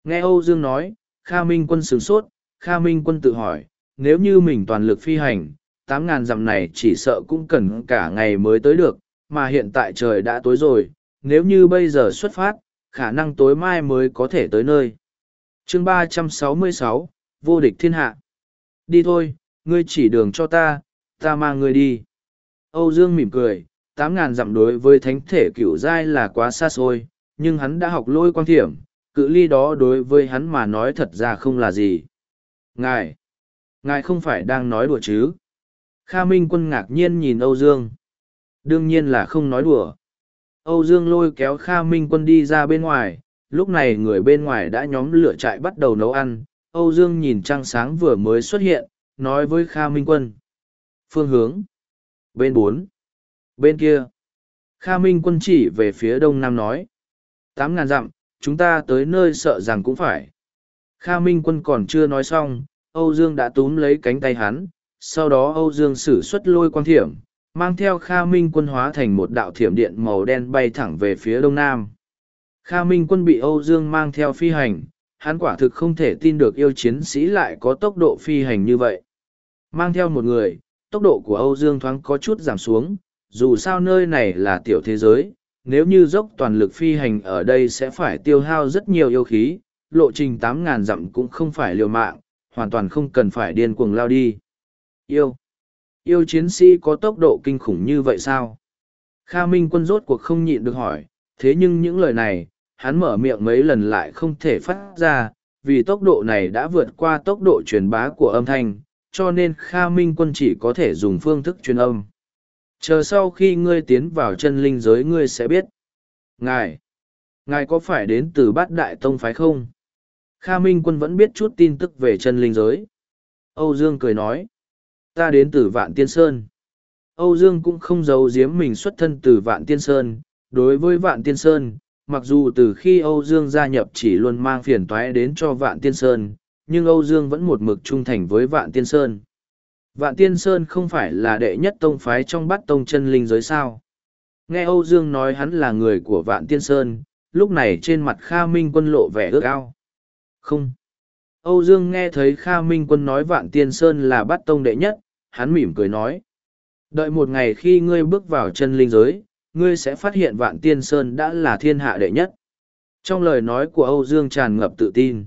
Nghe Âu Dương nói, Kha Minh quân sửng sốt, Kha Minh quân tự hỏi, nếu như mình toàn lực phi hành, tám ngàn dặm này chỉ sợ cũng cần cả ngày mới tới được, mà hiện tại trời đã tối rồi, nếu như bây giờ xuất phát, khả năng tối mai mới có thể tới nơi. chương ba trăm sáu mươi sáu Vô địch thiên hạ. Đi thôi, ngươi chỉ đường cho ta, ta mang ngươi đi. Âu Dương mỉm cười, tám ngàn dặm đối với thánh thể cửu giai là quá xa xôi, nhưng hắn đã học lôi quan thiểm, cự ly đó đối với hắn mà nói thật ra không là gì. Ngài, ngài không phải đang nói đùa chứ? Kha Minh quân ngạc nhiên nhìn Âu Dương. Đương nhiên là không nói đùa. Âu Dương lôi kéo Kha Minh quân đi ra bên ngoài, lúc này người bên ngoài đã nhóm lửa trại bắt đầu nấu ăn. Âu Dương nhìn trăng sáng vừa mới xuất hiện, nói với Kha Minh quân. Phương hướng. Bên bốn. Bên kia. Kha Minh quân chỉ về phía đông nam nói. Tám ngàn dặm, chúng ta tới nơi sợ rằng cũng phải. Kha Minh quân còn chưa nói xong, Âu Dương đã túm lấy cánh tay hắn, sau đó Âu Dương sử xuất lôi quan thiểm, mang theo Kha Minh quân hóa thành một đạo thiểm điện màu đen bay thẳng về phía đông nam. Kha Minh quân bị Âu Dương mang theo phi hành, hắn quả thực không thể tin được yêu chiến sĩ lại có tốc độ phi hành như vậy. Mang theo một người, tốc độ của Âu Dương thoáng có chút giảm xuống, dù sao nơi này là tiểu thế giới, nếu như dốc toàn lực phi hành ở đây sẽ phải tiêu hao rất nhiều yêu khí, lộ trình tám ngàn dặm cũng không phải liều mạng, hoàn toàn không cần phải điên cuồng lao đi. Yêu. Yêu chiến sĩ có tốc độ kinh khủng như vậy sao? Kha Minh quân rốt cuộc không nhịn được hỏi, thế nhưng những lời này, hắn mở miệng mấy lần lại không thể phát ra, vì tốc độ này đã vượt qua tốc độ truyền bá của âm thanh, cho nên Kha Minh quân chỉ có thể dùng phương thức truyền âm. Chờ sau khi ngươi tiến vào chân linh giới ngươi sẽ biết. Ngài, ngài có phải đến từ bát đại tông phái không? Kha Minh quân vẫn biết chút tin tức về chân linh giới. Âu Dương cười nói ta đến từ Vạn Tiên Sơn. Âu Dương cũng không giấu giếm mình xuất thân từ Vạn Tiên Sơn. Đối với Vạn Tiên Sơn, mặc dù từ khi Âu Dương gia nhập chỉ luôn mang phiền toái đến cho Vạn Tiên Sơn, nhưng Âu Dương vẫn một mực trung thành với Vạn Tiên Sơn. Vạn Tiên Sơn không phải là đệ nhất tông phái trong bắt tông chân linh giới sao. Nghe Âu Dương nói hắn là người của Vạn Tiên Sơn, lúc này trên mặt Kha Minh quân lộ vẻ ước ao. Không. Âu Dương nghe thấy Kha Minh quân nói Vạn Tiên Sơn là bắt tông đệ nhất, hắn mỉm cười nói. Đợi một ngày khi ngươi bước vào chân linh giới, ngươi sẽ phát hiện Vạn Tiên Sơn đã là thiên hạ đệ nhất. Trong lời nói của Âu Dương tràn ngập tự tin.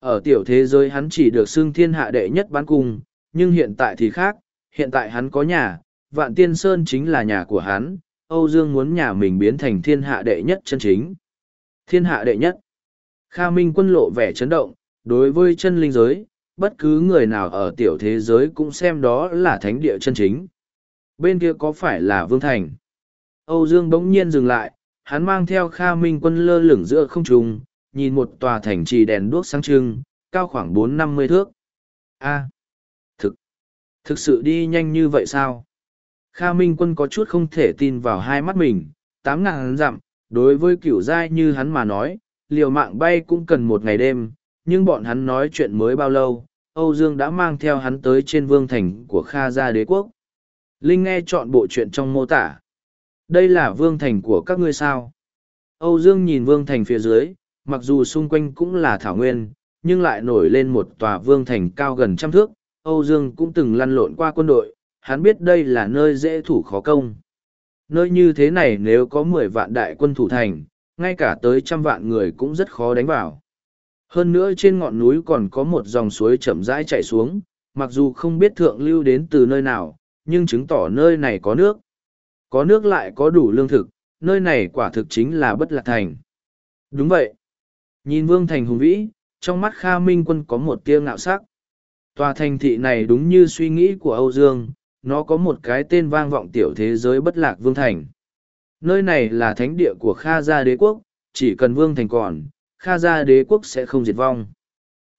Ở tiểu thế giới hắn chỉ được xưng thiên hạ đệ nhất bán cung, nhưng hiện tại thì khác, hiện tại hắn có nhà, Vạn Tiên Sơn chính là nhà của hắn, Âu Dương muốn nhà mình biến thành thiên hạ đệ nhất chân chính. Thiên hạ đệ nhất. Kha Minh quân lộ vẻ chấn động, đối với chân linh giới, bất cứ người nào ở tiểu thế giới cũng xem đó là thánh địa chân chính. Bên kia có phải là Vương Thành? Âu Dương bỗng nhiên dừng lại, hắn mang theo Kha Minh quân lơ lửng giữa không trung, nhìn một tòa thành trì đèn đuốc sáng trưng, cao khoảng bốn năm mươi thước. A, thực sự đi nhanh như vậy sao? Kha Minh quân có chút không thể tin vào hai mắt mình, tám ngàn dặm, đối với kiểu giai như hắn mà nói, liều mạng bay cũng cần một ngày đêm, nhưng bọn hắn nói chuyện mới bao lâu, Âu Dương đã mang theo hắn tới trên vương thành của Kha Gia đế quốc. Linh nghe chọn bộ chuyện trong mô tả. Đây là vương thành của các ngươi sao. Âu Dương nhìn vương thành phía dưới, mặc dù xung quanh cũng là thảo nguyên, nhưng lại nổi lên một tòa vương thành cao gần trăm thước. Âu Dương cũng từng lăn lộn qua quân đội, hắn biết đây là nơi dễ thủ khó công. Nơi như thế này nếu có mười vạn đại quân thủ thành, ngay cả tới trăm vạn người cũng rất khó đánh vào. Hơn nữa trên ngọn núi còn có một dòng suối chậm rãi chạy xuống, mặc dù không biết thượng lưu đến từ nơi nào, nhưng chứng tỏ nơi này có nước. Có nước lại có đủ lương thực, nơi này quả thực chính là bất lạc thành. Đúng vậy. Nhìn Vương Thành hùng vĩ, trong mắt Kha Minh quân có một tia ngạo sắc. Tòa thành thị này đúng như suy nghĩ của Âu Dương, nó có một cái tên vang vọng tiểu thế giới bất lạc Vương Thành. Nơi này là thánh địa của Kha gia đế quốc, chỉ cần Vương Thành còn, Kha gia đế quốc sẽ không diệt vong.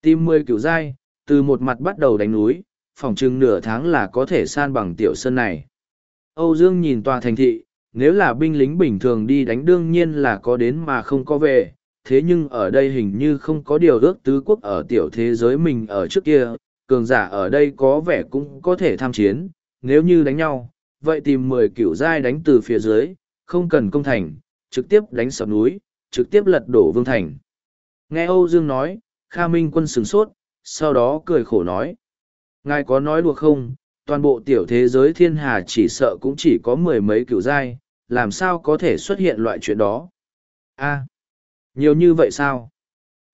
Tìm mười cửu giai, từ một mặt bắt đầu đánh núi, phòng chừng nửa tháng là có thể san bằng tiểu sơn này. Âu Dương nhìn tòa thành thị, nếu là binh lính bình thường đi đánh đương nhiên là có đến mà không có về, thế nhưng ở đây hình như không có điều ước tứ quốc ở tiểu thế giới mình ở trước kia, cường giả ở đây có vẻ cũng có thể tham chiến, nếu như đánh nhau, vậy tìm mười cửu giai đánh từ phía dưới, không cần công thành, trực tiếp đánh sập núi, trực tiếp lật đổ vương thành. Nghe Âu Dương nói, Kha Minh quân sửng sốt, sau đó cười khổ nói. Ngài có nói đùa không, toàn bộ tiểu thế giới thiên hà chỉ sợ cũng chỉ có mười mấy cửu giai, làm sao có thể xuất hiện loại chuyện đó? a nhiều như vậy sao?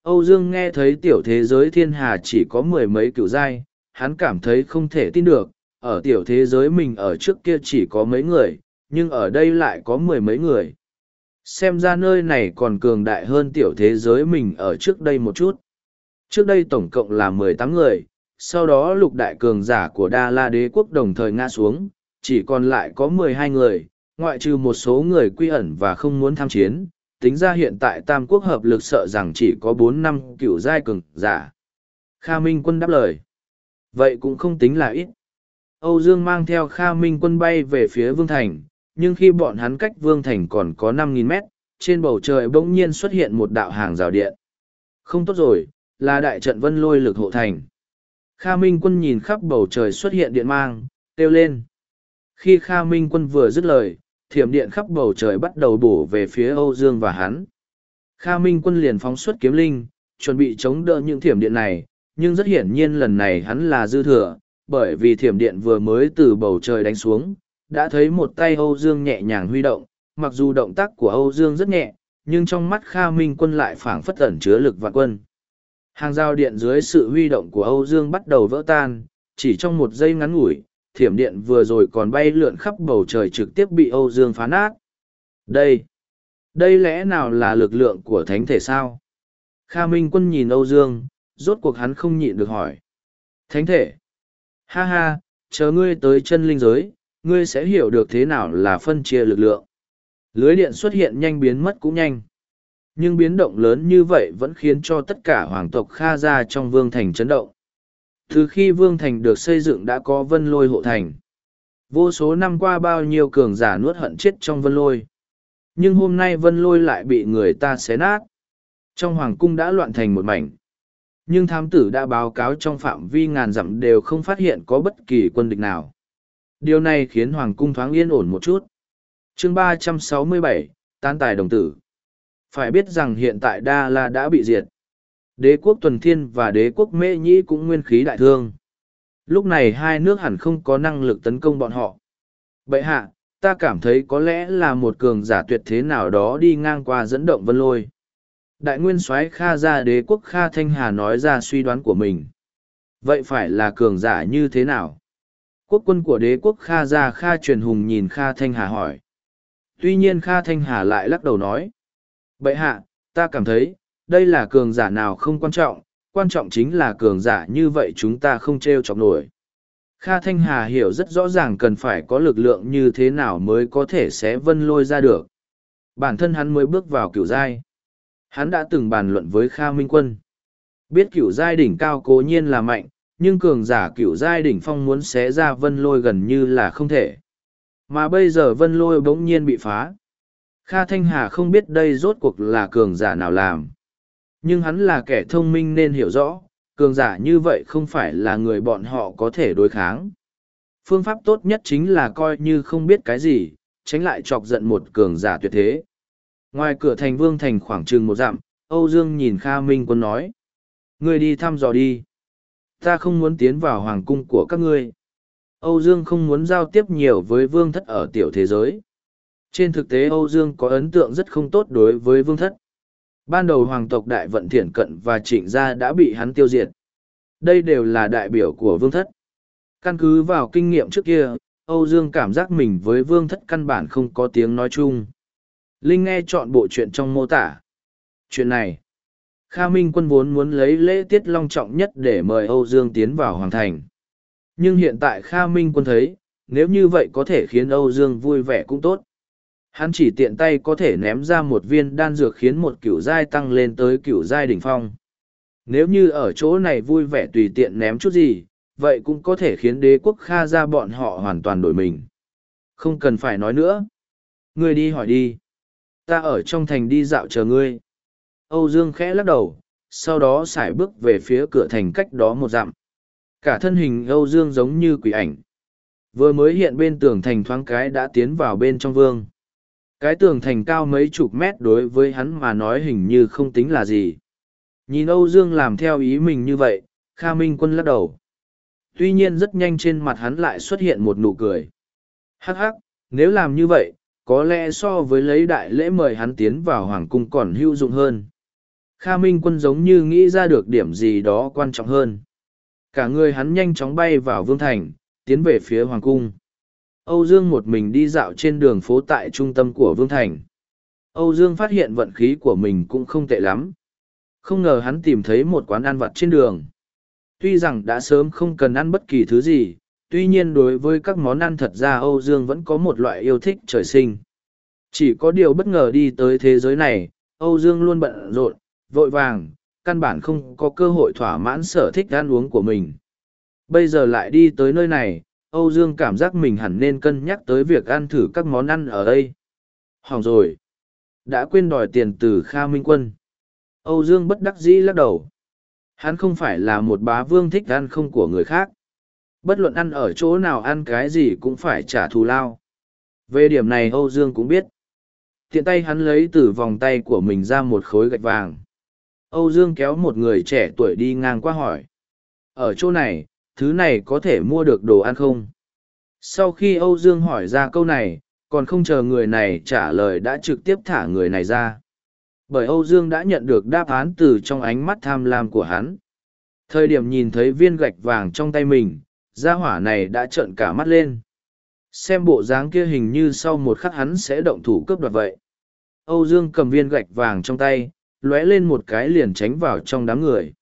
Âu Dương nghe thấy tiểu thế giới thiên hà chỉ có mười mấy cửu giai, hắn cảm thấy không thể tin được, ở tiểu thế giới mình ở trước kia chỉ có mấy người, nhưng ở đây lại có mười mấy người. Xem ra nơi này còn cường đại hơn tiểu thế giới mình ở trước đây một chút. Trước đây tổng cộng là mười tám người, sau đó lục đại cường giả của Đa La Đế quốc đồng thời ngã xuống, chỉ còn lại có mười hai người, ngoại trừ một số người quy ẩn và không muốn tham chiến, tính ra hiện tại Tam Quốc hợp lực sợ rằng chỉ có bốn năm cựu giai cường giả. Kha Minh quân đáp lời. Vậy cũng không tính là ít. Âu Dương mang theo Kha Minh quân bay về phía Vương Thành, nhưng khi bọn hắn cách Vương Thành còn có năm nghìn mét, trên bầu trời bỗng nhiên xuất hiện một đạo hàng rào điện. Không tốt rồi, là đại trận vân lôi lực hộ thành. Kha Minh quân nhìn khắp bầu trời xuất hiện điện mang, kêu lên. Khi Kha Minh quân vừa dứt lời, thiểm điện khắp bầu trời bắt đầu bổ về phía Âu Dương và hắn. Kha Minh quân liền phóng xuất kiếm linh, chuẩn bị chống đỡ những thiểm điện này, nhưng rất hiển nhiên lần này hắn là dư thừa, bởi vì thiểm điện vừa mới từ bầu trời đánh xuống, đã thấy một tay Âu Dương nhẹ nhàng huy động, mặc dù động tác của Âu Dương rất nhẹ, nhưng trong mắt Kha Minh quân lại phảng phất ẩn chứa lực vạn quân. Hàng giao điện dưới sự huy động của Âu Dương bắt đầu vỡ tan, chỉ trong một giây ngắn ngủi, thiểm điện vừa rồi còn bay lượn khắp bầu trời trực tiếp bị Âu Dương phá nát. Đây, đây lẽ nào là lực lượng của thánh thể sao? Kha Minh quân nhìn Âu Dương, rốt cuộc hắn không nhịn được hỏi. Thánh thể? Ha ha, chờ ngươi tới chân linh giới, ngươi sẽ hiểu được thế nào là phân chia lực lượng. Lưới điện xuất hiện nhanh biến mất cũng nhanh. Nhưng biến động lớn như vậy vẫn khiến cho tất cả hoàng tộc Kha gia trong vương thành chấn động. Từ khi vương thành được xây dựng đã có vân lôi hộ thành. Vô số năm qua bao nhiêu cường giả nuốt hận chết trong vân lôi. Nhưng hôm nay vân lôi lại bị người ta xé nát. Trong hoàng cung đã loạn thành một mảnh. Nhưng thám tử đã báo cáo trong phạm vi ngàn dặm đều không phát hiện có bất kỳ quân địch nào. Điều này khiến hoàng cung thoáng yên ổn một chút. chương ba trăm sáu mươi bảy tan tài đồng tử. Phải biết rằng hiện tại Đa La đã bị diệt. Đế quốc Tuần Thiên và đế quốc Mễ Nhĩ cũng nguyên khí đại thương. Lúc này hai nước hẳn không có năng lực tấn công bọn họ. Bậy hạ, ta cảm thấy có lẽ là một cường giả tuyệt thế nào đó đi ngang qua dẫn động vân lôi. Đại nguyên soái Kha ra đế quốc Kha Thanh Hà nói ra suy đoán của mình. Vậy phải là cường giả như thế nào? Quốc quân của đế quốc Kha ra Kha truyền hùng nhìn Kha Thanh Hà hỏi. Tuy nhiên Kha Thanh Hà lại lắc đầu nói. Bậy hạ, ta cảm thấy, đây là cường giả nào không quan trọng, quan trọng chính là cường giả như vậy chúng ta không t r e o chọc nổi. Kha thanh hà hiểu rất rõ ràng cần phải có lực lượng như thế nào mới có thể sẽ vân lôi ra được. Bản thân hắn mới bước vào cửu giai. Hắn đã từng bàn luận với kha minh quân. Biết cửu giai đỉnh cao cố nhiên là mạnh nhưng cường giả cửu giai đỉnh phong muốn xé ra vân lôi gần như là không thể. Mà bây giờ vân lôi bỗng nhiên bị phá. Kha Thanh Hà không biết đây rốt cuộc là cường giả nào làm. Nhưng hắn là kẻ thông minh nên hiểu rõ, cường giả như vậy không phải là người bọn họ có thể đối kháng. Phương pháp tốt nhất chính là coi như không biết cái gì, tránh lại chọc giận một cường giả tuyệt thế. Ngoài cửa thành vương thành khoảng chừng một dặm, Âu Dương nhìn Kha Minh quân nói. Ngươi đi thăm dò đi. Ta không muốn tiến vào hoàng cung của các ngươi. Âu Dương không muốn giao tiếp nhiều với vương thất ở tiểu thế giới. Trên thực tế Âu Dương có ấn tượng rất không tốt đối với vương thất. Ban đầu hoàng tộc Đại Vận Thiển Cận và Trịnh Gia đã bị hắn tiêu diệt. Đây đều là đại biểu của vương thất. Căn cứ vào kinh nghiệm trước kia, Âu Dương cảm giác mình với vương thất căn bản không có tiếng nói chung. Linh nghe chọn bộ chuyện trong mô tả. Chuyện này, Kha Minh quân vốn muốn lấy lễ tiết long trọng nhất để mời Âu Dương tiến vào hoàng thành. Nhưng hiện tại Kha Minh quân thấy, nếu như vậy có thể khiến Âu Dương vui vẻ cũng tốt. Hắn chỉ tiện tay có thể ném ra một viên đan dược khiến một cửu giai tăng lên tới cửu giai đỉnh phong. Nếu như ở chỗ này vui vẻ tùy tiện ném chút gì, vậy cũng có thể khiến đế quốc Kha ra bọn họ hoàn toàn đổi mình. Không cần phải nói nữa. Ngươi đi hỏi đi. Ta ở trong thành đi dạo chờ ngươi. Âu Dương khẽ lắc đầu, sau đó sải bước về phía cửa thành cách đó một dặm. Cả thân hình Âu Dương giống như quỷ ảnh. Vừa mới hiện bên tường thành thoáng cái đã tiến vào bên trong vương. Cái tường thành cao mấy chục mét đối với hắn mà nói hình như không tính là gì. Nhìn Âu Dương làm theo ý mình như vậy, Kha Minh quân lắc đầu. Tuy nhiên rất nhanh trên mặt hắn lại xuất hiện một nụ cười. Hắc hắc, nếu làm như vậy, có lẽ so với lấy đại lễ mời hắn tiến vào hoàng cung còn hữu dụng hơn. Kha Minh quân giống như nghĩ ra được điểm gì đó quan trọng hơn. Cả người hắn nhanh chóng bay vào vương thành, tiến về phía hoàng cung. Âu Dương một mình đi dạo trên đường phố tại trung tâm của vương thành. Âu Dương phát hiện vận khí của mình cũng không tệ lắm. Không ngờ hắn tìm thấy một quán ăn vặt trên đường. Tuy rằng đã sớm không cần ăn bất kỳ thứ gì, tuy nhiên đối với các món ăn thật ra Âu Dương vẫn có một loại yêu thích trời sinh. Chỉ có điều bất ngờ đi tới thế giới này, Âu Dương luôn bận rộn, vội vàng, căn bản không có cơ hội thỏa mãn sở thích ăn uống của mình. Bây giờ lại đi tới nơi này, Âu Dương cảm giác mình hẳn nên cân nhắc tới việc ăn thử các món ăn ở đây. Hỏng rồi. Đã quên đòi tiền từ Kha Minh Quân. Âu Dương bất đắc dĩ lắc đầu. Hắn không phải là một bá vương thích ăn không của người khác. Bất luận ăn ở chỗ nào ăn cái gì cũng phải trả thù lao. Về điểm này Âu Dương cũng biết. Tiện tay hắn lấy từ vòng tay của mình ra một khối gạch vàng. Âu Dương kéo một người trẻ tuổi đi ngang qua hỏi. Ở chỗ này, thứ này có thể mua được đồ ăn không? Sau khi Âu Dương hỏi ra câu này, còn không chờ người này trả lời đã trực tiếp thả người này ra. Bởi Âu Dương đã nhận được đáp án từ trong ánh mắt tham lam của hắn. Thời điểm nhìn thấy viên gạch vàng trong tay mình, gia hỏa này đã trợn cả mắt lên. Xem bộ dáng kia hình như sau một khắc hắn sẽ động thủ cướp đoạt vậy. Âu Dương cầm viên gạch vàng trong tay, lóe lên một cái liền tránh vào trong đám người.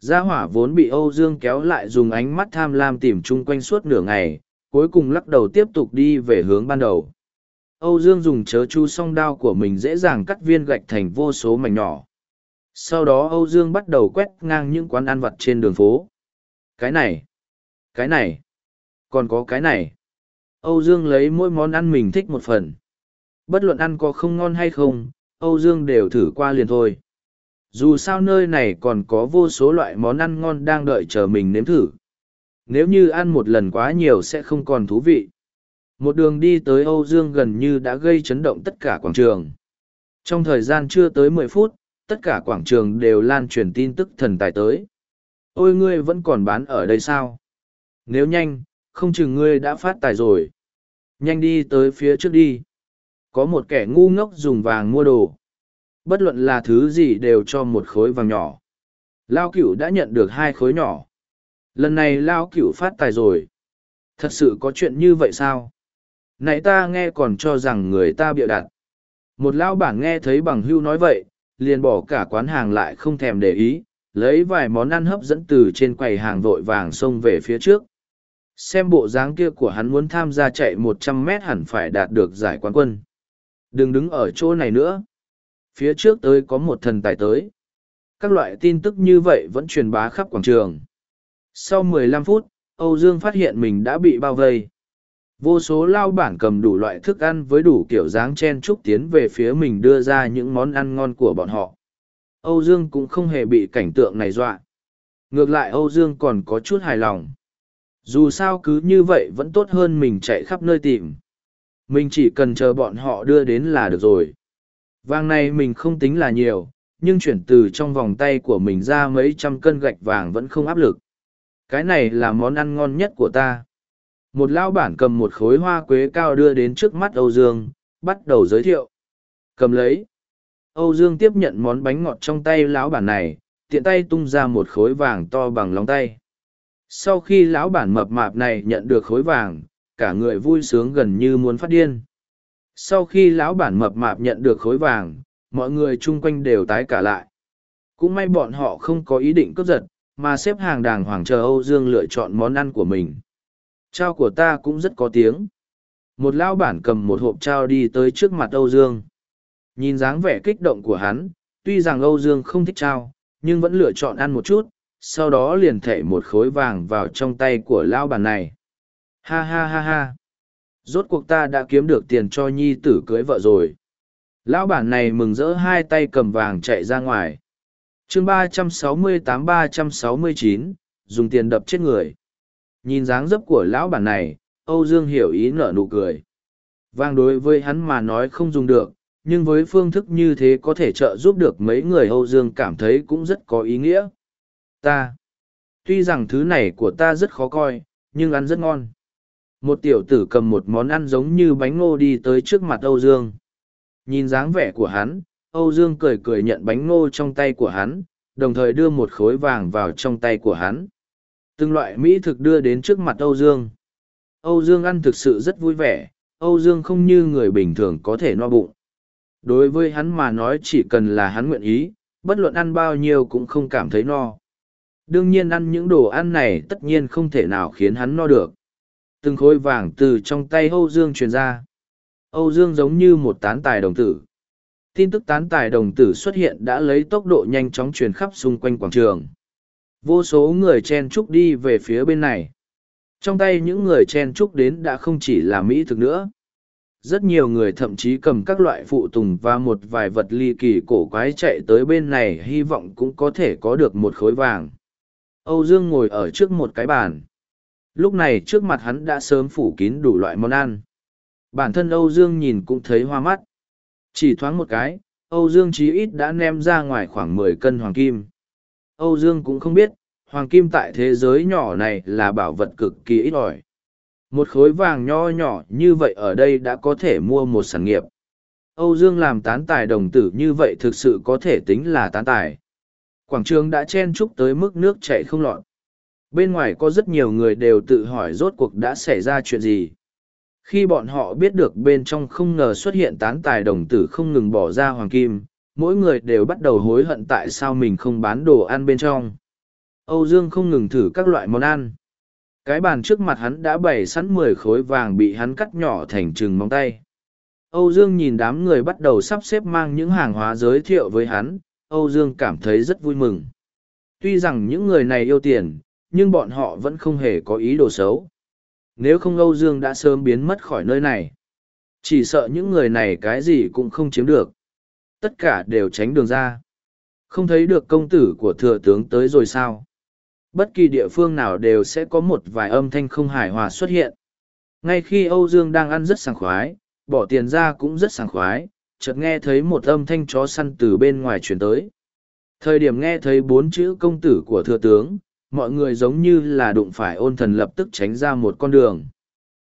Gia hỏa vốn bị Âu Dương kéo lại dùng ánh mắt tham lam tìm chung quanh suốt nửa ngày, cuối cùng lắc đầu tiếp tục đi về hướng ban đầu. Âu Dương dùng chớ chu song đao của mình dễ dàng cắt viên gạch thành vô số mảnh nhỏ. Sau đó Âu Dương bắt đầu quét ngang những quán ăn vặt trên đường phố. Cái này, cái này, còn có cái này. Âu Dương lấy mỗi món ăn mình thích một phần. Bất luận ăn có không ngon hay không, Âu Dương đều thử qua liền thôi. Dù sao nơi này còn có vô số loại món ăn ngon đang đợi chờ mình nếm thử. Nếu như ăn một lần quá nhiều sẽ không còn thú vị. Một đường đi tới Âu Dương gần như đã gây chấn động tất cả quảng trường. Trong thời gian chưa tới mười phút, tất cả quảng trường đều lan truyền tin tức thần tài tới. Ôi ngươi vẫn còn bán ở đây sao? Nếu nhanh, không chừng ngươi đã phát tài rồi. Nhanh đi tới phía trước đi. Có một kẻ ngu ngốc dùng vàng mua đồ. Bất luận là thứ gì đều cho một khối vàng nhỏ. Lao cửu đã nhận được hai khối nhỏ. Lần này Lao cửu phát tài rồi. Thật sự có chuyện như vậy sao? Nãy ta nghe còn cho rằng người ta bịa đặt. Một lao bản nghe thấy bằng hưu nói vậy, liền bỏ cả quán hàng lại không thèm để ý, lấy vài món ăn hấp dẫn từ trên quầy hàng vội vàng xông về phía trước. Xem bộ dáng kia của hắn muốn tham gia chạy một trăm mét hẳn phải đạt được giải quán quân. Đừng đứng ở chỗ này nữa. Phía trước tới có một thần tài tới. Các loại tin tức như vậy vẫn truyền bá khắp quảng trường. Sau 15 phút, Âu Dương phát hiện mình đã bị bao vây. Vô số lao bản cầm đủ loại thức ăn với đủ kiểu dáng chen trúc tiến về phía mình đưa ra những món ăn ngon của bọn họ. Âu Dương cũng không hề bị cảnh tượng này dọa. Ngược lại Âu Dương còn có chút hài lòng. Dù sao cứ như vậy vẫn tốt hơn mình chạy khắp nơi tìm. Mình chỉ cần chờ bọn họ đưa đến là được rồi. Vàng này mình không tính là nhiều, nhưng chuyển từ trong vòng tay của mình ra mấy trăm cân gạch vàng vẫn không áp lực. Cái này là món ăn ngon nhất của ta. Một lão bản cầm một khối hoa quế cao đưa đến trước mắt Âu Dương, bắt đầu giới thiệu. Cầm lấy. Âu Dương tiếp nhận món bánh ngọt trong tay lão bản này, tiện tay tung ra một khối vàng to bằng lòng tay. Sau khi lão bản mập mạp này nhận được khối vàng, cả người vui sướng gần như muốn phát điên. Sau khi lão bản mập mạp nhận được khối vàng, mọi người chung quanh đều tái cả lại. Cũng may bọn họ không có ý định cướp giật, mà xếp hàng đàng hoàng chờ Âu Dương lựa chọn món ăn của mình. Trao của ta cũng rất có tiếng. Một lão bản cầm một hộp trao đi tới trước mặt Âu Dương. Nhìn dáng vẻ kích động của hắn, tuy rằng Âu Dương không thích trao, nhưng vẫn lựa chọn ăn một chút, sau đó liền thảy một khối vàng vào trong tay của lão bản này. Ha ha ha ha. Rốt cuộc ta đã kiếm được tiền cho nhi tử cưới vợ rồi. Lão bản này mừng rỡ hai tay cầm vàng chạy ra ngoài. chương ba trăm sáu mươi tám ba trăm sáu mươi chín dùng tiền đập chết người. Nhìn dáng dấp của lão bản này, Âu Dương hiểu ý nở nụ cười. Vàng đối với hắn mà nói không dùng được, nhưng với phương thức như thế có thể trợ giúp được mấy người Âu Dương cảm thấy cũng rất có ý nghĩa. Ta, tuy rằng thứ này của ta rất khó coi, nhưng ăn rất ngon. Một tiểu tử cầm một món ăn giống như bánh ngô đi tới trước mặt Âu Dương. Nhìn dáng vẻ của hắn, Âu Dương cười cười nhận bánh ngô trong tay của hắn, đồng thời đưa một khối vàng vào trong tay của hắn. Từng loại mỹ thực đưa đến trước mặt Âu Dương. Âu Dương ăn thực sự rất vui vẻ, Âu Dương không như người bình thường có thể no bụng. Đối với hắn mà nói chỉ cần là hắn nguyện ý, bất luận ăn bao nhiêu cũng không cảm thấy no. Đương nhiên ăn những đồ ăn này tất nhiên không thể nào khiến hắn no được. Từng khối vàng từ trong tay Âu Dương truyền ra. Âu Dương giống như một tán tài đồng tử. Tin tức tán tài đồng tử xuất hiện đã lấy tốc độ nhanh chóng truyền khắp xung quanh quảng trường. Vô số người chen trúc đi về phía bên này. Trong tay những người chen trúc đến đã không chỉ là Mỹ thực nữa. Rất nhiều người thậm chí cầm các loại phụ tùng và một vài vật ly kỳ cổ quái chạy tới bên này, hy vọng cũng có thể có được một khối vàng. Âu Dương ngồi ở trước một cái bàn. Lúc này trước mặt hắn đã sớm phủ kín đủ loại món ăn. Bản thân Âu Dương nhìn cũng thấy hoa mắt. Chỉ thoáng một cái, Âu Dương chí ít đã ném ra ngoài khoảng mười cân hoàng kim. Âu Dương cũng không biết, hoàng kim tại thế giới nhỏ này là bảo vật cực kỳ ít ỏi. Một khối vàng nho nhỏ như vậy ở đây đã có thể mua một sản nghiệp. Âu Dương làm tán tài đồng tử như vậy thực sự có thể tính là tán tài. Quảng trường đã chen chúc tới mức nước chảy không lọt. Bên ngoài có rất nhiều người đều tự hỏi rốt cuộc đã xảy ra chuyện gì. Khi bọn họ biết được bên trong không ngờ xuất hiện tán tài đồng tử không ngừng bỏ ra hoàng kim, mỗi người đều bắt đầu hối hận tại sao mình không bán đồ ăn bên trong. Âu Dương không ngừng thử các loại món ăn. Cái bàn trước mặt hắn đã bày sẵn mười khối vàng bị hắn cắt nhỏ thành chừng móng tay. Âu Dương nhìn đám người bắt đầu sắp xếp mang những hàng hóa giới thiệu với hắn, Âu Dương cảm thấy rất vui mừng. Tuy rằng những người này yêu tiền, nhưng bọn họ vẫn không hề có ý đồ xấu. Nếu không Âu Dương đã sớm biến mất khỏi nơi này. Chỉ sợ những người này cái gì cũng không chiếm được. Tất cả đều tránh đường ra. Không thấy được công tử của thừa tướng tới rồi sao? Bất kỳ địa phương nào đều sẽ có một vài âm thanh không hài hòa xuất hiện. Ngay khi Âu Dương đang ăn rất sảng khoái, bỏ tiền ra cũng rất sảng khoái, chợt nghe thấy một âm thanh chó săn từ bên ngoài truyền tới. Thời điểm nghe thấy bốn chữ công tử của thừa tướng, mọi người giống như là đụng phải ôn thần lập tức tránh ra một con đường.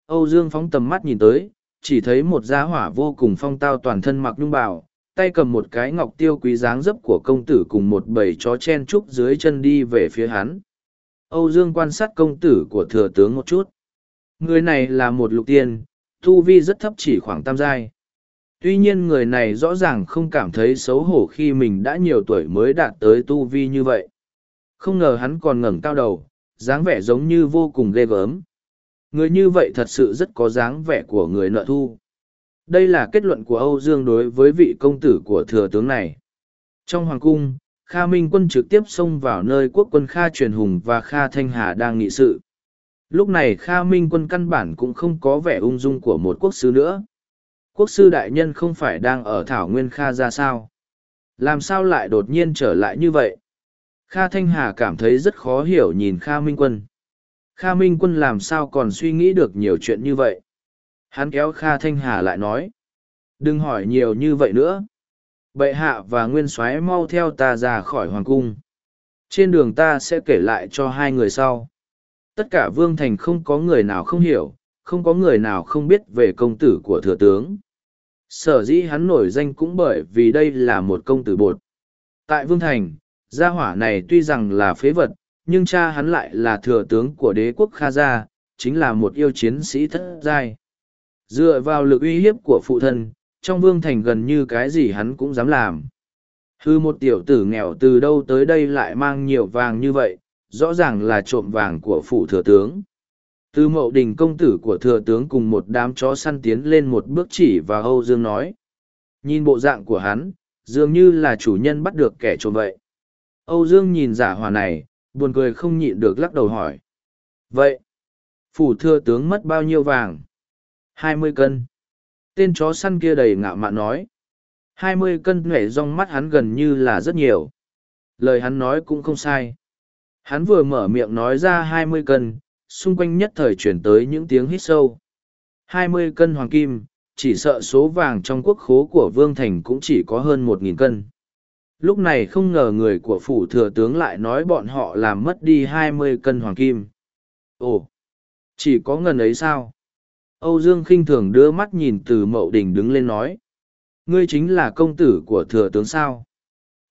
Âu Dương phóng tầm mắt nhìn tới, chỉ thấy một gia hỏa vô cùng phong tao toàn thân mặc nhung bào, tay cầm một cái ngọc tiêu quý dáng dấp của công tử cùng một bầy chó chen trúc dưới chân đi về phía hắn. Âu Dương quan sát công tử của thừa tướng một chút. Người này là một lục tiên, tu vi rất thấp chỉ khoảng tam giai. Tuy nhiên người này rõ ràng không cảm thấy xấu hổ khi mình đã nhiều tuổi mới đạt tới tu vi như vậy. Không ngờ hắn còn ngẩng cao đầu, dáng vẻ giống như vô cùng ghê gớm. Người như vậy thật sự rất có dáng vẻ của người nợ thu. Đây là kết luận của Âu Dương đối với vị công tử của thừa tướng này. Trong hoàng cung, Kha Minh quân trực tiếp xông vào nơi quốc quân Kha truyền hùng và Kha Thanh Hà đang nghị sự. Lúc này Kha Minh quân căn bản cũng không có vẻ ung dung của một quốc sư nữa. Quốc sư đại nhân không phải đang ở Thảo Nguyên Kha ra sao? Làm sao lại đột nhiên trở lại như vậy? Kha Thanh Hà cảm thấy rất khó hiểu nhìn Kha Minh Quân. Kha Minh Quân làm sao còn suy nghĩ được nhiều chuyện như vậy? Hắn kéo Kha Thanh Hà lại nói. Đừng hỏi nhiều như vậy nữa. Bệ hạ và Nguyên soái mau theo ta ra khỏi Hoàng Cung. Trên đường ta sẽ kể lại cho hai người sau. Tất cả Vương Thành không có người nào không hiểu, không có người nào không biết về công tử của thừa tướng. Sở dĩ hắn nổi danh cũng bởi vì đây là một công tử bột. Tại Vương Thành, gia hỏa này tuy rằng là phế vật, nhưng cha hắn lại là thừa tướng của đế quốc Kha Gia, chính là một yêu chiến sĩ thất giai. Dựa vào lực uy hiếp của phụ thân, trong Vương Thành gần như cái gì hắn cũng dám làm. Hư một tiểu tử nghèo từ đâu tới đây lại mang nhiều vàng như vậy, rõ ràng là trộm vàng của phụ thừa tướng. Từ mậu đình công tử của thừa tướng cùng một đám chó săn tiến lên một bước chỉ và Âu Dương nói. Nhìn bộ dạng của hắn, dường như là chủ nhân bắt được kẻ trộm vậy. Âu Dương nhìn giả hòa này, buồn cười không nhịn được lắc đầu hỏi. Vậy, phủ thừa tướng mất bao nhiêu vàng? Hai mươi cân. Tên chó săn kia đầy ngạo mạn nói. Hai mươi cân nhảy rong mắt hắn gần như là rất nhiều. Lời hắn nói cũng không sai. Hắn vừa mở miệng nói ra hai mươi cân, xung quanh nhất thời chuyển tới những tiếng hít sâu. Hai mươi cân hoàng kim, chỉ sợ số vàng trong quốc khố của Vương Thành cũng chỉ có hơn một nghìn cân. Lúc này không ngờ người của phủ thừa tướng lại nói bọn họ làm mất đi hai mươi cân hoàng kim. Ồ, chỉ có ngần ấy sao? Âu Dương khinh thường đưa mắt nhìn từ mậu đình đứng lên nói. Ngươi chính là công tử của thừa tướng sao?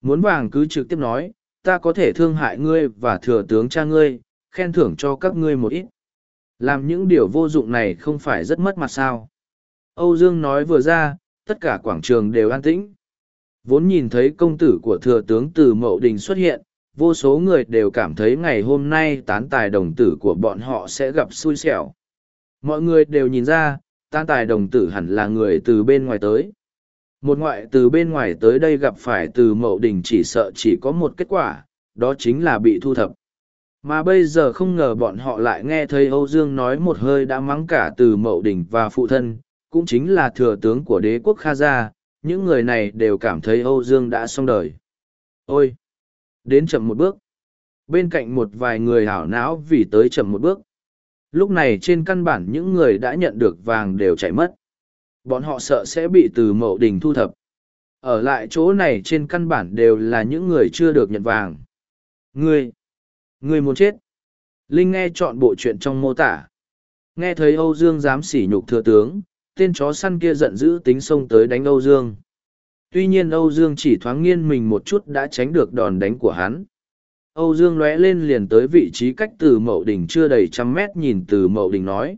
Muốn vàng cứ trực tiếp nói, ta có thể thương hại ngươi và thừa tướng cha ngươi, khen thưởng cho các ngươi một ít. Làm những điều vô dụng này không phải rất mất mặt sao. Âu Dương nói vừa ra, tất cả quảng trường đều an tĩnh. Vốn nhìn thấy công tử của thừa tướng từ Mậu Đình xuất hiện, vô số người đều cảm thấy ngày hôm nay tán tài đồng tử của bọn họ sẽ gặp xui xẻo. Mọi người đều nhìn ra, tán tài đồng tử hẳn là người từ bên ngoài tới. Một ngoại từ bên ngoài tới đây gặp phải từ Mậu Đình chỉ sợ chỉ có một kết quả, đó chính là bị thu thập. Mà bây giờ không ngờ bọn họ lại nghe thấy Âu Dương nói một hơi đã mắng cả từ Mậu Đình và phụ thân, cũng chính là thừa tướng của đế quốc Kha Gia, những người này đều cảm thấy Âu Dương đã xong đời. Ôi! Đến chậm một bước. Bên cạnh một vài người hảo não vì tới chậm một bước. Lúc này trên căn bản những người đã nhận được vàng đều chạy mất. Bọn họ sợ sẽ bị từ mậu đình thu thập. Ở lại chỗ này trên căn bản đều là những người chưa được nhận vàng. Ngươi! Ngươi muốn chết! Linh nghe chọn bộ chuyện trong mô tả. Nghe thấy Âu Dương dám sỉ nhục thừa tướng, tên chó săn kia giận dữ tính xông tới đánh Âu Dương. Tuy nhiên Âu Dương chỉ thoáng nghiêng mình một chút đã tránh được đòn đánh của hắn. Âu Dương lóe lên liền tới vị trí cách từ mậu đỉnh chưa đầy trăm mét nhìn từ mậu đỉnh nói.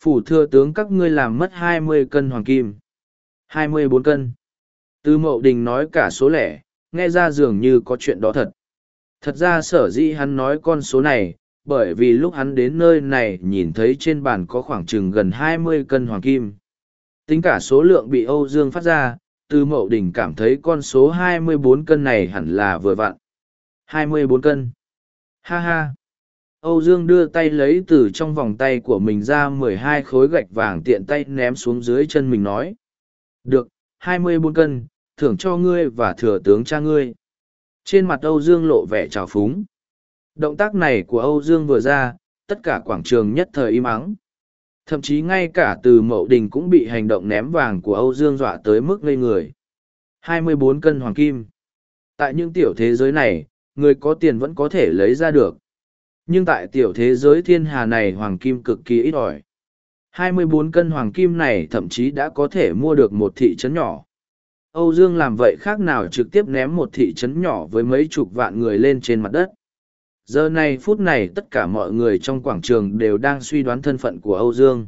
Phủ thừa tướng các ngươi làm mất hai mươi cân hoàng kim. hai mươi bốn cân. Từ mậu đỉnh nói cả số lẻ, nghe ra dường như có chuyện đó thật. Thật ra sở dĩ hắn nói con số này, bởi vì lúc hắn đến nơi này nhìn thấy trên bàn có khoảng chừng gần hai mươi cân hoàng kim. Tính cả số lượng bị Âu Dương phát ra, từ mậu đỉnh cảm thấy con số hai mươi bốn cân này hẳn là vừa vặn. hai mươi bốn cân. Ha ha. Âu Dương đưa tay lấy từ trong vòng tay của mình ra mười hai khối gạch vàng tiện tay ném xuống dưới chân mình nói. Được, hai mươi bốn cân, thưởng cho ngươi và thừa tướng cha ngươi. Trên mặt Âu Dương lộ vẻ trào phúng. Động tác này của Âu Dương vừa ra, tất cả quảng trường nhất thời im ắng. Thậm chí ngay cả từ mậu đình cũng bị hành động ném vàng của Âu Dương dọa tới mức ngây người. 24 cân hoàng kim. Tại những tiểu thế giới này, người có tiền vẫn có thể lấy ra được. Nhưng tại tiểu thế giới thiên hà này hoàng kim cực kỳ ít ỏi. 24 cân hoàng kim này thậm chí đã có thể mua được một thị trấn nhỏ. Âu Dương làm vậy khác nào trực tiếp ném một thị trấn nhỏ với mấy chục vạn người lên trên mặt đất giờ này phút này tất cả mọi người trong quảng trường đều đang suy đoán thân phận của âu dương.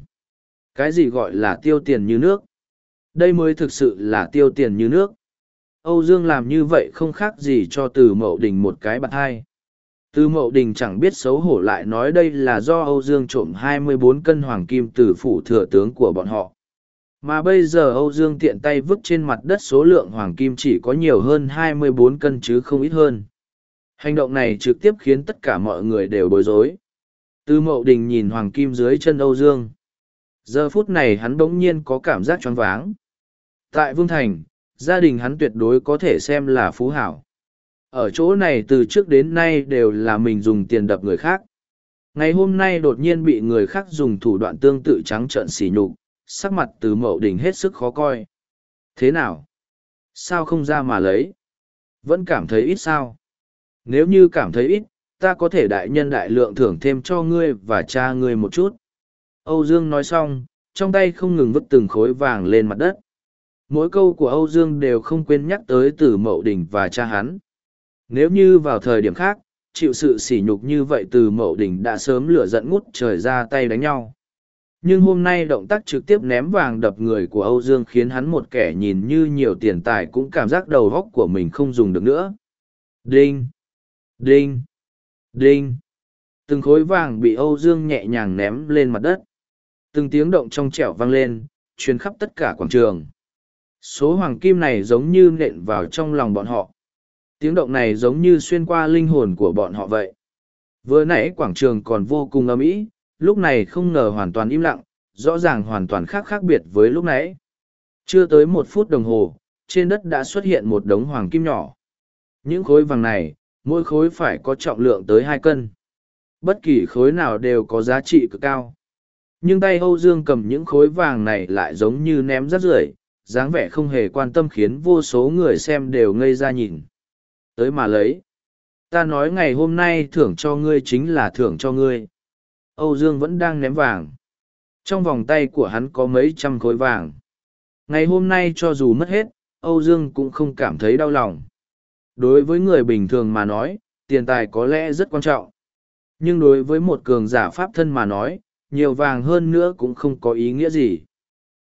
Cái gì gọi là tiêu tiền như nước? Đây mới thực sự là tiêu tiền như nước. Âu dương làm như vậy không khác gì cho từ mậu đình một cái bạc hai. Từ mậu đình chẳng biết xấu hổ lại nói đây là do âu dương trộm 24 cân hoàng kim từ phủ thừa tướng của bọn họ. Mà bây giờ âu dương tiện tay vứt trên mặt đất số lượng hoàng kim chỉ có nhiều hơn 24 cân chứ không ít hơn. Hành động này trực tiếp khiến tất cả mọi người đều bối rối. Tư mậu đình nhìn Hoàng Kim dưới chân Âu Dương. Giờ phút này hắn bỗng nhiên có cảm giác choáng váng. Tại Vương Thành, gia đình hắn tuyệt đối có thể xem là phú hảo. Ở chỗ này từ trước đến nay đều là mình dùng tiền đập người khác. Ngày hôm nay đột nhiên bị người khác dùng thủ đoạn tương tự trắng trợn xỉ nhục, sắc mặt từ mậu đình hết sức khó coi. Thế nào? Sao không ra mà lấy? Vẫn cảm thấy ít sao? Nếu như cảm thấy ít, ta có thể đại nhân đại lượng thưởng thêm cho ngươi và cha ngươi một chút. Âu Dương nói xong, trong tay không ngừng vứt từng khối vàng lên mặt đất. mỗi câu của Âu Dương đều không quên nhắc tới từ Mậu Đình và cha hắn. Nếu như vào thời điểm khác, chịu sự sỉ nhục như vậy từ Mậu Đình đã sớm lửa giận ngút trời ra tay đánh nhau. Nhưng hôm nay động tác trực tiếp ném vàng đập người của Âu Dương khiến hắn một kẻ nhìn như nhiều tiền tài cũng cảm giác đầu góc của mình không dùng được nữa. Đinh! Đinh! Đinh! Từng khối vàng bị Âu Dương nhẹ nhàng ném lên mặt đất. Từng tiếng động trong trẻo vang lên, truyền khắp tất cả quảng trường. Số hoàng kim này giống như nện vào trong lòng bọn họ. Tiếng động này giống như xuyên qua linh hồn của bọn họ vậy. Vừa nãy quảng trường còn vô cùng ấm ĩ, lúc này không ngờ hoàn toàn im lặng, rõ ràng hoàn toàn khác khác biệt với lúc nãy. Chưa tới một phút đồng hồ, trên đất đã xuất hiện một đống hoàng kim nhỏ. Những khối vàng này, mỗi khối phải có trọng lượng tới hai cân. Bất kỳ khối nào đều có giá trị cực cao. Nhưng tay Âu Dương cầm những khối vàng này lại giống như ném rác rưởi, dáng vẻ không hề quan tâm khiến vô số người xem đều ngây ra nhìn. Tới mà lấy. Ta nói ngày hôm nay thưởng cho ngươi chính là thưởng cho ngươi. Âu Dương vẫn đang ném vàng. Trong vòng tay của hắn có mấy trăm khối vàng. Ngày hôm nay cho dù mất hết, Âu Dương cũng không cảm thấy đau lòng. Đối với người bình thường mà nói, tiền tài có lẽ rất quan trọng. Nhưng đối với một cường giả pháp thân mà nói, nhiều vàng hơn nữa cũng không có ý nghĩa gì.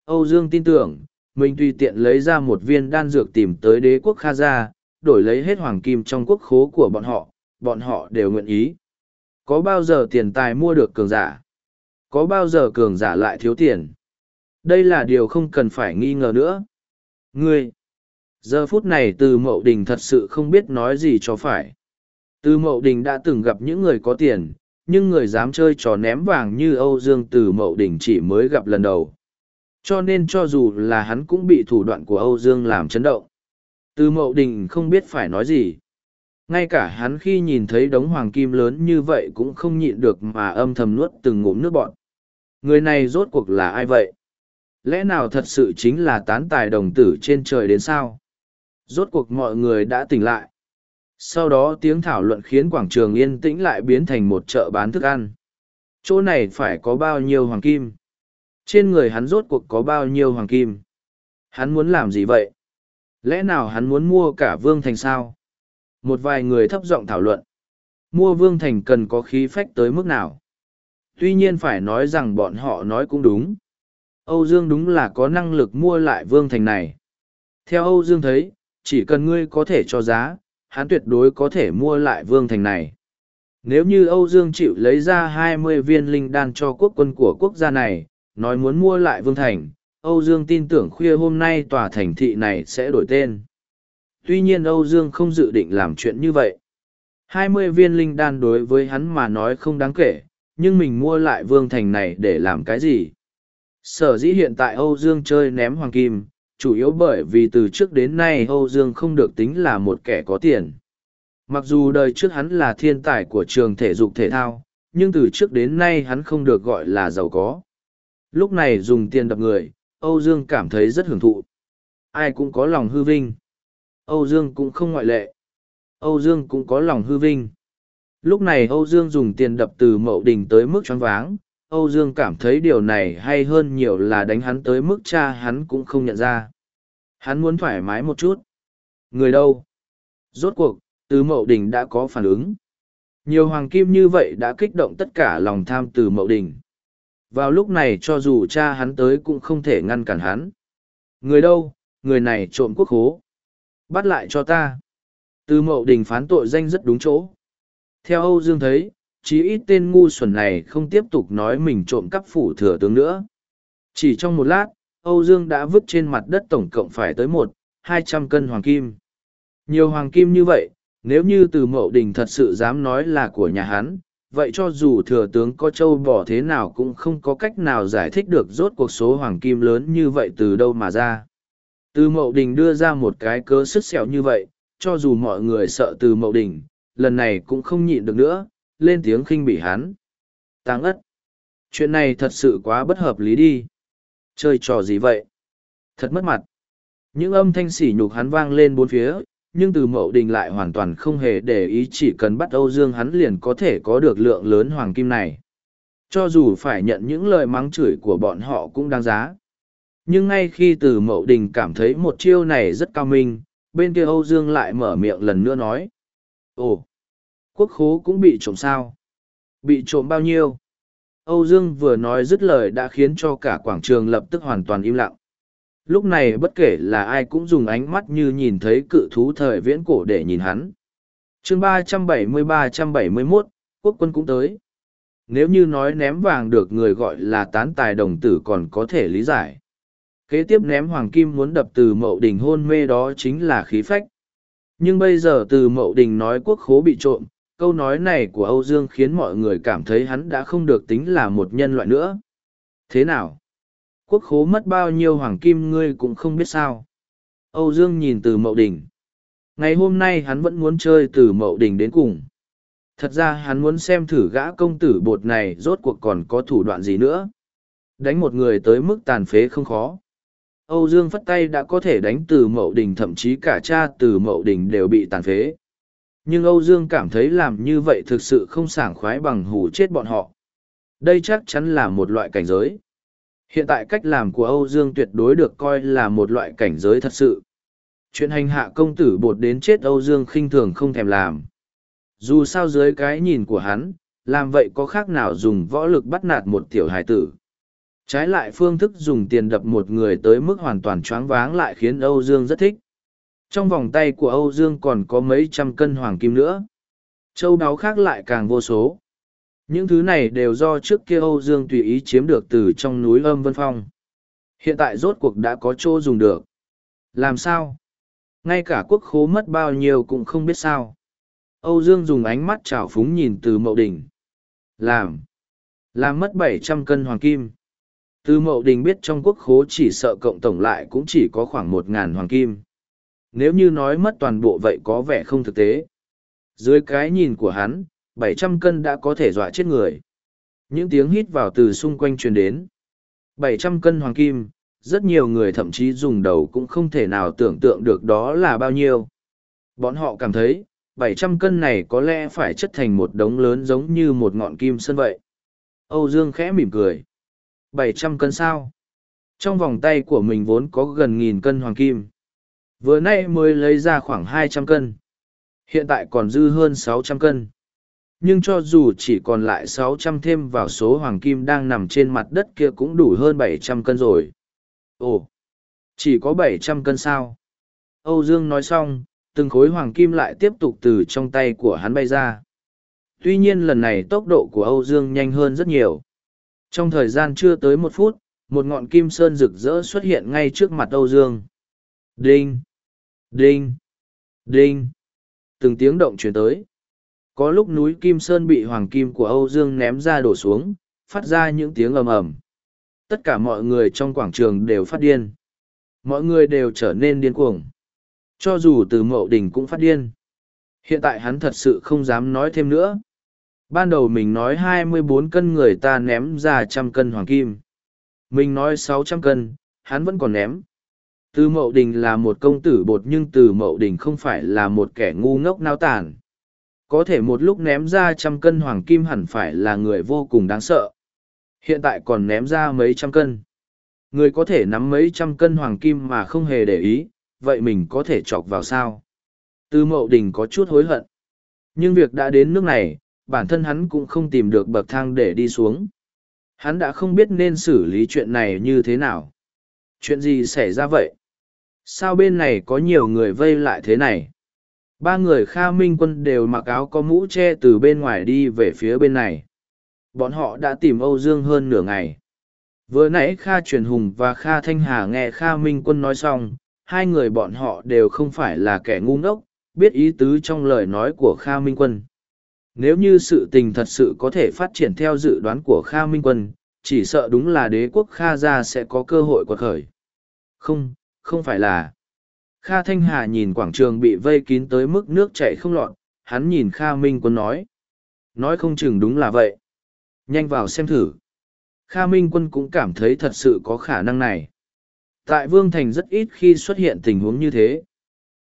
Âu Dương tin tưởng, mình tùy tiện lấy ra một viên đan dược tìm tới đế quốc Kha Gia, đổi lấy hết hoàng kim trong quốc khố của bọn họ, bọn họ đều nguyện ý. Có bao giờ tiền tài mua được cường giả? Có bao giờ cường giả lại thiếu tiền? Đây là điều không cần phải nghi ngờ nữa. Ngươi! Giờ phút này từ mậu đình thật sự không biết nói gì cho phải. Từ mậu đình đã từng gặp những người có tiền, nhưng người dám chơi trò ném vàng như Âu Dương từ mậu đình chỉ mới gặp lần đầu. Cho nên cho dù là hắn cũng bị thủ đoạn của Âu Dương làm chấn động. Từ mậu đình không biết phải nói gì. Ngay cả hắn khi nhìn thấy đống hoàng kim lớn như vậy cũng không nhịn được mà âm thầm nuốt từng ngụm nước bọn. Người này rốt cuộc là ai vậy? Lẽ nào thật sự chính là tán tài đồng tử trên trời đến sao? Rốt cuộc mọi người đã tỉnh lại. Sau đó tiếng thảo luận khiến quảng trường yên tĩnh lại biến thành một chợ bán thức ăn. Chỗ này phải có bao nhiêu hoàng kim? Trên người hắn rốt cuộc có bao nhiêu hoàng kim? Hắn muốn làm gì vậy? Lẽ nào hắn muốn mua cả vương thành sao? Một vài người thấp giọng thảo luận. Mua vương thành cần có khí phách tới mức nào? Tuy nhiên phải nói rằng bọn họ nói cũng đúng. Âu Dương đúng là có năng lực mua lại vương thành này. Theo Âu Dương thấy, chỉ cần ngươi có thể cho giá, hắn tuyệt đối có thể mua lại vương thành này. Nếu như Âu Dương chịu lấy ra hai mươi viên linh đan cho quốc quân của quốc gia này, nói muốn mua lại vương thành, Âu Dương tin tưởng khuya hôm nay tòa thành thị này sẽ đổi tên. Tuy nhiên Âu Dương không dự định làm chuyện như vậy. Hai mươi viên linh đan đối với hắn mà nói không đáng kể, nhưng mình mua lại vương thành này để làm cái gì? Sở dĩ hiện tại Âu Dương chơi ném hoàng kim, chủ yếu bởi vì từ trước đến nay Âu Dương không được tính là một kẻ có tiền. Mặc dù đời trước hắn là thiên tài của trường thể dục thể thao, nhưng từ trước đến nay hắn không được gọi là giàu có. Lúc này dùng tiền đập người, Âu Dương cảm thấy rất hưởng thụ. Ai cũng có lòng hư vinh. Âu Dương cũng không ngoại lệ. Âu Dương cũng có lòng hư vinh. Lúc này Âu Dương dùng tiền đập từ mậu đình tới mức choáng váng. Âu Dương cảm thấy điều này hay hơn nhiều là đánh hắn tới mức cha hắn cũng không nhận ra. Hắn muốn thoải mái một chút. Người đâu? Rốt cuộc, từ mậu đình đã có phản ứng. Nhiều hoàng kim như vậy đã kích động tất cả lòng tham từ mậu đình. Vào lúc này cho dù cha hắn tới cũng không thể ngăn cản hắn. Người đâu? Người này trộm quốc hố. Bắt lại cho ta. Từ mậu đình phán tội danh rất đúng chỗ. Theo Âu Dương thấy, chí ít tên ngu xuẩn này không tiếp tục nói mình trộm cắp phủ thừa tướng nữa. Chỉ trong một lát, Âu Dương đã vứt trên mặt đất tổng cộng phải tới một, hai trăm cân hoàng kim. Nhiều hoàng kim như vậy, nếu như từ mậu đình thật sự dám nói là của nhà hắn, vậy cho dù thừa tướng có châu bỏ thế nào cũng không có cách nào giải thích được rốt cuộc số hoàng kim lớn như vậy từ đâu mà ra. Từ mậu đình đưa ra một cái cớ sức sẹo như vậy, cho dù mọi người sợ từ mậu đình, lần này cũng không nhịn được nữa, lên tiếng khinh bỉ hắn. Táng ất. Chuyện này thật sự quá bất hợp lý đi. Chơi trò gì vậy? Thật mất mặt. Những âm thanh sỉ nhục hắn vang lên bốn phía, nhưng từ mậu đình lại hoàn toàn không hề để ý chỉ cần bắt Âu Dương hắn liền có thể có được lượng lớn hoàng kim này. Cho dù phải nhận những lời mắng chửi của bọn họ cũng đáng giá. Nhưng ngay khi từ mậu đình cảm thấy một chiêu này rất cao minh, bên kia Âu Dương lại mở miệng lần nữa nói. Ồ, quốc khố cũng bị trộm sao? Bị trộm bao nhiêu? Âu Dương vừa nói dứt lời đã khiến cho cả quảng trường lập tức hoàn toàn im lặng. Lúc này bất kể là ai cũng dùng ánh mắt như nhìn thấy cự thú thời viễn cổ để nhìn hắn. chương ba trăm bảy mươi ba trăm bảy mươi mốt quốc quân cũng tới. Nếu như nói ném vàng được người gọi là tán tài đồng tử còn có thể lý giải. Kế tiếp ném hoàng kim muốn đập từ mậu đình hôn mê đó chính là khí phách. Nhưng bây giờ từ mậu đình nói quốc khố bị trộm, câu nói này của Âu Dương khiến mọi người cảm thấy hắn đã không được tính là một nhân loại nữa. Thế nào? Quốc khố mất bao nhiêu hoàng kim ngươi cũng không biết sao. Âu Dương nhìn từ mậu đình. Ngày hôm nay hắn vẫn muốn chơi từ mậu đình đến cùng. Thật ra hắn muốn xem thử gã công tử bột này rốt cuộc còn có thủ đoạn gì nữa. Đánh một người tới mức tàn phế không khó. Âu Dương phất tay đã có thể đánh từ mậu đình, thậm chí cả cha từ mậu đình đều bị tàn phế. Nhưng Âu Dương cảm thấy làm như vậy thực sự không sảng khoái bằng hủ chết bọn họ. Đây chắc chắn là một loại cảnh giới. Hiện tại cách làm của Âu Dương tuyệt đối được coi là một loại cảnh giới thật sự. Chuyện hành hạ công tử bột đến chết Âu Dương khinh thường không thèm làm. Dù sao dưới cái nhìn của hắn, làm vậy có khác nào dùng võ lực bắt nạt một tiểu hài tử. Trái lại phương thức dùng tiền đập một người tới mức hoàn toàn choáng váng lại khiến Âu Dương rất thích. Trong vòng tay của Âu Dương còn có mấy trăm cân hoàng kim nữa. Châu đáo khác lại càng vô số. Những thứ này đều do trước kia Âu Dương tùy ý chiếm được từ trong núi âm vân phong. Hiện tại rốt cuộc đã có chỗ dùng được. Làm sao? Ngay cả quốc khố mất bao nhiêu cũng không biết sao. Âu Dương dùng ánh mắt trào phúng nhìn từ mậu đỉnh. Làm. Làm mất bảy trăm cân hoàng kim. Từ mậu đình biết trong quốc khố chỉ sợ cộng tổng lại cũng chỉ có khoảng một ngàn hoàng kim. Nếu như nói mất toàn bộ vậy có vẻ không thực tế. Dưới cái nhìn của hắn, bảy trăm cân đã có thể dọa chết người. Những tiếng hít vào từ xung quanh truyền đến. bảy trăm cân hoàng kim, rất nhiều người thậm chí dùng đầu cũng không thể nào tưởng tượng được đó là bao nhiêu. Bọn họ cảm thấy, bảy trăm cân này có lẽ phải chất thành một đống lớn giống như một ngọn kim sân vậy. Âu Dương khẽ mỉm cười. bảy trăm cân sao? Trong vòng tay của mình vốn có gần nghìn cân hoàng kim. Vừa nay mới lấy ra khoảng hai trăm cân. Hiện tại còn dư hơn sáu trăm cân. Nhưng cho dù chỉ còn lại sáu trăm thêm vào số hoàng kim đang nằm trên mặt đất kia cũng đủ hơn bảy trăm cân rồi. Ồ, chỉ có bảy trăm cân sao? Âu Dương nói xong, từng khối hoàng kim lại tiếp tục từ trong tay của hắn bay ra. Tuy nhiên lần này tốc độ của Âu Dương nhanh hơn rất nhiều. Trong thời gian chưa tới một phút, một ngọn kim sơn rực rỡ xuất hiện ngay trước mặt Âu Dương. Đinh! Đinh! Đinh! Từng tiếng động chuyển tới. Có lúc núi Kim Sơn bị hoàng kim của Âu Dương ném ra đổ xuống, phát ra những tiếng ầm ầm. Tất cả mọi người trong quảng trường đều phát điên. Mọi người đều trở nên điên cuồng. Cho dù từ mậu đình cũng phát điên. Hiện tại hắn thật sự không dám nói thêm nữa. Ban đầu mình nói hai mươi bốn cân người ta ném ra trăm cân hoàng kim. Mình nói sáu trăm cân, hắn vẫn còn ném. Từ mậu đình là một công tử bột nhưng từ mậu đình không phải là một kẻ ngu ngốc nao tàn. Có thể một lúc ném ra trăm cân hoàng kim hẳn phải là người vô cùng đáng sợ. Hiện tại còn ném ra mấy trăm cân. Người có thể nắm mấy trăm cân hoàng kim mà không hề để ý, vậy mình có thể chọc vào sao? Từ mậu đình có chút hối hận. Nhưng việc đã đến nước này, bản thân hắn cũng không tìm được bậc thang để đi xuống. Hắn đã không biết nên xử lý chuyện này như thế nào. Chuyện gì xảy ra vậy? Sao bên này có nhiều người vây lại thế này? Ba người Kha Minh quân đều mặc áo có mũ che từ bên ngoài đi về phía bên này. Bọn họ đã tìm Âu Dương hơn nửa ngày. Vừa nãy Kha Truyền Hùng và Kha Thanh Hà nghe Kha Minh quân nói xong, hai người bọn họ đều không phải là kẻ ngu ngốc, biết ý tứ trong lời nói của Kha Minh quân. Nếu như sự tình thật sự có thể phát triển theo dự đoán của Kha Minh quân, chỉ sợ đúng là đế quốc Kha gia sẽ có cơ hội quật khởi. Không, không phải là. Kha Thanh Hà nhìn quảng trường bị vây kín tới mức nước chảy không lọt, hắn nhìn Kha Minh Quân nói. Nói không chừng đúng là vậy. Nhanh vào xem thử. Kha Minh Quân cũng cảm thấy thật sự có khả năng này. Tại Vương Thành rất ít khi xuất hiện tình huống như thế.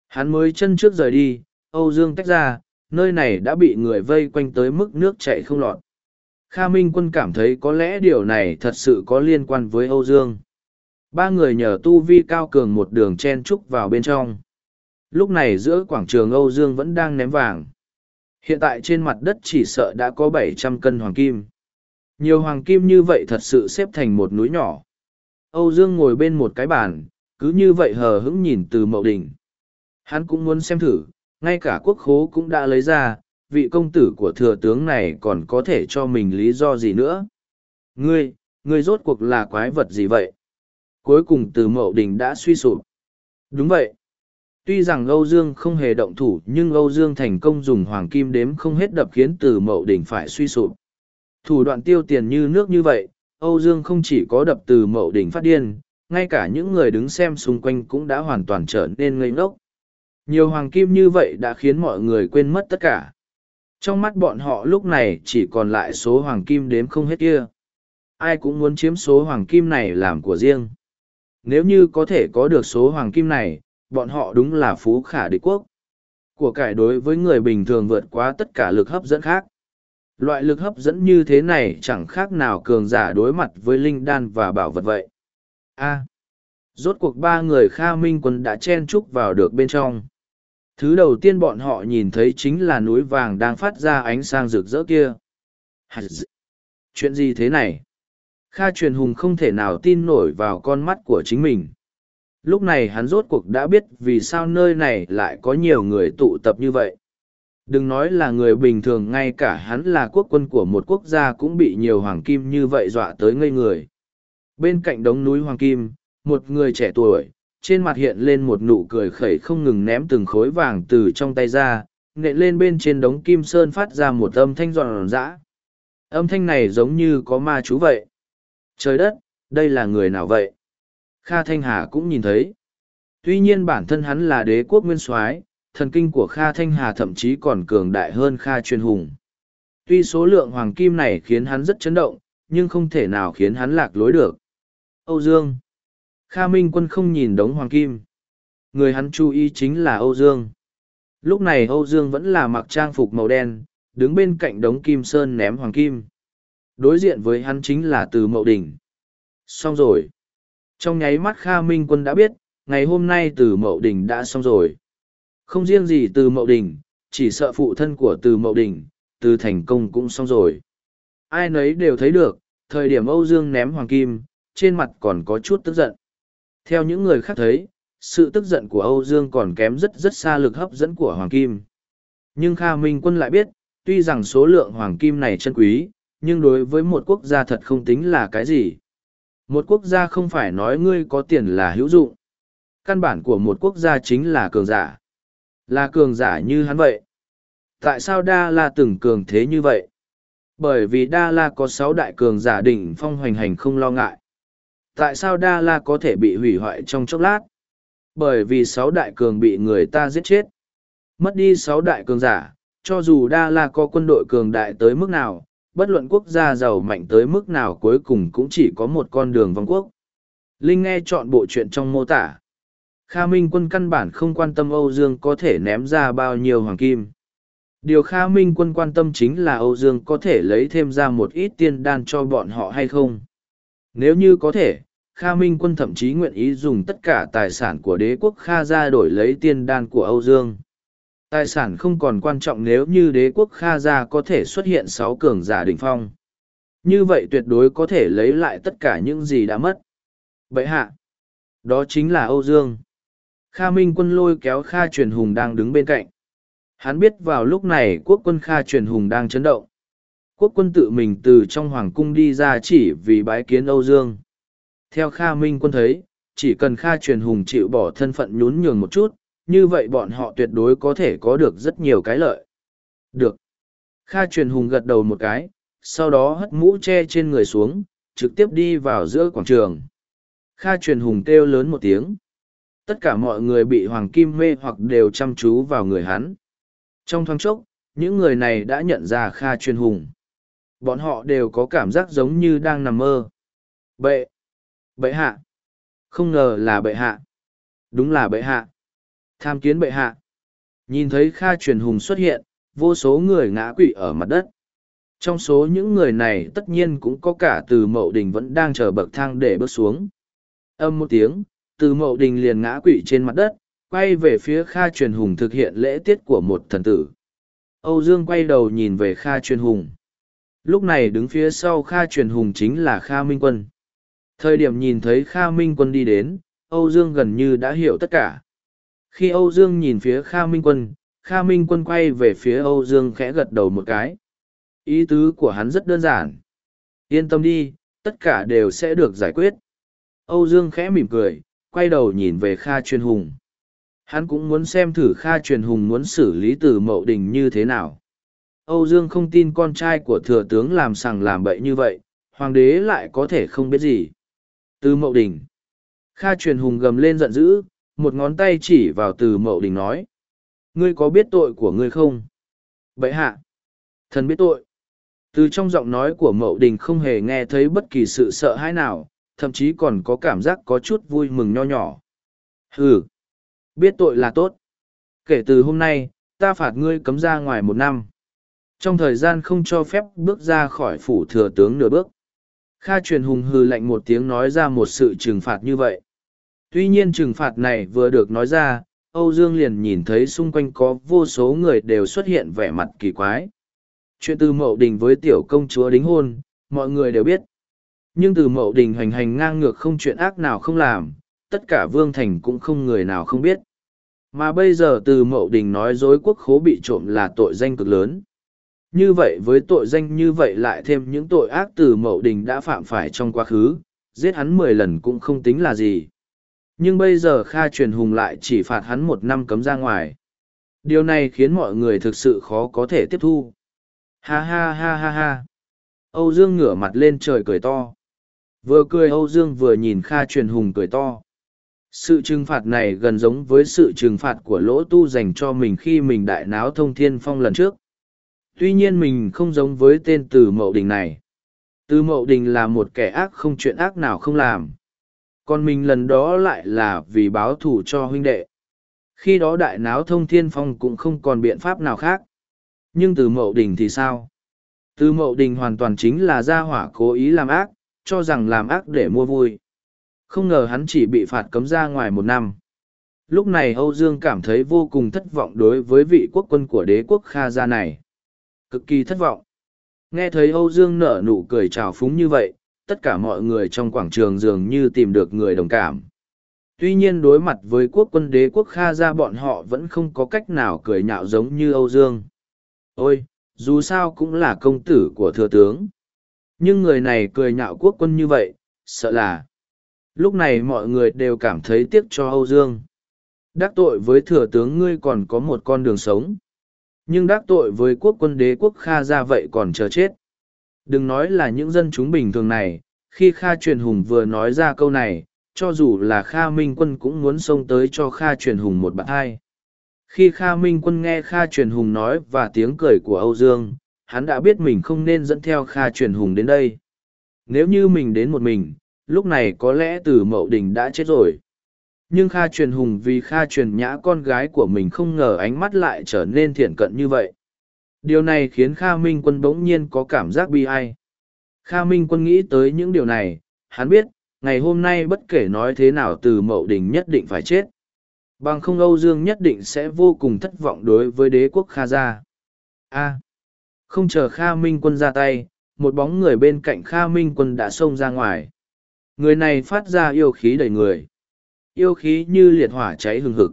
Hắn mới chân trước rời đi, Âu Dương tách ra, nơi này đã bị người vây quanh tới mức nước chảy không lọt. Kha Minh Quân cảm thấy có lẽ điều này thật sự có liên quan với Âu Dương. Ba người nhờ tu vi cao cường một đường chen trúc vào bên trong. Lúc này giữa quảng trường Âu Dương vẫn đang ném vàng. Hiện tại trên mặt đất chỉ sợ đã có bảy trăm cân hoàng kim. Nhiều hoàng kim như vậy thật sự xếp thành một núi nhỏ. Âu Dương ngồi bên một cái bàn, cứ như vậy hờ hững nhìn từ mậu đỉnh. Hắn cũng muốn xem thử, ngay cả quốc khố cũng đã lấy ra, vị công tử của thừa tướng này còn có thể cho mình lý do gì nữa. Ngươi, ngươi rốt cuộc là quái vật gì vậy? Cuối cùng từ mậu đình đã suy sụp. Đúng vậy. Tuy rằng Âu Dương không hề động thủ nhưng Âu Dương thành công dùng hoàng kim đếm không hết đập khiến từ mậu đình phải suy sụp. Thủ đoạn tiêu tiền như nước như vậy, Âu Dương không chỉ có đập từ mậu đình phát điên, ngay cả những người đứng xem xung quanh cũng đã hoàn toàn trở nên ngây ngốc. Nhiều hoàng kim như vậy đã khiến mọi người quên mất tất cả. Trong mắt bọn họ lúc này chỉ còn lại số hoàng kim đếm không hết kia. Ai cũng muốn chiếm số hoàng kim này làm của riêng. Nếu như có thể có được số hoàng kim này, bọn họ đúng là phú khả đế quốc. Của cải đối với người bình thường vượt quá tất cả lực hấp dẫn khác. Loại lực hấp dẫn như thế này chẳng khác nào cường giả đối mặt với linh đan và bảo vật vậy. A. rốt cuộc ba người Kha Minh quân đã chen chúc vào được bên trong. Thứ đầu tiên bọn họ nhìn thấy chính là núi vàng đang phát ra ánh sang rực rỡ kia. Chuyện gì thế này? Kha truyền hùng không thể nào tin nổi vào con mắt của chính mình. Lúc này hắn rốt cuộc đã biết vì sao nơi này lại có nhiều người tụ tập như vậy. Đừng nói là người bình thường ngay cả hắn là quốc quân của một quốc gia cũng bị nhiều hoàng kim như vậy dọa tới ngây người. Bên cạnh đống núi hoàng kim, một người trẻ tuổi, trên mặt hiện lên một nụ cười khẩy không ngừng ném từng khối vàng từ trong tay ra, nện lên bên trên đống kim sơn phát ra một âm thanh giòn giã. Âm thanh này giống như có ma chú vậy. Trời đất, đây là người nào vậy? Kha Thanh Hà cũng nhìn thấy. Tuy nhiên bản thân hắn là đế quốc nguyên soái, thần kinh của Kha Thanh Hà thậm chí còn cường đại hơn Kha Truyền Hùng. Tuy số lượng hoàng kim này khiến hắn rất chấn động, nhưng không thể nào khiến hắn lạc lối được. Âu Dương Kha Minh Quân không nhìn đống hoàng kim. Người hắn chú ý chính là Âu Dương. Lúc này Âu Dương vẫn là mặc trang phục màu đen, đứng bên cạnh đống kim sơn ném hoàng kim. Đối diện với hắn chính là từ mậu Đình. Xong rồi. Trong nháy mắt Kha Minh Quân đã biết, ngày hôm nay từ mậu Đình đã xong rồi. Không riêng gì từ mậu Đình, chỉ sợ phụ thân của từ mậu Đình, từ thành công cũng xong rồi. Ai nấy đều thấy được, thời điểm Âu Dương ném hoàng kim, trên mặt còn có chút tức giận. Theo những người khác thấy, sự tức giận của Âu Dương còn kém rất rất xa lực hấp dẫn của Hoàng Kim. Nhưng Kha Minh Quân lại biết, tuy rằng số lượng Hoàng Kim này chân quý, nhưng đối với một quốc gia thật không tính là cái gì. Một quốc gia không phải nói ngươi có tiền là hữu dụng. Căn bản của một quốc gia chính là cường giả. Là cường giả như hắn vậy. Tại sao Đa La từng cường thế như vậy? Bởi vì Đa La có sáu đại cường giả đỉnh phong hoành hành không lo ngại tại sao đa la có thể bị hủy hoại trong chốc lát bởi vì sáu đại cường bị người ta giết chết mất đi sáu đại cường giả, cho dù đa la có quân đội cường đại tới mức nào bất luận quốc gia giàu mạnh tới mức nào cuối cùng cũng chỉ có một con đường vong quốc. Linh nghe chọn bộ chuyện trong mô tả. Kha minh quân căn bản không quan tâm âu dương có thể ném ra bao nhiêu hoàng kim. Điều kha minh quân quan tâm chính là âu dương có thể lấy thêm ra một ít tiên đan cho bọn họ hay không. Nếu như có thể, Kha Minh quân thậm chí nguyện ý dùng tất cả tài sản của đế quốc Kha ra đổi lấy tiên đan của Âu Dương. Tài sản không còn quan trọng nếu như đế quốc Kha gia có thể xuất hiện sáu cường giả đỉnh phong. Như vậy tuyệt đối có thể lấy lại tất cả những gì đã mất. Vậy hạ, đó chính là Âu Dương. Kha Minh quân lôi kéo Kha truyền hùng đang đứng bên cạnh. Hắn biết vào lúc này quốc quân Kha truyền hùng đang chấn động. Quốc quân tự mình từ trong hoàng cung đi ra chỉ vì bái kiến Âu Dương. Theo Kha Minh quân thấy, chỉ cần Kha truyền hùng chịu bỏ thân phận nhún nhường một chút, như vậy bọn họ tuyệt đối có thể có được rất nhiều cái lợi. Được. Kha truyền hùng gật đầu một cái, sau đó hất mũ che trên người xuống, trực tiếp đi vào giữa quảng trường. Kha truyền hùng kêu lớn một tiếng. Tất cả mọi người bị hoàng kim mê hoặc đều chăm chú vào người hắn. Trong thoáng chốc, những người này đã nhận ra Kha truyền hùng. Bọn họ đều có cảm giác giống như đang nằm mơ. Bệ! Bệ hạ. Không ngờ là bệ hạ. Đúng là bệ hạ. Tham kiến bệ hạ. Nhìn thấy Kha truyền hùng xuất hiện, vô số người ngã quỵ ở mặt đất. Trong số những người này tất nhiên cũng có cả từ mậu đình vẫn đang chờ bậc thang để bước xuống. Âm một tiếng, từ mậu đình liền ngã quỵ trên mặt đất, quay về phía Kha truyền hùng thực hiện lễ tiết của một thần tử. Âu Dương quay đầu nhìn về Kha truyền hùng. Lúc này đứng phía sau Kha truyền hùng chính là Kha Minh Quân. Thời điểm nhìn thấy Kha Minh Quân đi đến, Âu Dương gần như đã hiểu tất cả. Khi Âu Dương nhìn phía Kha Minh Quân, Kha Minh Quân quay về phía Âu Dương khẽ gật đầu một cái. Ý tứ của hắn rất đơn giản. Yên tâm đi, tất cả đều sẽ được giải quyết. Âu Dương khẽ mỉm cười, quay đầu nhìn về Kha Truyền Hùng. Hắn cũng muốn xem thử Kha Truyền Hùng muốn xử lý từ mậu đình như thế nào. Âu Dương không tin con trai của thừa tướng làm sằng làm bậy như vậy, hoàng đế lại có thể không biết gì. Từ mậu đình. Kha Truyền Hùng gầm lên giận dữ, một ngón tay chỉ vào từ mậu đình nói. Ngươi có biết tội của ngươi không? Bậy hạ. Thần biết tội. Từ trong giọng nói của mậu đình không hề nghe thấy bất kỳ sự sợ hãi nào, thậm chí còn có cảm giác có chút vui mừng nho nhỏ. Ừ, biết tội là tốt. Kể từ hôm nay, ta phạt ngươi cấm ra ngoài một năm. Trong thời gian không cho phép bước ra khỏi phủ thừa tướng nửa bước. Kha truyền hùng hừ lạnh một tiếng nói ra một sự trừng phạt như vậy. Tuy nhiên trừng phạt này vừa được nói ra, Âu Dương liền nhìn thấy xung quanh có vô số người đều xuất hiện vẻ mặt kỳ quái. Chuyện từ mậu đình với tiểu công chúa đính hôn, mọi người đều biết. Nhưng từ mậu đình hành hành ngang ngược không chuyện ác nào không làm, tất cả vương thành cũng không người nào không biết. Mà bây giờ từ mậu đình nói dối quốc khố bị trộm là tội danh cực lớn. Như vậy với tội danh như vậy lại thêm những tội ác từ mậu đình đã phạm phải trong quá khứ, giết hắn mười lần cũng không tính là gì. Nhưng bây giờ Kha truyền hùng lại chỉ phạt hắn một năm cấm ra ngoài. Điều này khiến mọi người thực sự khó có thể tiếp thu. Ha ha ha ha ha. Âu Dương ngửa mặt lên trời cười to. Vừa cười Âu Dương vừa nhìn Kha truyền hùng cười to. Sự trừng phạt này gần giống với sự trừng phạt của lỗ tu dành cho mình khi mình đại náo thông thiên phong lần trước. Tuy nhiên mình không giống với tên từ mậu đình này. Từ mậu đình là một kẻ ác không chuyện ác nào không làm. Còn mình lần đó lại là vì báo thù cho huynh đệ. Khi đó đại náo thông thiên phong cũng không còn biện pháp nào khác. Nhưng từ mậu đình thì sao? Từ mậu đình hoàn toàn chính là gia hỏa cố ý làm ác, cho rằng làm ác để mua vui. Không ngờ hắn chỉ bị phạt cấm ra ngoài một năm. Lúc này Âu Dương cảm thấy vô cùng thất vọng đối với vị quốc quân của đế quốc Kha Gia này. Cực kỳ thất vọng. Nghe thấy Âu Dương nở nụ cười trào phúng như vậy, tất cả mọi người trong quảng trường dường như tìm được người đồng cảm. Tuy nhiên đối mặt với quốc quân đế quốc Kha Ra, bọn họ vẫn không có cách nào cười nhạo giống như Âu Dương. Ôi, dù sao cũng là công tử của thừa tướng. Nhưng người này cười nhạo quốc quân như vậy, sợ là. Lúc này mọi người đều cảm thấy tiếc cho Âu Dương. Đắc tội với thừa tướng ngươi còn có một con đường sống. Nhưng đắc tội với quốc quân đế quốc Kha ra vậy còn chờ chết. Đừng nói là những dân chúng bình thường này, khi Kha truyền hùng vừa nói ra câu này, cho dù là Kha Minh quân cũng muốn xông tới cho Kha truyền hùng một bạn hai. Khi Kha Minh quân nghe Kha truyền hùng nói và tiếng cười của Âu Dương, hắn đã biết mình không nên dẫn theo Kha truyền hùng đến đây. Nếu như mình đến một mình, lúc này có lẽ từ mậu đình đã chết rồi. Nhưng Kha truyền hùng vì Kha truyền nhã con gái của mình không ngờ ánh mắt lại trở nên thiện cận như vậy. Điều này khiến Kha Minh quân bỗng nhiên có cảm giác bi ai. Kha Minh quân nghĩ tới những điều này, hắn biết, ngày hôm nay bất kể nói thế nào từ mậu đình nhất định phải chết. Bằng không Âu Dương nhất định sẽ vô cùng thất vọng đối với đế quốc Kha gia. A. không chờ Kha Minh quân ra tay, một bóng người bên cạnh Kha Minh quân đã xông ra ngoài. Người này phát ra yêu khí đầy người. Yêu khí như liệt hỏa cháy hừng hực.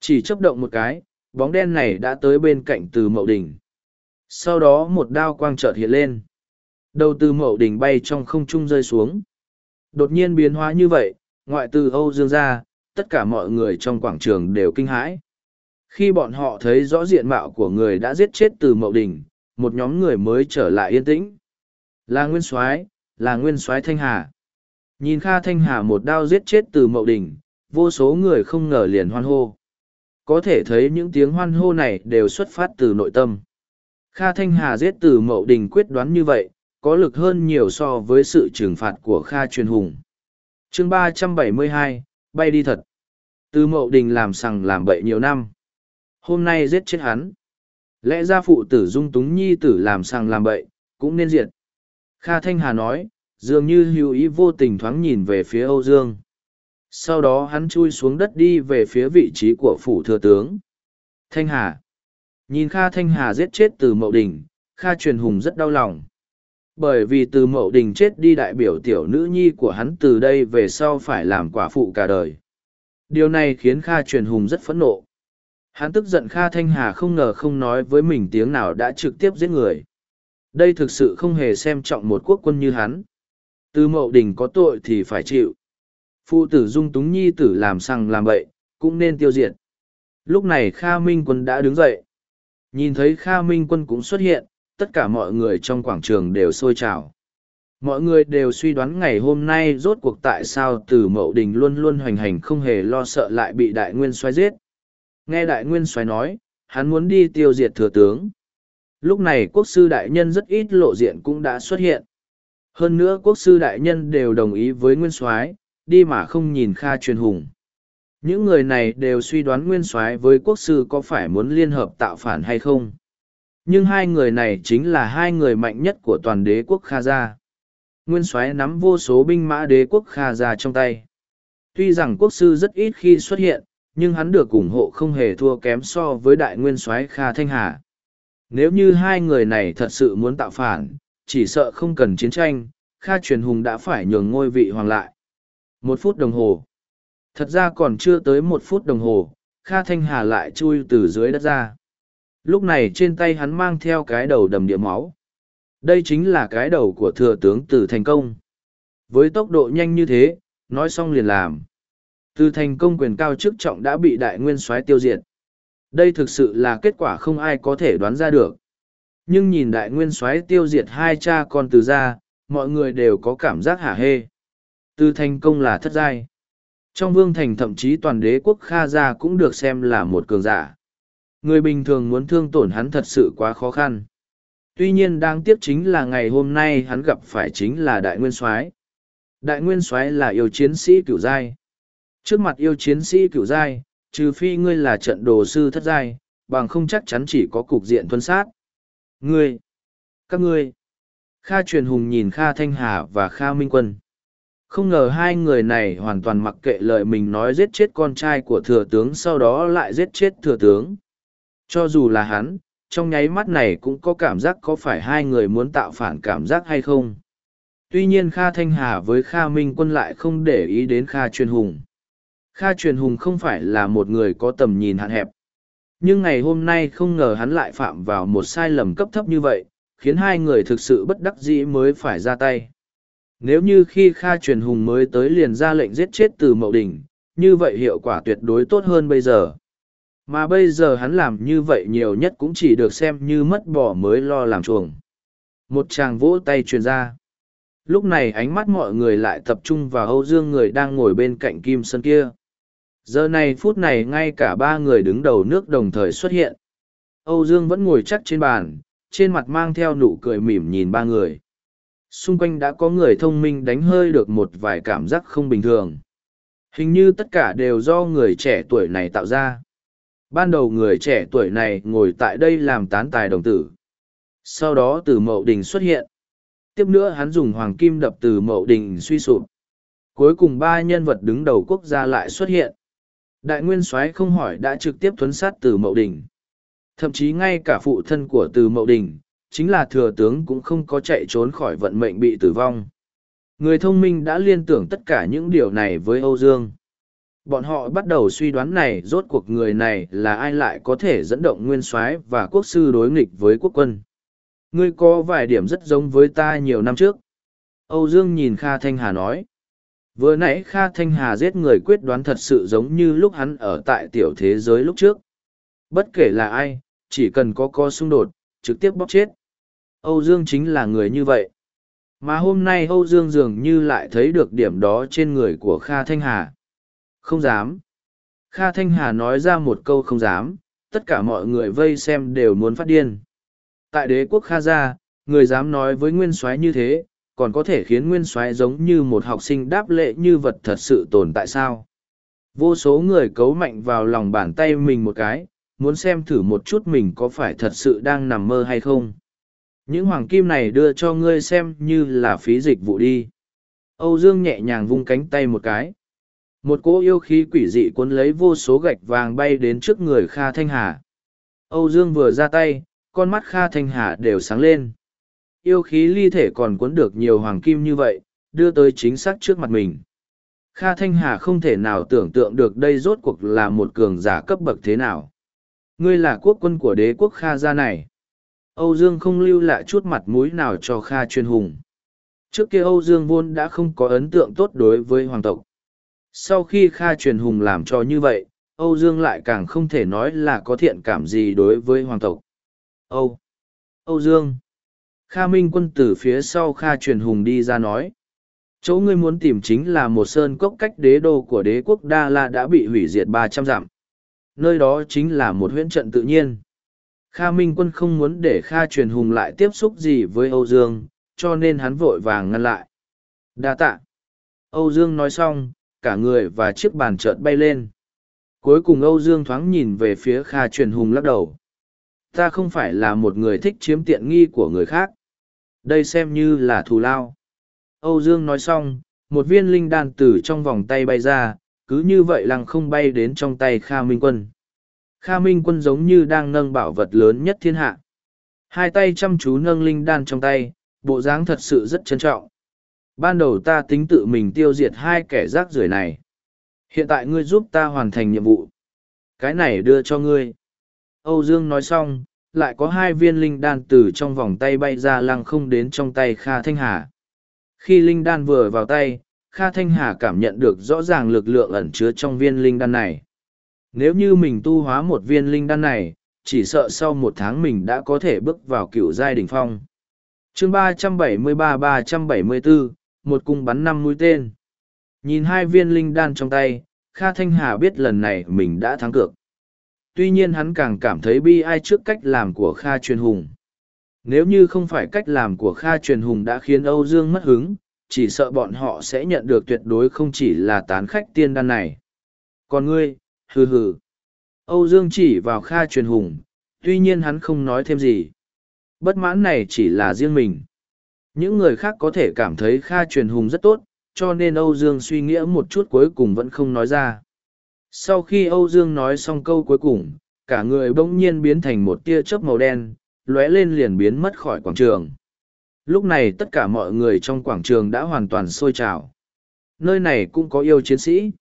Chỉ chấp động một cái, bóng đen này đã tới bên cạnh từ mậu Đình. Sau đó một đao quang chợt hiện lên. Đầu từ mậu đỉnh bay trong không trung rơi xuống. Đột nhiên biến hóa như vậy, ngoại từ Âu Dương ra, tất cả mọi người trong quảng trường đều kinh hãi. Khi bọn họ thấy rõ diện mạo của người đã giết chết từ mậu đỉnh, một nhóm người mới trở lại yên tĩnh. Là Nguyên Soái, là Nguyên Soái Thanh Hà. Nhìn Kha Thanh Hà một đao giết chết từ mậu đỉnh, vô số người không ngờ liền hoan hô. Có thể thấy những tiếng hoan hô này đều xuất phát từ nội tâm. Kha Thanh Hà giết từ mậu đình quyết đoán như vậy, có lực hơn nhiều so với sự trừng phạt của Kha Truyền Hùng. chương ba trăm bảy mươi hai bay đi thật. Từ mậu đình làm sằng làm bậy nhiều năm. Hôm nay giết chết hắn. Lẽ ra phụ tử dung túng nhi tử làm sằng làm bậy, cũng nên diệt. Kha Thanh Hà nói, dường như hữu ý vô tình thoáng nhìn về phía Âu Dương. sau đó hắn chui xuống đất đi về phía vị trí của phủ thừa tướng thanh hà nhìn kha thanh hà giết chết từ mậu đình, kha truyền hùng rất đau lòng. Bởi vì từ mậu đình chết đi đại biểu tiểu nữ nhi của hắn từ đây về sau phải làm quả phụ cả đời. Điều này khiến kha truyền hùng rất phẫn nộ. Hắn tức giận kha thanh hà không ngờ không nói với mình tiếng nào đã trực tiếp giết người. Đây thực sự không hề xem trọng một quốc quân như hắn. Từ mậu đình có tội thì phải chịu. Phụ tử dung túng nhi tử làm sằng làm bậy, cũng nên tiêu diệt. Lúc này kha minh quân đã đứng dậy nhìn thấy kha minh quân cũng xuất hiện, tất cả mọi người trong quảng trường đều sôi trào. Mọi người đều suy đoán ngày hôm nay rốt cuộc tại sao từ mậu đình luôn luôn hoành hành không hề lo sợ lại bị đại nguyên xoay giết. Nghe đại nguyên xoay nói, hắn muốn đi tiêu diệt thừa tướng. Lúc này quốc sư đại nhân rất ít lộ diện cũng đã xuất hiện. Hơn nữa quốc sư đại nhân đều đồng ý với nguyên soái, đi mà không nhìn kha truyền hùng những người này đều suy đoán nguyên soái với quốc sư có phải muốn liên hợp tạo phản hay không. Nhưng hai người này chính là hai người mạnh nhất của toàn đế quốc kha gia. Nguyên soái nắm vô số binh mã đế quốc kha gia trong tay. Tuy rằng quốc sư rất ít khi xuất hiện, nhưng hắn được ủng hộ không hề thua kém so với đại nguyên soái kha thanh hà. Nếu như hai người này thật sự muốn tạo phản, chỉ sợ không cần chiến tranh, kha truyền hùng đã phải nhường ngôi vị hoàng lại. Một phút đồng hồ thật ra còn chưa tới một phút đồng hồ, kha thanh hà lại chui từ dưới đất ra. Lúc này trên tay hắn mang theo cái đầu đầm địa máu. Đây chính là cái đầu của thừa tướng từ thành công. Với tốc độ nhanh như thế, nói xong liền làm. Từ thành công quyền cao chức trọng đã bị đại nguyên soái tiêu diệt. Đây thực sự là kết quả không ai có thể đoán ra được. Nhưng nhìn đại nguyên soái tiêu diệt hai cha con từ ra mọi người đều có cảm giác hả hê. Từ thành công là thất giai trong vương thành thậm chí toàn đế quốc kha gia cũng được xem là một cường giả. Người bình thường muốn thương tổn hắn thật sự quá khó khăn. Tuy nhiên đáng tiếc chính là ngày hôm nay hắn gặp phải chính là đại nguyên soái. Đại nguyên soái là yêu chiến sĩ cửu giai. Trước mặt yêu chiến sĩ cửu giai, trừ phi ngươi là trận đồ sư thất giai, bằng không chắc chắn chỉ có cục diện thuân sát. Ngươi, các ngươi. Kha truyền hùng nhìn kha thanh hà và kha minh quân không ngờ hai người này hoàn toàn mặc kệ lời mình nói giết chết con trai của thừa tướng sau đó lại giết chết thừa tướng. Cho dù là hắn, trong nháy mắt này cũng có cảm giác có phải hai người muốn tạo phản cảm giác hay không. Tuy nhiên kha thanh hà với kha minh quân lại không để ý đến kha truyền hùng. Kha truyền hùng không phải là một người có tầm nhìn hạn hẹp. Nhưng ngày hôm nay không ngờ hắn lại phạm vào một sai lầm cấp thấp như vậy, khiến hai người thực sự bất đắc dĩ mới phải ra tay nếu như khi kha truyền hùng mới tới liền ra lệnh giết chết từ mậu đình, như vậy hiệu quả tuyệt đối tốt hơn bây giờ. Mà bây giờ hắn làm như vậy nhiều nhất cũng chỉ được xem như mất bỏ mới lo làm chuồng. Một chàng vỗ tay truyền ra. Lúc này ánh mắt mọi người lại tập trung vào âu dương người đang ngồi bên cạnh kim sơn kia. Giờ này phút này ngay cả ba người đứng đầu nước đồng thời xuất hiện. Âu dương vẫn ngồi chắc trên bàn, trên mặt mang theo nụ cười mỉm nhìn ba người xung quanh đã có người thông minh đánh hơi được một vài cảm giác không bình thường. Hình như tất cả đều do người trẻ tuổi này tạo ra. Ban đầu người trẻ tuổi này ngồi tại đây làm tán tài đồng tử. Sau đó từ mậu đình xuất hiện. Tiếp nữa hắn dùng hoàng kim đập từ mậu đình suy sụp. Cuối cùng ba nhân vật đứng đầu quốc gia lại xuất hiện. Đại nguyên soái không hỏi đã trực tiếp thuấn sát từ mậu đình. Thậm chí ngay cả phụ thân của từ mậu đình chính là thừa tướng cũng không có chạy trốn khỏi vận mệnh bị tử vong. Người thông minh đã liên tưởng tất cả những điều này với âu dương. Bọn họ bắt đầu suy đoán này rốt cuộc người này là ai lại có thể dẫn động nguyên soái và quốc sư đối nghịch với quốc quân. Ngươi có vài điểm rất giống với ta nhiều năm trước. Âu dương nhìn kha thanh hà nói. Vừa nãy kha thanh hà giết người quyết đoán thật sự giống như lúc hắn ở tại tiểu thế giới lúc trước. Bất kể là ai, chỉ cần có co xung đột, trực tiếp bóc chết âu dương chính là người như vậy. Mà hôm nay âu dương dường như lại thấy được điểm đó trên người của kha thanh hà. Không dám. Kha thanh hà nói ra một câu không dám. Tất cả mọi người vây xem đều muốn phát điên. Tại đế quốc kha gia, người dám nói với nguyên soái như thế, còn có thể khiến nguyên soái giống như một học sinh đáp lệ như vật thật sự tồn tại sao? Vô số người cấu mạnh vào lòng bàn tay mình một cái, muốn xem thử một chút mình có phải thật sự đang nằm mơ hay không những hoàng kim này đưa cho ngươi xem như là phí dịch vụ đi. Âu dương nhẹ nhàng vung cánh tay một cái. Một cỗ yêu khí quỷ dị cuốn lấy vô số gạch vàng bay đến trước người kha thanh hà. Âu dương vừa ra tay, con mắt kha thanh hà đều sáng lên. Yêu khí ly thể còn cuốn được nhiều hoàng kim như vậy, đưa tới chính xác trước mặt mình. Kha thanh hà không thể nào tưởng tượng được đây rốt cuộc là một cường giả cấp bậc thế nào. Ngươi là quốc quân của đế quốc kha gia này âu dương không lưu lại chút mặt mũi nào cho kha chuyên hùng trước kia âu dương vốn đã không có ấn tượng tốt đối với hoàng tộc sau khi Kha truyền hùng làm cho như vậy, Âu Dương lại càng không thể nói là có thiện cảm gì đối với hoàng tộc. Âu! Âu Dương! Kha Minh quân từ phía sau Kha truyền hùng đi ra nói. Chỗ ngươi muốn tìm chính là một sơn cốc cách đế đô của đế quốc Đa La đã bị hủy diệt ba trăm dặm. Nơi đó chính là một huyễn trận tự nhiên. Kha Minh quân không muốn để Kha truyền hùng lại tiếp xúc gì với Âu Dương, cho nên hắn vội vàng ngăn lại. Đa tạ. Âu Dương nói xong, cả người và chiếc bàn chợt bay lên. Cuối cùng Âu Dương thoáng nhìn về phía Kha truyền hùng lắc đầu. Ta không phải là một người thích chiếm tiện nghi của người khác. Đây xem như là thù lao. Âu Dương nói xong, một viên linh đan từ trong vòng tay bay ra, cứ như vậy lăng không bay đến trong tay Kha Minh Quân. Kha Minh Quân giống như đang nâng bảo vật lớn nhất thiên hạ. Hai tay chăm chú nâng linh đan trong tay, bộ dáng thật sự rất trân trọng. Ban đầu ta tính tự mình tiêu diệt hai kẻ rác rưởi này. Hiện tại ngươi giúp ta hoàn thành nhiệm vụ. Cái này đưa cho ngươi. Âu Dương nói xong, lại có hai viên linh đan từ trong vòng tay bay ra lăng không đến trong tay Kha Thanh Hà. Khi linh đan vừa vào tay, Kha Thanh Hà cảm nhận được rõ ràng lực lượng ẩn chứa trong viên linh đan này. Nếu như mình tu hóa một viên linh đan này, chỉ sợ sau một tháng mình đã có thể bước vào cựu giai đỉnh phong. chương ba trăm bảy mươi ba ba trăm bảy mươi bốn một cung bắn năm mũi tên. Nhìn hai viên linh đan trong tay, Kha Thanh Hà biết lần này mình đã thắng cược. Tuy nhiên hắn càng cảm thấy bi ai trước cách làm của Kha Truyền Hùng. Nếu như không phải cách làm của Kha Truyền Hùng đã khiến Âu Dương mất hứng, chỉ sợ bọn họ sẽ nhận được tuyệt đối không chỉ là tán khách tiên đan này. Còn ngươi, hừ hừ. Âu Dương chỉ vào Kha Truyền Hùng, tuy nhiên hắn không nói thêm gì. Bất mãn này chỉ là riêng mình. Những người khác có thể cảm thấy Kha truyền hùng rất tốt, cho nên Âu Dương suy nghĩa một chút cuối cùng vẫn không nói ra. Sau khi Âu Dương nói xong câu cuối cùng, cả người bỗng nhiên biến thành một tia chớp màu đen, lóe lên liền biến mất khỏi quảng trường. Lúc này tất cả mọi người trong quảng trường đã hoàn toàn sôi trào. Nơi này cũng có yêu chiến sĩ.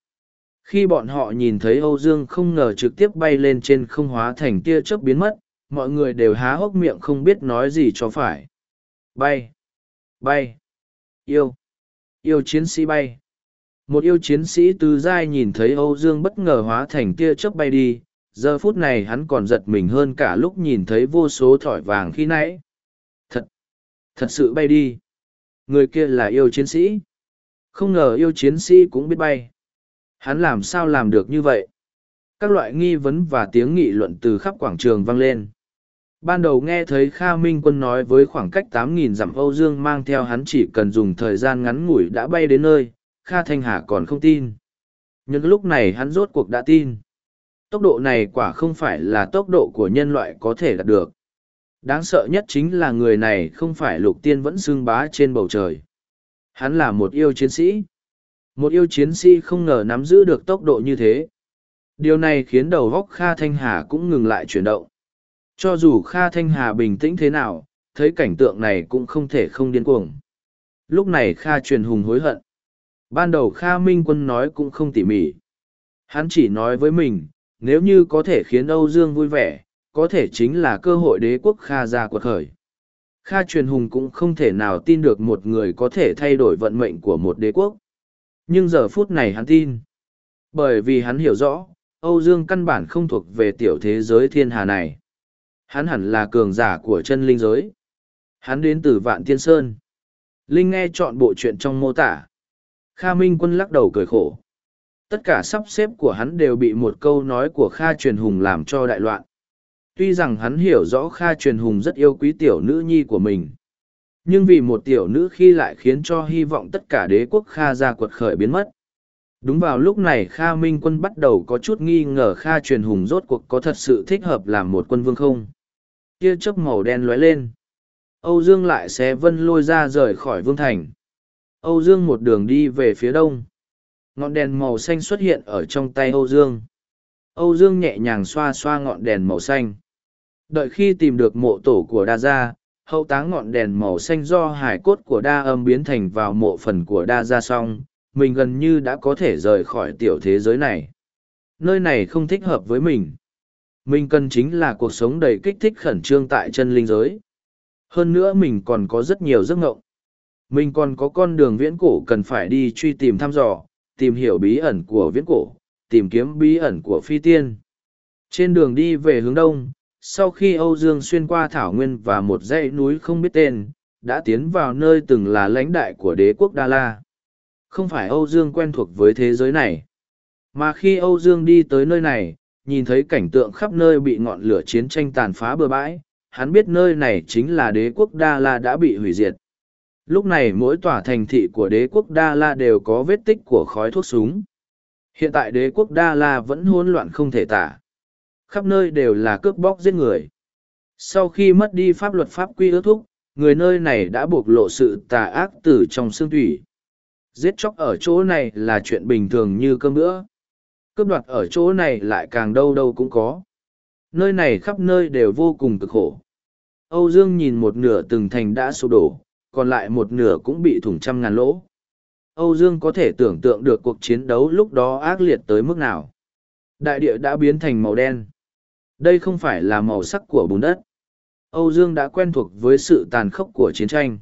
Khi bọn họ nhìn thấy Âu Dương không ngờ trực tiếp bay lên trên không hóa thành tia chớp biến mất, mọi người đều há hốc miệng không biết nói gì cho phải. Bay! bay. Yêu. Yêu chiến sĩ bay. Một yêu chiến sĩ từ giai nhìn thấy âu dương bất ngờ hóa thành tia chớp bay đi giờ phút này hắn còn giật mình hơn cả lúc nhìn thấy vô số thỏi vàng khi nãy. Thật. Thật sự bay đi. Người kia là yêu chiến sĩ. Không ngờ yêu chiến sĩ cũng biết bay hắn làm sao làm được như vậy các loại nghi vấn và tiếng nghị luận từ khắp quảng trường vang lên Ban đầu nghe thấy Kha Minh Quân nói với khoảng cách 8.000 dặm Âu Dương mang theo hắn chỉ cần dùng thời gian ngắn ngủi đã bay đến nơi, Kha Thanh Hà còn không tin. Nhưng lúc này hắn rốt cuộc đã tin. Tốc độ này quả không phải là tốc độ của nhân loại có thể đạt được. Đáng sợ nhất chính là người này không phải lục tiên vẫn xương bá trên bầu trời. Hắn là một yêu chiến sĩ. Một yêu chiến sĩ không ngờ nắm giữ được tốc độ như thế. Điều này khiến đầu góc Kha Thanh Hà cũng ngừng lại chuyển động cho dù Kha Thanh Hà bình tĩnh thế nào, thấy cảnh tượng này cũng không thể không điên cuồng. Lúc này Kha truyền hùng hối hận. Ban đầu Kha Minh Quân nói cũng không tỉ mỉ. Hắn chỉ nói với mình, nếu như có thể khiến Âu Dương vui vẻ, có thể chính là cơ hội đế quốc Kha ra quật khởi. Kha truyền hùng cũng không thể nào tin được một người có thể thay đổi vận mệnh của một đế quốc. Nhưng giờ phút này hắn tin. Bởi vì hắn hiểu rõ, Âu Dương căn bản không thuộc về tiểu thế giới thiên hà này. Hắn hẳn là cường giả của chân linh giới. Hắn đến từ Vạn Tiên Sơn. Linh nghe chọn bộ chuyện trong mô tả. Kha Minh Quân lắc đầu cười khổ. Tất cả sắp xếp của hắn đều bị một câu nói của Kha Truyền Hùng làm cho đại loạn. Tuy rằng hắn hiểu rõ Kha Truyền Hùng rất yêu quý tiểu nữ nhi của mình. Nhưng vì một tiểu nữ khi lại khiến cho hy vọng tất cả đế quốc Kha ra quật khởi biến mất. Đúng vào lúc này Kha Minh Quân bắt đầu có chút nghi ngờ Kha Truyền Hùng rốt cuộc có thật sự thích hợp làm một quân vương không tia chớp màu đen lóe lên. Âu Dương lại xé vân lôi ra rời khỏi vương thành. Âu Dương một đường đi về phía đông. ngọn đèn màu xanh xuất hiện ở trong tay âu dương âu dương nhẹ nhàng xoa xoa ngọn đèn màu xanh đợi khi tìm được mộ tổ của đa gia hậu táng ngọn đèn màu xanh do hải cốt của đa âm biến thành vào mộ phần của đa gia xong, mình gần như đã có thể rời khỏi tiểu thế giới này. Nơi này không thích hợp với mình. Mình cần chính là cuộc sống đầy kích thích khẩn trương tại chân linh giới. Hơn nữa mình còn có rất nhiều giấc ngộng. Mình còn có con đường viễn cổ cần phải đi truy tìm thăm dò, tìm hiểu bí ẩn của viễn cổ, tìm kiếm bí ẩn của phi tiên. Trên đường đi về hướng đông sau khi âu dương xuyên qua thảo nguyên và một dãy núi không biết tên, đã tiến vào nơi từng là lãnh đại của đế quốc đa la. Không phải âu dương quen thuộc với thế giới này. Mà khi âu dương đi tới nơi này, nhìn thấy cảnh tượng khắp nơi bị ngọn lửa chiến tranh tàn phá bừa bãi, hắn biết nơi này chính là đế quốc đa la đã bị hủy diệt. Lúc này mỗi tòa thành thị của đế quốc đa la đều có vết tích của khói thuốc súng. Hiện tại đế quốc đa la vẫn hỗn loạn không thể tả khắp nơi đều là cướp bóc giết người. Sau khi mất đi pháp luật pháp quy ước thúc, người nơi này đã bộc lộ sự tà ác từ trong xương thủy. Giết chóc ở chỗ này là chuyện bình thường như cơm bữa. Cướp đoạt ở chỗ này lại càng đâu đâu cũng có. Nơi này khắp nơi đều vô cùng cực khổ. Âu dương nhìn một nửa từng thành đã sụp đổ, còn lại một nửa cũng bị thủng trăm ngàn lỗ. Âu dương có thể tưởng tượng được cuộc chiến đấu lúc đó ác liệt tới mức nào. Đại địa đã biến thành màu đen đây không phải là màu sắc của bùn đất. Âu dương đã quen thuộc với sự tàn khốc của chiến tranh.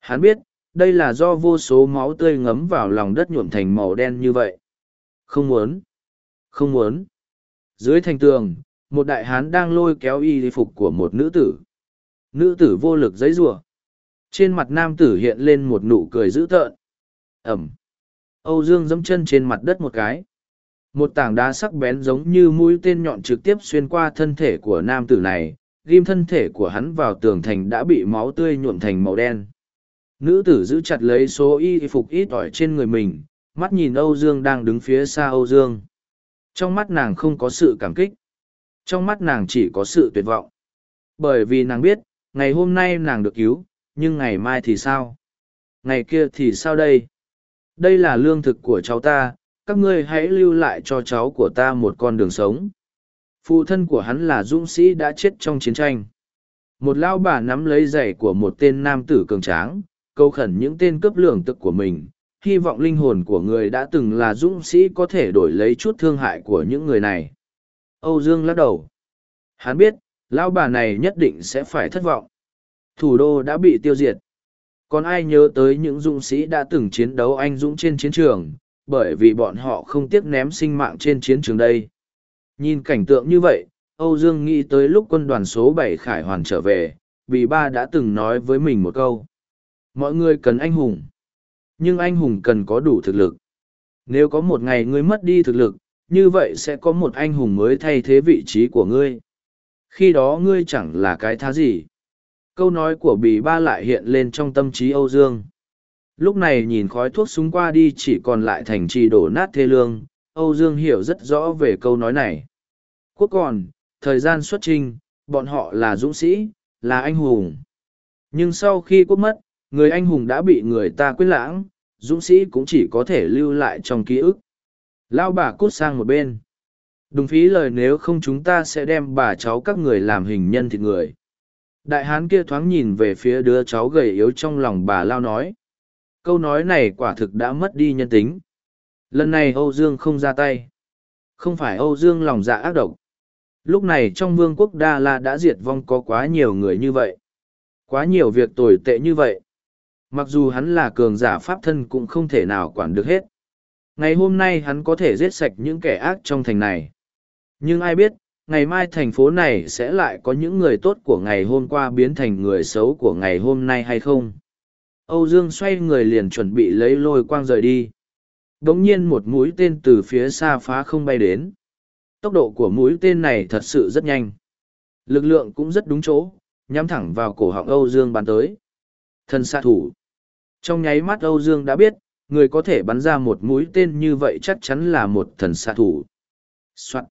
Hắn biết, đây là do vô số máu tươi ngấm vào lòng đất nhuộm thành màu đen như vậy. Không muốn. Không muốn. Dưới thành tường, một đại hán đang lôi kéo y phục của một nữ tử. Nữ tử vô lực giấy rủa. Trên mặt nam tử hiện lên một nụ cười dữ tợn. Ẩm. Âu dương dẫm chân trên mặt đất một cái một tảng đá sắc bén giống như mũi tên nhọn trực tiếp xuyên qua thân thể của nam tử này, ghim thân thể của hắn vào tường thành đã bị máu tươi nhuộm thành màu đen. Nữ tử giữ chặt lấy số y phục ít ỏi trên người mình, mắt nhìn âu dương đang đứng phía xa âu dương. Trong mắt nàng không có sự cảm kích. Trong mắt nàng chỉ có sự tuyệt vọng. Bởi vì nàng biết, ngày hôm nay nàng được cứu, nhưng ngày mai thì sao? Ngày kia thì sao đây? Đây là lương thực của cháu ta các ngươi hãy lưu lại cho cháu của ta một con đường sống. Phụ thân của hắn là dũng sĩ đã chết trong chiến tranh. Một lao bà nắm lấy giày của một tên nam tử cường tráng câu khẩn những tên cướp lường tực của mình, hy vọng linh hồn của người đã từng là dũng sĩ có thể đổi lấy chút thương hại của những người này. Âu dương lắc đầu. Hắn biết, lão bà này nhất định sẽ phải thất vọng. Thủ đô đã bị tiêu diệt. Còn ai nhớ tới những dũng sĩ đã từng chiến đấu anh dũng trên chiến trường bởi vì bọn họ không tiếc ném sinh mạng trên chiến trường đây. Nhìn cảnh tượng như vậy, âu dương nghĩ tới lúc quân đoàn số bảy khải hoàn trở về, vì ba đã từng nói với mình một câu. Mọi người cần anh hùng, nhưng anh hùng cần có đủ thực lực. Nếu có một ngày ngươi mất đi thực lực, như vậy sẽ có một anh hùng mới thay thế vị trí của ngươi. Khi đó ngươi chẳng là cái thá gì. Câu nói của bì ba lại hiện lên trong tâm trí âu dương lúc này nhìn khói thuốc súng qua đi chỉ còn lại thành trì đổ nát thê lương, âu dương hiểu rất rõ về câu nói này. Quốc còn, thời gian xuất trinh bọn họ là dũng sĩ, là anh hùng. Nhưng sau khi quốc mất, người anh hùng đã bị người ta quyết lãng, dũng sĩ cũng chỉ có thể lưu lại trong ký ức. Lao bà cút sang một bên. Đúng phí lời nếu không chúng ta sẽ đem bà cháu các người làm hình nhân thịt người. Đại hán kia thoáng nhìn về phía đứa cháu gầy yếu trong lòng bà lao nói câu nói này quả thực đã mất đi nhân tính. Lần này âu dương không ra tay. Không phải âu dương lòng dạ ác độc. Lúc này trong vương quốc đa la đã diệt vong có quá nhiều người như vậy. Quá nhiều việc tồi tệ như vậy. Mặc dù hắn là cường giả pháp thân cũng không thể nào quản được hết. Ngày hôm nay hắn có thể giết sạch những kẻ ác trong thành này. Nhưng ai biết, ngày mai thành phố này sẽ lại có những người tốt của ngày hôm qua biến thành người xấu của ngày hôm nay hay không? Âu dương xoay người liền chuẩn bị lấy lôi quang rời đi Đống nhiên một mũi tên từ phía xa phá không bay đến tốc độ của mũi tên này thật sự rất nhanh lực lượng cũng rất đúng chỗ nhắm thẳng vào cổ họng âu dương bắn tới Thần xạ thủ trong nháy mắt Âu Dương đã biết, người có thể bắn ra một mũi tên như vậy chắc chắn là một thần xạ thủ. Soạn.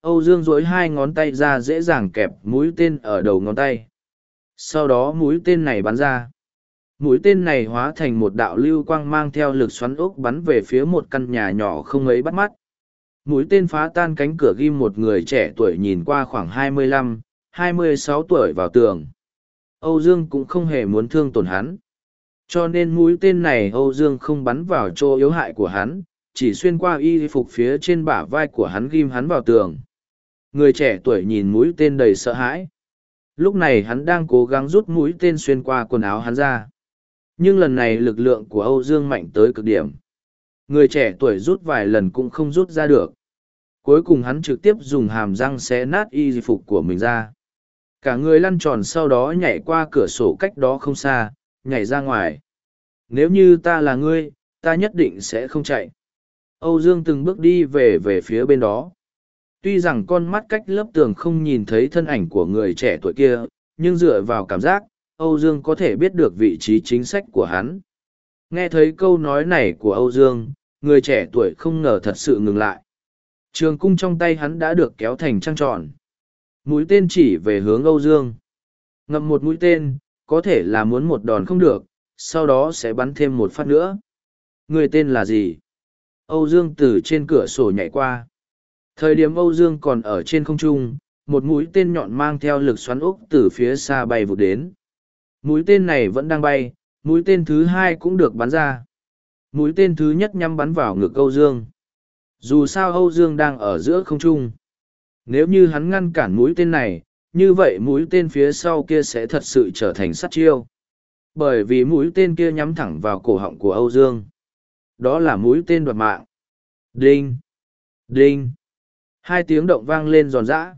Âu Dương duỗi hai ngón tay ra dễ dàng kẹp mũi tên ở đầu ngón tay. Sau đó mũi tên này bắn ra mũi tên này hóa thành một đạo lưu quang mang theo lực xoắn ốc bắn về phía một căn nhà nhỏ không ấy bắt mắt mũi tên phá tan cánh cửa ghim một người trẻ tuổi nhìn qua khoảng 25, 26 tuổi vào tường. Âu Dương cũng không hề muốn thương tổn hắn. Cho nên mũi tên này Âu Dương không bắn vào chỗ yếu hại của hắn, chỉ xuyên qua y phục phía trên bả vai của hắn ghim hắn vào tường. Người trẻ tuổi nhìn mũi tên đầy sợ hãi. Lúc này hắn đang cố gắng rút mũi tên xuyên qua quần áo hắn ra. Nhưng lần này lực lượng của Âu Dương mạnh tới cực điểm. Người trẻ tuổi rút vài lần cũng không rút ra được. Cuối cùng hắn trực tiếp dùng hàm răng xé nát y phục của mình ra. Cả người lăn tròn sau đó nhảy qua cửa sổ cách đó không xa, nhảy ra ngoài. Nếu như ta là ngươi, ta nhất định sẽ không chạy. Âu Dương từng bước đi về về phía bên đó. Tuy rằng con mắt cách lớp tường không nhìn thấy thân ảnh của người trẻ tuổi kia, nhưng dựa vào cảm giác, Âu Dương có thể biết được vị trí chính sách của hắn. Nghe thấy câu nói này của Âu Dương, người trẻ tuổi không ngờ thật sự ngừng lại. Trường cung trong tay hắn đã được kéo thành trăng tròn. Mũi tên chỉ về hướng Âu Dương. Ngậm một mũi tên, có thể là muốn một đòn không được, sau đó sẽ bắn thêm một phát nữa. Người tên là gì? Âu Dương từ trên cửa sổ nhảy qua. Thời điểm Âu Dương còn ở trên không trung, một mũi tên nhọn mang theo lực xoắn ốc từ phía xa bay vụt đến. Mũi tên này vẫn đang bay, mũi tên thứ hai cũng được bắn ra. Mũi tên thứ nhất nhắm bắn vào ngực Âu Dương. Dù sao Âu Dương đang ở giữa không trung. Nếu như hắn ngăn cản mũi tên này, như vậy mũi tên phía sau kia sẽ thật sự trở thành sát chiêu. Bởi vì mũi tên kia nhắm thẳng vào cổ họng của Âu Dương. Đó là mũi tên đoạt mạng. Đinh! Đinh! Hai tiếng động vang lên giòn giã.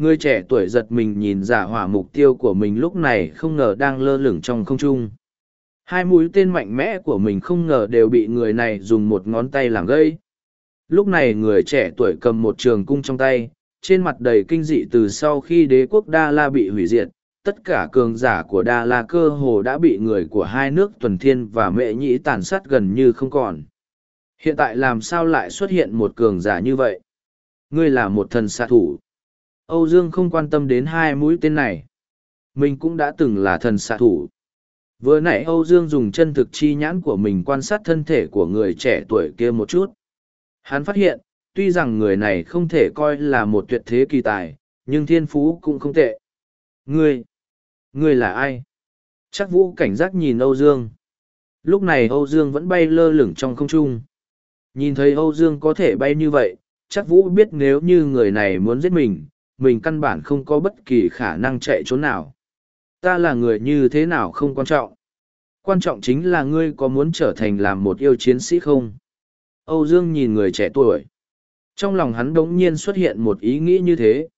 Người trẻ tuổi giật mình nhìn giả hỏa mục tiêu của mình lúc này không ngờ đang lơ lửng trong không trung. Hai mũi tên mạnh mẽ của mình không ngờ đều bị người này dùng một ngón tay làm gây. Lúc này người trẻ tuổi cầm một trường cung trong tay, trên mặt đầy kinh dị từ sau khi đế quốc Đa La bị hủy diệt, tất cả cường giả của Đa La cơ hồ đã bị người của hai nước Tuần Thiên và Mệ Nhĩ tàn sát gần như không còn. Hiện tại làm sao lại xuất hiện một cường giả như vậy? Ngươi là một thần xạ thủ. Âu Dương không quan tâm đến hai mũi tên này. Mình cũng đã từng là thần xạ thủ. Vừa nãy Âu Dương dùng chân thực chi nhãn của mình quan sát thân thể của người trẻ tuổi kia một chút. Hắn phát hiện, tuy rằng người này không thể coi là một tuyệt thế kỳ tài, nhưng thiên phú cũng không tệ. Ngươi, ngươi là ai? Chắc vũ cảnh giác nhìn Âu Dương. Lúc này Âu Dương vẫn bay lơ lửng trong không trung. Nhìn thấy Âu Dương có thể bay như vậy, chắc vũ biết nếu như người này muốn giết mình, mình căn bản không có bất kỳ khả năng chạy trốn nào. Ta là người như thế nào không quan trọng. Quan trọng chính là ngươi có muốn trở thành làm một yêu chiến sĩ không? Âu Dương nhìn người trẻ tuổi. Trong lòng hắn đống nhiên xuất hiện một ý nghĩ như thế.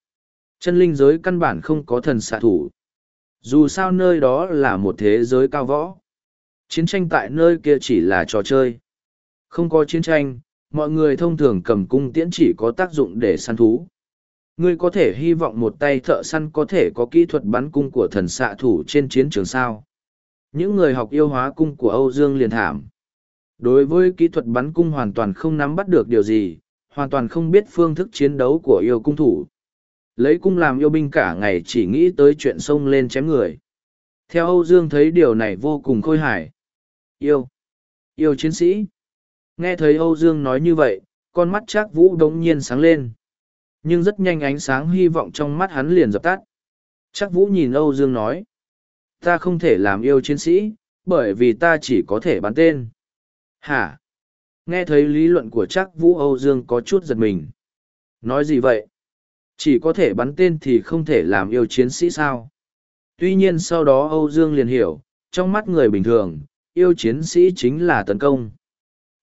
Chân linh giới căn bản không có thần xạ thủ. Dù sao nơi đó là một thế giới cao võ. Chiến tranh tại nơi kia chỉ là trò chơi. Không có chiến tranh, mọi người thông thường cầm cung tiễn chỉ có tác dụng để săn thú. Ngươi có thể hy vọng một tay thợ săn có thể có kỹ thuật bắn cung của thần xạ thủ trên chiến trường sao. Những người học yêu hóa cung của Âu Dương liền thảm. Đối với kỹ thuật bắn cung hoàn toàn không nắm bắt được điều gì, hoàn toàn không biết phương thức chiến đấu của yêu cung thủ. Lấy cung làm yêu binh cả ngày chỉ nghĩ tới chuyện xông lên chém người. Theo Âu Dương thấy điều này vô cùng khôi hài. Yêu. Yêu chiến sĩ. Nghe thấy Âu Dương nói như vậy, con mắt Trác Vũ đống nhiên sáng lên. Nhưng rất nhanh ánh sáng hy vọng trong mắt hắn liền dập tắt. Trác Vũ nhìn Âu Dương nói. Ta không thể làm yêu chiến sĩ, bởi vì ta chỉ có thể bắn tên. Hả? Nghe thấy lý luận của Trác Vũ Âu Dương có chút giật mình. Nói gì vậy? Chỉ có thể bắn tên thì không thể làm yêu chiến sĩ sao? Tuy nhiên sau đó Âu Dương liền hiểu, trong mắt người bình thường, yêu chiến sĩ chính là tấn công.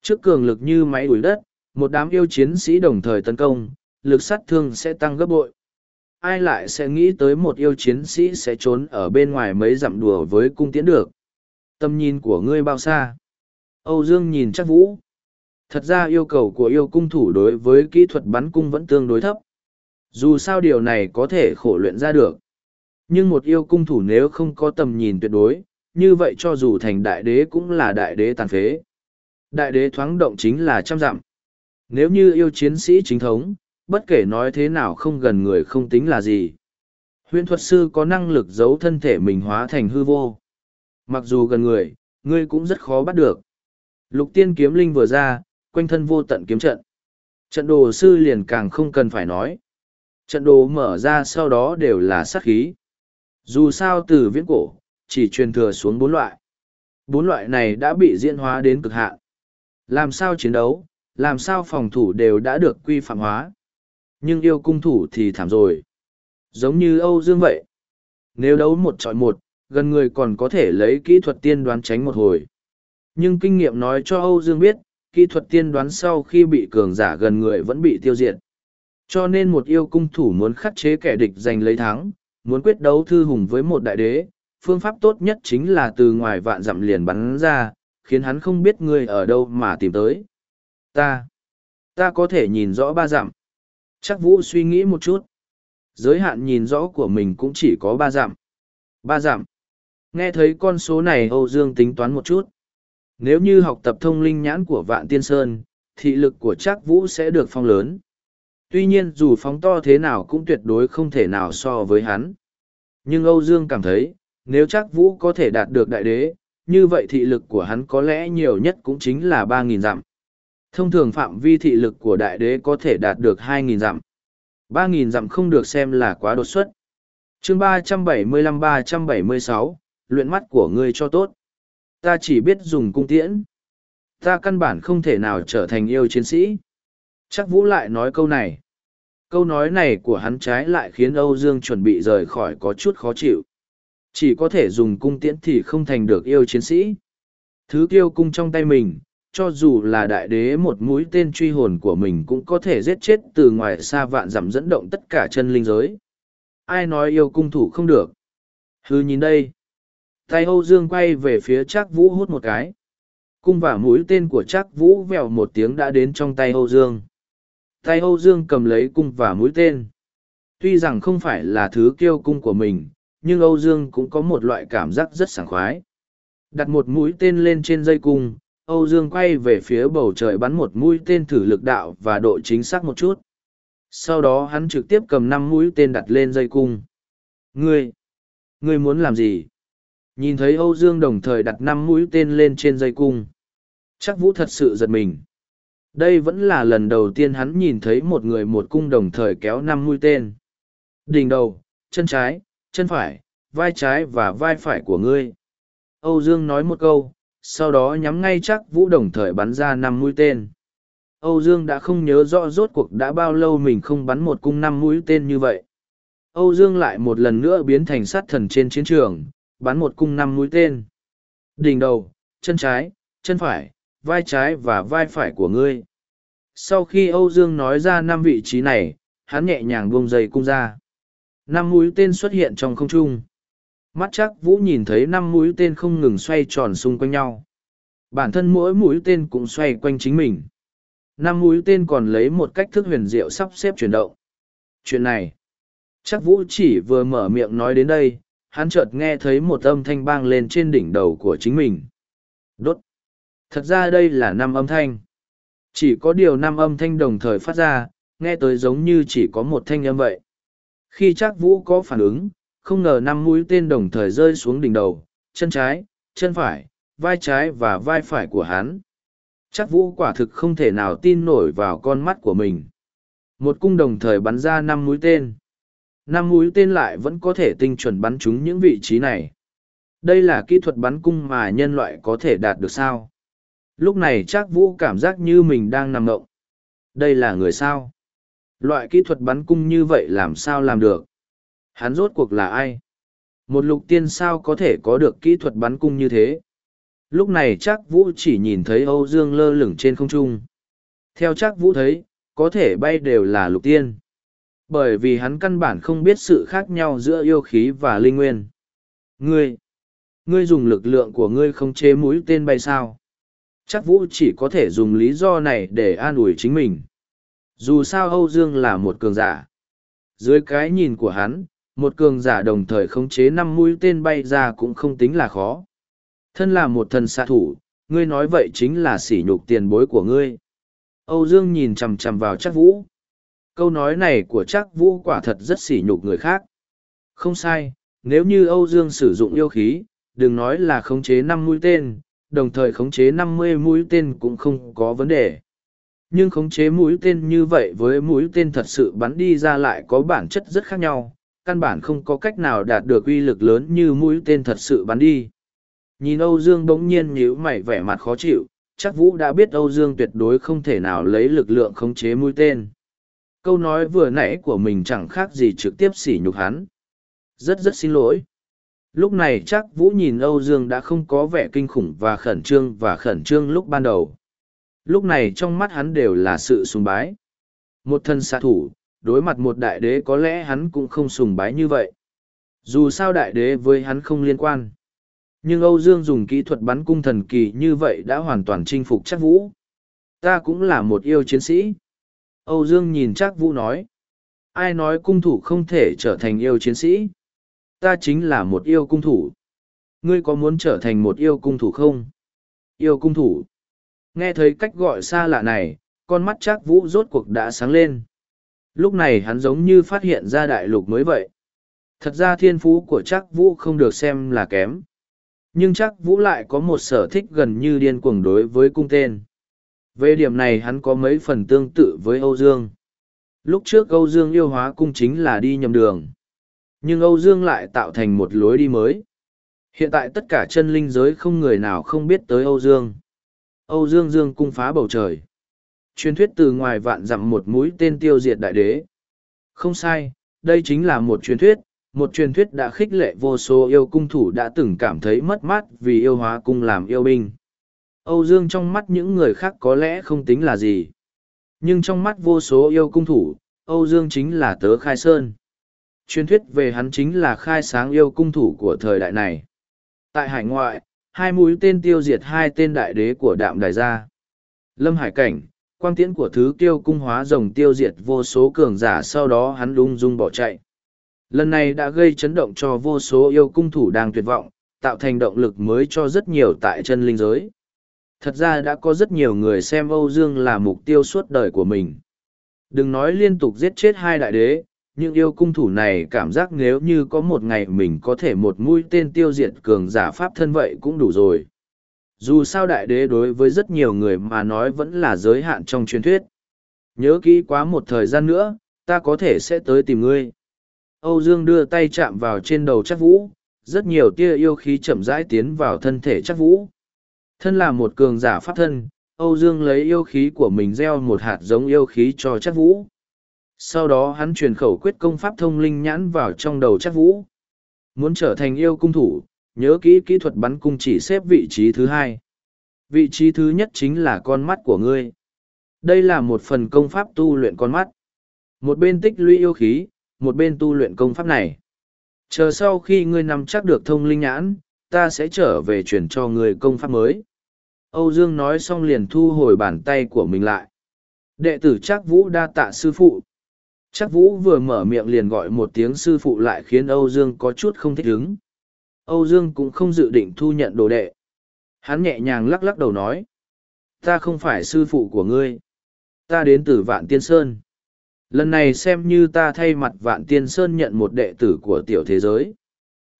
Trước cường lực như máy đuổi đất, một đám yêu chiến sĩ đồng thời tấn công, lực sát thương sẽ tăng gấp bội. Ai lại sẽ nghĩ tới một yêu chiến sĩ sẽ trốn ở bên ngoài mấy dặm đùa với cung tiễn được. Tâm nhìn của ngươi bao xa? Âu Dương nhìn chắc vũ. Thật ra yêu cầu của yêu cung thủ đối với kỹ thuật bắn cung vẫn tương đối thấp. Dù sao điều này có thể khổ luyện ra được. Nhưng một yêu cung thủ nếu không có tầm nhìn tuyệt đối, như vậy cho dù thành đại đế cũng là đại đế tàn phế. Đại đế thoáng động chính là trăm dặm. Nếu như yêu chiến sĩ chính thống, bất kể nói thế nào không gần người không tính là gì. Huyễn thuật sư có năng lực giấu thân thể mình hóa thành hư vô. Mặc dù gần người, ngươi cũng rất khó bắt được. Lục tiên kiếm linh vừa ra, quanh thân vô tận kiếm trận. Trận đồ sư liền càng không cần phải nói. Trận đồ mở ra sau đó đều là sát khí. Dù sao từ viễn cổ, chỉ truyền thừa xuống bốn loại. Bốn loại này đã bị diễn hóa đến cực hạn. Làm sao chiến đấu, làm sao phòng thủ đều đã được quy phạm hóa. Nhưng yêu cung thủ thì thảm rồi. Giống như Âu Dương vậy. Nếu đấu một trọi một, gần người còn có thể lấy kỹ thuật tiên đoán tránh một hồi. Nhưng kinh nghiệm nói cho Âu Dương biết, kỹ thuật tiên đoán sau khi bị cường giả gần người vẫn bị tiêu diệt. Cho nên một yêu cung thủ muốn khắc chế kẻ địch giành lấy thắng, muốn quyết đấu thư hùng với một đại đế, phương pháp tốt nhất chính là từ ngoài vạn dặm liền bắn ra, khiến hắn không biết người ở đâu mà tìm tới. Ta, ta có thể nhìn rõ ba dặm. Chắc Vũ suy nghĩ một chút. Giới hạn nhìn rõ của mình cũng chỉ có ba dặm. Ba dặm. Nghe thấy con số này Âu Dương tính toán một chút. Nếu như học tập thông linh nhãn của Vạn Tiên Sơn, thị lực của Trác Vũ sẽ được phong lớn. Tuy nhiên dù phóng to thế nào cũng tuyệt đối không thể nào so với hắn. Nhưng Âu Dương cảm thấy, nếu Trác Vũ có thể đạt được đại đế, như vậy thị lực của hắn có lẽ nhiều nhất cũng chính là ba nghìn dặm. Thông thường phạm vi thị lực của đại đế có thể đạt được hai nghìn dặm. 3.000 dặm không được xem là quá đột xuất. chương ba trăm bảy mươi lăm ba trăm bảy mươi sáu luyện mắt của ngươi cho tốt. Ta chỉ biết dùng cung tiễn. Ta căn bản không thể nào trở thành yêu chiến sĩ. Chắc Vũ lại nói câu này. Câu nói này của hắn trái lại khiến Âu Dương chuẩn bị rời khỏi có chút khó chịu. Chỉ có thể dùng cung tiễn thì không thành được yêu chiến sĩ. Thứ kiêu cung trong tay mình, cho dù là đại đế một mũi tên truy hồn của mình cũng có thể giết chết từ ngoài xa vạn dặm dẫn động tất cả chân linh giới. Ai nói yêu cung thủ không được? Hư nhìn đây. Tay Âu Dương quay về phía Trác Vũ hút một cái. Cung và mũi tên của Trác Vũ vèo một tiếng đã đến trong tay Âu Dương. Tay Âu Dương cầm lấy cung và mũi tên. Tuy rằng không phải là thứ kiêu cung của mình, nhưng Âu Dương cũng có một loại cảm giác rất sảng khoái. Đặt một mũi tên lên trên dây cung, Âu Dương quay về phía bầu trời bắn một mũi tên thử lực đạo và độ chính xác một chút. Sau đó hắn trực tiếp cầm năm mũi tên đặt lên dây cung. Ngươi! Ngươi muốn làm gì? Nhìn thấy Âu Dương đồng thời đặt năm mũi tên lên trên dây cung. Chắc Vũ thật sự giật mình. Đây vẫn là lần đầu tiên hắn nhìn thấy một người một cung đồng thời kéo năm mũi tên. Đỉnh đầu, chân trái, chân phải, vai trái và vai phải của ngươi. Âu Dương nói một câu, sau đó nhắm ngay chắc Vũ đồng thời bắn ra năm mũi tên. Âu Dương đã không nhớ rõ rốt cuộc đã bao lâu mình không bắn một cung năm mũi tên như vậy. Âu Dương lại một lần nữa biến thành sát thần trên chiến trường, bắn một cung năm mũi tên. Đỉnh đầu, chân trái, chân phải, vai trái và vai phải của ngươi. Sau khi Âu Dương nói ra năm vị trí này, hắn nhẹ nhàng buông dây cung ra. Năm mũi tên xuất hiện trong không trung. Mắt chắc Vũ nhìn thấy năm mũi tên không ngừng xoay tròn xung quanh nhau. Bản thân mỗi mũi tên cũng xoay quanh chính mình. Năm mũi tên còn lấy một cách thức huyền diệu sắp xếp chuyển động. Chuyện này, chắc Vũ chỉ vừa mở miệng nói đến đây, hắn chợt nghe thấy một âm thanh bang lên trên đỉnh đầu của chính mình. Đốt! Thật ra đây là năm âm thanh. Chỉ có điều năm âm thanh đồng thời phát ra, nghe tới giống như chỉ có một thanh âm vậy. Khi chắc Vũ có phản ứng, không ngờ năm mũi tên đồng thời rơi xuống đỉnh đầu, chân trái, chân phải, vai trái và vai phải của hắn. Chắc Vũ quả thực không thể nào tin nổi vào con mắt của mình. Một cung đồng thời bắn ra năm mũi tên. Năm mũi tên lại vẫn có thể tinh chuẩn bắn trúng những vị trí này. Đây là kỹ thuật bắn cung mà nhân loại có thể đạt được sao? Lúc này chắc vũ cảm giác như mình đang nằm ngộng. Đây là người sao? Loại kỹ thuật bắn cung như vậy làm sao làm được? Hắn rốt cuộc là ai một lục tiên sao có thể có được kỹ thuật bắn cung như thế lúc này chắc vũ chỉ nhìn thấy âu dương lơ lửng trên không trung theo chắc vũ thấy có thể bay đều là lục tiên bởi vì hắn căn bản không biết sự khác nhau giữa yêu khí và linh nguyên. Ngươi, ngươi dùng lực lượng của ngươi không chế mũi tên bay sao. Chắc Vũ chỉ có thể dùng lý do này để an ủi chính mình. Dù sao Âu Dương là một cường giả. Dưới cái nhìn của hắn, một cường giả đồng thời khống chế năm mũi tên bay ra cũng không tính là khó. Thân là một thần xạ thủ, ngươi nói vậy chính là sỉ nhục tiền bối của ngươi. Âu Dương nhìn chằm chằm vào chắc Vũ, câu nói này của chắc vũ quả thật rất sỉ nhục người khác không sai nếu như âu dương sử dụng yêu khí đừng nói là khống chế năm mũi tên, đồng thời khống chế năm mươi mũi tên cũng không có vấn đề. Nhưng khống chế mũi tên như vậy với mũi tên thật sự bắn đi ra lại có bản chất rất khác nhau, căn bản không có cách nào đạt được uy lực lớn như mũi tên thật sự bắn đi. Nhìn Âu Dương bỗng nhiên nhíu mày vẻ mặt khó chịu, chắc Vũ đã biết Âu Dương tuyệt đối không thể nào lấy lực lượng khống chế mũi tên. Câu nói vừa nãy của mình chẳng khác gì trực tiếp sỉ nhục hắn. Rất rất xin lỗi. Lúc này chắc Vũ nhìn Âu Dương đã không có vẻ kinh khủng và khẩn trương và khẩn trương lúc ban đầu. Lúc này trong mắt hắn đều là sự sùng bái. Một thân xạ thủ, đối mặt một đại đế có lẽ hắn cũng không sùng bái như vậy. Dù sao đại đế với hắn không liên quan. Nhưng Âu Dương dùng kỹ thuật bắn cung thần kỳ như vậy đã hoàn toàn chinh phục chắc vũ. Ta cũng là một yêu chiến sĩ. Âu Dương nhìn chắc vũ nói. Ai nói cung thủ không thể trở thành yêu chiến sĩ? Ta chính là một yêu cung thủ. Ngươi có muốn trở thành một yêu cung thủ không? Yêu cung thủ. Nghe thấy cách gọi xa lạ này, con mắt chắc vũ rốt cuộc đã sáng lên. Lúc này hắn giống như phát hiện ra đại lục mới vậy. Thật ra thiên phú của Trác vũ không được xem là kém. Nhưng Trác vũ lại có một sở thích gần như điên cuồng đối với cung tên. Về điểm này hắn có mấy phần tương tự với Âu Dương. Lúc trước Âu Dương yêu hóa cung chính là đi nhầm đường. Nhưng Âu Dương lại tạo thành một lối đi mới. Hiện tại tất cả chân linh giới không người nào không biết tới Âu Dương. Âu Dương Dương cung phá bầu trời. Truyền thuyết từ ngoài vạn dặm một mũi tên tiêu diệt đại đế. Không sai, đây chính là một truyền thuyết, một truyền thuyết đã khích lệ vô số yêu cung thủ đã từng cảm thấy mất mát vì yêu hóa cung làm yêu binh. Âu Dương trong mắt những người khác có lẽ không tính là gì. Nhưng trong mắt vô số yêu cung thủ, Âu Dương chính là tớ khai sơn. Truyền thuyết về hắn chính là khai sáng yêu cung thủ của thời đại này. Tại hải ngoại, hai mũi tên tiêu diệt hai tên đại đế của đạm đài gia. Lâm Hải Cảnh, quang tiễn của thứ tiêu cung hóa rồng tiêu diệt vô số cường giả sau đó hắn lung dung bỏ chạy. Lần này đã gây chấn động cho vô số yêu cung thủ đang tuyệt vọng, tạo thành động lực mới cho rất nhiều tại chân linh giới. Thật ra đã có rất nhiều người xem Âu Dương là mục tiêu suốt đời của mình. Đừng nói liên tục giết chết hai đại đế, nhưng yêu cung thủ này cảm giác nếu như có một ngày mình có thể một mũi tên tiêu diệt cường giả pháp thân vậy cũng đủ rồi. Dù sao đại đế đối với rất nhiều người mà nói vẫn là giới hạn trong truyền thuyết. Nhớ kỹ quá một thời gian nữa, ta có thể sẽ tới tìm ngươi. Âu Dương đưa tay chạm vào trên đầu chắc vũ, rất nhiều tia yêu khí chậm rãi tiến vào thân thể chắc vũ. Thân là một cường giả pháp thân, Âu Dương lấy yêu khí của mình gieo một hạt giống yêu khí cho chắc vũ. Sau đó hắn truyền khẩu quyết công pháp thông linh nhãn vào trong đầu chắc vũ. Muốn trở thành yêu cung thủ, nhớ kỹ kỹ thuật bắn cung chỉ xếp vị trí thứ hai. Vị trí thứ nhất chính là con mắt của ngươi. Đây là một phần công pháp tu luyện con mắt. Một bên tích lũy yêu khí, một bên tu luyện công pháp này. Chờ sau khi ngươi nắm chắc được thông linh nhãn, ta sẽ trở về truyền cho người công pháp mới. Âu Dương nói xong liền thu hồi bàn tay của mình lại. Đệ tử Trác vũ đa tạ sư phụ. Trác vũ vừa mở miệng liền gọi một tiếng sư phụ lại khiến Âu Dương có chút không thích ứng. Âu Dương cũng không dự định thu nhận đồ đệ. Hắn nhẹ nhàng lắc lắc đầu nói. Ta không phải sư phụ của ngươi. Ta đến từ Vạn Tiên Sơn. Lần này xem như ta thay mặt Vạn Tiên Sơn nhận một đệ tử của tiểu thế giới.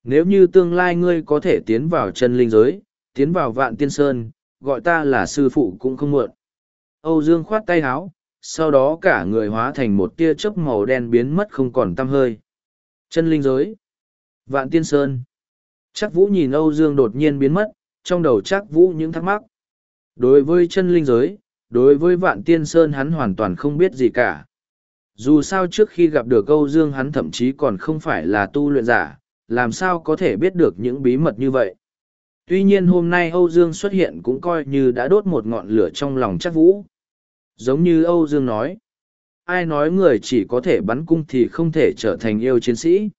Nếu như tương lai ngươi có thể tiến vào chân linh giới, tiến vào Vạn Tiên Sơn, gọi ta là sư phụ cũng không muộn. Âu Dương khoát tay háo, sau đó cả người hóa thành một tia chớp màu đen biến mất không còn tăm hơi. Chân linh giới. Vạn Tiên Sơn. Chắc Vũ nhìn Âu Dương đột nhiên biến mất, trong đầu chắc Vũ những thắc mắc. Đối với chân linh giới, đối với Vạn Tiên Sơn hắn hoàn toàn không biết gì cả. Dù sao trước khi gặp được Âu Dương hắn thậm chí còn không phải là tu luyện giả, làm sao có thể biết được những bí mật như vậy. Tuy nhiên hôm nay Âu Dương xuất hiện cũng coi như đã đốt một ngọn lửa trong lòng chắc Vũ. Giống như Âu Dương nói, ai nói người chỉ có thể bắn cung thì không thể trở thành yêu chiến sĩ.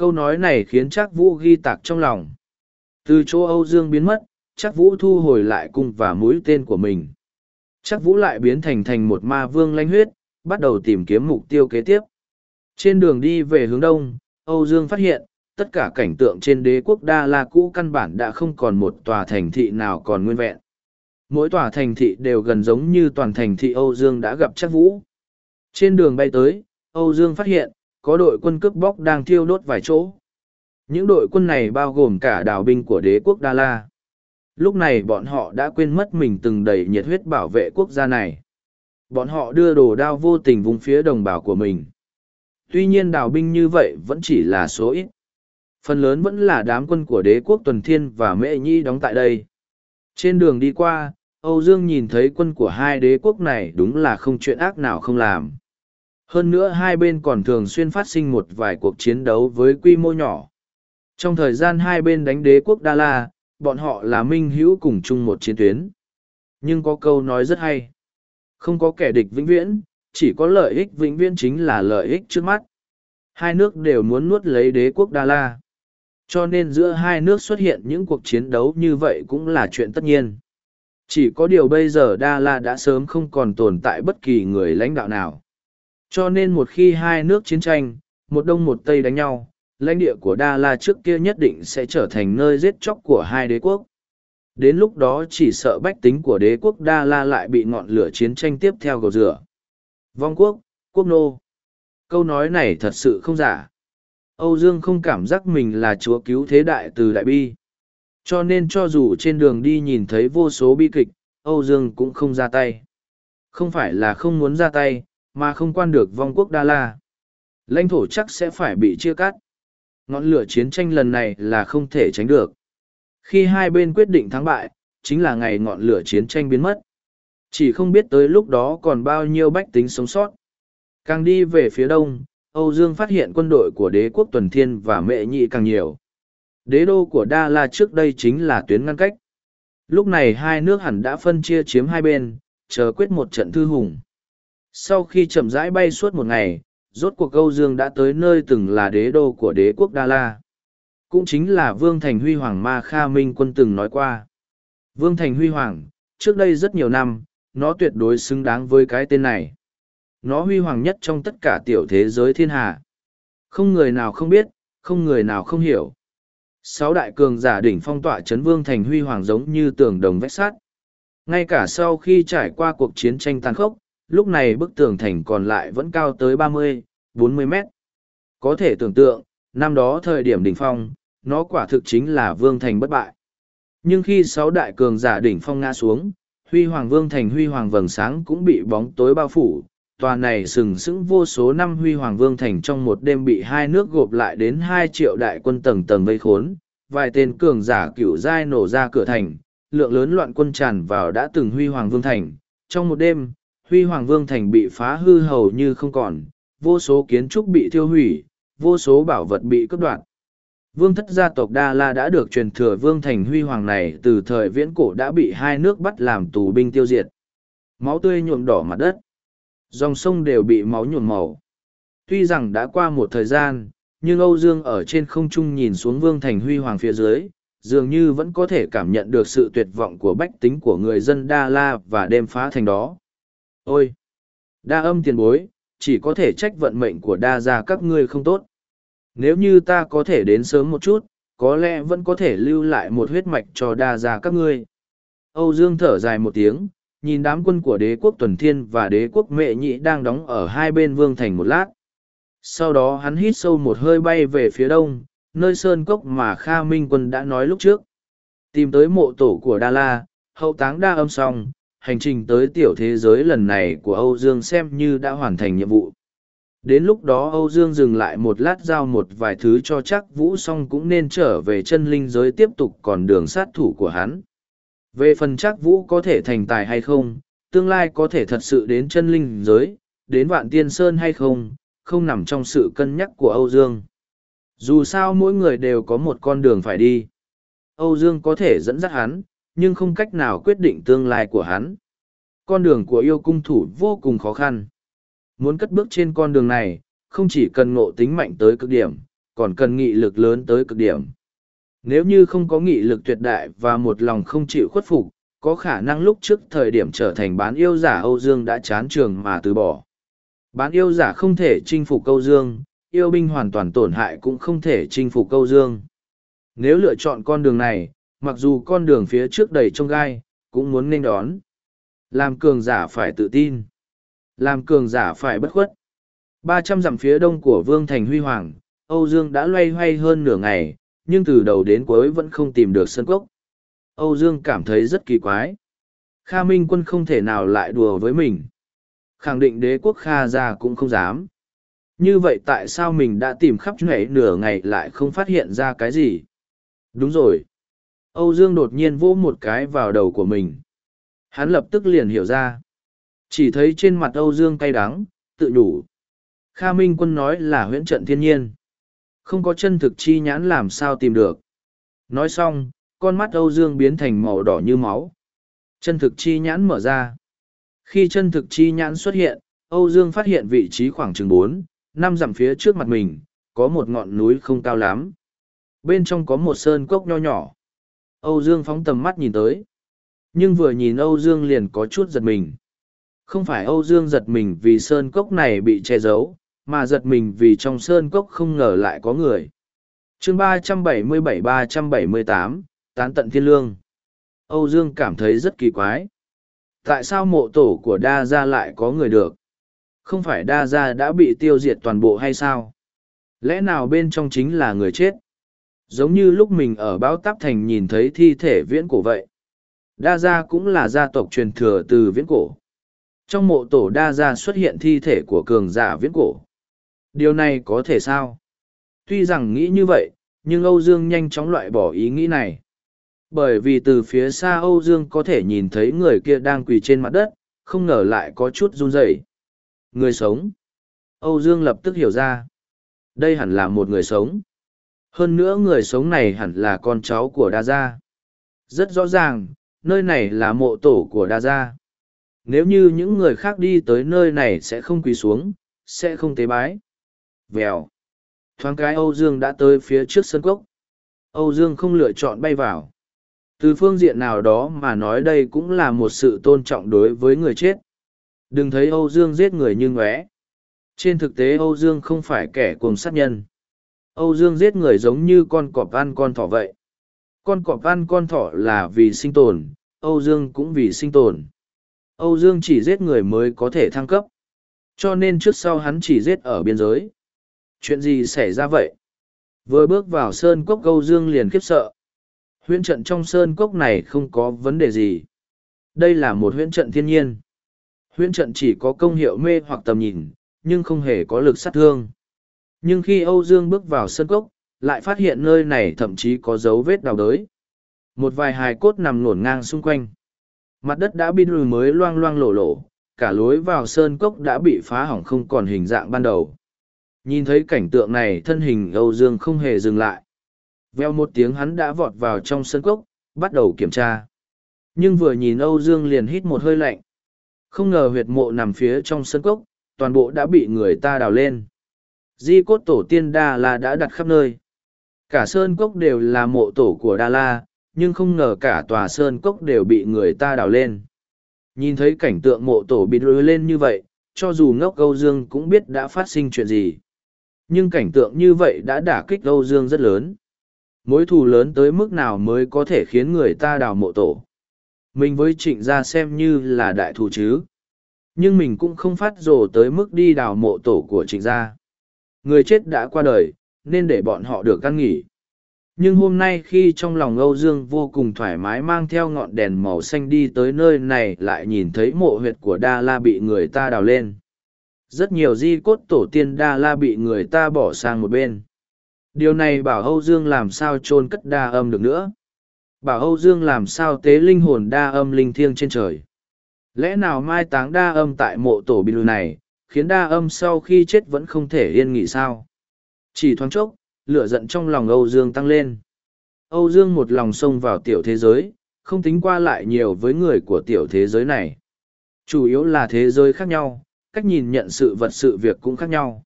Câu nói này khiến Trác Vũ ghi tạc trong lòng. Từ chỗ Âu Dương biến mất, Trác Vũ thu hồi lại cung và mũi tên của mình. Trác Vũ lại biến thành thành một ma vương lanh huyết, bắt đầu tìm kiếm mục tiêu kế tiếp. Trên đường đi về hướng đông, Âu Dương phát hiện, tất cả cảnh tượng trên đế quốc Đa La cũ căn bản đã không còn một tòa thành thị nào còn nguyên vẹn mỗi tòa thành thị đều gần giống như toàn thành thị Âu Dương đã gặp chắc vũ. Trên đường bay tới, Âu Dương phát hiện, có đội quân cướp bóc đang thiêu đốt vài chỗ. Những đội quân này bao gồm cả đào binh của đế quốc Đa La. Lúc này bọn họ đã quên mất mình từng đầy nhiệt huyết bảo vệ quốc gia này. Bọn họ đưa đồ đao vô tình vùng phía đồng bào của mình. Tuy nhiên đào binh như vậy vẫn chỉ là số ít. Phần lớn vẫn là đám quân của đế quốc Tuần Thiên và Mễ Nhi đóng tại đây. Trên đường đi qua, Âu Dương nhìn thấy quân của hai đế quốc này đúng là không chuyện ác nào không làm. Hơn nữa hai bên còn thường xuyên phát sinh một vài cuộc chiến đấu với quy mô nhỏ. Trong thời gian hai bên đánh đế quốc Đa La, bọn họ là minh hữu cùng chung một chiến tuyến. Nhưng có câu nói rất hay. Không có kẻ địch vĩnh viễn, chỉ có lợi ích vĩnh viễn chính là lợi ích trước mắt. Hai nước đều muốn nuốt lấy đế quốc Đa La. Cho nên giữa hai nước xuất hiện những cuộc chiến đấu như vậy cũng là chuyện tất nhiên. Chỉ có điều bây giờ Đa La đã sớm không còn tồn tại bất kỳ người lãnh đạo nào. Cho nên một khi hai nước chiến tranh, một đông một tây đánh nhau, lãnh địa của Đa La trước kia nhất định sẽ trở thành nơi giết chóc của hai đế quốc. Đến lúc đó chỉ sợ bách tính của đế quốc Đa La lại bị ngọn lửa chiến tranh tiếp theo gầu rửa. Vong quốc, quốc nô. Câu nói này thật sự không giả. Âu Dương không cảm giác mình là chúa cứu thế đại từ đại bi. Cho nên cho dù trên đường đi nhìn thấy vô số bi kịch, Âu Dương cũng không ra tay. Không phải là không muốn ra tay, mà không quan được vong quốc Đa La. Lãnh thổ chắc sẽ phải bị chia cắt. Ngọn lửa chiến tranh lần này là không thể tránh được. Khi hai bên quyết định thắng bại, chính là ngày ngọn lửa chiến tranh biến mất. Chỉ không biết tới lúc đó còn bao nhiêu bách tính sống sót. Càng đi về phía đông, Âu Dương phát hiện quân đội của đế quốc Tuần Thiên và Mệ Nhị càng nhiều. Đế đô của Đa La trước đây chính là tuyến ngăn cách. Lúc này hai nước hẳn đã phân chia chiếm hai bên, chờ quyết một trận thư hùng. Sau khi chậm rãi bay suốt một ngày, rốt cuộc Âu Dương đã tới nơi từng là đế đô của đế quốc Đa La. Cũng chính là Vương Thành Huy Hoàng Ma Kha Minh quân từng nói qua. Vương Thành Huy Hoàng, trước đây rất nhiều năm, nó tuyệt đối xứng đáng với cái tên này. Nó huy hoàng nhất trong tất cả tiểu thế giới thiên hạ. Không người nào không biết, không người nào không hiểu. Sáu đại cường giả đỉnh phong tỏa chấn vương thành huy hoàng giống như tường đồng vách sát. Ngay cả sau khi trải qua cuộc chiến tranh tàn khốc, lúc này bức tường thành còn lại vẫn cao tới ba mươi, bốn mươi mét. Có thể tưởng tượng, năm đó thời điểm đỉnh phong, nó quả thực chính là vương thành bất bại. Nhưng khi sáu đại cường giả đỉnh phong ngã xuống, huy hoàng vương thành huy hoàng vầng sáng cũng bị bóng tối bao phủ, tòa này sừng sững vô số năm huy hoàng vương thành trong một đêm bị hai nước gộp lại đến hai triệu đại quân tầng tầng vây khốn vài tên cường giả cựu giai nổ ra cửa thành lượng lớn loạn quân tràn vào đã từng huy hoàng vương thành trong một đêm huy hoàng vương thành bị phá hư hầu như không còn vô số kiến trúc bị thiêu hủy vô số bảo vật bị cướp đoạt vương thất gia tộc đa la đã được truyền thừa vương thành huy hoàng này từ thời viễn cổ đã bị hai nước bắt làm tù binh tiêu diệt máu tươi nhuộm đỏ mặt đất Dòng sông đều bị máu nhuộm màu. Tuy rằng đã qua một thời gian, nhưng Âu Dương ở trên không trung nhìn xuống Vương Thành Huy Hoàng phía dưới, dường như vẫn có thể cảm nhận được sự tuyệt vọng của bách tính của người dân Đa La và đêm phá thành đó. Ôi! Đa âm tiền bối, chỉ có thể trách vận mệnh của đa gia các ngươi không tốt. Nếu như ta có thể đến sớm một chút, có lẽ vẫn có thể lưu lại một huyết mạch cho đa gia các ngươi. Âu Dương thở dài một tiếng, nhìn đám quân của đế quốc tuần thiên và đế quốc mệ nhị đang đóng ở hai bên vương thành một lát sau đó hắn hít sâu một hơi bay về phía đông nơi sơn cốc mà kha minh quân đã nói lúc trước tìm tới mộ tổ của đa la hậu táng đa âm xong hành trình tới tiểu thế giới lần này của âu dương xem như đã hoàn thành nhiệm vụ đến lúc đó âu dương dừng lại một lát giao một vài thứ cho chắc vũ xong cũng nên trở về chân linh giới tiếp tục còn đường sát thủ của hắn về phần chắc vũ có thể thành tài hay không, tương lai có thể thật sự đến chân linh giới, đến vạn tiên sơn hay không, không nằm trong sự cân nhắc của Âu Dương. Dù sao mỗi người đều có một con đường phải đi. Âu Dương có thể dẫn dắt hắn, nhưng không cách nào quyết định tương lai của hắn. Con đường của yêu cung thủ vô cùng khó khăn. Muốn cất bước trên con đường này, không chỉ cần ngộ tính mạnh tới cực điểm, còn cần nghị lực lớn tới cực điểm. Nếu như không có nghị lực tuyệt đại và một lòng không chịu khuất phục, có khả năng lúc trước thời điểm trở thành bán yêu giả Âu Dương đã chán trường mà từ bỏ. Bán yêu giả không thể chinh phục Âu Dương, yêu binh hoàn toàn tổn hại cũng không thể chinh phục Âu Dương. Nếu lựa chọn con đường này, mặc dù con đường phía trước đầy trông gai, cũng muốn nên đón. Làm cường giả phải tự tin. Làm cường giả phải bất khuất. ba trăm dặm phía đông của Vương Thành Huy Hoàng, Âu Dương đã loay hoay hơn nửa ngày, nhưng từ đầu đến cuối vẫn không tìm được sân cốc. Âu Dương cảm thấy rất kỳ quái. Kha Minh quân không thể nào lại đùa với mình. Khẳng định đế quốc Kha ra cũng không dám. Như vậy tại sao mình đã tìm khắp nhảy nửa ngày lại không phát hiện ra cái gì? Đúng rồi. Âu Dương đột nhiên vỗ một cái vào đầu của mình. Hắn lập tức liền hiểu ra. Chỉ thấy trên mặt Âu Dương cay đắng, tự nhủ. Kha Minh quân nói là huyễn trận thiên nhiên. Không có chân thực chi nhãn làm sao tìm được. Nói xong, con mắt Âu Dương biến thành màu đỏ như máu. Chân thực chi nhãn mở ra. Khi chân thực chi nhãn xuất hiện, Âu Dương phát hiện vị trí khoảng chừng bốn, năm dặm phía trước mặt mình, có một ngọn núi không cao lắm. Bên trong có một sơn cốc nho nhỏ. Âu Dương phóng tầm mắt nhìn tới. Nhưng vừa nhìn Âu Dương liền có chút giật mình. Không phải Âu Dương giật mình vì sơn cốc này bị che giấu, mà giật mình vì trong sơn cốc không ngờ lại có người. chương ba trăm bảy mươi bảy ba trăm bảy mươi tám tán tận thiên lương. Âu Dương cảm thấy rất kỳ quái. Tại sao mộ tổ của đa gia lại có người được? Không phải đa gia đã bị tiêu diệt toàn bộ hay sao? Lẽ nào bên trong chính là người chết? Giống như lúc mình ở Báo Táp Thành nhìn thấy thi thể viễn cổ vậy. Đa gia cũng là gia tộc truyền thừa từ viễn cổ. Trong mộ tổ đa gia xuất hiện thi thể của cường giả viễn cổ. Điều này có thể sao? Tuy rằng nghĩ như vậy, nhưng Âu Dương nhanh chóng loại bỏ ý nghĩ này. Bởi vì từ phía xa Âu Dương có thể nhìn thấy người kia đang quỳ trên mặt đất, không ngờ lại có chút run rẩy. Người sống. Âu Dương lập tức hiểu ra. Đây hẳn là một người sống. Hơn nữa người sống này hẳn là con cháu của Đa Gia. Rất rõ ràng, nơi này là mộ tổ của Đa Gia. Nếu như những người khác đi tới nơi này sẽ không quỳ xuống, sẽ không tế bái. Vèo. Thoáng cái Âu Dương đã tới phía trước sân cốc. Âu Dương không lựa chọn bay vào. Từ phương diện nào đó mà nói đây cũng là một sự tôn trọng đối với người chết. Đừng thấy Âu Dương giết người như ngóe. Trên thực tế Âu Dương không phải kẻ cuồng sát nhân. Âu Dương giết người giống như con cọp ăn con thỏ vậy. Con cọp ăn con thỏ là vì sinh tồn, Âu Dương cũng vì sinh tồn. Âu Dương chỉ giết người mới có thể thăng cấp. Cho nên trước sau hắn chỉ giết ở biên giới. Chuyện gì xảy ra vậy? Vừa bước vào sơn cốc Âu Dương liền khiếp sợ. Huyễn trận trong sơn cốc này không có vấn đề gì. Đây là một huyễn trận thiên nhiên. Huyễn trận chỉ có công hiệu mê hoặc tầm nhìn, nhưng không hề có lực sát thương. Nhưng khi Âu Dương bước vào sân cốc, lại phát hiện nơi này thậm chí có dấu vết đào đới. Một vài hài cốt nằm nổn ngang xung quanh. Mặt đất đã bị lùi mới loang loang lổ lổ, cả lối vào sơn cốc đã bị phá hỏng không còn hình dạng ban đầu. Nhìn thấy cảnh tượng này thân hình Âu Dương không hề dừng lại. Veo một tiếng hắn đã vọt vào trong sân cốc, bắt đầu kiểm tra. Nhưng vừa nhìn Âu Dương liền hít một hơi lạnh. Không ngờ huyệt mộ nằm phía trong sân cốc, toàn bộ đã bị người ta đào lên. Di cốt tổ tiên Đa La đã đặt khắp nơi. Cả sơn cốc đều là mộ tổ của Đa La, nhưng không ngờ cả tòa sơn cốc đều bị người ta đào lên. Nhìn thấy cảnh tượng mộ tổ bị rối lên như vậy, cho dù ngốc Âu Dương cũng biết đã phát sinh chuyện gì. Nhưng cảnh tượng như vậy đã đả kích Âu Dương rất lớn. Mối thù lớn tới mức nào mới có thể khiến người ta đào mộ tổ. Mình với trịnh gia xem như là đại thù chứ. Nhưng mình cũng không phát rồ tới mức đi đào mộ tổ của trịnh gia. Người chết đã qua đời, nên để bọn họ được căn nghỉ. Nhưng hôm nay khi trong lòng Âu Dương vô cùng thoải mái mang theo ngọn đèn màu xanh đi tới nơi này lại nhìn thấy mộ huyệt của Đa La bị người ta đào lên. Rất nhiều di cốt tổ tiên Đa La bị người ta bỏ sang một bên. Điều này bảo Âu Dương làm sao chôn cất đa âm được nữa. Bảo Âu Dương làm sao tế linh hồn đa âm linh thiêng trên trời. Lẽ nào mai táng đa âm tại mộ tổ bị này, khiến đa âm sau khi chết vẫn không thể yên nghỉ sao? Chỉ thoáng chốc, lửa giận trong lòng Âu Dương tăng lên. Âu Dương một lòng xông vào tiểu thế giới, không tính qua lại nhiều với người của tiểu thế giới này. Chủ yếu là thế giới khác nhau, cách nhìn nhận sự vật sự việc cũng khác nhau.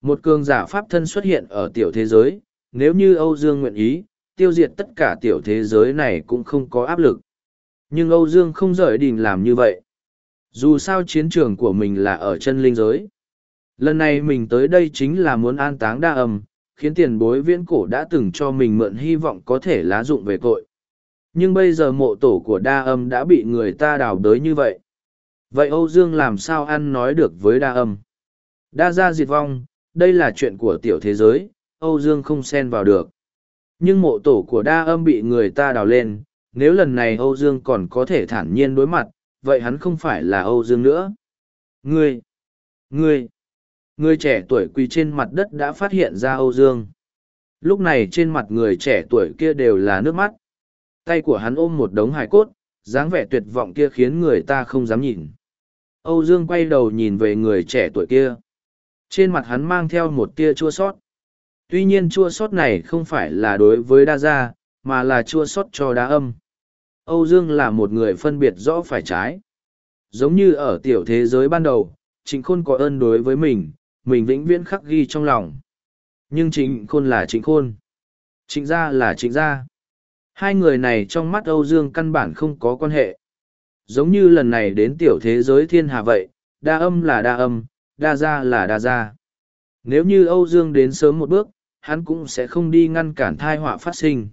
Một cường giả pháp thân xuất hiện ở tiểu thế giới, nếu như Âu Dương nguyện ý, tiêu diệt tất cả tiểu thế giới này cũng không có áp lực. Nhưng Âu Dương không rời đình làm như vậy. Dù sao chiến trường của mình là ở chân linh giới. Lần này mình tới đây chính là muốn an táng đa âm, khiến tiền bối viễn cổ đã từng cho mình mượn hy vọng có thể lá dụng về tội. Nhưng bây giờ mộ tổ của đa âm đã bị người ta đào đới như vậy. Vậy Âu Dương làm sao ăn nói được với đa âm? Đa gia diệt vong, đây là chuyện của tiểu thế giới, Âu Dương không xen vào được. Nhưng mộ tổ của đa âm bị người ta đào lên, nếu lần này Âu Dương còn có thể thản nhiên đối mặt, vậy hắn không phải là Âu Dương nữa. Ngươi! Ngươi! Người trẻ tuổi quỳ trên mặt đất đã phát hiện ra Âu Dương. Lúc này trên mặt người trẻ tuổi kia đều là nước mắt. Tay của hắn ôm một đống hài cốt, dáng vẻ tuyệt vọng kia khiến người ta không dám nhìn. Âu Dương quay đầu nhìn về người trẻ tuổi kia. Trên mặt hắn mang theo một tia chua sót. Tuy nhiên chua sót này không phải là đối với đa gia, mà là chua sót cho đa âm. Âu Dương là một người phân biệt rõ phải trái. Giống như ở tiểu thế giới ban đầu, Trịnh Khôn có ơn đối với mình, mình vĩnh viễn khắc ghi trong lòng. Nhưng Trịnh Khôn là Trịnh Khôn. Trịnh gia là Trịnh gia. Hai người này trong mắt Âu Dương căn bản không có quan hệ. Giống như lần này đến tiểu thế giới thiên hà vậy, đa âm là đa âm, đa gia là đa gia. Nếu như Âu Dương đến sớm một bước, hắn cũng sẽ không đi ngăn cản thai họa phát sinh.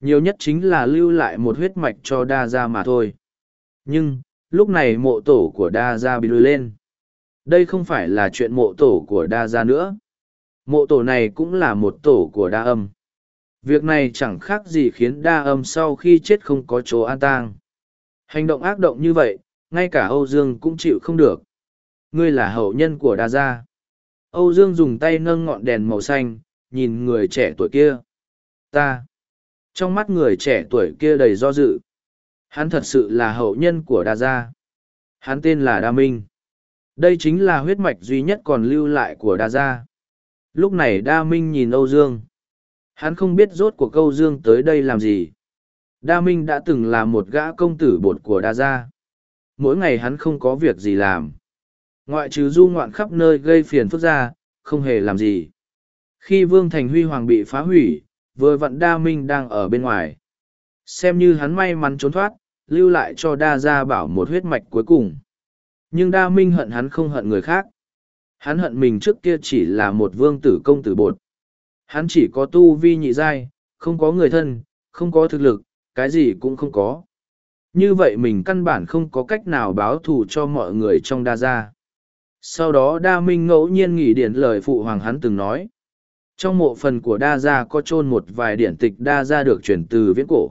Nhiều nhất chính là lưu lại một huyết mạch cho đa gia mà thôi. Nhưng, lúc này mộ tổ của đa gia bị lùi lên. Đây không phải là chuyện mộ tổ của đa gia nữa. Mộ tổ này cũng là một tổ của đa âm. Việc này chẳng khác gì khiến đa âm sau khi chết không có chỗ an tang. Hành động ác động như vậy, ngay cả Âu Dương cũng chịu không được. Ngươi là hậu nhân của đa gia. Âu Dương dùng tay nâng ngọn đèn màu xanh, nhìn người trẻ tuổi kia. Ta. Trong mắt người trẻ tuổi kia đầy do dự. Hắn thật sự là hậu nhân của đa gia. Hắn tên là Đa Minh. Đây chính là huyết mạch duy nhất còn lưu lại của đa gia. Lúc này Đa Minh nhìn Âu Dương. Hắn không biết rốt của câu Dương tới đây làm gì. Đa Minh đã từng là một gã công tử bột của đa gia. Mỗi ngày hắn không có việc gì làm. Ngoại trừ du ngoạn khắp nơi gây phiền phức ra, không hề làm gì. Khi Vương Thành Huy Hoàng bị phá hủy, vừa vặn Đa Minh đang ở bên ngoài. Xem như hắn may mắn trốn thoát, lưu lại cho Đa Gia Bảo một huyết mạch cuối cùng. Nhưng Đa Minh hận hắn không hận người khác. Hắn hận mình trước kia chỉ là một vương tử công tử bột. Hắn chỉ có tu vi nhị giai, không có người thân, không có thực lực, cái gì cũng không có. Như vậy mình căn bản không có cách nào báo thù cho mọi người trong đa gia. Sau đó đa minh ngẫu nhiên nghĩ điện lời phụ hoàng hắn từng nói. Trong mộ phần của đa gia có chôn một vài điển tịch đa gia được chuyển từ viễn cổ.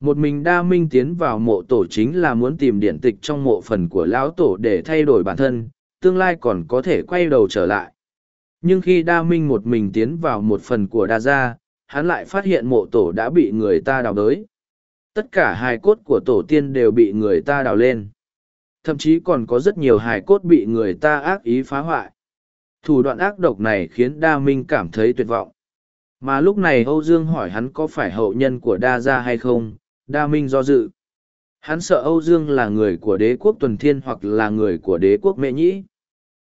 Một mình đa minh tiến vào mộ tổ chính là muốn tìm điển tịch trong mộ phần của lão tổ để thay đổi bản thân, tương lai còn có thể quay đầu trở lại. Nhưng khi đa minh một mình tiến vào một phần của đa gia, hắn lại phát hiện mộ tổ đã bị người ta đào đới. Tất cả hài cốt của tổ tiên đều bị người ta đào lên. Thậm chí còn có rất nhiều hài cốt bị người ta ác ý phá hoại. Thủ đoạn ác độc này khiến Đa Minh cảm thấy tuyệt vọng. Mà lúc này Âu Dương hỏi hắn có phải hậu nhân của Đa Gia hay không, Đa Minh do dự. Hắn sợ Âu Dương là người của đế quốc tuần thiên hoặc là người của đế quốc mẹ nhĩ.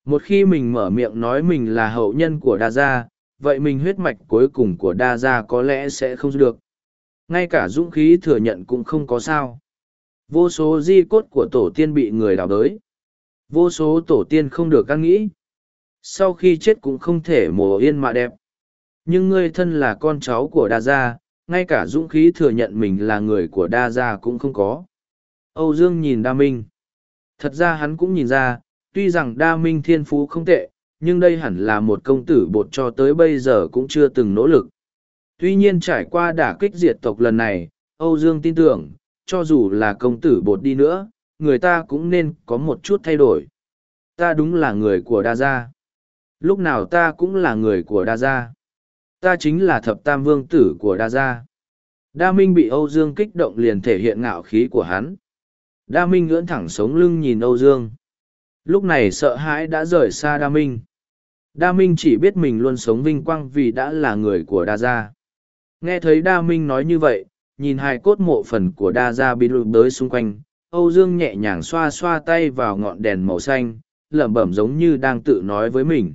Một khi mình mở miệng nói mình là hậu nhân của Đa Gia, vậy mình huyết mạch cuối cùng của Đa Gia có lẽ sẽ không được ngay cả dũng khí thừa nhận cũng không có sao vô số di cốt của tổ tiên bị người đào đới vô số tổ tiên không được căn nghĩ sau khi chết cũng không thể mồ yên mà đẹp nhưng ngươi thân là con cháu của đa gia ngay cả dũng khí thừa nhận mình là người của đa gia cũng không có âu dương nhìn đa minh thật ra hắn cũng nhìn ra tuy rằng đa minh thiên phú không tệ nhưng đây hẳn là một công tử bột cho tới bây giờ cũng chưa từng nỗ lực Tuy nhiên trải qua đả kích diệt tộc lần này, Âu Dương tin tưởng, cho dù là công tử bột đi nữa, người ta cũng nên có một chút thay đổi. Ta đúng là người của đa gia. Lúc nào ta cũng là người của đa gia. Ta chính là thập tam vương tử của đa gia. Đa Minh bị Âu Dương kích động liền thể hiện ngạo khí của hắn. Đa Minh ngưỡn thẳng sống lưng nhìn Âu Dương. Lúc này sợ hãi đã rời xa Đa Minh. Đa Minh chỉ biết mình luôn sống vinh quang vì đã là người của Đa Gia. Nghe thấy Đa Minh nói như vậy, nhìn hai cốt mộ phần của Đa Gia bị lụt tới xung quanh, Âu Dương nhẹ nhàng xoa xoa tay vào ngọn đèn màu xanh, lẩm bẩm giống như đang tự nói với mình.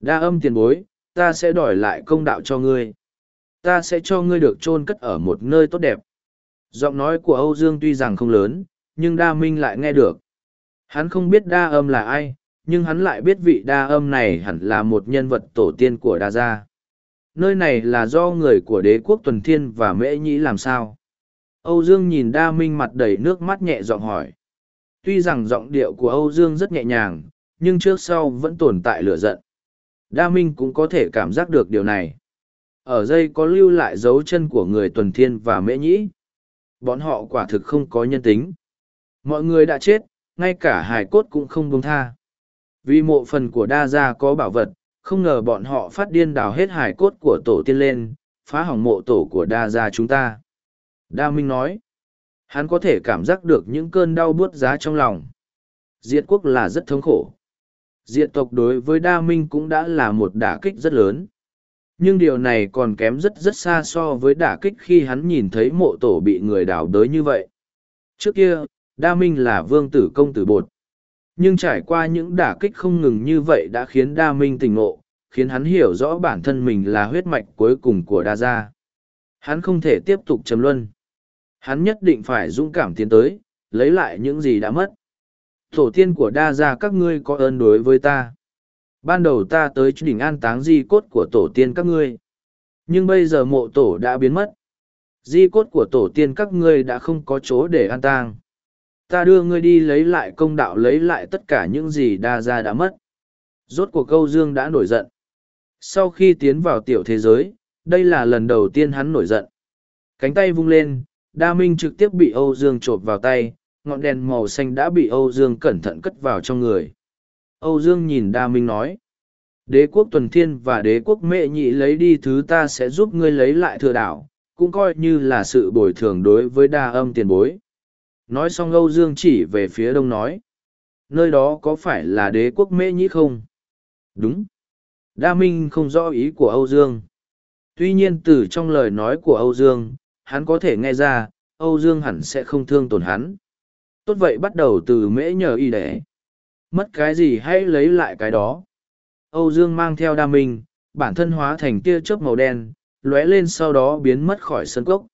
Đa âm tiền bối, ta sẽ đòi lại công đạo cho ngươi. Ta sẽ cho ngươi được chôn cất ở một nơi tốt đẹp. Giọng nói của Âu Dương tuy rằng không lớn, nhưng Đa Minh lại nghe được. Hắn không biết đa âm là ai, nhưng hắn lại biết vị đa âm này hẳn là một nhân vật tổ tiên của đa gia nơi này là do người của đế quốc tuần thiên và mễ nhĩ làm sao âu dương nhìn đa minh mặt đầy nước mắt nhẹ giọng hỏi tuy rằng giọng điệu của âu dương rất nhẹ nhàng nhưng trước sau vẫn tồn tại lửa giận đa minh cũng có thể cảm giác được điều này. Ở dây có lưu lại dấu chân của người tuần thiên và mễ nhĩ. Bọn họ quả thực không có nhân tính. Mọi người đã chết, ngay cả hài cốt cũng không buông tha. Vì mộ phần của đa gia có bảo vật, không ngờ bọn họ phát điên đào hết hài cốt của tổ tiên lên, phá hỏng mộ tổ của đa gia chúng ta. Đa minh nói, hắn có thể cảm giác được những cơn đau buốt giá trong lòng. Diệt quốc là rất thống khổ diệt tộc đối với đa minh cũng đã là một đả kích rất lớn. Nhưng điều này còn kém rất rất xa so với đả kích khi hắn nhìn thấy mộ tổ bị người đào đới như vậy. Trước kia, đa minh là vương tử công tử bột. Nhưng trải qua những đả kích không ngừng như vậy đã khiến đa minh tỉnh ngộ, khiến hắn hiểu rõ bản thân mình là huyết mạch cuối cùng của đa gia. Hắn không thể tiếp tục chấm luân. Hắn nhất định phải dũng cảm tiến tới, lấy lại những gì đã mất tổ tiên của đa gia các ngươi có ơn đối với ta. Ban đầu ta tới đỉnh an táng di cốt của tổ tiên các ngươi. Nhưng bây giờ mộ tổ đã biến mất. Di cốt của tổ tiên các ngươi đã không có chỗ để an tang. Ta đưa ngươi đi lấy lại công đạo lấy lại tất cả những gì đa gia đã mất. Rốt cuộc câu dương đã nổi giận. Sau khi tiến vào tiểu thế giới, đây là lần đầu tiên hắn nổi giận. Cánh tay vung lên, đa minh trực tiếp bị âu dương chộp vào tay ngọn đèn màu xanh đã bị âu dương cẩn thận cất vào trong người. Âu dương nhìn đa minh nói, đế quốc tuần thiên và đế quốc mệ nhị lấy đi thứ ta sẽ giúp ngươi lấy lại thừa đảo, cũng coi như là sự bồi thường đối với đa âm tiền bối. Nói xong âu dương chỉ về phía đông nói, nơi đó có phải là đế quốc mễ nhĩ không? Đúng. Đa minh không rõ ý của âu dương. Tuy nhiên từ trong lời nói của âu dương, hắn có thể nghe ra, âu dương hẳn sẽ không thương tổn hắn tốt vậy bắt đầu từ mễ nhờ y đẻ mất cái gì hãy lấy lại cái đó. Âu dương mang theo đa minh, bản thân hóa thành tia chớp màu đen, lóe lên sau đó biến mất khỏi sân cốc.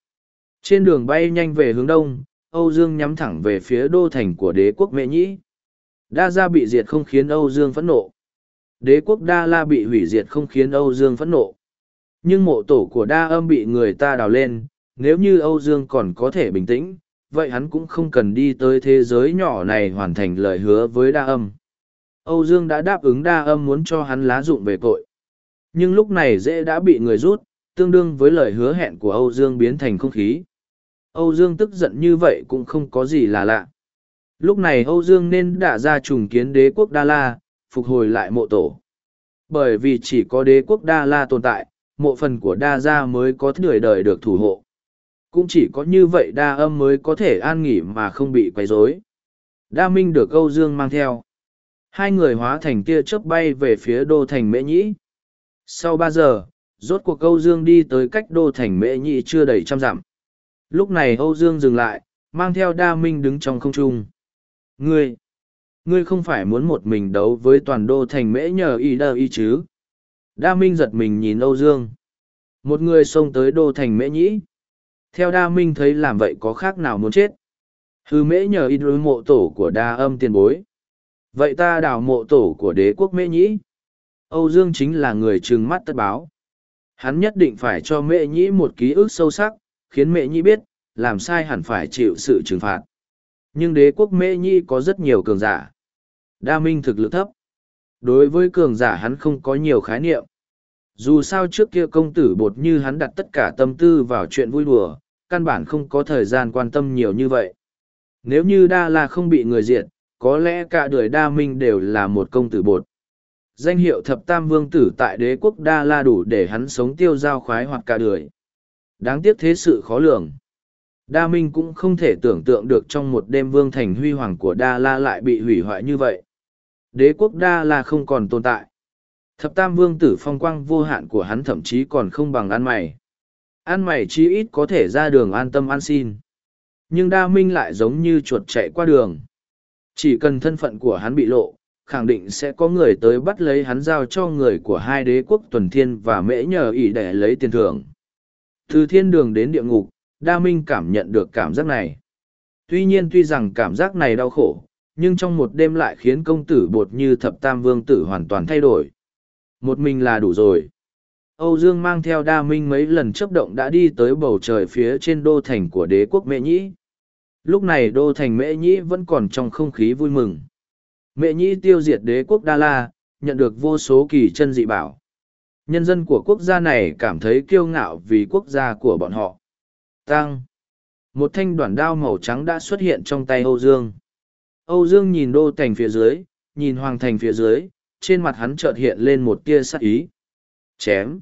Trên đường bay nhanh về hướng đông, âu dương nhắm thẳng về phía đô thành của đế quốc mễ nhĩ. Đa gia bị diệt không khiến âu dương phẫn nộ. Đế quốc đa la bị hủy diệt không khiến âu dương phẫn nộ. Nhưng mộ tổ của đa âm bị người ta đào lên, nếu như âu dương còn có thể bình tĩnh vậy hắn cũng không cần đi tới thế giới nhỏ này hoàn thành lời hứa với đa âm. Âu Dương đã đáp ứng đa âm muốn cho hắn lá dụng về tội. Nhưng lúc này dễ đã bị người rút, tương đương với lời hứa hẹn của Âu Dương biến thành không khí. Âu Dương tức giận như vậy cũng không có gì là lạ. Lúc này Âu Dương nên đã ra trùng kiến đế quốc Đa La, phục hồi lại mộ tổ. Bởi vì chỉ có đế quốc Đa La tồn tại, mộ phần của Đa Gia mới có đời đời được thủ hộ cũng chỉ có như vậy đa âm mới có thể an nghỉ mà không bị quấy rối. Đa minh được âu dương mang theo. Hai người hóa thành tia chớp bay về phía đô thành mễ nhĩ. Sau ba giờ, rốt cuộc âu dương đi tới cách đô thành mễ nhĩ chưa đầy trăm dặm. Lúc này âu dương dừng lại, mang theo đa minh đứng trong không trung. Ngươi ngươi không phải muốn một mình đấu với toàn đô thành mễ nhờ y đơ y chứ? Đa minh giật mình nhìn âu dương. Một người xông tới đô thành mễ nhĩ theo đa minh thấy làm vậy có khác nào muốn chết? Hư mễ nhờ y đối mộ tổ của đa âm tiền bối. Vậy ta đào mộ tổ của đế quốc mễ nhĩ. Âu dương chính là người trừng mắt tất báo. Hắn nhất định phải cho mễ nhĩ một ký ức sâu sắc, khiến mễ nhĩ biết, làm sai hẳn phải chịu sự trừng phạt. Nhưng đế quốc mễ nhĩ có rất nhiều cường giả. Đa minh thực lực thấp. Đối với cường giả hắn không có nhiều khái niệm. Dù sao trước kia công tử bột như hắn đặt tất cả tâm tư vào chuyện vui đùa căn bản không có thời gian quan tâm nhiều như vậy. Nếu như Đa La không bị người diệt, có lẽ cả đời Đa Minh đều là một công tử bột. Danh hiệu thập tam vương tử tại đế quốc Đa La đủ để hắn sống tiêu giao khoái hoặc cả đời. Đáng tiếc thế sự khó lường. Đa Minh cũng không thể tưởng tượng được trong một đêm vương thành huy hoàng của Đa La lại bị hủy hoại như vậy. Đế quốc Đa La không còn tồn tại. Thập tam vương tử phong quang vô hạn của hắn thậm chí còn không bằng ăn mày ăn mày chi ít có thể ra đường an tâm ăn xin. Nhưng đa minh lại giống như chuột chạy qua đường. Chỉ cần thân phận của hắn bị lộ, khẳng định sẽ có người tới bắt lấy hắn giao cho người của hai đế quốc tuần thiên và mễ nhờ ỷ để lấy tiền thưởng. Từ thiên đường đến địa ngục, đa minh cảm nhận được cảm giác này. Tuy nhiên tuy rằng cảm giác này đau khổ, nhưng trong một đêm lại khiến công tử bột như thập tam vương tử hoàn toàn thay đổi. Một mình là đủ rồi. Âu Dương mang theo đa minh mấy lần chấp động đã đi tới bầu trời phía trên đô thành của đế quốc Mễ Nhĩ. Lúc này đô thành Mễ Nhĩ vẫn còn trong không khí vui mừng. Mễ Nhĩ tiêu diệt đế quốc Đa La, nhận được vô số kỳ chân dị bảo. Nhân dân của quốc gia này cảm thấy kiêu ngạo vì quốc gia của bọn họ. Tăng. Một thanh đoạn đao màu trắng đã xuất hiện trong tay Âu Dương. Âu Dương nhìn đô thành phía dưới, nhìn hoàng thành phía dưới, trên mặt hắn chợt hiện lên một tia sắc ý. Chém.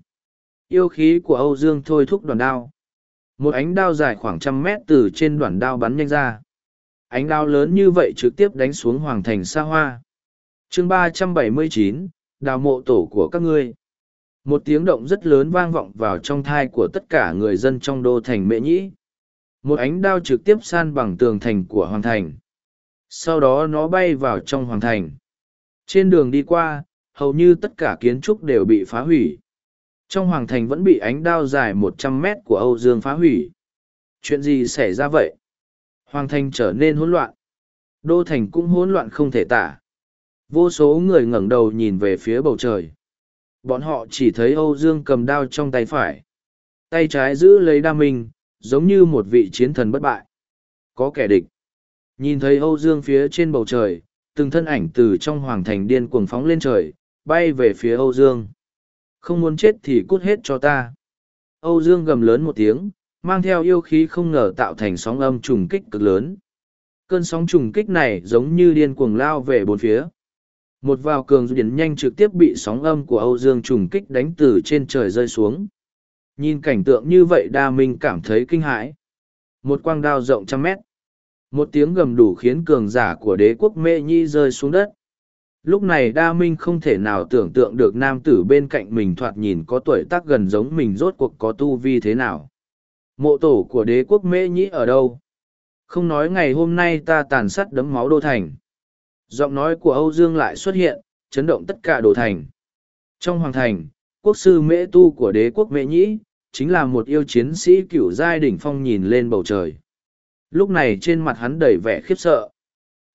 Yêu khí của Âu Dương thôi thúc đoàn đao. Một ánh đao dài khoảng trăm mét từ trên đoàn đao bắn nhanh ra. Ánh đao lớn như vậy trực tiếp đánh xuống hoàng thành xa hoa. chương ba trăm bảy mươi chín đào mộ tổ của các ngươi. Một tiếng động rất lớn vang vọng vào trong thai của tất cả người dân trong đô thành mệ nhĩ. Một ánh đao trực tiếp san bằng tường thành của hoàng thành. Sau đó nó bay vào trong hoàng thành. Trên đường đi qua, hầu như tất cả kiến trúc đều bị phá hủy. Trong hoàng thành vẫn bị ánh đao dài một trăm mét của Âu Dương phá hủy. Chuyện gì xảy ra vậy? Hoàng thành trở nên hỗn loạn. Đô thành cũng hỗn loạn không thể tả. Vô số người ngẩng đầu nhìn về phía bầu trời. Bọn họ chỉ thấy Âu Dương cầm đao trong tay phải. Tay trái giữ lấy đa minh, giống như một vị chiến thần bất bại. Có kẻ địch. Nhìn thấy Âu Dương phía trên bầu trời, từng thân ảnh từ trong hoàng thành điên cuồng phóng lên trời, bay về phía Âu Dương. Không muốn chết thì cút hết cho ta. Âu Dương gầm lớn một tiếng, mang theo yêu khí không ngờ tạo thành sóng âm trùng kích cực lớn. Cơn sóng trùng kích này giống như điên cuồng lao về bốn phía. Một vào cường điển nhanh trực tiếp bị sóng âm của Âu Dương trùng kích đánh từ trên trời rơi xuống. Nhìn cảnh tượng như vậy đa minh cảm thấy kinh hãi. Một quang đao rộng trăm mét. Một tiếng gầm đủ khiến cường giả của đế quốc mê nhi rơi xuống đất. Lúc này đa minh không thể nào tưởng tượng được nam tử bên cạnh mình thoạt nhìn có tuổi tác gần giống mình rốt cuộc có tu vi thế nào. Mộ tổ của đế quốc mễ nhĩ ở đâu? Không nói ngày hôm nay ta tàn sát đấm máu đô thành. Giọng nói của Âu Dương lại xuất hiện, chấn động tất cả đồ thành. Trong hoàng thành, quốc sư mễ tu của đế quốc mễ nhĩ, chính là một yêu chiến sĩ cựu giai đỉnh phong nhìn lên bầu trời. Lúc này trên mặt hắn đầy vẻ khiếp sợ.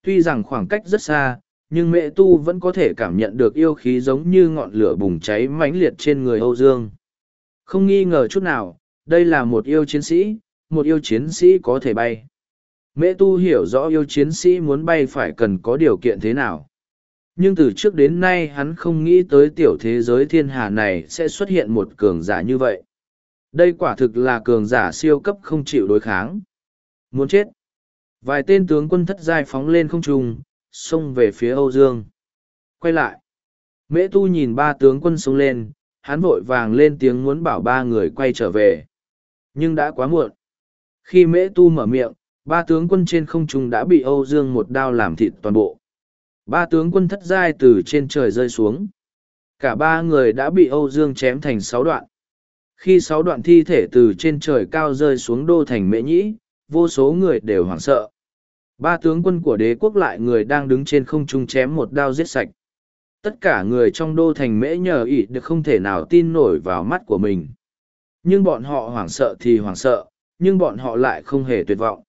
Tuy rằng khoảng cách rất xa, nhưng mẹ tu vẫn có thể cảm nhận được yêu khí giống như ngọn lửa bùng cháy mãnh liệt trên người Âu Dương. Không nghi ngờ chút nào, đây là một yêu chiến sĩ, một yêu chiến sĩ có thể bay. Mẹ tu hiểu rõ yêu chiến sĩ muốn bay phải cần có điều kiện thế nào. Nhưng từ trước đến nay hắn không nghĩ tới tiểu thế giới thiên hà này sẽ xuất hiện một cường giả như vậy. Đây quả thực là cường giả siêu cấp không chịu đối kháng. Muốn chết. Vài tên tướng quân thất giai phóng lên không trung, xông về phía Âu Dương. Quay lại. Mễ tu nhìn ba tướng quân xông lên, hắn vội vàng lên tiếng muốn bảo ba người quay trở về. Nhưng đã quá muộn. Khi mễ tu mở miệng, ba tướng quân trên không trung đã bị Âu Dương một đao làm thịt toàn bộ. Ba tướng quân thất giai từ trên trời rơi xuống. Cả ba người đã bị Âu Dương chém thành sáu đoạn. Khi sáu đoạn thi thể từ trên trời cao rơi xuống đô thành mễ nhĩ, vô số người đều hoảng sợ. Ba tướng quân của đế quốc lại người đang đứng trên không trung chém một đao giết sạch. Tất cả người trong đô thành mễ nhờ ỉ được không thể nào tin nổi vào mắt của mình. Nhưng bọn họ hoảng sợ thì hoảng sợ, nhưng bọn họ lại không hề tuyệt vọng.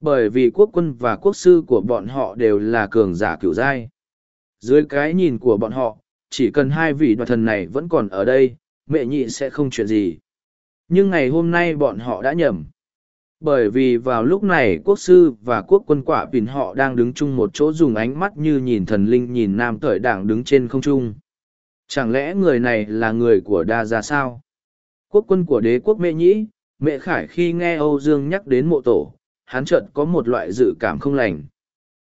Bởi vì quốc quân và quốc sư của bọn họ đều là cường giả cửu giai. Dưới cái nhìn của bọn họ, chỉ cần hai vị đoạt thần này vẫn còn ở đây, mẹ nhị sẽ không chuyện gì. Nhưng ngày hôm nay bọn họ đã nhầm. Bởi vì vào lúc này quốc sư và quốc quân quả bìn họ đang đứng chung một chỗ dùng ánh mắt như nhìn thần linh nhìn nam thời đảng đứng trên không trung. Chẳng lẽ người này là người của đa gia sao? Quốc quân của đế quốc mẹ nhĩ, mẹ khải khi nghe Âu Dương nhắc đến mộ tổ, hắn chợt có một loại dự cảm không lành.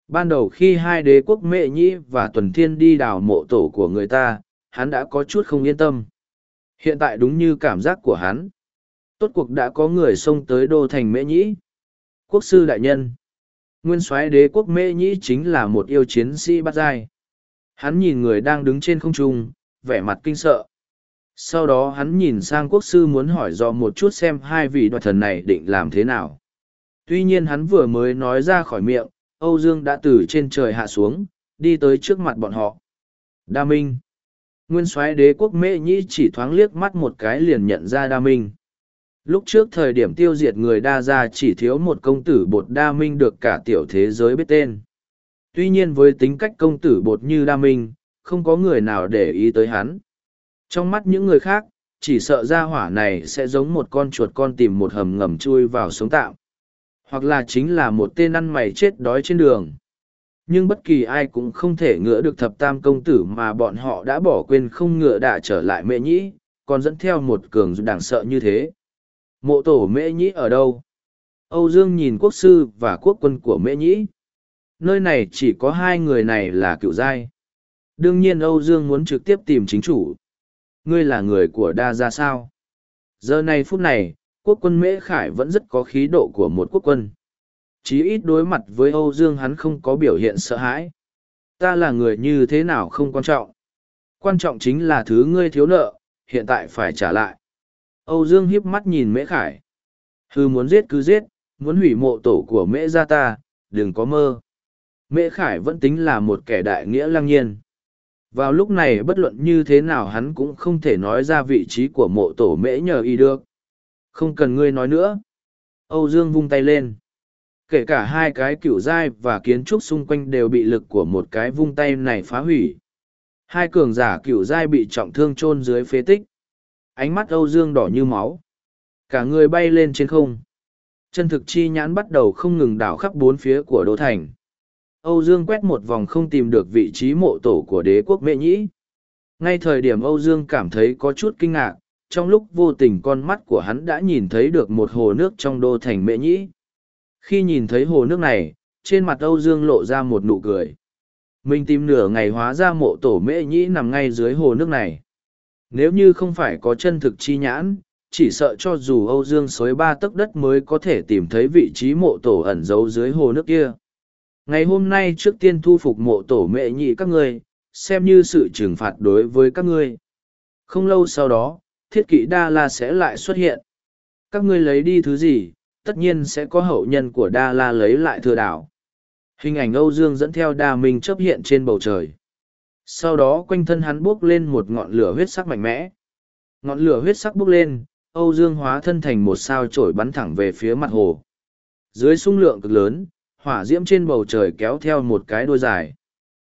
Ban đầu khi hai đế quốc mẹ nhĩ và tuần thiên đi đào mộ tổ của người ta, hắn đã có chút không yên tâm. Hiện tại đúng như cảm giác của hắn. Tốt cuộc đã có người xông tới đô thành mễ nhĩ. Quốc sư đại nhân. Nguyên soái đế quốc mễ nhĩ chính là một yêu chiến sĩ bắt giai. Hắn nhìn người đang đứng trên không trung, vẻ mặt kinh sợ. Sau đó hắn nhìn sang quốc sư muốn hỏi do một chút xem hai vị đoạt thần này định làm thế nào. Tuy nhiên hắn vừa mới nói ra khỏi miệng, Âu Dương đã từ trên trời hạ xuống, đi tới trước mặt bọn họ. Đa Minh. Nguyên soái đế quốc mễ nhĩ chỉ thoáng liếc mắt một cái liền nhận ra Đa Minh. Lúc trước thời điểm tiêu diệt người đa gia chỉ thiếu một công tử bột đa minh được cả tiểu thế giới biết tên. Tuy nhiên với tính cách công tử bột như đa minh, không có người nào để ý tới hắn. Trong mắt những người khác, chỉ sợ ra hỏa này sẽ giống một con chuột con tìm một hầm ngầm chui vào sống tạm. Hoặc là chính là một tên ăn mày chết đói trên đường. nhưng bất kỳ ai cũng không thể ngựa được thập tam công tử mà bọn họ đã bỏ quên không ngựa đã trở lại mẹ nhĩ còn dẫn theo một cường đảng sợ như thế mộ tổ mễ nhĩ ở đâu? Âu dương nhìn quốc sư và quốc quân của mễ nhĩ. Nơi này chỉ có hai người này là cựu giai. Đương nhiên âu dương muốn trực tiếp tìm chính chủ. Ngươi là người của đa gia sao? Giờ này phút này, quốc quân mễ khải vẫn rất có khí độ của một quốc quân. Chí ít đối mặt với âu dương hắn không có biểu hiện sợ hãi. Ta là người như thế nào không quan trọng. Quan trọng chính là thứ ngươi thiếu nợ, hiện tại phải trả lại âu dương hiếp mắt nhìn mễ khải. Hư muốn giết cứ giết, muốn hủy mộ tổ của mễ gia ta, đừng có mơ. Mễ khải vẫn tính là một kẻ đại nghĩa lăng nhiên. Vào lúc này, bất luận như thế nào hắn cũng không thể nói ra vị trí của mộ tổ mễ nhờ y được. Không cần ngươi nói nữa. Âu dương vung tay lên. Kể cả hai cái cựu dai và kiến trúc xung quanh đều bị lực của một cái vung tay này phá hủy. Hai cường giả cựu dai bị trọng thương chôn dưới phế tích ánh mắt âu dương đỏ như máu. Cả người bay lên trên không. Chân thực chi nhãn bắt đầu không ngừng đảo khắp bốn phía của đô thành. Âu dương quét một vòng không tìm được vị trí mộ tổ của đế quốc mễ nhĩ. Ngay thời điểm âu dương cảm thấy có chút kinh ngạc trong lúc vô tình con mắt của hắn đã nhìn thấy được một hồ nước trong đô thành mễ nhĩ. Khi nhìn thấy hồ nước này, trên mặt Âu Dương lộ ra một nụ cười. Mình tìm nửa ngày hóa ra mộ tổ mễ nhĩ nằm ngay dưới hồ nước này. Nếu như không phải có chân thực chi nhãn, chỉ sợ cho dù Âu Dương xối ba tấc đất mới có thể tìm thấy vị trí mộ tổ ẩn giấu dưới hồ nước kia. Ngày hôm nay trước tiên thu phục mộ tổ mẹ nhị các ngươi, xem như sự trừng phạt đối với các ngươi. Không lâu sau đó, thiết kỷ Đa La sẽ lại xuất hiện. Các ngươi lấy đi thứ gì, tất nhiên sẽ có hậu nhân của Đa La lấy lại thừa đảo. Hình ảnh Âu Dương dẫn theo Đa Minh chấp hiện trên bầu trời. Sau đó quanh thân hắn bốc lên một ngọn lửa huyết sắc mạnh mẽ. Ngọn lửa huyết sắc bốc lên, Âu Dương hóa thân thành một sao trổi bắn thẳng về phía mặt hồ. Dưới sung lượng cực lớn, hỏa diễm trên bầu trời kéo theo một cái đuôi dài.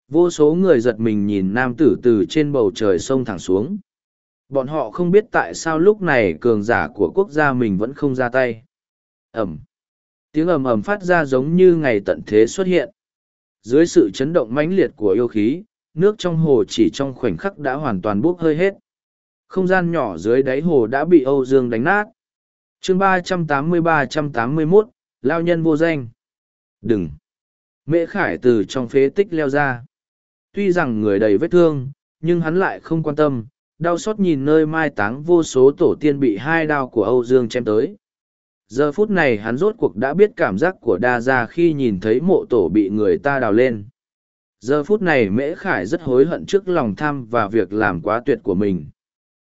Vô số người giật mình nhìn nam tử từ trên bầu trời sông thẳng xuống. Bọn họ không biết tại sao lúc này cường giả của quốc gia mình vẫn không ra tay ẩm tiếng ầm ầm phát ra giống như ngày tận thế xuất hiện dưới sự chấn động mãnh liệt của yêu khí nước trong hồ chỉ trong khoảnh khắc đã hoàn toàn bốc hơi hết. Không gian nhỏ dưới đáy hồ đã bị âu dương đánh nát. Chương ba trăm tám mươi ba trăm tám mươi mốt, lao nhân vô danh. Đừng. Mễ khải từ trong phế tích leo ra. Tuy rằng người đầy vết thương, nhưng hắn lại không quan tâm, đau xót nhìn nơi mai táng vô số tổ tiên bị hai đao của âu dương chém tới. Giờ phút này hắn rốt cuộc đã biết cảm giác của đa gia khi nhìn thấy mộ tổ bị người ta đào lên giờ phút này mễ khải rất hối hận trước lòng tham và việc làm quá tuyệt của mình.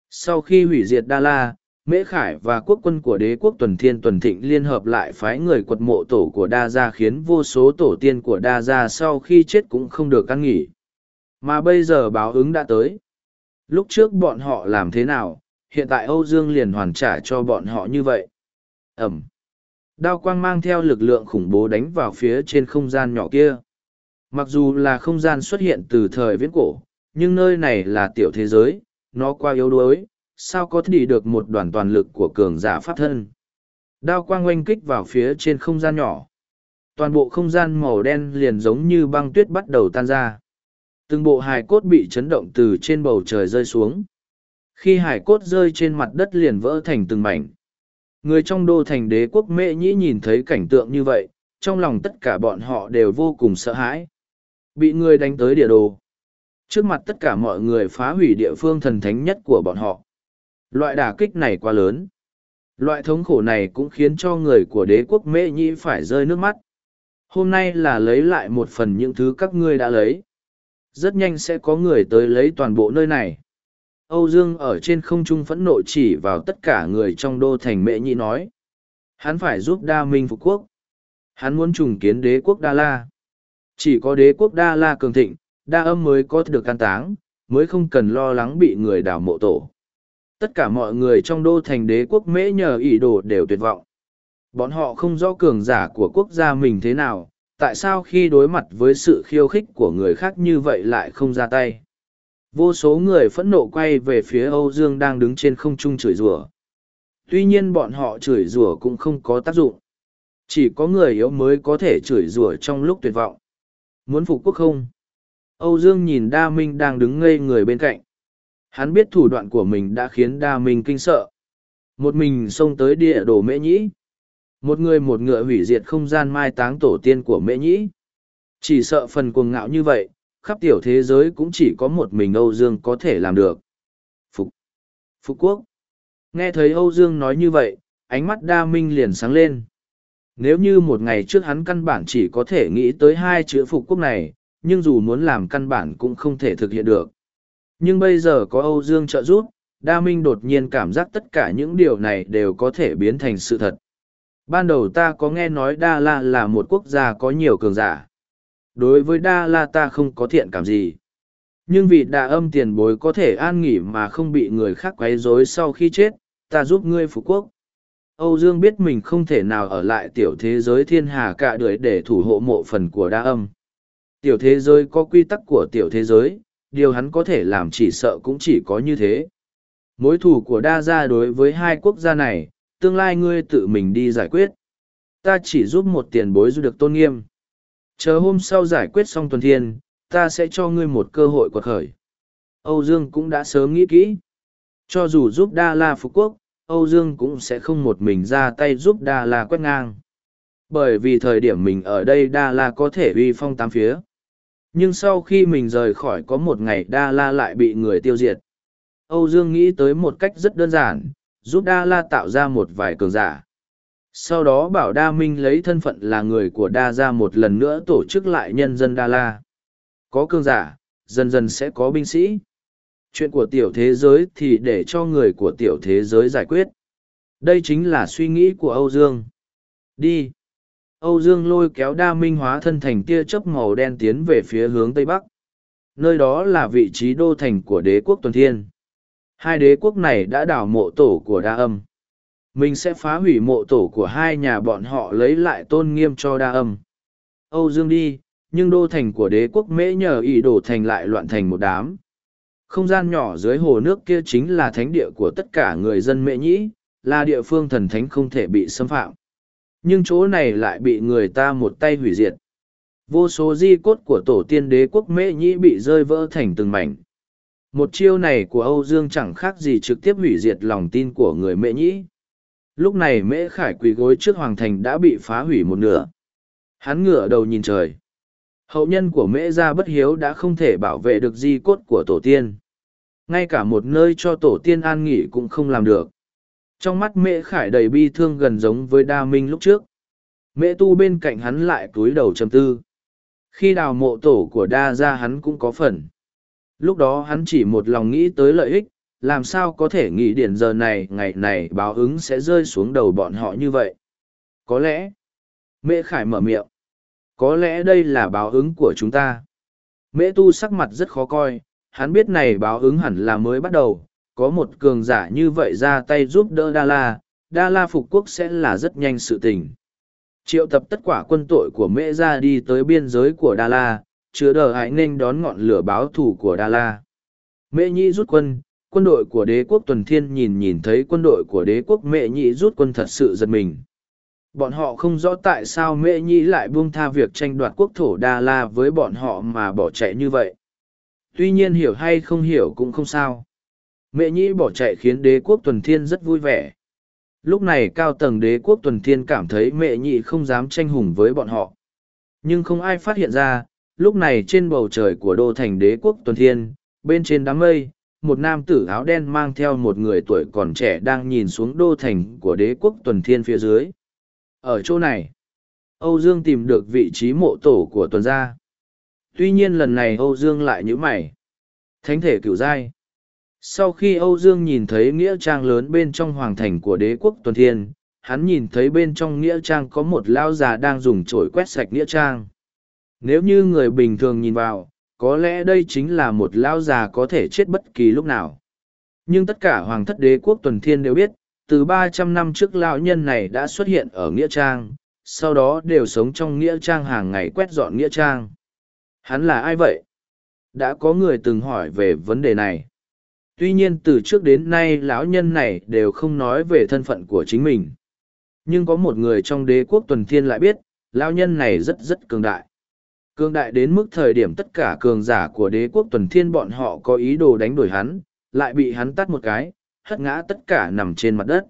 Sau khi hủy diệt đa la, mễ khải và quốc quân của đế quốc tuần thiên tuần thịnh liên hợp lại phái người quật mộ tổ của đa gia khiến vô số tổ tiên của đa gia sau khi chết cũng không được căn nghỉ. Mà bây giờ báo ứng đã tới. Lúc trước bọn họ làm thế nào? Hiện tại âu dương liền hoàn trả cho bọn họ như vậy. Ẩm. Đao quang mang theo lực lượng khủng bố đánh vào phía trên không gian nhỏ kia mặc dù là không gian xuất hiện từ thời viễn cổ nhưng nơi này là tiểu thế giới nó quá yếu đuối sao có thể được một đoàn toàn lực của cường giả pháp thân? Đao quang oanh kích vào phía trên không gian nhỏ. Toàn bộ không gian màu đen liền giống như băng tuyết bắt đầu tan ra. Từng bộ hài cốt bị chấn động từ trên bầu trời rơi xuống. Khi hải cốt rơi trên mặt đất liền vỡ thành từng mảnh. Người trong đô thành đế quốc mễ nhĩ nhìn thấy cảnh tượng như vậy, trong lòng tất cả bọn họ đều vô cùng sợ hãi. Bị người đánh tới địa đồ. Trước mặt tất cả mọi người phá hủy địa phương thần thánh nhất của bọn họ. Loại đả kích này quá lớn. Loại thống khổ này cũng khiến cho người của đế quốc mễ nhĩ phải rơi nước mắt. Hôm nay là lấy lại một phần những thứ các ngươi đã lấy. Rất nhanh sẽ có người tới lấy toàn bộ nơi này. Âu Dương ở trên không trung phẫn nộ chỉ vào tất cả người trong đô thành Mễ Nhi nói. Hắn phải giúp đa minh phục quốc. Hắn muốn trùng kiến đế quốc Đa La. Chỉ có đế quốc Đa La cường thịnh, đa âm mới có được can táng, mới không cần lo lắng bị người đảo mộ tổ. Tất cả mọi người trong đô thành đế quốc mễ nhờ ý đồ đều tuyệt vọng. Bọn họ không rõ cường giả của quốc gia mình thế nào, tại sao khi đối mặt với sự khiêu khích của người khác như vậy lại không ra tay. Vô số người phẫn nộ quay về phía Âu Dương đang đứng trên không trung chửi rủa. Tuy nhiên bọn họ chửi rủa cũng không có tác dụng. Chỉ có người yếu mới có thể chửi rủa trong lúc tuyệt vọng. Muốn phục quốc không? Âu Dương nhìn Đa Minh đang đứng ngây người bên cạnh. Hắn biết thủ đoạn của mình đã khiến Đa Minh kinh sợ. Một mình xông tới địa đồ mễ nhĩ. Một người một ngựa hủy diệt không gian mai táng tổ tiên của mễ nhĩ. Chỉ sợ phần cuồng ngạo như vậy, khắp tiểu thế giới cũng chỉ có một mình Âu Dương có thể làm được. Phục. Phục quốc. Nghe thấy Âu Dương nói như vậy, ánh mắt đa minh liền sáng lên. Nếu như một ngày trước hắn căn bản chỉ có thể nghĩ tới hai chữ phục quốc này, nhưng dù muốn làm căn bản cũng không thể thực hiện được. Nhưng bây giờ có Âu Dương trợ giúp, Đa Minh đột nhiên cảm giác tất cả những điều này đều có thể biến thành sự thật. Ban đầu ta có nghe nói Đa La là một quốc gia có nhiều cường giả. Đối với Đa La ta không có thiện cảm gì. Nhưng vì đa âm tiền bối có thể an nghỉ mà không bị người khác quấy rối sau khi chết, ta giúp ngươi phục quốc. Âu Dương biết mình không thể nào ở lại tiểu thế giới thiên hà cả đời để thủ hộ mộ phần của đa âm. Tiểu thế giới có quy tắc của tiểu thế giới, điều hắn có thể làm chỉ sợ cũng chỉ có như thế. Mối thù của đa gia đối với hai quốc gia này, tương lai ngươi tự mình đi giải quyết. Ta chỉ giúp một tiền bối giúp được tôn nghiêm. Chờ hôm sau giải quyết xong tuần thiên, ta sẽ cho ngươi một cơ hội quật khởi. Âu Dương cũng đã sớm nghĩ kỹ. Cho dù giúp Đa La Phú Quốc, Âu Dương cũng sẽ không một mình ra tay giúp Đa La quét ngang. Bởi vì thời điểm mình ở đây Đa La có thể uy phong tám phía. Nhưng sau khi mình rời khỏi có một ngày Đa La lại bị người tiêu diệt. Âu Dương nghĩ tới một cách rất đơn giản, giúp Đa La tạo ra một vài cường giả. Sau đó bảo Đa Minh lấy thân phận là người của Đa ra một lần nữa tổ chức lại nhân dân Đa La. Có cường giả, dần dần sẽ có binh sĩ. Chuyện của tiểu thế giới thì để cho người của tiểu thế giới giải quyết. Đây chính là suy nghĩ của Âu Dương. Đi. Âu Dương lôi kéo đa minh hóa thân thành tia chớp màu đen tiến về phía hướng Tây Bắc. Nơi đó là vị trí đô thành của đế quốc tuần thiên. Hai đế quốc này đã đào mộ tổ của đa âm. Mình sẽ phá hủy mộ tổ của hai nhà bọn họ lấy lại tôn nghiêm cho đa âm. Âu Dương đi, nhưng đô thành của đế quốc mễ nhờ ý đổ thành lại loạn thành một đám. Không gian nhỏ dưới hồ nước kia chính là thánh địa của tất cả người dân mễ nhĩ, là địa phương thần thánh không thể bị xâm phạm. Nhưng chỗ này lại bị người ta một tay hủy diệt. Vô số di cốt của tổ tiên đế quốc mễ nhĩ bị rơi vỡ thành từng mảnh. Một chiêu này của Âu Dương chẳng khác gì trực tiếp hủy diệt lòng tin của người mễ nhĩ. Lúc này mễ khải quỳ gối trước hoàng thành đã bị phá hủy một nửa. Hắn ngửa đầu nhìn trời. Hậu nhân của mễ gia bất hiếu đã không thể bảo vệ được di cốt của tổ tiên. Ngay cả một nơi cho tổ tiên an nghỉ cũng không làm được. Trong mắt mễ khải đầy bi thương gần giống với đa minh lúc trước. Mễ tu bên cạnh hắn lại cúi đầu trầm tư. Khi đào mộ tổ của đa gia hắn cũng có phần. Lúc đó hắn chỉ một lòng nghĩ tới lợi ích, làm sao có thể nghĩ điển giờ này ngày này báo ứng sẽ rơi xuống đầu bọn họ như vậy. Có lẽ, mễ khải mở miệng có lẽ đây là báo ứng của chúng ta mễ tu sắc mặt rất khó coi hắn biết này báo ứng hẳn là mới bắt đầu, có một cường giả như vậy ra tay giúp đỡ đa la đa la phục quốc sẽ là rất nhanh sự tình. Triệu tập tất cả quân tội của mễ ra đi tới biên giới của đa la, chứa đờ hãy nên đón ngọn lửa báo thù của đa la. Mễ nhĩ rút quân quân đội của đế quốc tuần thiên nhìn nhìn thấy quân đội của đế quốc mễ nhĩ rút quân thật sự giật mình. Bọn họ không rõ tại sao mễ nhĩ lại buông tha việc tranh đoạt quốc thổ đa la với bọn họ mà bỏ chạy như vậy tuy nhiên hiểu hay không hiểu cũng không sao. Mẹ nhĩ bỏ chạy khiến đế quốc tuần thiên rất vui vẻ. Lúc này cao tầng đế quốc tuần thiên cảm thấy mẹ nhị không dám tranh hùng với bọn họ. Nhưng không ai phát hiện ra lúc này trên bầu trời của đô thành đế quốc tuần thiên bên trên đám mây một nam tử áo đen mang theo một người tuổi còn trẻ đang nhìn xuống đô thành của đế quốc tuần thiên phía dưới. Ở chỗ này, Âu Dương tìm được vị trí mộ tổ của tuần gia. Tuy nhiên lần này Âu Dương lại nhíu mày. Thánh thể cửu giai. Sau khi Âu Dương nhìn thấy nghĩa trang lớn bên trong hoàng thành của đế quốc tuần thiên, hắn nhìn thấy bên trong nghĩa trang có một lao già đang dùng chổi quét sạch nghĩa trang. Nếu như người bình thường nhìn vào, có lẽ đây chính là một lao già có thể chết bất kỳ lúc nào. Nhưng tất cả hoàng thất đế quốc tuần thiên đều biết, từ ba trăm năm trước lão nhân này đã xuất hiện ở nghĩa trang sau đó đều sống trong nghĩa trang hàng ngày quét dọn nghĩa trang hắn là ai vậy đã có người từng hỏi về vấn đề này tuy nhiên từ trước đến nay lão nhân này đều không nói về thân phận của chính mình nhưng có một người trong đế quốc tuần thiên lại biết lão nhân này rất rất cường đại cường đại đến mức thời điểm tất cả cường giả của đế quốc tuần thiên bọn họ có ý đồ đánh đuổi hắn, lại bị hắn tắt một cái, hất ngã tất cả nằm trên mặt đất.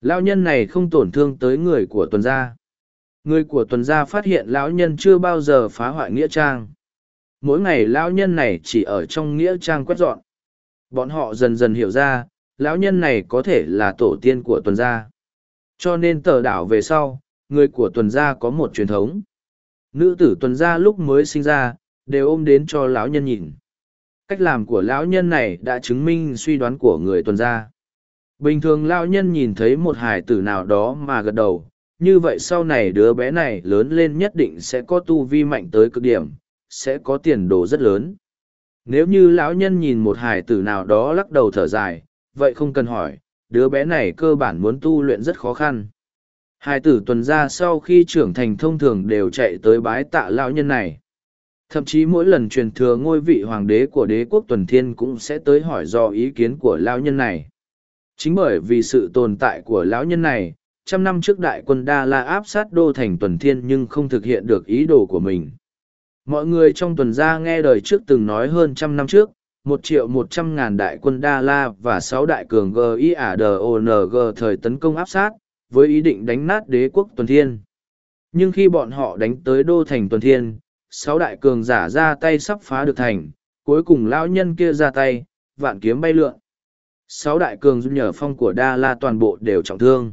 Lão nhân này không tổn thương tới người của tuần gia. Người của tuần gia phát hiện lão nhân chưa bao giờ phá hoại nghĩa trang. Mỗi ngày lão nhân này chỉ ở trong nghĩa trang quét dọn. Bọn họ dần dần hiểu ra, lão nhân này có thể là tổ tiên của tuần gia. Cho nên tờ đảo về sau, người của tuần gia có một truyền thống. Nữ tử tuần gia lúc mới sinh ra, đều ôm đến cho lão nhân nhìn. Cách làm của lão nhân này đã chứng minh suy đoán của người tuần gia. Bình thường lão nhân nhìn thấy một hải tử nào đó mà gật đầu, như vậy sau này đứa bé này lớn lên nhất định sẽ có tu vi mạnh tới cực điểm, sẽ có tiền đồ rất lớn. Nếu như lão nhân nhìn một hải tử nào đó lắc đầu thở dài, vậy không cần hỏi, đứa bé này cơ bản muốn tu luyện rất khó khăn. Hải tử tuần ra sau khi trưởng thành thông thường đều chạy tới bái tạ lão nhân này. Thậm chí mỗi lần truyền thừa ngôi vị hoàng đế của đế quốc tuần thiên cũng sẽ tới hỏi do ý kiến của lão nhân này. Chính bởi vì sự tồn tại của lão nhân này, trăm năm trước đại quân Đa La áp sát đô thành tuần thiên nhưng không thực hiện được ý đồ của mình. Mọi người trong tuần gia nghe đời trước từng nói hơn trăm năm trước, một triệu một trăm ngàn đại quân Đa La và sáu đại cường GIADONG thời tấn công áp sát, với ý định đánh nát đế quốc tuần thiên. Nhưng khi bọn họ đánh tới đô thành tuần thiên, sáu đại cường giả ra tay sắp phá được thành, cuối cùng lão nhân kia ra tay, vạn kiếm bay lượn. Sáu đại cường dung nhờ phong của Đa La toàn bộ đều trọng thương.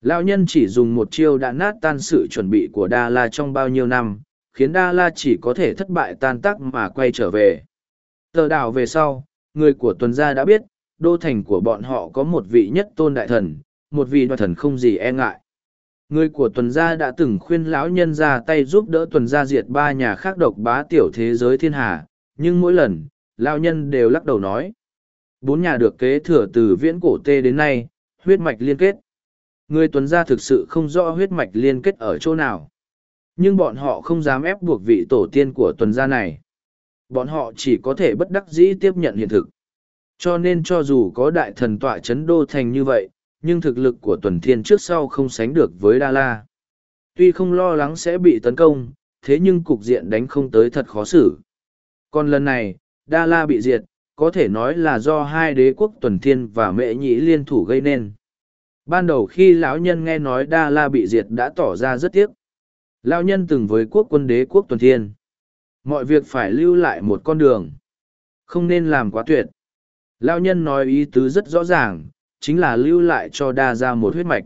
Lão nhân chỉ dùng một chiêu đã nát tan sự chuẩn bị của Đa La trong bao nhiêu năm, khiến Đa La chỉ có thể thất bại tan tác mà quay trở về. Tờ đảo về sau, người của tuần gia đã biết, đô thành của bọn họ có một vị nhất tôn đại thần, một vị đoạt thần không gì e ngại. Người của tuần gia đã từng khuyên lão nhân ra tay giúp đỡ tuần gia diệt ba nhà khác độc bá tiểu thế giới thiên hà, nhưng mỗi lần, lão nhân đều lắc đầu nói. Bốn nhà được kế thừa từ viễn cổ tê đến nay, huyết mạch liên kết. Người tuần gia thực sự không rõ huyết mạch liên kết ở chỗ nào. Nhưng bọn họ không dám ép buộc vị tổ tiên của tuần gia này. Bọn họ chỉ có thể bất đắc dĩ tiếp nhận hiện thực. Cho nên cho dù có đại thần tọa chấn đô thành như vậy, nhưng thực lực của tuần thiên trước sau không sánh được với Đa La. Tuy không lo lắng sẽ bị tấn công, thế nhưng cục diện đánh không tới thật khó xử. Còn lần này, Đa La bị diệt, có thể nói là do hai đế quốc tuần thiên và mệ nhĩ liên thủ gây nên ban đầu khi lão nhân nghe nói đa la bị diệt đã tỏ ra rất tiếc. Lão nhân từng với quốc quân đế quốc tuần thiên. Mọi việc phải lưu lại một con đường. Không nên làm quá tuyệt. Lão nhân nói ý tứ rất rõ ràng, chính là lưu lại cho đa ra một huyết mạch.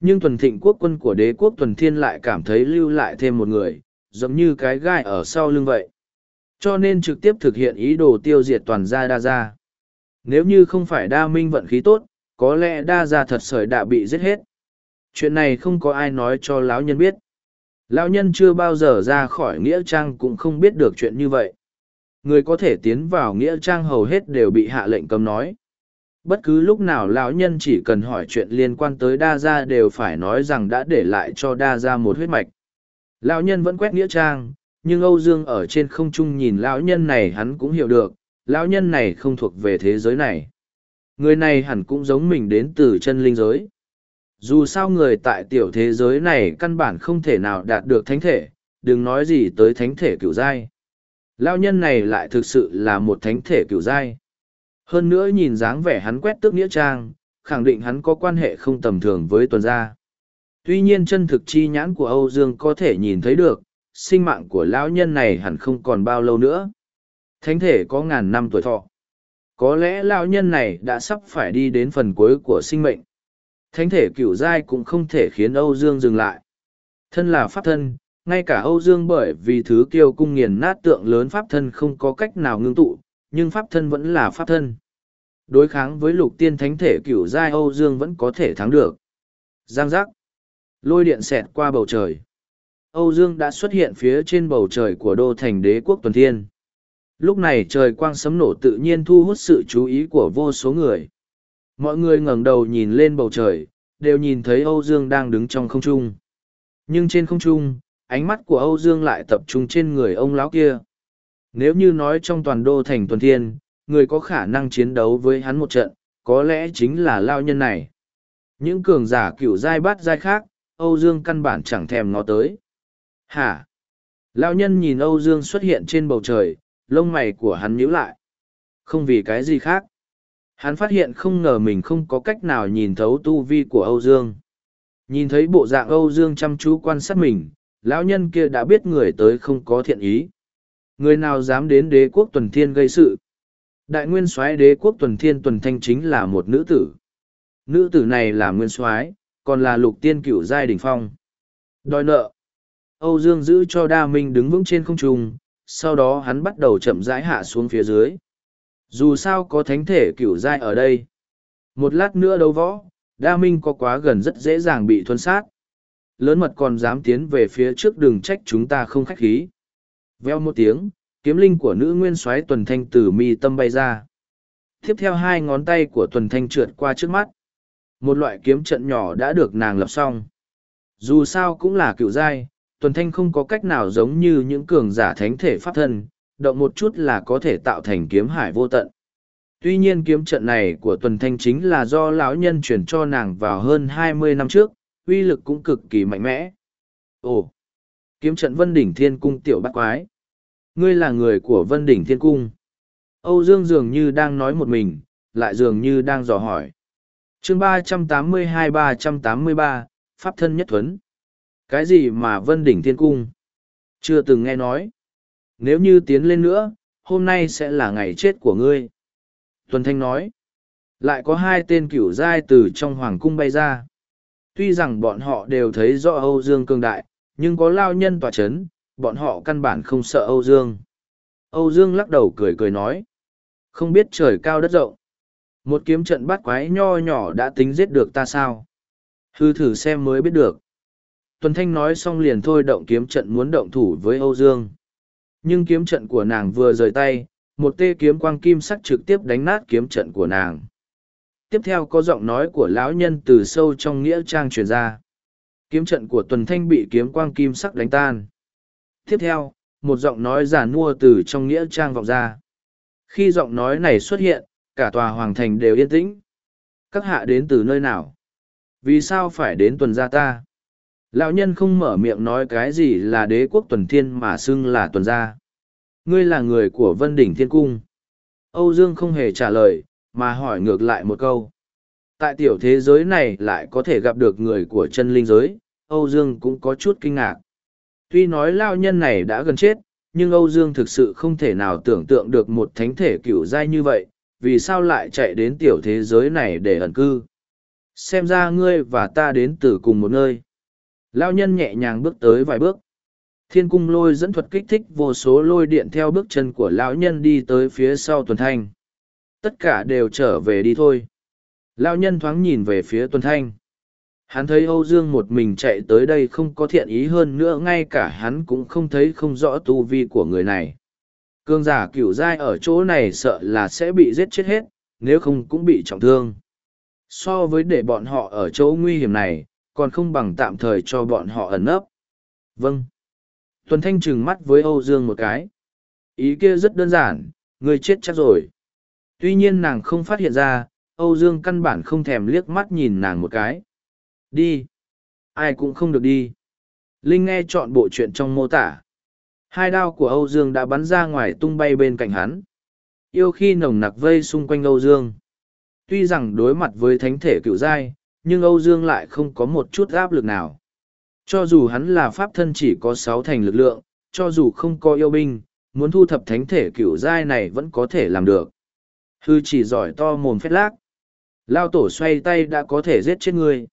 Nhưng tuần thịnh quốc quân của đế quốc tuần thiên lại cảm thấy lưu lại thêm một người, giống như cái gai ở sau lưng vậy. Cho nên trực tiếp thực hiện ý đồ tiêu diệt toàn gia đa gia. Nếu như không phải đa minh vận khí tốt có lẽ đa gia thật sởi đã bị giết hết. Chuyện này không có ai nói cho lão nhân biết. Lão nhân chưa bao giờ ra khỏi nghĩa trang cũng không biết được chuyện như vậy. Người có thể tiến vào nghĩa trang hầu hết đều bị hạ lệnh cấm nói. Bất cứ lúc nào lão nhân chỉ cần hỏi chuyện liên quan tới đa gia đều phải nói rằng đã để lại cho đa gia một huyết mạch. Lão nhân vẫn quét nghĩa trang, nhưng âu dương ở trên không trung nhìn lão nhân này hắn cũng hiểu được, lão nhân này không thuộc về thế giới này người này hẳn cũng giống mình đến từ chân linh giới. Dù sao người tại tiểu thế giới này căn bản không thể nào đạt được thánh thể, đừng nói gì tới thánh thể cựu giai. Lao nhân này lại thực sự là một thánh thể cựu giai. Hơn nữa nhìn dáng vẻ hắn quét tước nghĩa trang, khẳng định hắn có quan hệ không tầm thường với tuần gia. Tuy nhiên chân thực chi nhãn của âu dương có thể nhìn thấy được, sinh mạng của lão nhân này hẳn không còn bao lâu nữa. Thánh thể có ngàn năm tuổi thọ có lẽ lão nhân này đã sắp phải đi đến phần cuối của sinh mệnh. Thánh thể cựu giai cũng không thể khiến âu dương dừng lại. Thân là pháp thân, ngay cả âu dương bởi vì thứ kiêu cung nghiền nát tượng lớn pháp thân không có cách nào ngưng tụ, nhưng pháp thân vẫn là pháp thân. Đối kháng với lục tiên thánh thể cựu giai âu dương vẫn có thể thắng được. Giang giác. Lôi điện xẹt qua bầu trời. Âu dương đã xuất hiện phía trên bầu trời của đô thành đế quốc tuần thiên lúc này trời quang sấm nổ tự nhiên thu hút sự chú ý của vô số người. Mọi người ngẩng đầu nhìn lên bầu trời đều nhìn thấy âu dương đang đứng trong không trung. Nhưng trên không trung ánh mắt của âu dương lại tập trung trên người ông lão kia. Nếu như nói trong toàn đô thành tuần thiên người có khả năng chiến đấu với hắn một trận có lẽ chính là lao nhân này. Những cường giả cựu giai bát giai khác âu dương căn bản chẳng thèm ngó tới. Hả? Lão nhân nhìn Âu Dương xuất hiện trên bầu trời, lông mày của hắn nhíu lại. Không vì cái gì khác. Hắn phát hiện không ngờ mình không có cách nào nhìn thấu tu vi của Âu Dương. Nhìn thấy bộ dạng Âu Dương chăm chú quan sát mình, lão nhân kia đã biết người tới không có thiện ý. Người nào dám đến đế quốc tuần thiên gây sự. Đại nguyên soái đế quốc tuần thiên tuần thanh chính là một nữ tử. Nữ tử này là nguyên soái, còn là lục tiên cửu giai đỉnh phong. Đòi nợ. Âu Dương giữ cho Đa Minh đứng vững trên không trung, sau đó hắn bắt đầu chậm rãi hạ xuống phía dưới. Dù sao có thánh thể cửu giai ở đây. Một lát nữa đấu võ, Đa Minh có quá gần rất dễ dàng bị thuân sát. Lớn mật còn dám tiến về phía trước đường trách chúng ta không khách khí. Veo một tiếng, kiếm linh của nữ nguyên soái tuần thanh từ mi tâm bay ra. Tiếp theo hai ngón tay của tuần thanh trượt qua trước mắt. Một loại kiếm trận nhỏ đã được nàng lập xong. Dù sao cũng là cựu giai, tuần thanh không có cách nào giống như những cường giả thánh thể pháp thân, động một chút là có thể tạo thành kiếm hải vô tận. Tuy nhiên kiếm trận này của tuần thanh chính là do lão nhân chuyển cho nàng vào hơn hai mươi năm trước, uy lực cũng cực kỳ mạnh mẽ. Ồ! Kiếm trận Vân Đỉnh Thiên Cung tiểu bát quái. Ngươi là người của Vân Đỉnh Thiên Cung. Âu Dương dường như đang nói một mình, lại dường như đang dò hỏi. chương ba trăm tám mươi hai ba trăm tám mươi ba Pháp thân nhất thuấn. Cái gì mà Vân Đỉnh Thiên Cung? Chưa từng nghe nói. Nếu như tiến lên nữa, hôm nay sẽ là ngày chết của ngươi. Tuần Thanh nói. Lại có hai tên cửu giai từ trong hoàng cung bay ra. Tuy rằng bọn họ đều thấy rõ Âu Dương cương đại, nhưng có lao nhân tòa chấn, bọn họ căn bản không sợ Âu Dương. Âu Dương lắc đầu cười cười nói. Không biết trời cao đất rộng. Một kiếm trận bắt quái nho nhỏ đã tính giết được ta sao? Hư thử xem mới biết được. Tuần Thanh nói xong liền thôi động kiếm trận muốn động thủ với Âu Dương. Nhưng kiếm trận của nàng vừa rời tay, một tê kiếm quang kim sắc trực tiếp đánh nát kiếm trận của nàng. Tiếp theo có giọng nói của lão nhân từ sâu trong nghĩa trang truyền ra. Kiếm trận của Tuần Thanh bị kiếm quang kim sắc đánh tan. Tiếp theo, một giọng nói giả nua từ trong nghĩa trang vọng ra. Khi giọng nói này xuất hiện, cả tòa hoàng thành đều yên tĩnh. Các hạ đến từ nơi nào? Vì sao phải đến tuần gia ta? Lão nhân không mở miệng nói cái gì là đế quốc tuần thiên mà xưng là tuần gia. Ngươi là người của Vân Đỉnh Thiên Cung. Âu Dương không hề trả lời, mà hỏi ngược lại một câu. Tại tiểu thế giới này lại có thể gặp được người của chân linh giới, Âu Dương cũng có chút kinh ngạc. Tuy nói lao nhân này đã gần chết, nhưng Âu Dương thực sự không thể nào tưởng tượng được một thánh thể cửu giai như vậy, vì sao lại chạy đến tiểu thế giới này để ẩn cư. Xem ra ngươi và ta đến từ cùng một nơi. Lao nhân nhẹ nhàng bước tới vài bước. Thiên cung lôi dẫn thuật kích thích vô số lôi điện theo bước chân của lão nhân đi tới phía sau tuần thanh. Tất cả đều trở về đi thôi. Lão nhân thoáng nhìn về phía tuần thanh. Hắn thấy Âu Dương một mình chạy tới đây không có thiện ý hơn nữa ngay cả hắn cũng không thấy không rõ tu vi của người này. Cương giả cửu giai ở chỗ này sợ là sẽ bị giết chết hết, nếu không cũng bị trọng thương. So với để bọn họ ở chỗ nguy hiểm này, còn không bằng tạm thời cho bọn họ ẩn nấp. Vâng. Tuần Thanh trừng mắt với Âu Dương một cái. Ý kia rất đơn giản, người chết chắc rồi. Tuy nhiên nàng không phát hiện ra, Âu Dương căn bản không thèm liếc mắt nhìn nàng một cái. Đi. Ai cũng không được đi. Linh nghe chọn bộ chuyện trong mô tả. Hai đao của Âu Dương đã bắn ra ngoài tung bay bên cạnh hắn. Yêu khi nồng nặc vây xung quanh Âu Dương. Tuy rằng đối mặt với thánh thể cựu giai, nhưng Âu Dương lại không có một chút áp lực nào. Cho dù hắn là pháp thân chỉ có sáu thành lực lượng, cho dù không có yêu binh, muốn thu thập thánh thể cửu giai này vẫn có thể làm được. Hư chỉ giỏi to mồm phét lác. Lao tổ xoay tay đã có thể giết chết ngươi.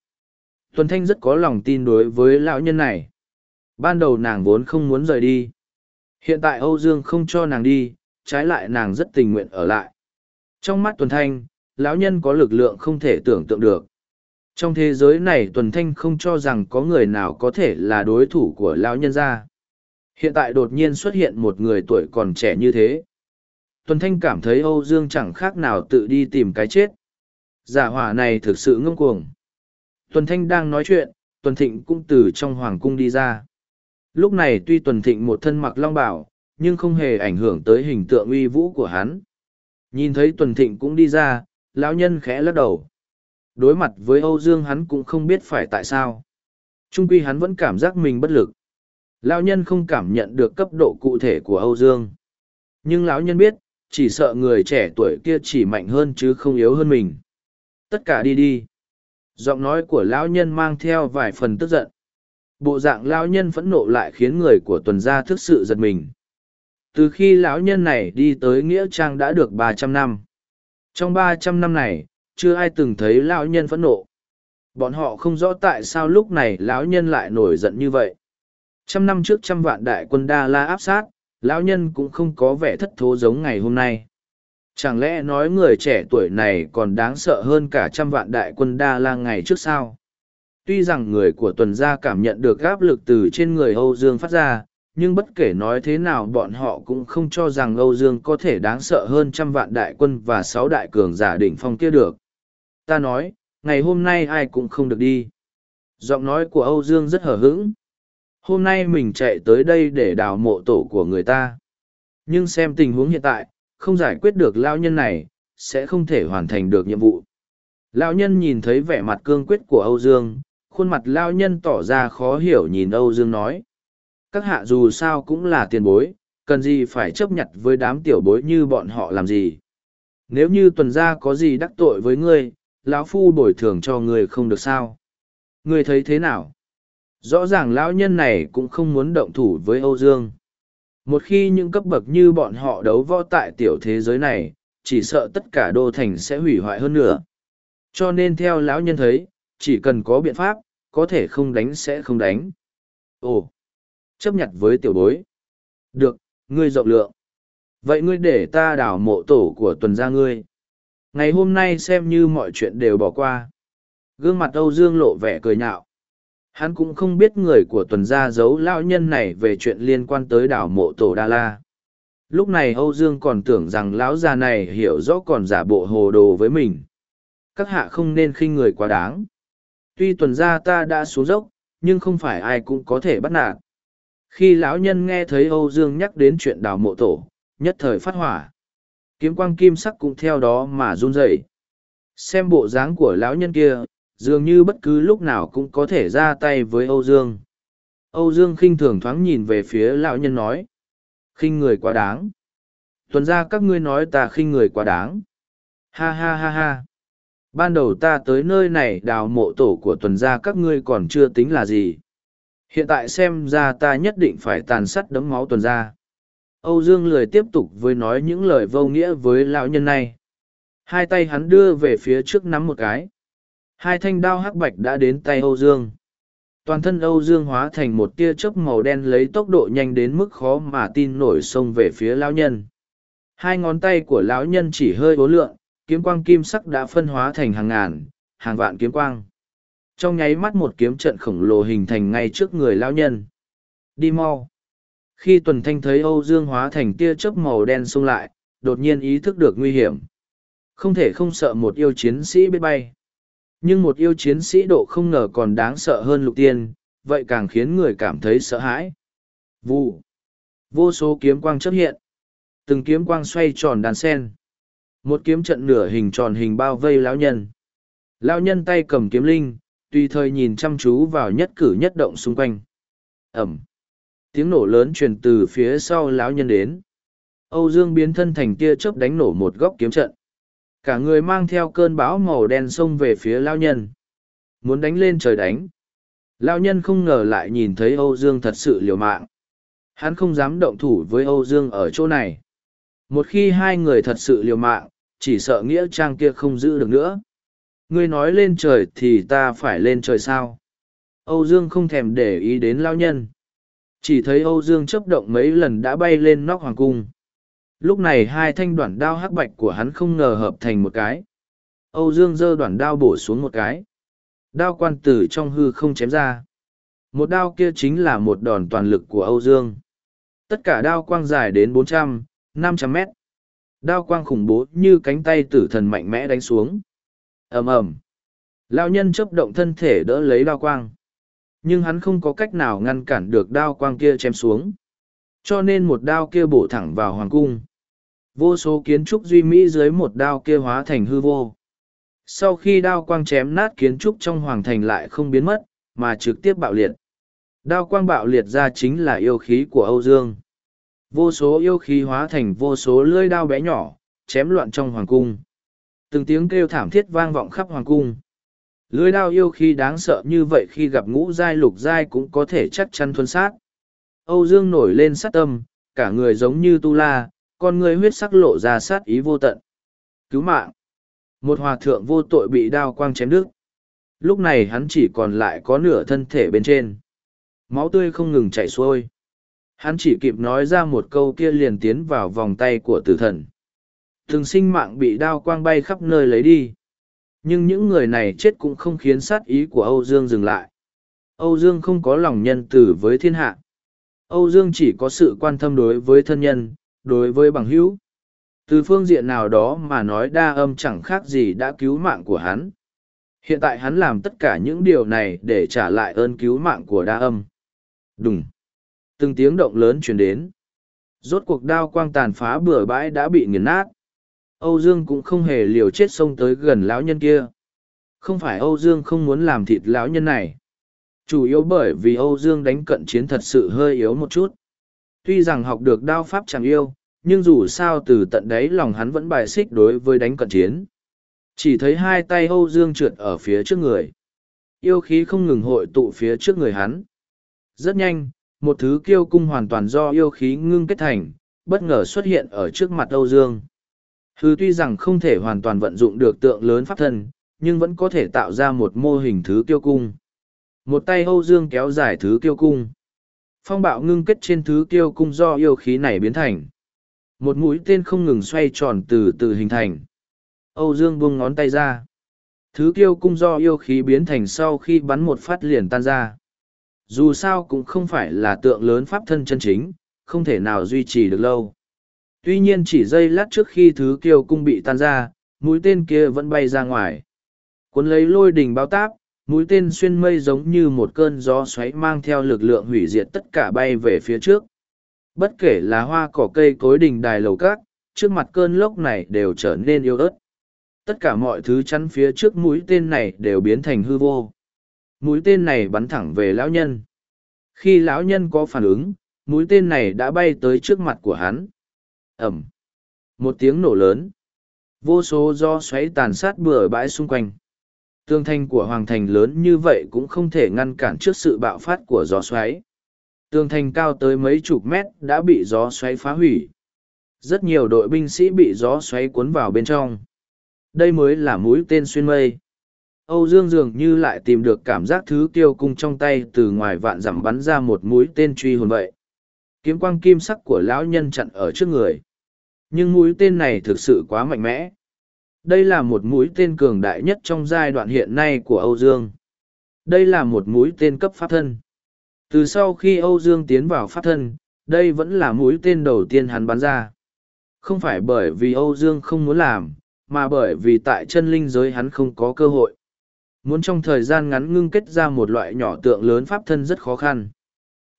Tuần Thanh rất có lòng tin đối với lão nhân này. Ban đầu nàng vốn không muốn rời đi. Hiện tại Âu Dương không cho nàng đi, trái lại nàng rất tình nguyện ở lại. Trong mắt Tuần Thanh, lão nhân có lực lượng không thể tưởng tượng được. Trong thế giới này Tuần Thanh không cho rằng có người nào có thể là đối thủ của lão nhân gia. Hiện tại đột nhiên xuất hiện một người tuổi còn trẻ như thế. Tuần Thanh cảm thấy Âu Dương chẳng khác nào tự đi tìm cái chết. Giả hỏa này thực sự ngông cuồng. Tuần Thanh đang nói chuyện, Tuần Thịnh cũng từ trong hoàng cung đi ra. Lúc này tuy Tuần Thịnh một thân mặc long bảo, nhưng không hề ảnh hưởng tới hình tượng uy vũ của hắn. Nhìn thấy Tuần Thịnh cũng đi ra, lão nhân khẽ lắc đầu. Đối mặt với Âu Dương hắn cũng không biết phải tại sao. Trung quy hắn vẫn cảm giác mình bất lực. Lão nhân không cảm nhận được cấp độ cụ thể của Âu Dương. Nhưng lão nhân biết, chỉ sợ người trẻ tuổi kia chỉ mạnh hơn chứ không yếu hơn mình. Tất cả đi đi. Giọng nói của lão nhân mang theo vài phần tức giận. Bộ dạng lão nhân phẫn nộ lại khiến người của tuần gia thức sự giật mình. Từ khi lão nhân này đi tới Nghĩa Trang đã được ba trăm năm. Trong ba trăm năm này, chưa ai từng thấy lão nhân phẫn nộ. Bọn họ không rõ tại sao lúc này lão nhân lại nổi giận như vậy. Trăm năm trước trăm vạn đại quân Đa La áp sát, lão nhân cũng không có vẻ thất thố giống ngày hôm nay. Chẳng lẽ nói người trẻ tuổi này còn đáng sợ hơn cả trăm vạn đại quân Đa La ngày trước sao? Tuy rằng người của tuần gia cảm nhận được áp lực từ trên người Âu Dương phát ra, nhưng bất kể nói thế nào bọn họ cũng không cho rằng Âu Dương có thể đáng sợ hơn trăm vạn đại quân và sáu đại cường giả đỉnh phong kia được. Ta nói, ngày hôm nay ai cũng không được đi. Giọng nói của Âu Dương rất hở hững. Hôm nay mình chạy tới đây để đào mộ tổ của người ta. Nhưng xem tình huống hiện tại, không giải quyết được lao nhân này, sẽ không thể hoàn thành được nhiệm vụ. Lão nhân nhìn thấy vẻ mặt cương quyết của Âu Dương, khuôn mặt lao nhân tỏ ra khó hiểu nhìn Âu Dương nói. Các hạ dù sao cũng là tiền bối, cần gì phải chấp nhận với đám tiểu bối như bọn họ làm gì. Nếu như tuần gia có gì đắc tội với ngươi, lão phu bồi thường cho người không được sao. người thấy thế nào? Rõ ràng lão nhân này cũng không muốn động thủ với Âu Dương. Một khi những cấp bậc như bọn họ đấu võ tại tiểu thế giới này, chỉ sợ tất cả đô thành sẽ hủy hoại hơn nữa. Cho nên theo lão nhân thấy, chỉ cần có biện pháp, có thể không đánh sẽ không đánh. Ồ, chấp nhận với tiểu bối. Được, ngươi rộng lượng. Vậy ngươi để ta đảo mộ tổ của tuần gia ngươi. Ngày hôm nay xem như mọi chuyện đều bỏ qua. Gương mặt Âu Dương lộ vẻ cười nhạo. Hắn cũng không biết người của tuần gia giấu lão nhân này về chuyện liên quan tới đảo mộ tổ Đa La. Lúc này Âu Dương còn tưởng rằng lão già này hiểu rõ còn giả bộ hồ đồ với mình. Các hạ không nên khinh người quá đáng. Tuy tuần gia ta đã xuống dốc, nhưng không phải ai cũng có thể bắt nạt. Khi lão nhân nghe thấy Âu Dương nhắc đến chuyện đào mộ tổ, nhất thời phát hỏa. Kiếm quang kim sắc cũng theo đó mà run rẩy. Xem bộ dáng của lão nhân kia, dường như bất cứ lúc nào cũng có thể ra tay với Âu Dương. Âu Dương khinh thường thoáng nhìn về phía lão nhân nói. khinh người quá đáng. Tuần ra các ngươi nói ta khinh người quá đáng. Ha ha ha ha. Ban đầu ta tới nơi này đào mộ tổ của tuần gia các ngươi còn chưa tính là gì. Hiện tại xem ra ta nhất định phải tàn sát đấm máu tuần gia. Âu Dương lười tiếp tục với nói những lời vô nghĩa với lão nhân này. Hai tay hắn đưa về phía trước nắm một cái. Hai thanh đao hắc bạch đã đến tay Âu Dương. Toàn thân Âu Dương hóa thành một tia chớp màu đen lấy tốc độ nhanh đến mức khó mà tin nổi xông về phía lão nhân. Hai ngón tay của lão nhân chỉ hơi bố lượng, kiếm quang kim sắc đã phân hóa thành hàng ngàn, hàng vạn kiếm quang. Trong nháy mắt một kiếm trận khổng lồ hình thành ngay trước người lão nhân. Đi mau. Khi tuần thanh thấy Âu Dương hóa thành tia chớp màu đen xông lại, đột nhiên ý thức được nguy hiểm. Không thể không sợ một yêu chiến sĩ biết bay. Nhưng một yêu chiến sĩ độ không ngờ còn đáng sợ hơn lục tiên, vậy càng khiến người cảm thấy sợ hãi. vu Vô số kiếm quang chấp hiện. Từng kiếm quang xoay tròn đàn sen. Một kiếm trận nửa hình tròn hình bao vây lão nhân. Lão nhân tay cầm kiếm linh, tùy thời nhìn chăm chú vào nhất cử nhất động xung quanh. Ẩm. Tiếng nổ lớn truyền từ phía sau lão nhân đến. Âu Dương biến thân thành tia chớp đánh nổ một góc kiếm trận. Cả người mang theo cơn bão màu đen xông về phía lão nhân. Muốn đánh lên trời đánh. Lão nhân không ngờ lại nhìn thấy âu dương thật sự liều mạng. Hắn không dám động thủ với âu dương ở chỗ này. Một khi hai người thật sự liều mạng, chỉ sợ nghĩa trang kia không giữ được nữa. Ngươi nói lên trời thì ta phải lên trời sao? Âu dương không thèm để ý đến lao nhân chỉ thấy âu dương chấp động mấy lần đã bay lên nóc hoàng cung. Lúc này hai thanh đoạn đao hắc bạch của hắn không ngờ hợp thành một cái. Âu dương giơ đoạn đao bổ xuống một cái. Đao quan tử trong hư không chém ra. Một đao kia chính là một đòn toàn lực của âu dương. Tất cả đao quang dài đến bốn trăm, năm trăm mét. Đao quang khủng bố như cánh tay tử thần mạnh mẽ đánh xuống. Ầm ầm. Lao nhân chấp động thân thể đỡ lấy đao quang nhưng hắn không có cách nào ngăn cản được đao quang kia chém xuống cho nên một đao kia bổ thẳng vào hoàng cung vô số kiến trúc duy mỹ dưới một đao kia hóa thành hư vô sau khi đao quang chém nát kiến trúc trong hoàng thành lại không biến mất mà trực tiếp bạo liệt Đao quang bạo liệt ra chính là yêu khí của Âu Dương. Vô số yêu khí hóa thành vô số lưỡi đao bé nhỏ, chém loạn trong hoàng cung. Từng tiếng kêu thảm thiết vang vọng khắp hoàng cung. Lưỡi đao yêu khi đáng sợ như vậy khi gặp ngũ giai lục giai cũng có thể chắc chắn thuân sát. Âu Dương nổi lên sát tâm, cả người giống như tu la, con người huyết sắc lộ ra sát ý vô tận. Cứu mạng! Một hòa thượng vô tội bị đao quang chém đứt. Lúc này hắn chỉ còn lại có nửa thân thể bên trên. Máu tươi không ngừng chảy xuôi. Hắn chỉ kịp nói ra một câu kia liền tiến vào vòng tay của tử thần. thường sinh mạng bị đao quang bay khắp nơi lấy đi. Nhưng những người này chết cũng không khiến sát ý của Âu Dương dừng lại. Âu Dương không có lòng nhân từ với thiên hạ. Âu Dương chỉ có sự quan tâm đối với thân nhân, đối với bằng hữu. Từ phương diện nào đó mà nói đa âm chẳng khác gì đã cứu mạng của hắn. Hiện tại hắn làm tất cả những điều này để trả lại ơn cứu mạng của đa âm. Đùng. Từng tiếng động lớn chuyển đến. Rốt cuộc đao quang tàn phá bừa bãi đã bị nghiền nát. Âu Dương cũng không hề liều chết xông tới gần lão nhân kia. Không phải Âu Dương không muốn làm thịt lão nhân này. Chủ yếu bởi vì Âu Dương đánh cận chiến thật sự hơi yếu một chút. Tuy rằng học được đao pháp chẳng yêu, nhưng dù sao từ tận đấy lòng hắn vẫn bài xích đối với đánh cận chiến. Chỉ thấy hai tay Âu Dương trượt ở phía trước người. Yêu khí không ngừng hội tụ phía trước người hắn. Rất nhanh, một thứ kiêu cung hoàn toàn do yêu khí ngưng kết thành, bất ngờ xuất hiện ở trước mặt Âu Dương. Hư tuy rằng không thể hoàn toàn vận dụng được tượng lớn pháp thân, nhưng vẫn có thể tạo ra một mô hình thứ kiêu cung. Một tay Âu Dương kéo dài thứ kiêu cung. Phong bạo ngưng kết trên thứ kiêu cung do yêu khí này biến thành. Một mũi tên không ngừng xoay tròn từ từ hình thành. Âu Dương buông ngón tay ra. Thứ kiêu cung do yêu khí biến thành sau khi bắn một phát liền tan ra. Dù sao cũng không phải là tượng lớn pháp thân chân chính, không thể nào duy trì được lâu. Tuy nhiên chỉ giây lát trước khi thứ kiêu cung bị tan ra, mũi tên kia vẫn bay ra ngoài. Cuốn lấy lôi đình bao táp, mũi tên xuyên mây giống như một cơn gió xoáy mang theo lực lượng hủy diệt tất cả bay về phía trước. Bất kể là hoa cỏ cây cối đình đài lầu cát, trước mặt cơn lốc này đều trở nên yếu ớt. Tất cả mọi thứ chắn phía trước mũi tên này đều biến thành hư vô. Mũi tên này bắn thẳng về lão nhân. Khi lão nhân có phản ứng, mũi tên này đã bay tới trước mặt của hắn. Ẩm. Một tiếng nổ lớn. Vô số do xoáy tàn sát bừa bãi xung quanh. Tương thanh của hoàng thành lớn như vậy cũng không thể ngăn cản trước sự bạo phát của gió xoáy. Tường thành cao tới mấy chục mét đã bị gió xoáy phá hủy. Rất nhiều đội binh sĩ bị gió xoáy cuốn vào bên trong. Đây mới là mũi tên xuyên mây. Âu Dương dường như lại tìm được cảm giác thứ tiêu cung trong tay từ ngoài vạn dặm bắn ra một mũi tên truy hồn vậy. Kiếm quang kim sắc của lão nhân chặn ở trước người. Nhưng mũi tên này thực sự quá mạnh mẽ. Đây là một mũi tên cường đại nhất trong giai đoạn hiện nay của Âu Dương. Đây là một mũi tên cấp pháp thân. Từ sau khi Âu Dương tiến vào pháp thân, đây vẫn là mũi tên đầu tiên hắn bắn ra. Không phải bởi vì Âu Dương không muốn làm, mà bởi vì tại chân linh giới hắn không có cơ hội. Muốn trong thời gian ngắn ngưng kết ra một loại nhỏ tượng lớn pháp thân rất khó khăn.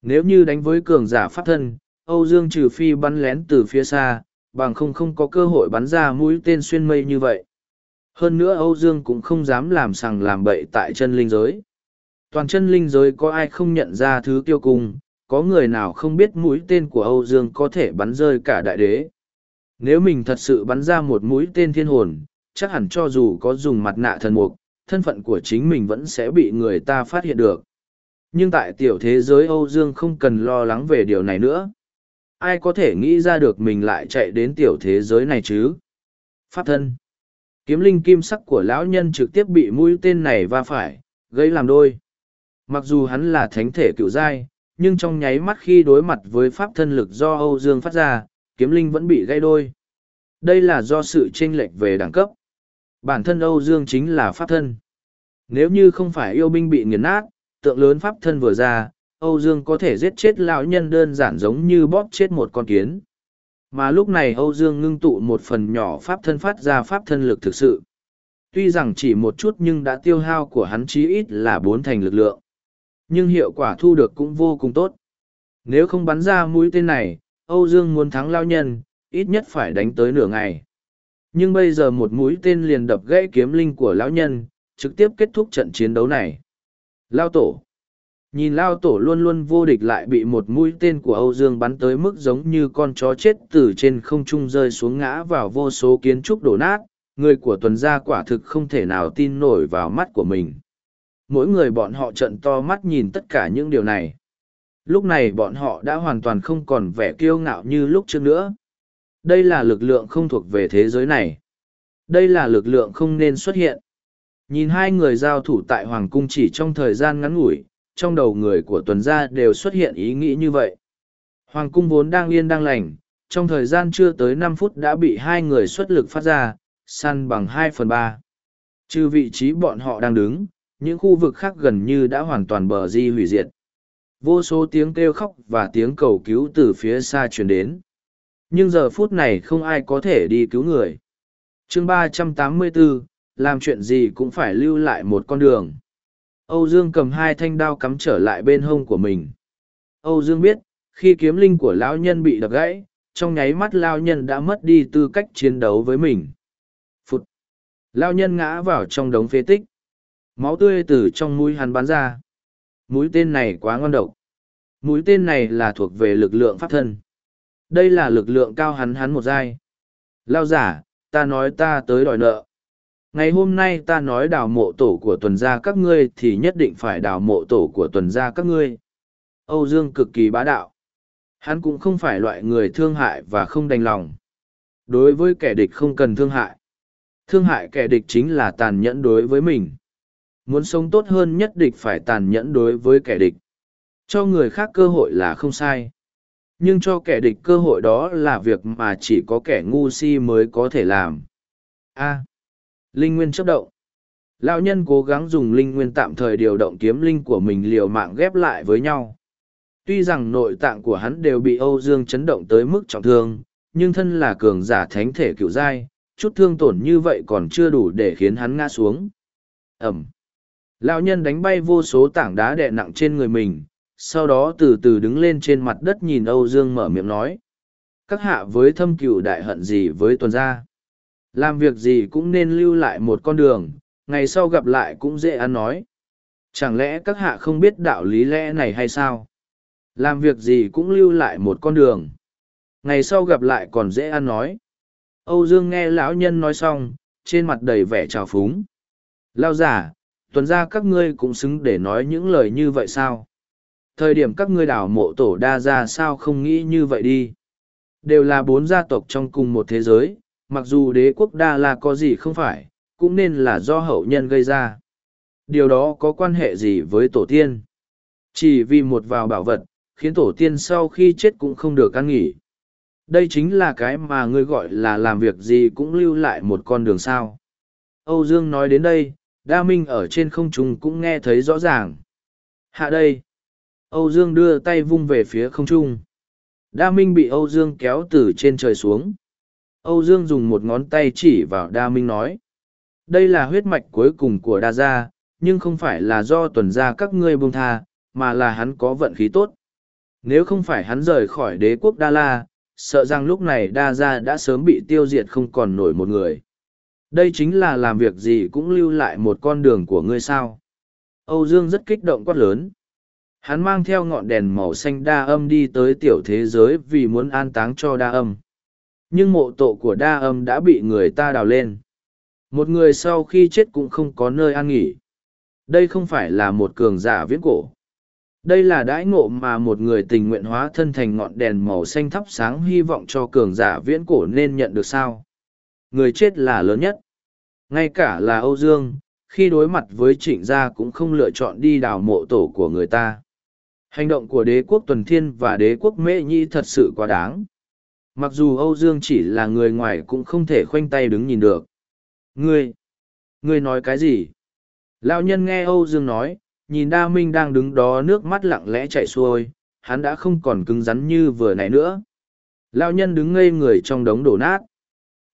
Nếu như đánh với cường giả pháp thân, Âu Dương trừ phi bắn lén từ phía xa, bằng không không có cơ hội bắn ra mũi tên xuyên mây như vậy. Hơn nữa Âu Dương cũng không dám làm sằng làm bậy tại chân linh giới. Toàn chân linh giới có ai không nhận ra thứ tiêu cung, có người nào không biết mũi tên của Âu Dương có thể bắn rơi cả đại đế. Nếu mình thật sự bắn ra một mũi tên thiên hồn, chắc hẳn cho dù có dùng mặt nạ thần mục, thân phận của chính mình vẫn sẽ bị người ta phát hiện được. Nhưng tại tiểu thế giới Âu Dương không cần lo lắng về điều này nữa. Ai có thể nghĩ ra được mình lại chạy đến tiểu thế giới này chứ? Pháp thân. Kiếm linh kim sắc của lão nhân trực tiếp bị mũi tên này va phải, gây làm đôi. Mặc dù hắn là thánh thể cựu giai, nhưng trong nháy mắt khi đối mặt với pháp thân lực do Âu Dương phát ra, kiếm linh vẫn bị gây đôi. Đây là do sự chênh lệch về đẳng cấp. Bản thân Âu Dương chính là pháp thân. Nếu như không phải yêu binh bị nghiền nát, tượng lớn pháp thân vừa ra, Âu Dương có thể giết chết lão nhân đơn giản giống như bóp chết một con kiến. Mà lúc này Âu Dương ngưng tụ một phần nhỏ pháp thân phát ra pháp thân lực thực sự. Tuy rằng chỉ một chút nhưng đã tiêu hao của hắn chí ít là bốn thành lực lượng. Nhưng hiệu quả thu được cũng vô cùng tốt. Nếu không bắn ra mũi tên này, Âu Dương muốn thắng lao nhân, ít nhất phải đánh tới nửa ngày. Nhưng bây giờ một mũi tên liền đập gãy kiếm linh của lão nhân, trực tiếp kết thúc trận chiến đấu này. Lao tổ. Nhìn lao tổ luôn luôn vô địch lại bị một mũi tên của Âu Dương bắn tới mức giống như con chó chết từ trên không trung rơi xuống ngã vào vô số kiến trúc đổ nát, người của tuần gia quả thực không thể nào tin nổi vào mắt của mình. Mỗi người bọn họ trận to mắt nhìn tất cả những điều này. Lúc này bọn họ đã hoàn toàn không còn vẻ kiêu ngạo như lúc trước nữa. Đây là lực lượng không thuộc về thế giới này. Đây là lực lượng không nên xuất hiện. Nhìn hai người giao thủ tại Hoàng Cung chỉ trong thời gian ngắn ngủi, trong đầu người của tuần gia đều xuất hiện ý nghĩ như vậy. Hoàng cung vốn đang yên đang lành, trong thời gian chưa tới năm phút đã bị hai người xuất lực phát ra, săn bằng hai phần ba. Trừ vị trí bọn họ đang đứng, những khu vực khác gần như đã hoàn toàn bờ di hủy diệt. Vô số tiếng kêu khóc và tiếng cầu cứu từ phía xa truyền đến. Nhưng giờ phút này không ai có thể đi cứu người. chương ba trăm tám mươi 384, làm chuyện gì cũng phải lưu lại một con đường. Âu Dương cầm hai thanh đao cắm trở lại bên hông của mình. Âu Dương biết, khi kiếm linh của lão nhân bị đập gãy, trong nháy mắt lão nhân đã mất đi tư cách chiến đấu với mình. Phụt! Lão nhân ngã vào trong đống phế tích. Máu tươi từ trong mũi hắn bắn ra. Mũi tên này quá ngon độc. Mũi tên này là thuộc về lực lượng pháp thân. Đây là lực lượng cao hắn hắn một giai. Lao giả, ta nói ta tới đòi nợ ngày hôm nay ta nói đào mộ tổ của tuần gia các ngươi thì nhất định phải đào mộ tổ của tuần gia các ngươi. Âu dương cực kỳ bá đạo. Hắn cũng không phải loại người thương hại và không đành lòng. Đối với kẻ địch không cần thương hại. Thương hại kẻ địch chính là tàn nhẫn đối với mình. Muốn sống tốt hơn nhất định phải tàn nhẫn đối với kẻ địch. Cho người khác cơ hội là không sai. Nhưng cho kẻ địch cơ hội đó là việc mà chỉ có kẻ ngu si mới có thể làm. A. Linh nguyên chấp động. Lão nhân cố gắng dùng linh nguyên tạm thời điều động kiếm linh của mình liều mạng ghép lại với nhau. Tuy rằng nội tạng của hắn đều bị Âu Dương chấn động tới mức trọng thương, nhưng thân là cường giả thánh thể cựu giai, chút thương tổn như vậy còn chưa đủ để khiến hắn ngã xuống. Ẩm. Lão nhân đánh bay vô số tảng đá đè nặng trên người mình, sau đó từ từ đứng lên trên mặt đất nhìn Âu Dương mở miệng nói. Các hạ với thâm cựu đại hận gì với tuần gia? Làm việc gì cũng nên lưu lại một con đường, ngày sau gặp lại cũng dễ ăn nói. Chẳng lẽ các hạ không biết đạo lý lẽ này hay sao? Làm việc gì cũng lưu lại một con đường. Ngày sau gặp lại còn dễ ăn nói. Âu Dương nghe lão nhân nói xong, trên mặt đầy vẻ trào phúng. Lao giả, tuần ra các ngươi cũng xứng để nói những lời như vậy sao? Thời điểm các ngươi đảo mộ tổ đa ra sao không nghĩ như vậy đi? Đều là bốn gia tộc trong cùng một thế giới, mặc dù đế quốc đa la có gì không phải, cũng nên là do hậu nhân gây ra. Điều đó có quan hệ gì với tổ tiên? Chỉ vì một vào bảo vật, khiến tổ tiên sau khi chết cũng không được ăn nghỉ. Đây chính là cái mà ngươi gọi là làm việc gì cũng lưu lại một con đường sao. Âu dương nói đến đây, đa minh ở trên không trung cũng nghe thấy rõ ràng. Hạ đây. Âu dương đưa tay vung về phía không trung. Đa minh bị âu dương kéo từ trên trời xuống. Âu Dương dùng một ngón tay chỉ vào Đa Minh nói. Đây là huyết mạch cuối cùng của Đa Gia, nhưng không phải là do tuần gia các ngươi buông tha, mà là hắn có vận khí tốt. Nếu không phải hắn rời khỏi đế quốc Đa La, sợ rằng lúc này Đa Gia đã sớm bị tiêu diệt không còn nổi một người. Đây chính là làm việc gì cũng lưu lại một con đường của ngươi sao. Âu Dương rất kích động quát lớn. Hắn mang theo ngọn đèn màu xanh đa âm đi tới tiểu thế giới vì muốn an táng cho đa âm nhưng mộ tổ của đa âm đã bị người ta đào lên. Một người sau khi chết cũng không có nơi an nghỉ. Đây không phải là một cường giả viễn cổ. Đây là đãi ngộ mà một người tình nguyện hóa thân thành ngọn đèn màu xanh thắp sáng hy vọng cho cường giả viễn cổ nên nhận được sao? Người chết là lớn nhất. Ngay cả là âu dương, khi đối mặt với trịnh gia cũng không lựa chọn đi đào mộ tổ của người ta. Hành động của đế quốc tuần thiên và đế quốc mễ nhi thật sự quá đáng. Mặc dù Âu Dương chỉ là người ngoài cũng không thể khoanh tay đứng nhìn được. Ngươi! Ngươi nói cái gì? Lão nhân nghe Âu Dương nói, nhìn Đa Minh đang đứng đó nước mắt lặng lẽ chạy xuôi, hắn đã không còn cứng rắn như vừa nãy nữa. Lão nhân đứng ngây người trong đống đổ nát.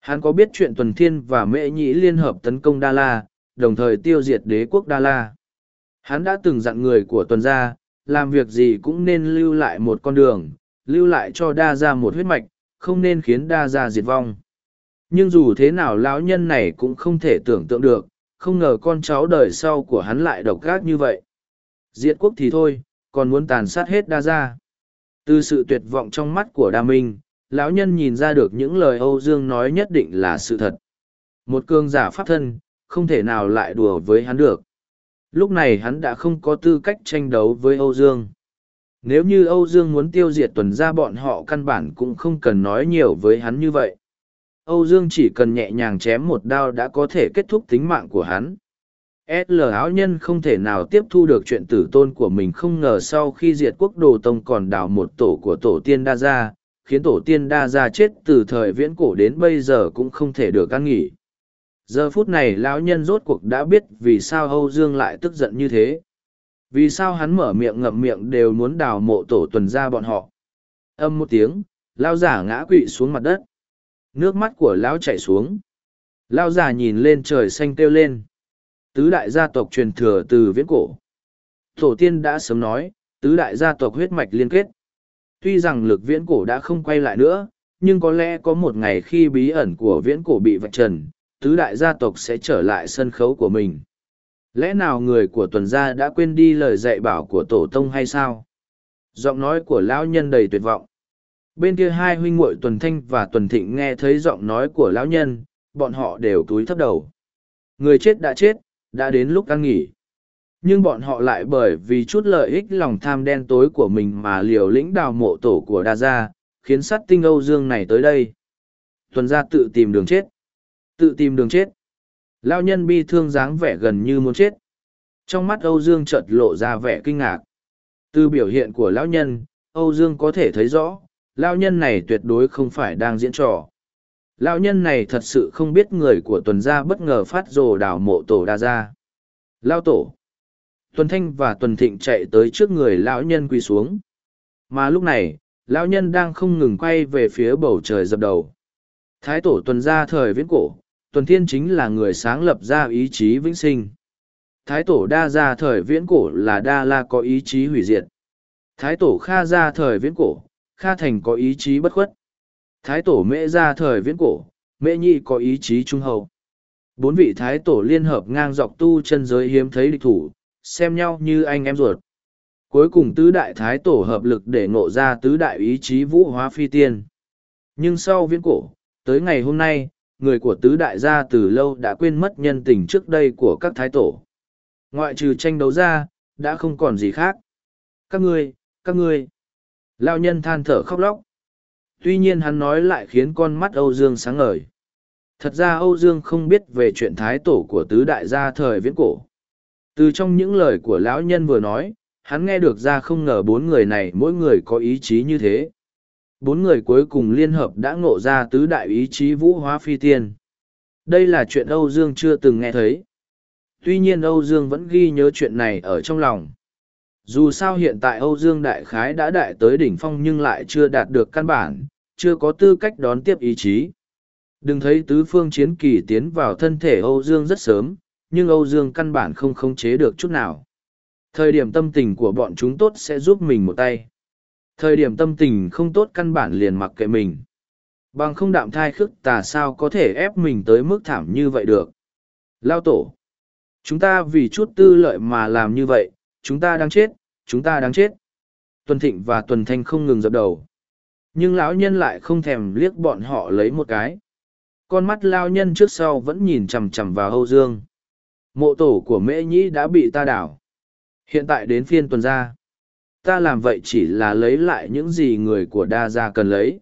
Hắn có biết chuyện Tuần Thiên và Mễ Nhĩ liên hợp tấn công Đa La, đồng thời tiêu diệt đế quốc Đa La. Hắn đã từng dặn người của Tuần gia, làm việc gì cũng nên lưu lại một con đường, lưu lại cho Đa gia một huyết mạch, không nên khiến đa gia diệt vong nhưng dù thế nào lão nhân này cũng không thể tưởng tượng được không ngờ con cháu đời sau của hắn lại độc gác như vậy Diệt quốc thì thôi, còn muốn tàn sát hết đa gia. Từ sự tuyệt vọng trong mắt của đa minh, lão nhân nhìn ra được những lời Âu Dương nói nhất định là sự thật. Một cương giả pháp thân, không thể nào lại đùa với hắn được. Lúc này hắn đã không có tư cách tranh đấu với Âu Dương. Nếu như Âu Dương muốn tiêu diệt tuần ra bọn họ căn bản cũng không cần nói nhiều với hắn như vậy. Âu Dương chỉ cần nhẹ nhàng chém một đao đã có thể kết thúc tính mạng của hắn. L. áo nhân không thể nào tiếp thu được chuyện tử tôn của mình không ngờ sau khi diệt quốc đồ tông còn đào một tổ của tổ tiên đa gia, khiến tổ tiên đa gia chết từ thời viễn cổ đến bây giờ cũng không thể được ăn nghỉ. Giờ phút này lão nhân rốt cuộc đã biết vì sao Âu Dương lại tức giận như thế. Vì sao hắn mở miệng ngậm miệng đều muốn đào mộ tổ tuần ra bọn họ. Âm một tiếng, lao giả ngã quỵ xuống mặt đất. Nước mắt của lão chảy xuống. Lao giả nhìn lên trời xanh kêu lên. Tứ đại gia tộc truyền thừa từ viễn cổ. Tổ tiên đã sớm nói, tứ đại gia tộc huyết mạch liên kết. Tuy rằng lực viễn cổ đã không quay lại nữa, nhưng có lẽ có một ngày khi bí ẩn của viễn cổ bị vạch trần, tứ đại gia tộc sẽ trở lại sân khấu của mình. Lẽ nào người của tuần gia đã quên đi lời dạy bảo của tổ tông hay sao? Giọng nói của lão nhân đầy tuyệt vọng. Bên kia hai huynh muội tuần thanh và tuần thịnh nghe thấy giọng nói của lão nhân, bọn họ đều túi thấp đầu. Người chết đã chết, đã đến lúc ăn nghỉ. Nhưng bọn họ lại bởi vì chút lợi ích lòng tham đen tối của mình mà liều lĩnh đào mộ tổ của đa gia, khiến sát tinh Âu Dương này tới đây. Tuần gia tự tìm đường chết. Tự tìm đường chết. Lao nhân bi thương dáng vẻ gần như muốn chết. Trong mắt Âu Dương chợt lộ ra vẻ kinh ngạc. Từ biểu hiện của lão nhân, Âu Dương có thể thấy rõ, lão nhân này tuyệt đối không phải đang diễn trò. Lão nhân này thật sự không biết người của tuần gia bất ngờ phát rồ đảo mộ tổ đa gia. Lao tổ. Tuần Thanh và Tuần Thịnh chạy tới trước người lão nhân quỳ xuống. Mà lúc này, lão nhân đang không ngừng quay về phía bầu trời dập đầu. Thái tổ tuần gia thời viễn cổ, tuần thiên chính là người sáng lập ra ý chí vĩnh sinh. Thái tổ đa gia thời viễn cổ là đa la có ý chí hủy diệt. Thái tổ kha gia thời viễn cổ, kha thành có ý chí bất khuất. Thái tổ mễ gia thời viễn cổ, mễ nhị có ý chí trung hậu. Bốn vị thái tổ liên hợp ngang dọc tu chân giới hiếm thấy địch thủ, xem nhau như anh em ruột. Cuối cùng tứ đại thái tổ hợp lực để ngộ ra tứ đại ý chí vũ hóa phi tiên. Nhưng sau viễn cổ, tới ngày hôm nay, người của tứ đại gia từ lâu đã quên mất nhân tình trước đây của các thái tổ. Ngoại trừ tranh đấu ra, đã không còn gì khác. Các ngươi, các ngươi. Lao nhân than thở khóc lóc. Tuy nhiên hắn nói lại khiến con mắt Âu Dương sáng ngời. Thật ra Âu Dương không biết về chuyện thái tổ của tứ đại gia thời viễn cổ. Từ trong những lời của lão nhân vừa nói, hắn nghe được ra không ngờ bốn người này mỗi người có ý chí như thế bốn người cuối cùng liên hợp đã ngộ ra tứ đại ý chí vũ hóa phi tiên. Đây là chuyện Âu Dương chưa từng nghe thấy. Tuy nhiên Âu Dương vẫn ghi nhớ chuyện này ở trong lòng. Dù sao hiện tại Âu Dương Đại Khái đã đại tới đỉnh phong nhưng lại chưa đạt được căn bản, chưa có tư cách đón tiếp ý chí. Đừng thấy tứ phương chiến kỳ tiến vào thân thể Âu Dương rất sớm, nhưng Âu Dương căn bản không khống chế được chút nào. Thời điểm tâm tình của bọn chúng tốt sẽ giúp mình một tay. Thời điểm tâm tình không tốt căn bản liền mặc kệ mình. Bằng không đạm thai khức tà sao có thể ép mình tới mức thảm như vậy được. Lao tổ. Chúng ta vì chút tư lợi mà làm như vậy, chúng ta đang chết, chúng ta đang chết. Tuần Thịnh và Tuần Thanh không ngừng dập đầu. Nhưng lão nhân lại không thèm liếc bọn họ lấy một cái. Con mắt lao nhân trước sau vẫn nhìn chằm chằm vào Âu Dương. Mộ tổ của Mễ Nhĩ đã bị ta đảo. Hiện tại đến phiên tuần ra ta làm vậy chỉ là lấy lại những gì người của đa gia cần lấy.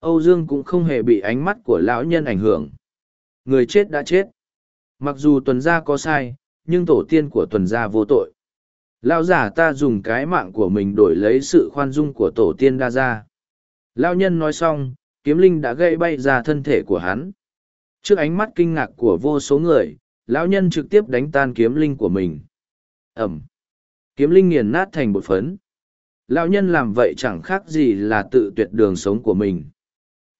Âu dương cũng không hề bị ánh mắt của lão nhân ảnh hưởng. Người chết đã chết. Mặc dù tuần gia có sai, nhưng tổ tiên của tuần gia vô tội. Lão giả ta dùng cái mạng của mình đổi lấy sự khoan dung của tổ tiên đa gia. Lão nhân nói xong, kiếm linh đã gây bay ra thân thể của hắn. Trước ánh mắt kinh ngạc của vô số người, lão nhân trực tiếp đánh tan kiếm linh của mình. Ẩm. Kiếm linh nghiền nát thành bột phấn. Lão nhân làm vậy chẳng khác gì là tự tuyệt đường sống của mình.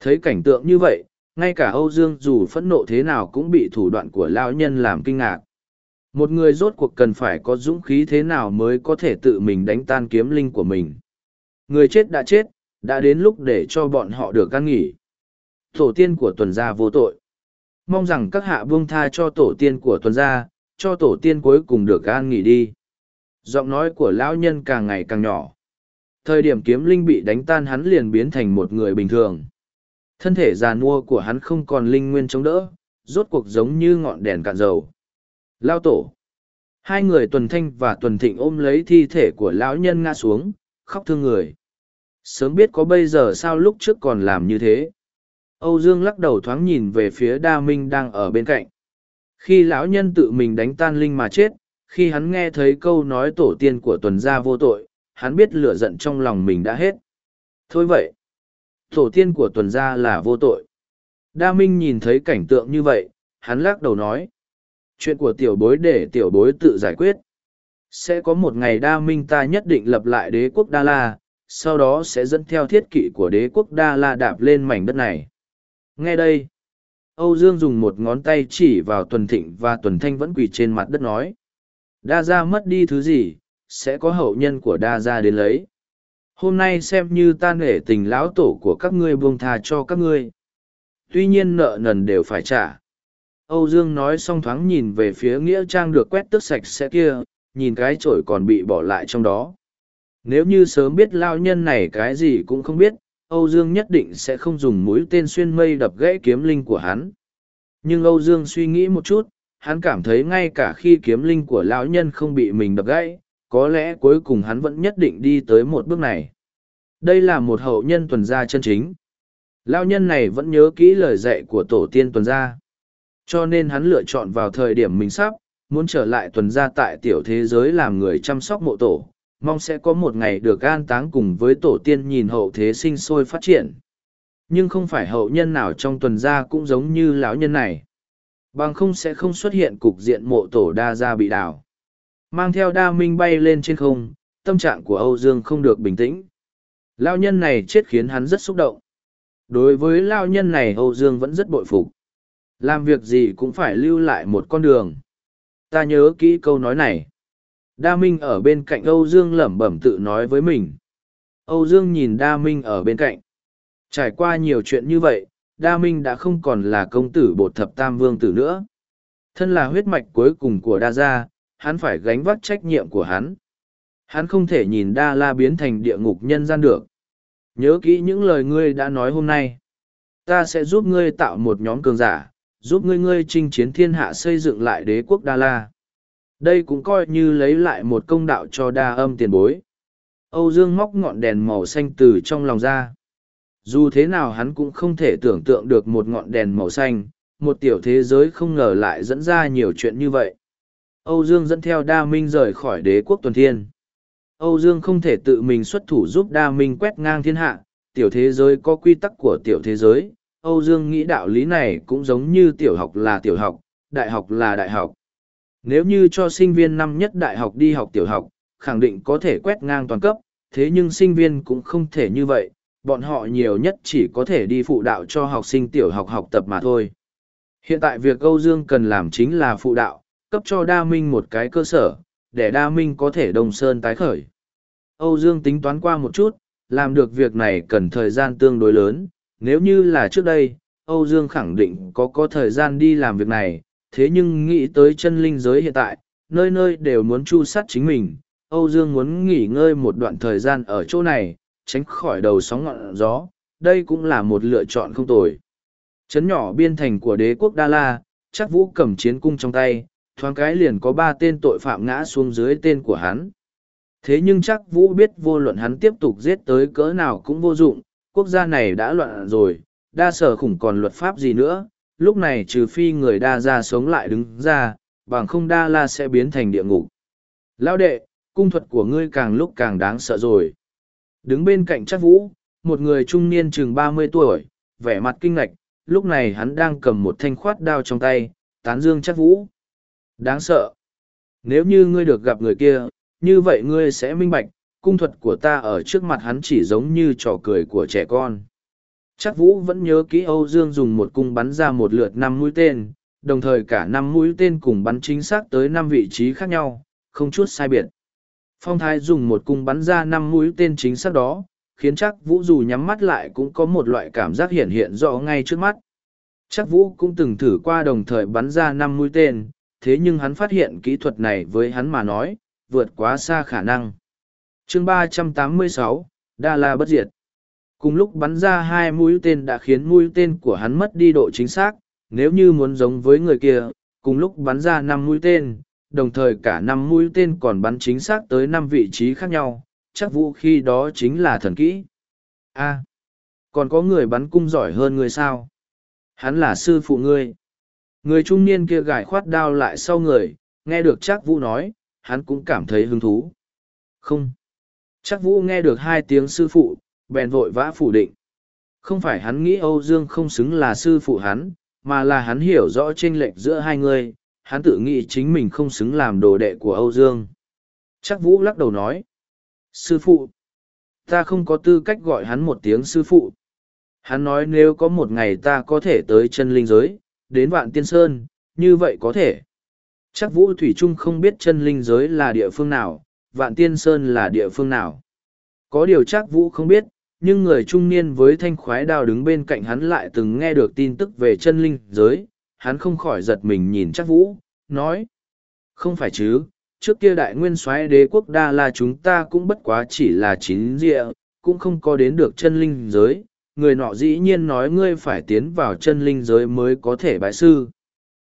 Thấy cảnh tượng như vậy, ngay cả Âu Dương dù phẫn nộ thế nào cũng bị thủ đoạn của lão nhân làm kinh ngạc. Một người rốt cuộc cần phải có dũng khí thế nào mới có thể tự mình đánh tan kiếm linh của mình. Người chết đã chết, đã đến lúc để cho bọn họ được căn nghỉ. Tổ tiên của tuần gia vô tội. Mong rằng các hạ buông tha cho tổ tiên của tuần gia, cho tổ tiên cuối cùng được an nghỉ đi. giọng nói của lão nhân càng ngày càng nhỏ thời điểm kiếm linh bị đánh tan hắn liền biến thành một người bình thường. Thân thể già nua của hắn không còn linh nguyên chống đỡ, rốt cuộc giống như ngọn đèn cạn dầu. Lao tổ. Hai người tuần thanh và tuần thịnh ôm lấy thi thể của lão nhân ngã xuống, khóc thương người. Sớm biết có bây giờ sao lúc trước còn làm như thế. Âu dương lắc đầu thoáng nhìn về phía đa minh đang ở bên cạnh. Khi lão nhân tự mình đánh tan linh mà chết, khi hắn nghe thấy câu nói tổ tiên của tuần gia vô tội hắn biết lửa giận trong lòng mình đã hết. Thôi vậy, tổ tiên của tuần gia là vô tội. Đa minh nhìn thấy cảnh tượng như vậy, hắn lắc đầu nói, chuyện của tiểu bối để tiểu bối tự giải quyết. Sẽ có một ngày đa minh ta nhất định lập lại đế quốc đa la, sau đó sẽ dẫn theo thiết kỵ của đế quốc đa la đạp lên mảnh đất này. Nghe đây, âu dương dùng một ngón tay chỉ vào tuần thịnh và tuần thanh vẫn quỳ trên mặt đất nói, đa gia mất đi thứ gì sẽ có hậu nhân của đa gia đến lấy. Hôm nay xem như ta nể tình lão tổ của các ngươi buông tha cho các ngươi. Tuy nhiên nợ nần đều phải trả. Âu dương nói xong thoáng nhìn về phía nghĩa trang được quét tước sạch sẽ kia, nhìn cái chổi còn bị bỏ lại trong đó. Nếu như sớm biết lao nhân này cái gì cũng không biết, âu dương nhất định sẽ không dùng mũi tên xuyên mây đập gãy kiếm linh của hắn. Nhưng âu dương suy nghĩ một chút, hắn cảm thấy ngay cả khi kiếm linh của lão nhân không bị mình đập gãy có lẽ cuối cùng hắn vẫn nhất định đi tới một bước này. Đây là một hậu nhân tuần gia chân chính. Lão nhân này vẫn nhớ kỹ lời dạy của tổ tiên tuần gia. Cho nên hắn lựa chọn vào thời điểm mình sắp, muốn trở lại tuần gia tại tiểu thế giới làm người chăm sóc mộ tổ, mong sẽ có một ngày được an táng cùng với tổ tiên nhìn hậu thế sinh sôi phát triển. Nhưng không phải hậu nhân nào trong tuần gia cũng giống như lão nhân này. Bằng không sẽ không xuất hiện cục diện mộ tổ đa gia bị đảo mang theo đa minh bay lên trên không, tâm trạng của âu dương không được bình tĩnh. Lao nhân này chết khiến hắn rất xúc động. Đối với lao nhân này âu dương vẫn rất bội phục. Làm việc gì cũng phải lưu lại một con đường. Ta nhớ kỹ câu nói này. Đa minh ở bên cạnh âu dương lẩm bẩm tự nói với mình. Âu dương nhìn đa minh ở bên cạnh. Trải qua nhiều chuyện như vậy, đa minh đã không còn là công tử bột thập tam vương tử nữa. Thân là huyết mạch cuối cùng của đa gia hắn phải gánh vác trách nhiệm của hắn. Hắn không thể nhìn đa la biến thành địa ngục nhân gian được. Nhớ kỹ những lời ngươi đã nói hôm nay. Ta sẽ giúp ngươi tạo một nhóm cường giả, giúp ngươi ngươi chinh chiến thiên hạ xây dựng lại đế quốc đa la. Đây cũng coi như lấy lại một công đạo cho đa âm tiền bối. Âu dương móc ngọn đèn màu xanh từ trong lòng ra. Dù thế nào hắn cũng không thể tưởng tượng được một ngọn đèn màu xanh, một tiểu thế giới không ngờ lại dẫn ra nhiều chuyện như vậy âu dương dẫn theo đa minh rời khỏi đế quốc tuần thiên. Âu dương không thể tự mình xuất thủ giúp đa minh quét ngang thiên hạ tiểu thế giới có quy tắc của tiểu thế giới. Âu dương nghĩ đạo lý này cũng giống như tiểu học là tiểu học đại học là đại học. Nếu như cho sinh viên năm nhất đại học đi học tiểu học khẳng định có thể quét ngang toàn cấp thế nhưng sinh viên cũng không thể như vậy. Bọn họ nhiều nhất chỉ có thể đi phụ đạo cho học sinh tiểu học học tập mà thôi. Hiện tại việc Âu Dương cần làm chính là phụ đạo, cấp cho Đa Minh một cái cơ sở, để Đa Minh có thể đồng sơn tái khởi. Âu Dương tính toán qua một chút, làm được việc này cần thời gian tương đối lớn, nếu như là trước đây, Âu Dương khẳng định có có thời gian đi làm việc này, thế nhưng nghĩ tới chân linh giới hiện tại, nơi nơi đều muốn chu sát chính mình, Âu Dương muốn nghỉ ngơi một đoạn thời gian ở chỗ này, tránh khỏi đầu sóng ngọn gió, đây cũng là một lựa chọn không tồi. Trấn nhỏ biên thành của đế quốc Đa La, chắc vũ cầm chiến cung trong tay, thoáng cái liền có ba tên tội phạm ngã xuống dưới tên của hắn. Thế nhưng chắc vũ biết vô luận hắn tiếp tục giết tới cỡ nào cũng vô dụng, quốc gia này đã loạn rồi, đa sở khủng còn luật pháp gì nữa, lúc này trừ phi người đa ra sống lại đứng ra, bằng không đa la sẽ biến thành địa ngục. Lao đệ, cung thuật của ngươi càng lúc càng đáng sợ rồi. Đứng bên cạnh chắc vũ, một người trung niên chừng ba mươi tuổi, vẻ mặt kinh ngạch, lúc này hắn đang cầm một thanh khoát đao trong tay, tán dương chắc vũ. Đáng sợ. Nếu như ngươi được gặp người kia, như vậy ngươi sẽ minh bạch, cung thuật của ta ở trước mặt hắn chỉ giống như trò cười của trẻ con. Chắc vũ vẫn nhớ kỹ Âu Dương dùng một cung bắn ra một lượt năm mũi tên, đồng thời cả năm mũi tên cùng bắn chính xác tới năm vị trí khác nhau, không chút sai biệt. Phong thái dùng một cung bắn ra năm mũi tên chính xác đó, khiến chắc vũ dù nhắm mắt lại cũng có một loại cảm giác hiện hiện rõ ngay trước mắt. Chắc vũ cũng từng thử qua đồng thời bắn ra năm mũi tên, thế nhưng hắn phát hiện kỹ thuật này với hắn mà nói, vượt quá xa khả năng. chương ba trăm tám mươi sáu Đa La bất diệt. Cùng lúc bắn ra hai mũi tên đã khiến mũi tên của hắn mất đi độ chính xác, nếu như muốn giống với người kia, cùng lúc bắn ra năm mũi tên, đồng thời cả năm mũi tên còn bắn chính xác tới năm vị trí khác nhau, chắc vũ khí đó chính là thần kỹ. a còn có người bắn cung giỏi hơn người sao? Hắn là sư phụ ngươi. Người trung niên kia gài khoát đao lại sau người, nghe được chắc vũ nói, hắn cũng cảm thấy hứng thú. Không. Chắc vũ nghe được hai tiếng sư phụ, bèn vội vã phủ định. Không phải hắn nghĩ Âu Dương không xứng là sư phụ hắn, mà là hắn hiểu rõ chênh lệch giữa hai người, hắn tự nghĩ chính mình không xứng làm đồ đệ của Âu Dương. Chắc Vũ lắc đầu nói. Sư phụ. Ta không có tư cách gọi hắn một tiếng sư phụ. Hắn nói nếu có một ngày ta có thể tới chân linh giới, đến vạn tiên sơn, như vậy có thể. Chắc Vũ Thủy Trung không biết chân linh giới là địa phương nào, vạn tiên sơn là địa phương nào. Có điều chắc Vũ không biết, nhưng người trung niên với thanh khoái đao đứng bên cạnh hắn lại từng nghe được tin tức về chân linh giới, hắn không khỏi giật mình nhìn chắc Vũ, nói. Không phải chứ, trước kia đại nguyên soái đế quốc đa là chúng ta cũng bất quá chỉ là chín rịa, cũng không có đến được chân linh giới. Người nọ dĩ nhiên nói ngươi phải tiến vào chân linh giới mới có thể bái sư.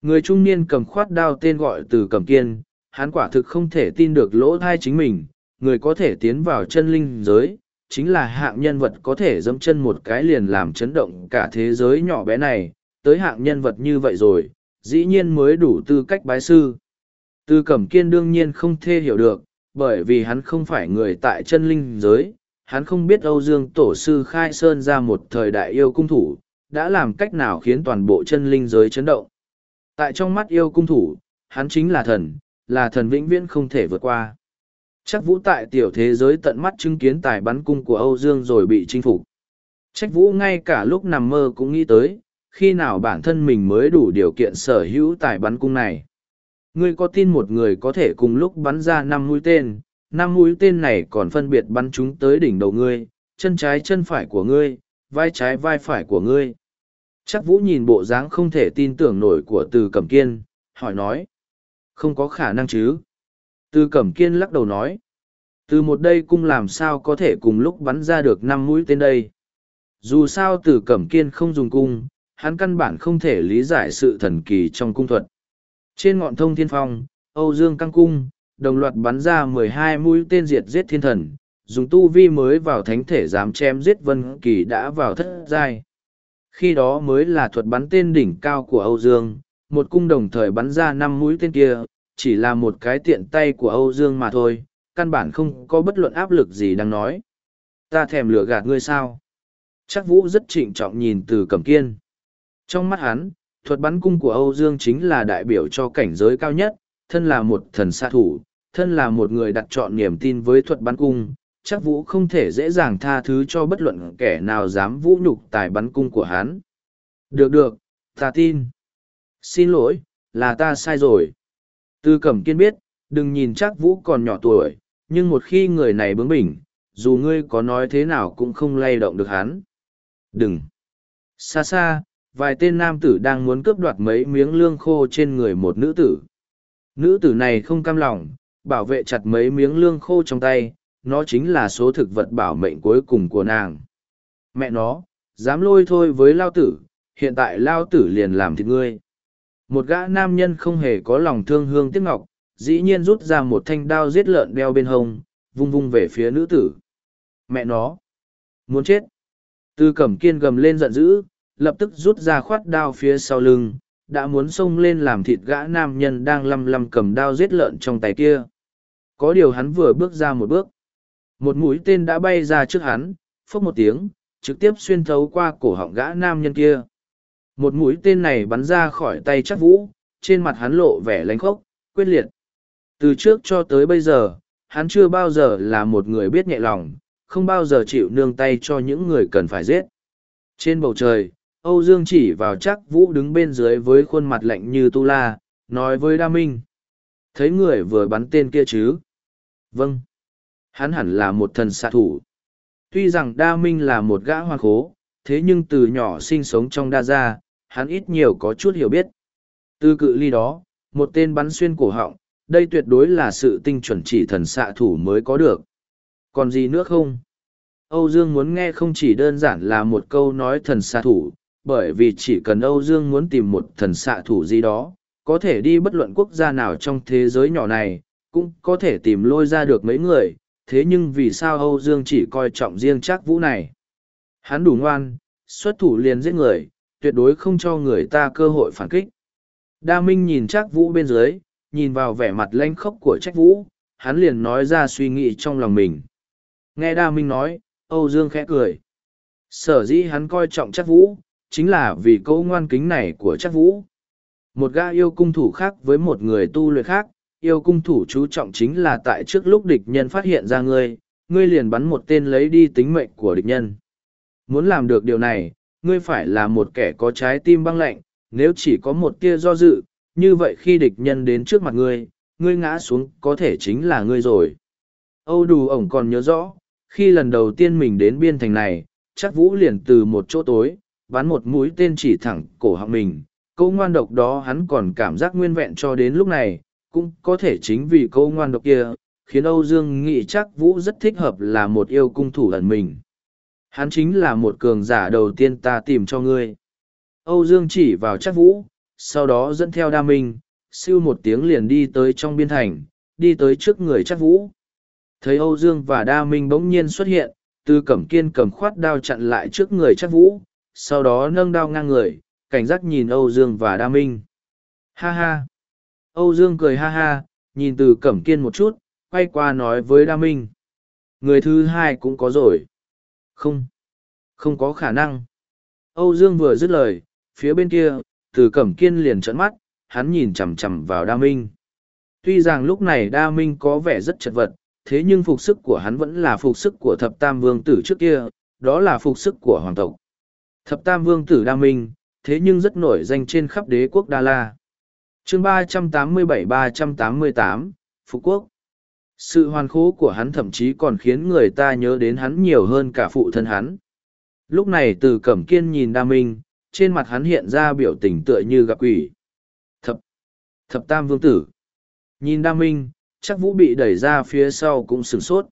Người trung niên cầm khoát đao tên gọi từ cầm kiên, hắn quả thực không thể tin được lỗ thai chính mình, người có thể tiến vào chân linh giới, chính là hạng nhân vật có thể dẫm chân một cái liền làm chấn động cả thế giới nhỏ bé này, tới hạng nhân vật như vậy rồi, dĩ nhiên mới đủ tư cách bái sư. Từ Cẩm Kiên đương nhiên không thể hiểu được, bởi vì hắn không phải người tại chân linh giới, hắn không biết Âu Dương Tổ sư khai sơn ra một thời đại yêu cung thủ, đã làm cách nào khiến toàn bộ chân linh giới chấn động. Tại trong mắt yêu cung thủ, hắn chính là thần, là thần vĩnh viễn không thể vượt qua. Chắc vũ tại tiểu thế giới tận mắt chứng kiến tài bắn cung của Âu Dương rồi bị chinh phục. Trách vũ ngay cả lúc nằm mơ cũng nghĩ tới, khi nào bản thân mình mới đủ điều kiện sở hữu tài bắn cung này. Ngươi có tin một người có thể cùng lúc bắn ra năm mũi tên, năm mũi tên này còn phân biệt bắn chúng tới đỉnh đầu ngươi, chân trái chân phải của ngươi, vai trái vai phải của ngươi. Chắc vũ nhìn bộ dáng không thể tin tưởng nổi của từ cẩm kiên, hỏi nói. Không có khả năng chứ. Từ cẩm kiên lắc đầu nói. Từ một đây cung làm sao có thể cùng lúc bắn ra được năm mũi tên đây. Dù sao từ cẩm kiên không dùng cung, hắn căn bản không thể lý giải sự thần kỳ trong cung thuật. Trên ngọn thông thiên phong, Âu Dương căng cung, đồng loạt bắn ra mười hai mũi tên diệt giết thiên thần, dùng tu vi mới vào thánh thể dám chém giết vân kỳ đã vào thất giai. Khi đó mới là thuật bắn tên đỉnh cao của Âu Dương, một cung đồng thời bắn ra năm mũi tên kia, chỉ là một cái tiện tay của Âu Dương mà thôi, căn bản không có bất luận áp lực gì đang nói. Ta thèm lửa gạt ngươi sao? Chắc Vũ rất trịnh trọng nhìn từ cẩm kiên. Trong mắt hắn, thuật bắn cung của Âu Dương chính là đại biểu cho cảnh giới cao nhất, thân là một thần xạ thủ, thân là một người đặt chọn niềm tin với thuật bắn cung, chắc Vũ không thể dễ dàng tha thứ cho bất luận kẻ nào dám vũ nhục tài bắn cung của hắn. Được được, ta tin. Xin lỗi, là ta sai rồi. Tư Cẩm Kiên biết, đừng nhìn chắc Vũ còn nhỏ tuổi, nhưng một khi người này bướng bỉnh, dù ngươi có nói thế nào cũng không lay động được hắn. Đừng! Xa xa, vài tên nam tử đang muốn cướp đoạt mấy miếng lương khô trên người một nữ tử. Nữ tử này không cam lòng, bảo vệ chặt mấy miếng lương khô trong tay, nó chính là số thực vật bảo mệnh cuối cùng của nàng. Mẹ nó, dám lôi thôi với lao tử, hiện tại lao tử liền làm thịt ngươi. Một gã nam nhân không hề có lòng thương hương tiếc ngọc, dĩ nhiên rút ra một thanh đao giết lợn đeo bên hông, vung vung về phía nữ tử. Mẹ nó! Muốn chết! Tư cẩm kiên gầm lên giận dữ, lập tức rút ra khoát đao phía sau lưng, đã muốn xông lên làm thịt gã nam nhân đang lăm lăm cầm đao giết lợn trong tay kia. Có điều hắn vừa bước ra một bước. Một mũi tên đã bay ra trước hắn, phốc một tiếng, trực tiếp xuyên thấu qua cổ họng gã nam nhân kia. Một mũi tên này bắn ra khỏi tay chắc vũ, trên mặt hắn lộ vẻ lánh khốc, quyết liệt. Từ trước cho tới bây giờ, hắn chưa bao giờ là một người biết nhẹ lòng, không bao giờ chịu nương tay cho những người cần phải giết. Trên bầu trời, Âu Dương chỉ vào chắc vũ đứng bên dưới với khuôn mặt lạnh như tu la, nói với Đa Minh. Thấy người vừa bắn tên kia chứ? Vâng. Hắn hẳn là một thần xạ thủ. Tuy rằng Đa Minh là một gã hoa khố, thế nhưng từ nhỏ sinh sống trong đa gia, hắn ít nhiều có chút hiểu biết. Từ cự ly đó, một tên bắn xuyên cổ họng, đây tuyệt đối là sự tinh chuẩn chỉ thần xạ thủ mới có được. Còn gì nữa không? Âu Dương muốn nghe không chỉ đơn giản là một câu nói thần xạ thủ, bởi vì chỉ cần Âu Dương muốn tìm một thần xạ thủ gì đó, có thể đi bất luận quốc gia nào trong thế giới nhỏ này, cũng có thể tìm lôi ra được mấy người, thế nhưng vì sao Âu Dương chỉ coi trọng riêng chắc vũ này? Hắn đủ ngoan, xuất thủ liền giết người, tuyệt đối không cho người ta cơ hội phản kích. Đa Minh nhìn chắc vũ bên dưới, nhìn vào vẻ mặt lanh khốc của trách vũ, hắn liền nói ra suy nghĩ trong lòng mình. Nghe Đa Minh nói, Âu Dương khẽ cười. Sở dĩ hắn coi trọng chắc vũ, chính là vì câu ngoan kính này của chắc vũ. Một gã yêu cung thủ khác với một người tu luyện khác, yêu cung thủ chú trọng chính là tại trước lúc địch nhân phát hiện ra ngươi, ngươi liền bắn một tên lấy đi tính mệnh của địch nhân. Muốn làm được điều này, ngươi phải là một kẻ có trái tim băng lạnh, nếu chỉ có một tia do dự, như vậy khi địch nhân đến trước mặt ngươi, ngươi ngã xuống có thể chính là ngươi rồi. Âu Đù ổng còn nhớ rõ, khi lần đầu tiên mình đến biên thành này, chắc Vũ liền từ một chỗ tối, bắn một mũi tên chỉ thẳng cổ họng mình. Câu ngoan độc đó hắn còn cảm giác nguyên vẹn cho đến lúc này, cũng có thể chính vì câu ngoan độc kia, khiến Âu Dương nghĩ chắc Vũ rất thích hợp là một yêu cung thủ ẩn mình. Hắn chính là một cường giả đầu tiên ta tìm cho ngươi. Âu Dương chỉ vào chắc Vũ, sau đó dẫn theo đa minh, siêu một tiếng liền đi tới trong biên thành, đi tới trước người chắc Vũ. Thấy Âu Dương và đa minh bỗng nhiên xuất hiện, từ cẩm kiên cầm khoát đao chặn lại trước người chắc Vũ, sau đó nâng đao ngang người, cảnh giác nhìn Âu Dương và đa minh. Ha ha! Âu Dương cười ha ha, nhìn từ cẩm kiên một chút, quay qua nói với Đa Minh. Người thứ hai cũng có rồi. Không. Không có khả năng. Âu Dương vừa dứt lời, phía bên kia, từ cẩm kiên liền trợn mắt, hắn nhìn chằm chằm vào Đa Minh. Tuy rằng lúc này Đa Minh có vẻ rất chật vật, thế nhưng phục sức của hắn vẫn là phục sức của thập tam vương tử trước kia, đó là phục sức của hoàng tộc. Thập tam vương tử Đa Minh, thế nhưng rất nổi danh trên khắp đế quốc Đa La. Chương ba trăm tám mươi bảy ba trăm tám mươi tám phú quốc. Sự hoàn khố của hắn thậm chí còn khiến người ta nhớ đến hắn nhiều hơn cả phụ thân hắn. Lúc này từ cẩm kiên nhìn đa minh trên mặt hắn hiện ra biểu tình tựa như gặp quỷ. Thập thập tam vương tử. Nhìn đa minh chắc vũ bị đẩy ra phía sau cũng sửng sốt.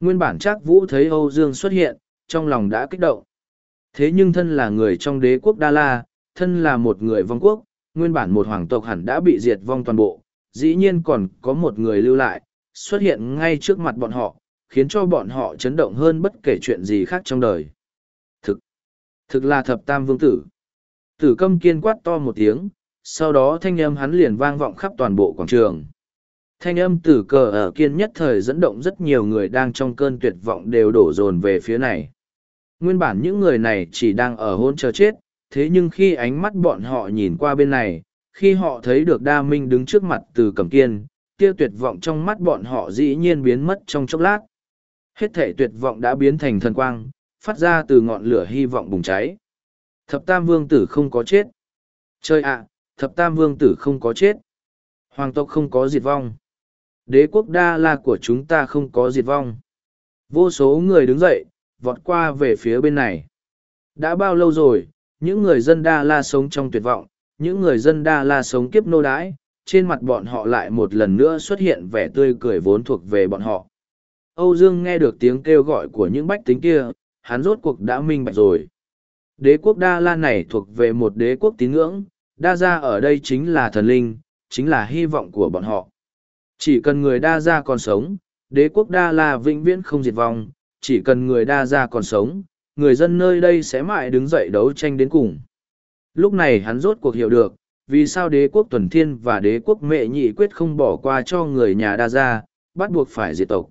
Nguyên bản chắc vũ thấy âu dương xuất hiện trong lòng đã kích động thế nhưng thân là người trong đế quốc đa la thân là một người vong quốc nguyên bản một hoàng tộc hẳn đã bị diệt vong toàn bộ, dĩ nhiên còn có một người lưu lại, xuất hiện ngay trước mặt bọn họ, khiến cho bọn họ chấn động hơn bất kể chuyện gì khác trong đời. Thực, thực là thập tam vương tử. Tử câm kiên quát to một tiếng, sau đó thanh âm hắn liền vang vọng khắp toàn bộ quảng trường. Thanh âm tử cờ ở kiên nhất thời dẫn động rất nhiều người đang trong cơn tuyệt vọng đều đổ dồn về phía này. Nguyên bản những người này chỉ đang ở hôn chờ chết, thế nhưng khi ánh mắt bọn họ nhìn qua bên này, khi họ thấy được đa minh đứng trước mặt từ cẩm kiên, kia tuyệt vọng trong mắt bọn họ dĩ nhiên biến mất trong chốc lát. Hết thể tuyệt vọng đã biến thành thần quang, phát ra từ ngọn lửa hy vọng bùng cháy. Thập tam vương tử không có chết. Chơi ạ, thập tam vương tử không có chết. Hoàng tộc không có diệt vong. Đế quốc đa la của chúng ta không có diệt vong. Vô số người đứng dậy, vọt qua về phía bên này. Đã bao lâu rồi, những người dân Đa La sống trong tuyệt vọng, những người dân Đa La sống kiếp nô đãi, trên mặt bọn họ lại một lần nữa xuất hiện vẻ tươi cười vốn thuộc về bọn họ. Âu Dương nghe được tiếng kêu gọi của những bách tính kia, hắn rốt cuộc đã minh bạch rồi. Đế quốc Đa La này thuộc về một đế quốc tín ngưỡng, Đa Gia ở đây chính là thần linh, chính là hy vọng của bọn họ. Chỉ cần người Đa Gia còn sống, đế quốc Đa La vĩnh viễn không diệt vong, chỉ cần người Đa Gia còn sống, người dân nơi đây sẽ mãi đứng dậy đấu tranh đến cùng. Lúc này hắn rốt cuộc hiểu được, vì sao đế quốc tuần thiên và đế quốc mệ nhị quyết không bỏ qua cho người nhà đa gia, bắt buộc phải diệt tộc.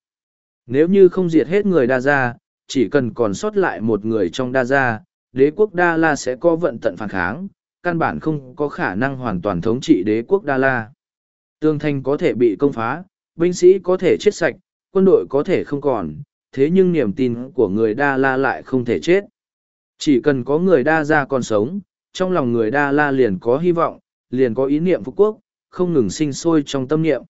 Nếu như không diệt hết người đa gia, chỉ cần còn sót lại một người trong đa gia, đế quốc đa la sẽ có vận tận phản kháng, căn bản không có khả năng hoàn toàn thống trị đế quốc đa la. Tương thanh có thể bị công phá, binh sĩ có thể chết sạch, quân đội có thể không còn, thế nhưng niềm tin của người đa la lại không thể chết. Chỉ cần có người đa ra còn sống, trong lòng người đa la liền có hy vọng, liền có ý niệm phú quốc, không ngừng sinh sôi trong tâm niệm.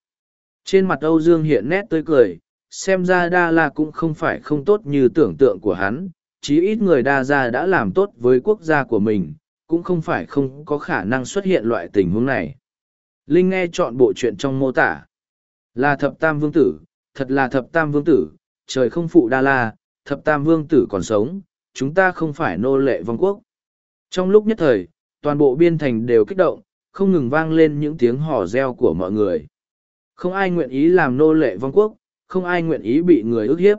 Trên mặt Âu Dương hiện nét tươi cười, xem ra đa la cũng không phải không tốt như tưởng tượng của hắn, chí ít người đa gia đã làm tốt với quốc gia của mình, cũng không phải không có khả năng xuất hiện loại tình huống này. Linh nghe chọn bộ chuyện trong mô tả, Là thập tam vương tử, thật là thập tam vương tử, trời không phụ đa la, thập tam vương tử còn sống, chúng ta không phải nô lệ vong quốc. Trong lúc nhất thời, toàn bộ biên thành đều kích động, không ngừng vang lên những tiếng hò reo của mọi người. Không ai nguyện ý làm nô lệ vong quốc, không ai nguyện ý bị người ức hiếp.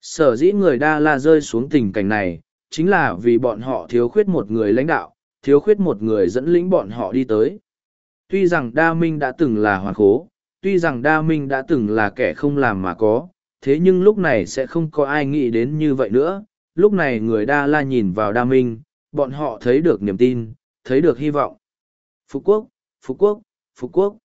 Sở dĩ người Đa La rơi xuống tình cảnh này, chính là vì bọn họ thiếu khuyết một người lãnh đạo, thiếu khuyết một người dẫn lĩnh bọn họ đi tới. Tuy rằng Đa Minh đã từng là hoàn khố, tuy rằng Đa Minh đã từng là kẻ không làm mà có, thế nhưng lúc này sẽ không có ai nghĩ đến như vậy nữa. Lúc này người Đa La nhìn vào Đa Minh, bọn họ thấy được niềm tin, thấy được hy vọng. Phú Quốc, Phú Quốc, Phú Quốc.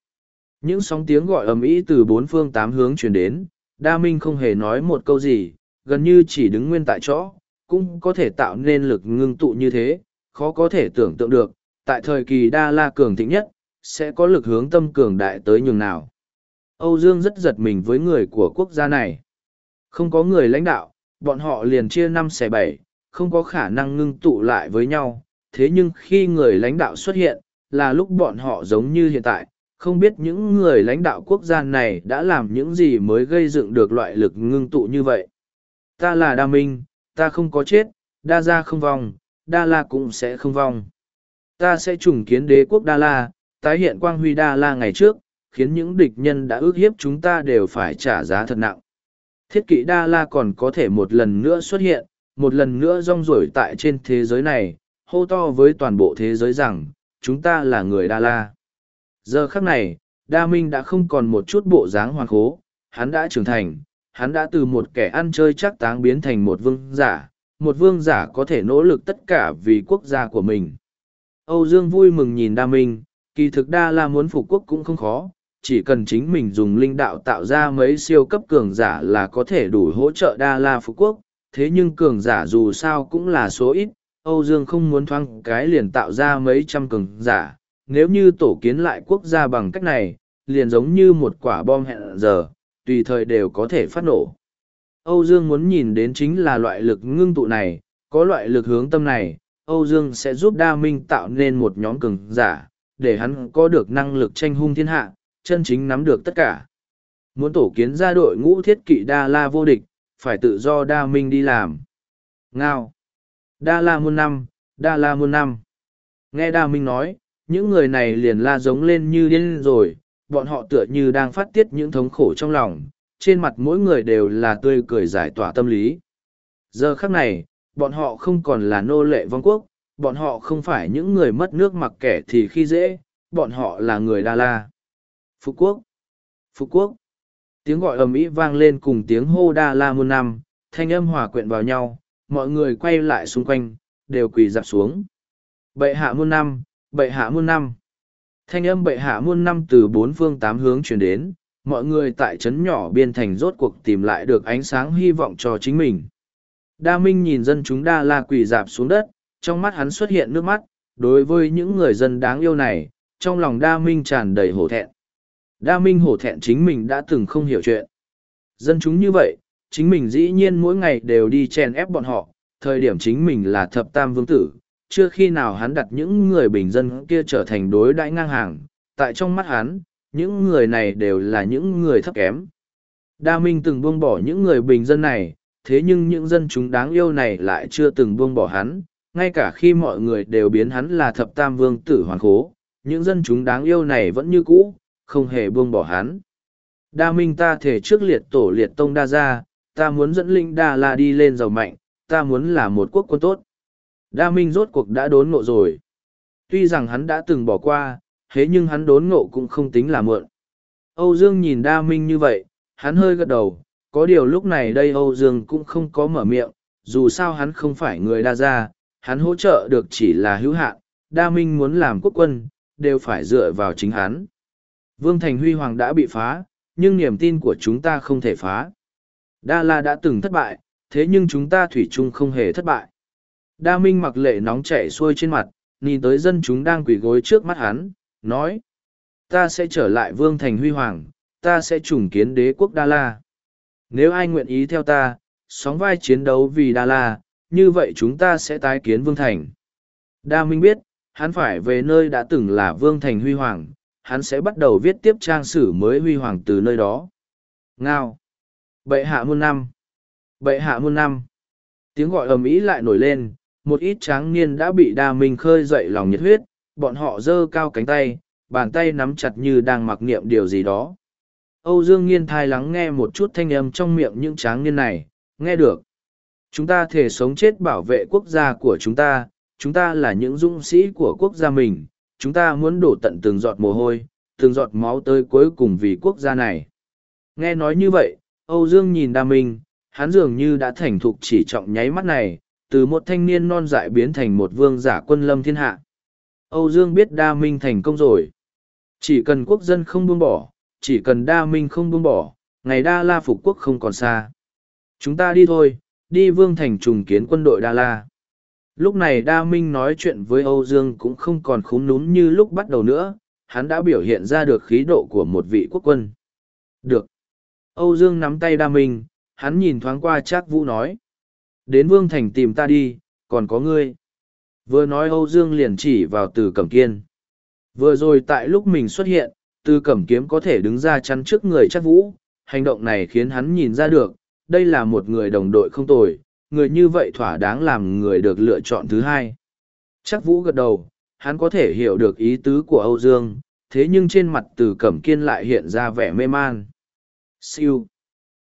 Những sóng tiếng gọi ầm ĩ từ bốn phương tám hướng truyền đến, Đa Minh không hề nói một câu gì, gần như chỉ đứng nguyên tại chỗ, cũng có thể tạo nên lực ngưng tụ như thế, khó có thể tưởng tượng được, tại thời kỳ Đa La cường thịnh nhất, sẽ có lực hướng tâm cường đại tới nhường nào. Âu Dương rất giật mình với người của quốc gia này. Không có người lãnh đạo, bọn họ liền chia năm xẻ bảy, không có khả năng ngưng tụ lại với nhau. Thế nhưng khi người lãnh đạo xuất hiện, là lúc bọn họ giống như hiện tại, không biết những người lãnh đạo quốc gia này đã làm những gì mới gây dựng được loại lực ngưng tụ như vậy. Ta là Đa Minh, ta không có chết, Đa Gia không vong, Đa La cũng sẽ không vong. Ta sẽ trùng kiến đế quốc Đa La, tái hiện quang huy Đa La ngày trước, khiến những địch nhân đã ước hiếp chúng ta đều phải trả giá thật nặng. Thiết Kỵ Đa La còn có thể một lần nữa xuất hiện, một lần nữa rong ruổi tại trên thế giới này, hô to với toàn bộ thế giới rằng, chúng ta là người Đa La. Giờ khắc này, Đa Minh đã không còn một chút bộ dáng hoàn khố, hắn đã trưởng thành, hắn đã từ một kẻ ăn chơi chắc táng biến thành một vương giả, một vương giả có thể nỗ lực tất cả vì quốc gia của mình. Âu Dương vui mừng nhìn Đa Minh, kỳ thực Đa La muốn phục quốc cũng không khó, chỉ cần chính mình dùng linh đạo tạo ra mấy siêu cấp cường giả là có thể đủ hỗ trợ Đa La phú quốc, thế nhưng cường giả dù sao cũng là số ít, Âu Dương không muốn thoáng cái liền tạo ra mấy trăm cường giả, nếu như tổ kiến lại quốc gia bằng cách này, liền giống như một quả bom hẹn giờ, tùy thời đều có thể phát nổ. Âu Dương muốn nhìn đến chính là loại lực ngưng tụ này, có loại lực hướng tâm này, Âu Dương sẽ giúp Đa Minh tạo nên một nhóm cường giả, để hắn có được năng lực tranh hung thiên hạ, chân chính nắm được tất cả. Muốn tổ kiến ra đội ngũ thiết kỵ Đa La vô địch, phải tự do Đa Minh đi làm. Ngao. Đa La muôn năm, Đa La muôn năm. Nghe Đa Minh nói, những người này liền la giống lên như điên rồi, bọn họ tựa như đang phát tiết những thống khổ trong lòng, trên mặt mỗi người đều là tươi cười giải tỏa tâm lý. Giờ khắc này, bọn họ không còn là nô lệ vong quốc, bọn họ không phải những người mất nước mặc kẻ thì khi dễ, bọn họ là người Đa La. Phú Quốc! Phú Quốc! Tiếng gọi ầm ĩ vang lên cùng tiếng hô Đa La muôn năm, thanh âm hòa quyện vào nhau, mọi người quay lại xung quanh, đều quỳ dạp xuống. Bệ hạ muôn năm, bệ hạ muôn năm. Thanh âm bệ hạ muôn năm từ bốn phương tám hướng truyền đến, mọi người tại trấn nhỏ biên thành rốt cuộc tìm lại được ánh sáng hy vọng cho chính mình. Đa Minh nhìn dân chúng Đa La quỳ dạp xuống đất, trong mắt hắn xuất hiện nước mắt, đối với những người dân đáng yêu này, trong lòng Đa Minh tràn đầy hổ thẹn. Đa Minh hổ thẹn chính mình đã từng không hiểu chuyện. Dân chúng như vậy, chính mình dĩ nhiên mỗi ngày đều đi chèn ép bọn họ, thời điểm chính mình là thập tam vương tử, chưa khi nào hắn đặt những người bình dân kia trở thành đối đãi ngang hàng, tại trong mắt hắn, những người này đều là những người thấp kém. Đa Minh từng buông bỏ những người bình dân này, thế nhưng những dân chúng đáng yêu này lại chưa từng buông bỏ hắn, ngay cả khi mọi người đều biến hắn là thập tam vương tử hoàn khố, những dân chúng đáng yêu này vẫn như cũ, không hề buông bỏ hắn. Đa Minh ta thể trước liệt tổ liệt tông đa ra, ta muốn dẫn linh đa la đi lên giàu mạnh, ta muốn là một quốc quân tốt. Đa Minh rốt cuộc đã đốn ngộ rồi. Tuy rằng hắn đã từng bỏ qua, thế nhưng hắn đốn ngộ cũng không tính là mượn. Âu Dương nhìn Đa Minh như vậy, hắn hơi gật đầu, có điều lúc này đây Âu Dương cũng không có mở miệng, dù sao hắn không phải người đa gia, hắn hỗ trợ được chỉ là hữu hạn, Đa Minh muốn làm quốc quân, đều phải dựa vào chính hắn. Vương Thành Huy Hoàng đã bị phá, nhưng niềm tin của chúng ta không thể phá. Đa La đã từng thất bại, thế nhưng chúng ta thủy chung không hề thất bại. Đa Minh mặc lệ nóng chảy xuôi trên mặt, nhìn tới dân chúng đang quỳ gối trước mắt hắn, nói. Ta sẽ trở lại vương thành huy hoàng, ta sẽ trùng kiến đế quốc Đa La. Nếu ai nguyện ý theo ta, sóng vai chiến đấu vì Đa La, như vậy chúng ta sẽ tái kiến vương thành. Đa Minh biết, hắn phải về nơi đã từng là vương thành huy hoàng, hắn sẽ bắt đầu viết tiếp trang sử mới huy hoàng từ nơi đó. Ngao! Bệ hạ muôn năm! Bệ hạ muôn năm! Tiếng gọi ầm ĩ lại nổi lên, một ít tráng niên đã bị đa minh khơi dậy lòng nhiệt huyết, bọn họ giơ cao cánh tay, bàn tay nắm chặt như đang mặc niệm điều gì đó. Âu Dương Nghiên thai lắng nghe một chút thanh âm trong miệng những tráng niên này, nghe được. Chúng ta thể sống chết bảo vệ quốc gia của chúng ta, chúng ta là những dũng sĩ của quốc gia mình, chúng ta muốn đổ tận từng giọt mồ hôi, từng giọt máu tới cuối cùng vì quốc gia này. Nghe nói như vậy, Âu Dương nhìn Đa Minh, hắn dường như đã thành thục chỉ trọng nháy mắt này, từ một thanh niên non dại biến thành một vương giả quân lâm thiên hạ. Âu Dương biết Đa Minh thành công rồi. Chỉ cần quốc dân không buông bỏ, chỉ cần Đa Minh không buông bỏ, ngày Đa La phục quốc không còn xa. Chúng ta đi thôi, đi vương thành trùng kiến quân đội Đa La. Lúc này Đa Minh nói chuyện với Âu Dương cũng không còn khúm núm như lúc bắt đầu nữa, hắn đã biểu hiện ra được khí độ của một vị quốc quân. Được. Âu Dương nắm tay Đa Minh, hắn nhìn thoáng qua Trác Vũ nói. Đến Vương Thành tìm ta đi, còn có ngươi. Vừa nói Âu Dương liền chỉ vào từ cẩm kiên. Vừa rồi tại lúc mình xuất hiện, từ cẩm kiếm có thể đứng ra chắn trước người Trác Vũ, hành động này khiến hắn nhìn ra được, đây là một người đồng đội không tồi, người như vậy thỏa đáng làm người được lựa chọn thứ hai. Chắc Vũ gật đầu, hắn có thể hiểu được ý tứ của Âu Dương, thế nhưng trên mặt từ cẩm kiên lại hiện ra vẻ mê man. Siêu.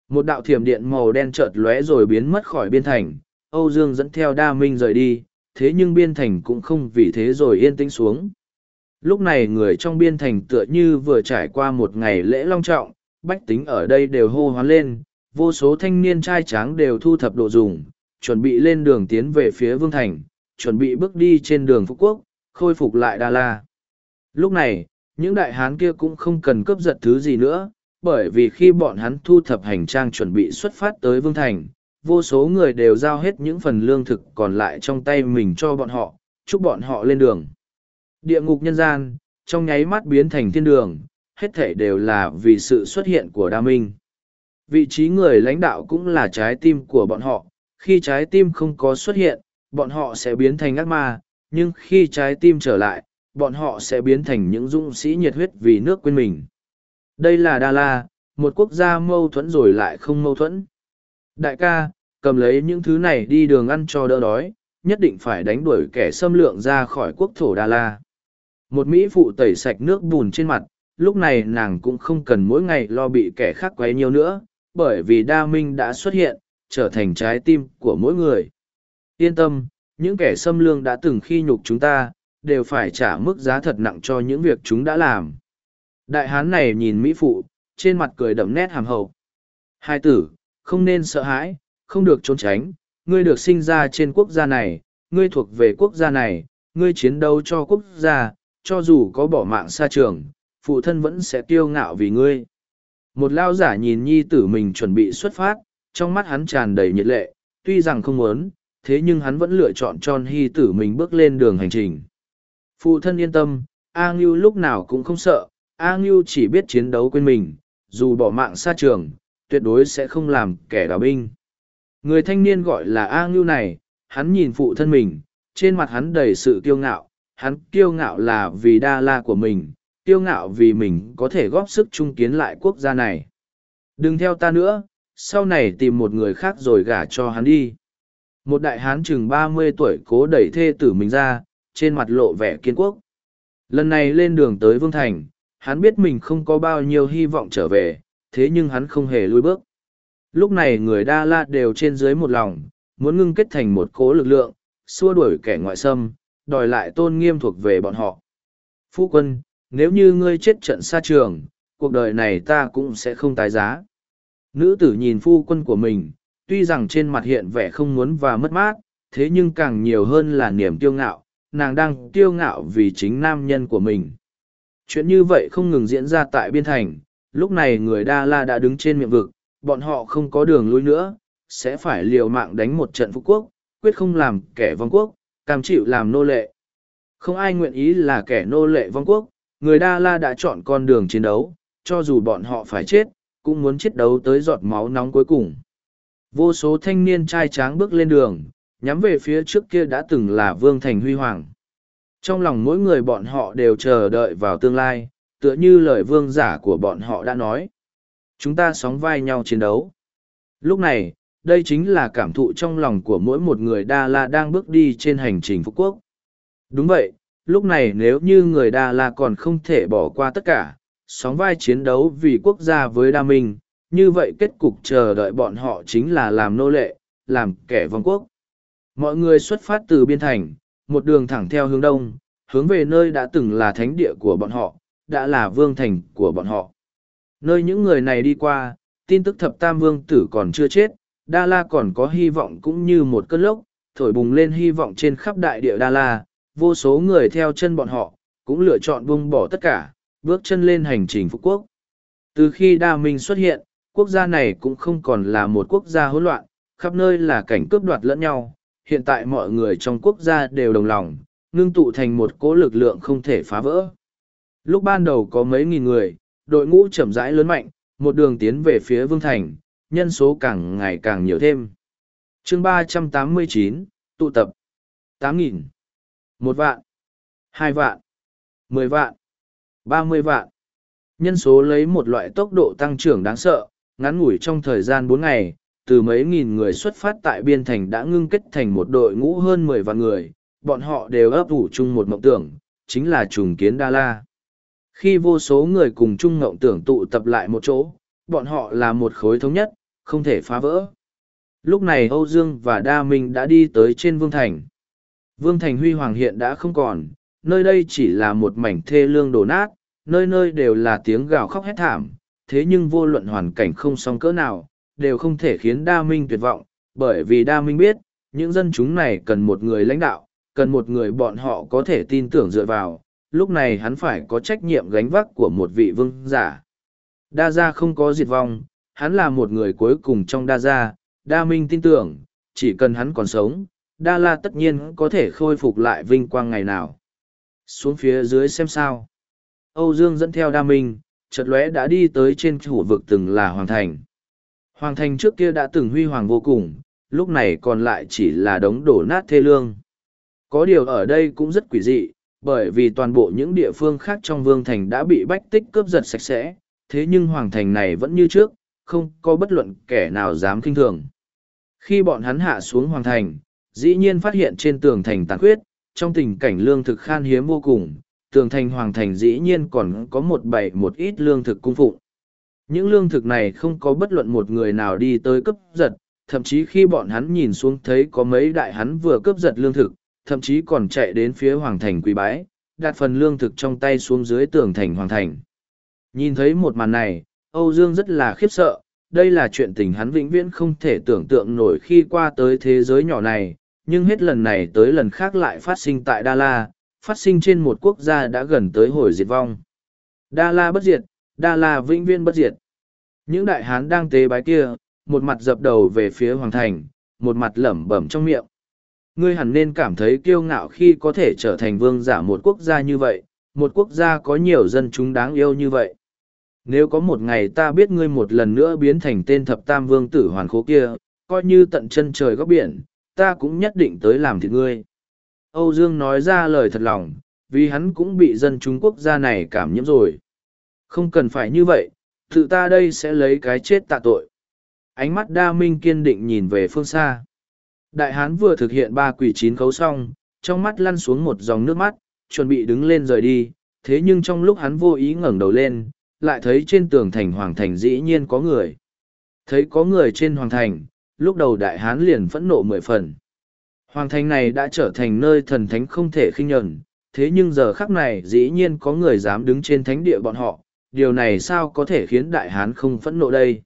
Một đạo thiểm điện màu đen chợt lóe rồi biến mất khỏi biên thành, Âu Dương dẫn theo đa minh rời đi, thế nhưng biên thành cũng không vì thế rồi yên tĩnh xuống. Lúc này người trong biên thành tựa như vừa trải qua một ngày lễ long trọng, bách tính ở đây đều hô hoán lên, vô số thanh niên trai tráng đều thu thập đồ dùng, chuẩn bị lên đường tiến về phía Vương Thành, chuẩn bị bước đi trên đường Phú Quốc, khôi phục lại Đa La. Lúc này, những đại hán kia cũng không cần cướp giật thứ gì nữa, bởi vì khi bọn hắn thu thập hành trang chuẩn bị xuất phát tới Vương Thành, vô số người đều giao hết những phần lương thực còn lại trong tay mình cho bọn họ, chúc bọn họ lên đường. Địa ngục nhân gian, trong nháy mắt biến thành thiên đường, hết thể đều là vì sự xuất hiện của Đa Minh. Vị trí người lãnh đạo cũng là trái tim của bọn họ, khi trái tim không có xuất hiện, bọn họ sẽ biến thành ác ma, nhưng khi trái tim trở lại, bọn họ sẽ biến thành những dũng sĩ nhiệt huyết vì nước quên mình. Đây là Đa La, một quốc gia mâu thuẫn rồi lại không mâu thuẫn. Đại ca, cầm lấy những thứ này đi đường ăn cho đỡ đói, nhất định phải đánh đuổi kẻ xâm lượng ra khỏi quốc thổ Đa La. Một Mỹ phụ tẩy sạch nước bùn trên mặt, lúc này nàng cũng không cần mỗi ngày lo bị kẻ khác quấy nhiều nữa, bởi vì đa minh đã xuất hiện, trở thành trái tim của mỗi người. Yên tâm, những kẻ xâm lương đã từng khi nhục chúng ta, đều phải trả mức giá thật nặng cho những việc chúng đã làm. Đại hán này nhìn Mỹ Phụ, trên mặt cười đậm nét hàm hậu. Hai tử, không nên sợ hãi, không được trốn tránh, ngươi được sinh ra trên quốc gia này, ngươi thuộc về quốc gia này, ngươi chiến đấu cho quốc gia, cho dù có bỏ mạng xa trường, phụ thân vẫn sẽ kiêu ngạo vì ngươi. Một lao giả nhìn nhi tử mình chuẩn bị xuất phát, trong mắt hắn tràn đầy nhiệt lệ, tuy rằng không muốn, thế nhưng hắn vẫn lựa chọn cho nhi tử mình bước lên đường hành trình. Phụ thân yên tâm, A Ngưu lúc nào cũng không sợ, A Ngưu chỉ biết chiến đấu quên mình, dù bỏ mạng xa trường, tuyệt đối sẽ không làm kẻ đào binh. Người thanh niên gọi là A Ngưu này, hắn nhìn phụ thân mình, trên mặt hắn đầy sự kiêu ngạo, hắn kiêu ngạo là vì đa la của mình, kiêu ngạo vì mình có thể góp sức chung kiến lại quốc gia này. Đừng theo ta nữa, sau này tìm một người khác rồi gả cho hắn đi. Một đại hán chừng ba mươi tuổi cố đẩy thê tử mình ra, trên mặt lộ vẻ kiên quốc. Lần này lên đường tới Vương Thành, hắn biết mình không có bao nhiêu hy vọng trở về, thế nhưng hắn không hề lùi bước. Lúc này người Đa La đều trên dưới một lòng, muốn ngưng kết thành một cố lực lượng, xua đuổi kẻ ngoại xâm, đòi lại tôn nghiêm thuộc về bọn họ. Phu quân, nếu như ngươi chết trận xa trường, cuộc đời này ta cũng sẽ không tái giá. Nữ tử nhìn phu quân của mình, tuy rằng trên mặt hiện vẻ không muốn và mất mát, thế nhưng càng nhiều hơn là niềm kiêu ngạo, nàng đang kiêu ngạo vì chính nam nhân của mình. Chuyện như vậy không ngừng diễn ra tại biên thành, lúc này người Đa La đã đứng trên miệng vực, bọn họ không có đường lui nữa, sẽ phải liều mạng đánh một trận phú quốc, quyết không làm kẻ vong quốc, cam chịu làm nô lệ. Không ai nguyện ý là kẻ nô lệ vong quốc, Người Đa La đã chọn con đường chiến đấu, cho dù bọn họ phải chết, cũng muốn chiến đấu tới giọt máu nóng cuối cùng. Vô số thanh niên trai tráng bước lên đường, nhắm về phía trước kia đã từng là Vương Thành Huy Hoàng. Trong lòng mỗi người bọn họ đều chờ đợi vào tương lai, tựa như lời vương giả của bọn họ đã nói. Chúng ta sóng vai nhau chiến đấu. Lúc này, đây chính là cảm thụ trong lòng của mỗi một người Đa La đang bước đi trên hành trình Phú Quốc. Đúng vậy, lúc này nếu như người Đa La còn không thể bỏ qua tất cả, sóng vai chiến đấu vì quốc gia với Đa Minh, như vậy kết cục chờ đợi bọn họ chính là làm nô lệ, làm kẻ vong quốc. Mọi người xuất phát từ biên thành, một đường thẳng theo hướng đông, hướng về nơi đã từng là thánh địa của bọn họ, đã là vương thành của bọn họ. Nơi những người này đi qua, tin tức thập tam vương tử còn chưa chết, Đa La còn có hy vọng cũng như một cơn lốc, thổi bùng lên hy vọng trên khắp đại địa Đa La, vô số người theo chân bọn họ, cũng lựa chọn buông bỏ tất cả, bước chân lên hành trình Phú Quốc. Từ khi Đa Minh xuất hiện, quốc gia này cũng không còn là một quốc gia hỗn loạn, khắp nơi là cảnh cướp đoạt lẫn nhau. Hiện tại mọi người trong quốc gia đều đồng lòng, ngưng tụ thành một cỗ lực lượng không thể phá vỡ. Lúc ban đầu có mấy nghìn người, đội ngũ chậm rãi lớn mạnh, một đường tiến về phía Vương Thành, nhân số càng ngày càng nhiều thêm. chương ba trăm tám mươi chín tụ tập. tám nghìn một vạn, hai vạn, mười vạn, ba mươi vạn. Nhân số lấy một loại tốc độ tăng trưởng đáng sợ, ngắn ngủi trong thời gian bốn ngày, từ mấy nghìn người xuất phát tại biên thành đã ngưng kết thành một đội ngũ hơn mười vạn người, bọn họ đều ấp ủ chung một mộng tưởng, chính là trùng kiến Đa La. Khi vô số người cùng chung mộng tưởng tụ tập lại một chỗ, bọn họ là một khối thống nhất, không thể phá vỡ. Lúc này Âu Dương và Đa Minh đã đi tới trên Vương Thành. Vương Thành Huy Hoàng hiện đã không còn, nơi đây chỉ là một mảnh thê lương đổ nát, nơi nơi đều là tiếng gào khóc hét thảm, thế nhưng vô luận hoàn cảnh không song cỡ nào, đều không thể khiến Đa Minh tuyệt vọng, bởi vì Đa Minh biết, những dân chúng này cần một người lãnh đạo, cần một người bọn họ có thể tin tưởng dựa vào, lúc này hắn phải có trách nhiệm gánh vác của một vị vương giả. Đa gia không có diệt vong, hắn là một người cuối cùng trong đa gia, đa minh tin tưởng, chỉ cần hắn còn sống, đa la tất nhiên có thể khôi phục lại vinh quang ngày nào. Xuống phía dưới xem sao. Âu Dương dẫn theo đa minh, chợt lóe đã đi tới trên chủ vực từng là Hoàng Thành. Hoàng Thành trước kia đã từng huy hoàng vô cùng, lúc này còn lại chỉ là đống đổ nát thê lương. Có điều ở đây cũng rất quỷ dị, bởi vì toàn bộ những địa phương khác trong Vương Thành đã bị bách tích cướp giật sạch sẽ, thế nhưng Hoàng Thành này vẫn như trước, không có bất luận kẻ nào dám kinh thường. Khi bọn hắn hạ xuống Hoàng Thành, dĩ nhiên phát hiện trên tường thành tàn khuyết, trong tình cảnh lương thực khan hiếm vô cùng, tường thành Hoàng Thành dĩ nhiên còn có một bảy một ít lương thực cung phụng. Những lương thực này không có bất luận một người nào đi tới cướp giật, thậm chí khi bọn hắn nhìn xuống thấy có mấy đại hắn vừa cướp giật lương thực, thậm chí còn chạy đến phía Hoàng Thành quý bái, đặt phần lương thực trong tay xuống dưới tường thành Hoàng Thành. Nhìn thấy một màn này, Âu Dương rất là khiếp sợ, đây là chuyện tình hắn vĩnh viễn không thể tưởng tượng nổi khi qua tới thế giới nhỏ này, nhưng hết lần này tới lần khác lại phát sinh tại Đa La, phát sinh trên một quốc gia đã gần tới hồi diệt vong. Đa La bất diệt, Đa La vĩnh viễn bất diệt. Những đại hán đang tế bái kia, một mặt dập đầu về phía Hoàng Thành, một mặt lẩm bẩm trong miệng. Ngươi hẳn nên cảm thấy kiêu ngạo khi có thể trở thành vương giả một quốc gia như vậy, một quốc gia có nhiều dân chúng đáng yêu như vậy. Nếu có một ngày ta biết ngươi một lần nữa biến thành tên thập tam vương tử hoàn khố kia, coi như tận chân trời góc biển, ta cũng nhất định tới làm thịt ngươi. Âu Dương nói ra lời thật lòng, vì hắn cũng bị dân Trung quốc gia này cảm nhiễm rồi. Không cần phải như vậy, tự ta đây sẽ lấy cái chết tạ tội. Ánh mắt đa minh kiên định nhìn về phương xa. Đại hán vừa thực hiện ba quỷ chín khấu xong, trong mắt lăn xuống một dòng nước mắt, chuẩn bị đứng lên rời đi, thế nhưng trong lúc hắn vô ý ngẩng đầu lên, lại thấy trên tường thành hoàng thành dĩ nhiên có người. Thấy có người trên hoàng thành, lúc đầu đại hán liền phẫn nộ mười phần. Hoàng thành này đã trở thành nơi thần thánh không thể khinh nhẫn, thế nhưng giờ khắc này dĩ nhiên có người dám đứng trên thánh địa bọn họ, điều này sao có thể khiến đại hán không phẫn nộ đây?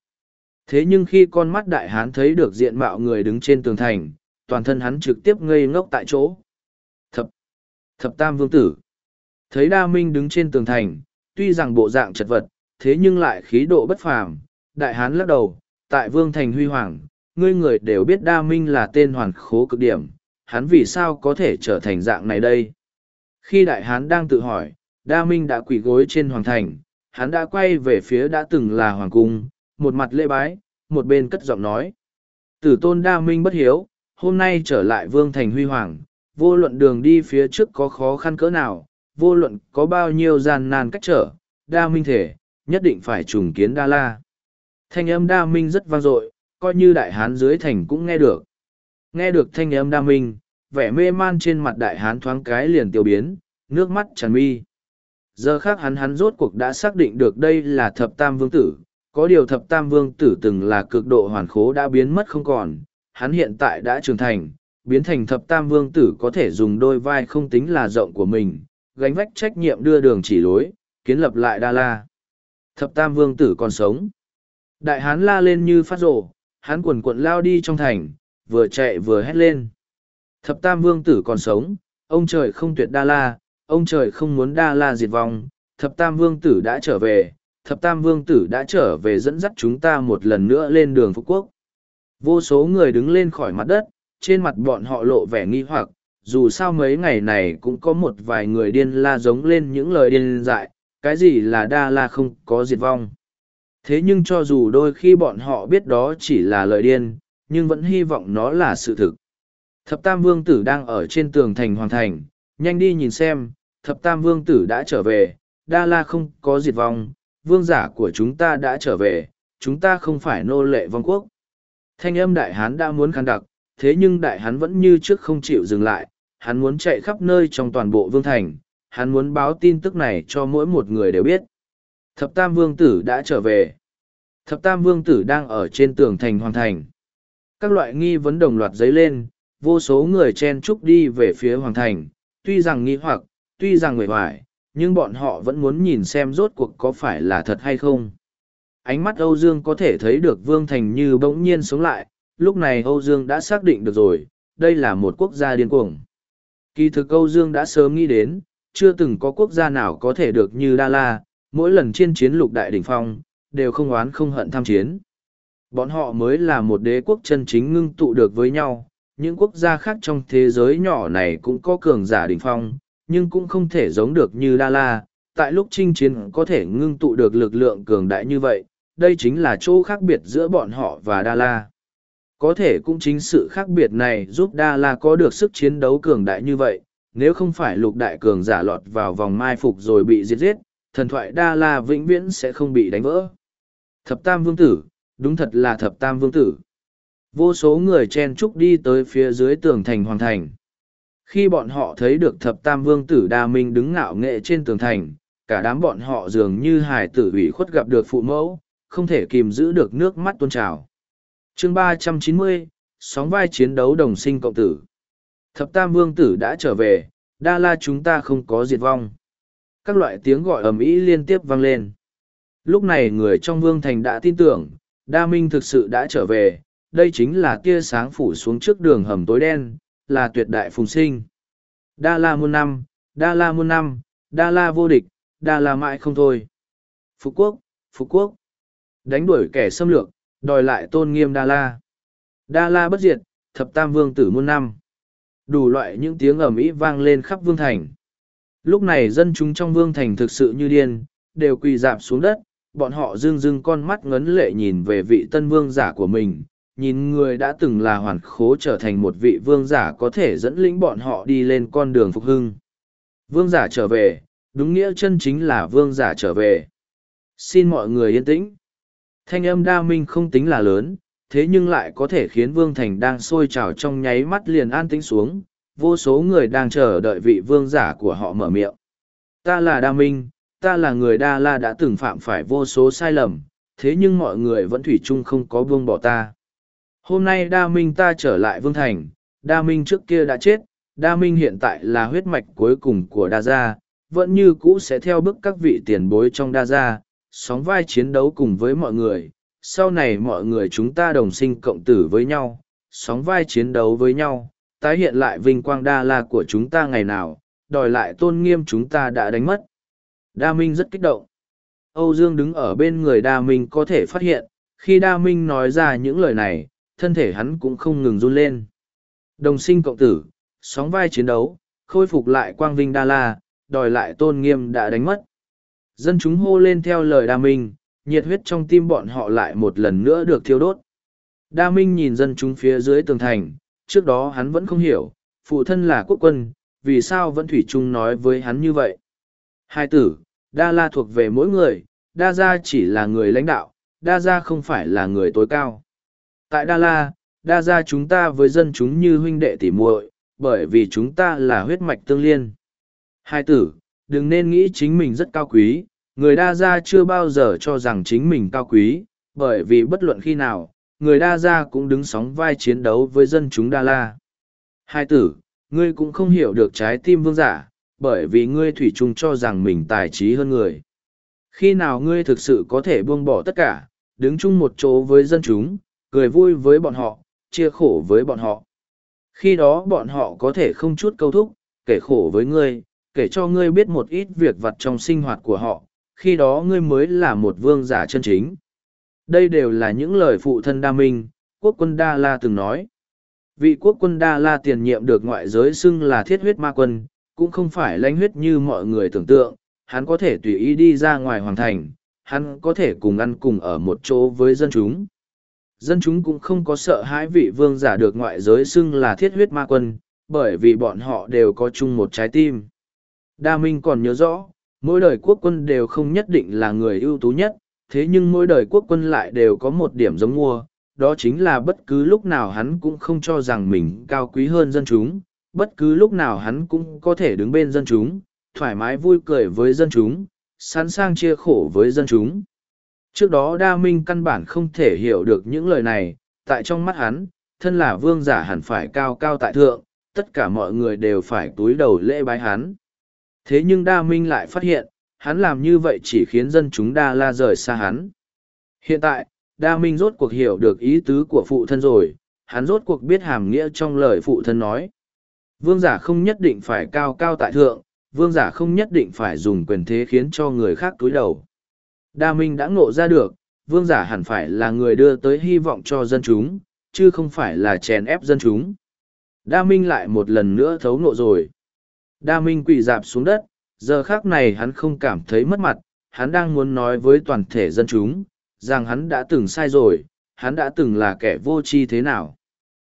Thế nhưng khi con mắt đại hán thấy được diện mạo người đứng trên tường thành, toàn thân hắn trực tiếp ngây ngốc tại chỗ. Thập, thập tam vương tử. Thấy đa minh đứng trên tường thành, tuy rằng bộ dạng chật vật, thế nhưng lại khí độ bất phàm. Đại hán lắc đầu, tại vương thành huy hoàng, ngươi người đều biết đa minh là tên hoàn khố cực điểm, hắn vì sao có thể trở thành dạng này đây? Khi đại hán đang tự hỏi, đa minh đã quỳ gối trên hoàng thành, hắn đã quay về phía đã từng là hoàng cung, một mặt lễ bái, một bên cất giọng nói. Tử tôn đa minh bất hiếu, hôm nay trở lại vương thành huy hoàng, vô luận đường đi phía trước có khó khăn cỡ nào, vô luận có bao nhiêu gian nan cách trở, đa minh thể, nhất định phải trùng kiến Đa La. Thanh âm đa minh rất vang dội, coi như đại hán dưới thành cũng nghe được. Nghe được thanh âm đa minh, vẻ mê man trên mặt đại hán thoáng cái liền tiêu biến, nước mắt tràn mi. Giờ khác hắn hắn rốt cuộc đã xác định được đây là thập tam vương tử, có điều thập tam vương tử từng là cực độ hoàn khố đã biến mất không còn, hắn hiện tại đã trưởng thành, biến thành thập tam vương tử có thể dùng đôi vai không tính là rộng của mình, gánh vách trách nhiệm đưa đường chỉ lối, kiến lập lại Đa La. Thập tam vương tử còn sống. Đại hán la lên như phát rồ, hắn quần quận lao đi trong thành, vừa chạy vừa hét lên. Thập tam vương tử còn sống, ông trời không tuyệt Đa La, ông trời không muốn Đa La diệt vong, thập tam vương tử đã trở về, thập tam vương tử đã trở về dẫn dắt chúng ta một lần nữa lên đường Phú Quốc. Vô số người đứng lên khỏi mặt đất, trên mặt bọn họ lộ vẻ nghi hoặc, dù sao mấy ngày này cũng có một vài người điên la giống lên những lời điên dại, cái gì là đa la không có diệt vong. Thế nhưng cho dù đôi khi bọn họ biết đó chỉ là lời điên, nhưng vẫn hy vọng nó là sự thực. Thập Tam Vương Tử đang ở trên tường thành Hoàng Thành, nhanh đi nhìn xem, Thập Tam Vương Tử đã trở về, Đa La không có diệt vong, vương giả của chúng ta đã trở về, chúng ta không phải nô lệ vong quốc. Thanh âm đại hán đã muốn khăn đặc, thế nhưng đại hán vẫn như trước không chịu dừng lại, hắn muốn chạy khắp nơi trong toàn bộ vương thành, hắn muốn báo tin tức này cho mỗi một người đều biết. Thập Tam Vương Tử đã trở về. Thập Tam Vương Tử đang ở trên tường thành hoàn thành. Các loại nghi vấn đồng loạt dấy lên, vô số người chen chúc đi về phía hoàng thành, tuy rằng nghi hoặc, tuy rằng người hoài, nhưng bọn họ vẫn muốn nhìn xem rốt cuộc có phải là thật hay không. Ánh mắt Âu Dương có thể thấy được Vương Thành như bỗng nhiên sống lại, lúc này Âu Dương đã xác định được rồi, đây là một quốc gia điên cuồng. Kỳ thực Âu Dương đã sớm nghĩ đến, chưa từng có quốc gia nào có thể được như Đa La, mỗi lần chiến chiến lục đại đỉnh phong, đều không oán không hận tham chiến. Bọn họ mới là một đế quốc chân chính ngưng tụ được với nhau, những quốc gia khác trong thế giới nhỏ này cũng có cường giả đỉnh phong, nhưng cũng không thể giống được như La La, tại lúc chinh chiến có thể ngưng tụ được lực lượng cường đại như vậy, đây chính là chỗ khác biệt giữa bọn họ và Đa La. Có thể cũng chính sự khác biệt này giúp Đa La có được sức chiến đấu cường đại như vậy, nếu không phải lục đại cường giả lọt vào vòng mai phục rồi bị giết giết, thần thoại Đa La vĩnh viễn sẽ không bị đánh vỡ. Thập Tam Vương Tử, đúng thật là Thập Tam Vương Tử. Vô số người chen trúc đi tới phía dưới tường thành hoàng thành. Khi bọn họ thấy được Thập Tam Vương Tử Đa Minh đứng ngạo nghệ trên tường thành, cả đám bọn họ dường như hải tử ủy khuất gặp được phụ mẫu, không thể kìm giữ được nước mắt tôn trào. chương ba trăm chín mươi sóng vai chiến đấu đồng sinh cộng tử. Thập Tam Vương Tử đã trở về, Đa La chúng ta không có diệt vong. Các loại tiếng gọi ầm ĩ liên tiếp vang lên. Lúc này người trong Vương Thành đã tin tưởng, Đa Minh thực sự đã trở về, đây chính là tia sáng phủ xuống trước đường hầm tối đen, là tuyệt đại phùng sinh. Đa La muôn năm, Đa La muôn năm, Đa La vô địch, Đa La mãi không thôi. Phú Quốc, Phú Quốc. Đánh đuổi kẻ xâm lược, đòi lại tôn nghiêm Đa La. Đa La bất diệt, thập tam vương tử muôn năm. Đủ loại những tiếng ầm ĩ vang lên khắp vương thành. Lúc này dân chúng trong vương thành thực sự như điên, đều quỳ dạp xuống đất, bọn họ dưng dưng con mắt ngấn lệ nhìn về vị tân vương giả của mình, nhìn người đã từng là hoàn khố trở thành một vị vương giả có thể dẫn lĩnh bọn họ đi lên con đường phục hưng. Vương giả trở về, đúng nghĩa chân chính là vương giả trở về. Xin mọi người yên tĩnh. Thanh âm đa minh không tính là lớn, thế nhưng lại có thể khiến vương thành đang sôi trào trong nháy mắt liền an tĩnh xuống, vô số người đang chờ đợi vị vương giả của họ mở miệng. Ta là đa minh, ta là người đa la đã từng phạm phải vô số sai lầm, thế nhưng mọi người vẫn thủy chung không có buông bỏ ta. Hôm nay đa minh ta trở lại vương thành, đa minh trước kia đã chết, đa minh hiện tại là huyết mạch cuối cùng của đa gia, vẫn như cũ sẽ theo bước các vị tiền bối trong đa gia, sóng vai chiến đấu cùng với mọi người. Sau này mọi người chúng ta đồng sinh cộng tử với nhau, sóng vai chiến đấu với nhau, tái hiện lại vinh quang đa la của chúng ta ngày nào, đòi lại tôn nghiêm chúng ta đã đánh mất. Đa Minh rất kích động. Âu Dương đứng ở bên người Đa Minh có thể phát hiện, khi Đa Minh nói ra những lời này, thân thể hắn cũng không ngừng run lên. Đồng sinh cộng tử, sóng vai chiến đấu, khôi phục lại quang vinh Đa La, đòi lại tôn nghiêm đã đánh mất. Dân chúng hô lên theo lời Đa Minh, nhiệt huyết trong tim bọn họ lại một lần nữa được thiêu đốt. Đa Minh nhìn dân chúng phía dưới tường thành, trước đó hắn vẫn không hiểu, phụ thân là quốc quân, vì sao vẫn thủy chung nói với hắn như vậy. Hai tử, đa la thuộc về mỗi người, đa gia chỉ là người lãnh đạo, đa gia không phải là người tối cao. Tại đa la, đa gia chúng ta với dân chúng như huynh đệ tỉ muội, bởi vì chúng ta là huyết mạch tương liên. Hai tử, đừng nên nghĩ chính mình rất cao quý, người đa gia chưa bao giờ cho rằng chính mình cao quý, bởi vì bất luận khi nào, người đa gia cũng đứng sóng vai chiến đấu với dân chúng đa la. Hai tử, ngươi cũng không hiểu được trái tim vương giả, bởi vì ngươi thủy chung cho rằng mình tài trí hơn người. Khi nào ngươi thực sự có thể buông bỏ tất cả, đứng chung một chỗ với dân chúng, cười vui với bọn họ, chia khổ với bọn họ. Khi đó bọn họ có thể không chút câu thúc, kể khổ với ngươi, kể cho ngươi biết một ít việc vặt trong sinh hoạt của họ, khi đó ngươi mới là một vương giả chân chính. Đây đều là những lời phụ thân Đa Minh, quốc quân Đa La từng nói. Vị quốc quân Đa La tiền nhiệm được ngoại giới xưng là thiết huyết ma quân, cũng không phải lãnh huyết như mọi người tưởng tượng, hắn có thể tùy ý đi ra ngoài hoàng thành, hắn có thể cùng ăn cùng ở một chỗ với dân chúng. Dân chúng cũng không có sợ hãi vị vương giả được ngoại giới xưng là thiết huyết ma quân, bởi vì bọn họ đều có chung một trái tim. Đa Minh còn nhớ rõ, mỗi đời quốc quân đều không nhất định là người ưu tú nhất, thế nhưng mỗi đời quốc quân lại đều có một điểm giống mua, đó chính là bất cứ lúc nào hắn cũng không cho rằng mình cao quý hơn dân chúng, bất cứ lúc nào hắn cũng có thể đứng bên dân chúng, thoải mái vui cười với dân chúng, sẵn sàng chia khổ với dân chúng. Trước đó Đa Minh căn bản không thể hiểu được những lời này, tại trong mắt hắn, thân là vương giả hẳn phải cao cao tại thượng, tất cả mọi người đều phải túi đầu lễ bái hắn. Thế nhưng Đa Minh lại phát hiện, hắn làm như vậy chỉ khiến dân chúng Đa La rời xa hắn. Hiện tại, Đa Minh rốt cuộc hiểu được ý tứ của phụ thân rồi, hắn rốt cuộc biết hàm nghĩa trong lời phụ thân nói. Vương giả không nhất định phải cao cao tại thượng, vương giả không nhất định phải dùng quyền thế khiến cho người khác túi đầu. Đa Minh đã ngộ ra được, vương giả hẳn phải là người đưa tới hy vọng cho dân chúng, chứ không phải là chèn ép dân chúng. Đa Minh lại một lần nữa thấu ngộ rồi. Đa Minh quỳ dạp xuống đất, giờ khác này hắn không cảm thấy mất mặt, hắn đang muốn nói với toàn thể dân chúng, rằng hắn đã từng sai rồi, hắn đã từng là kẻ vô tri thế nào.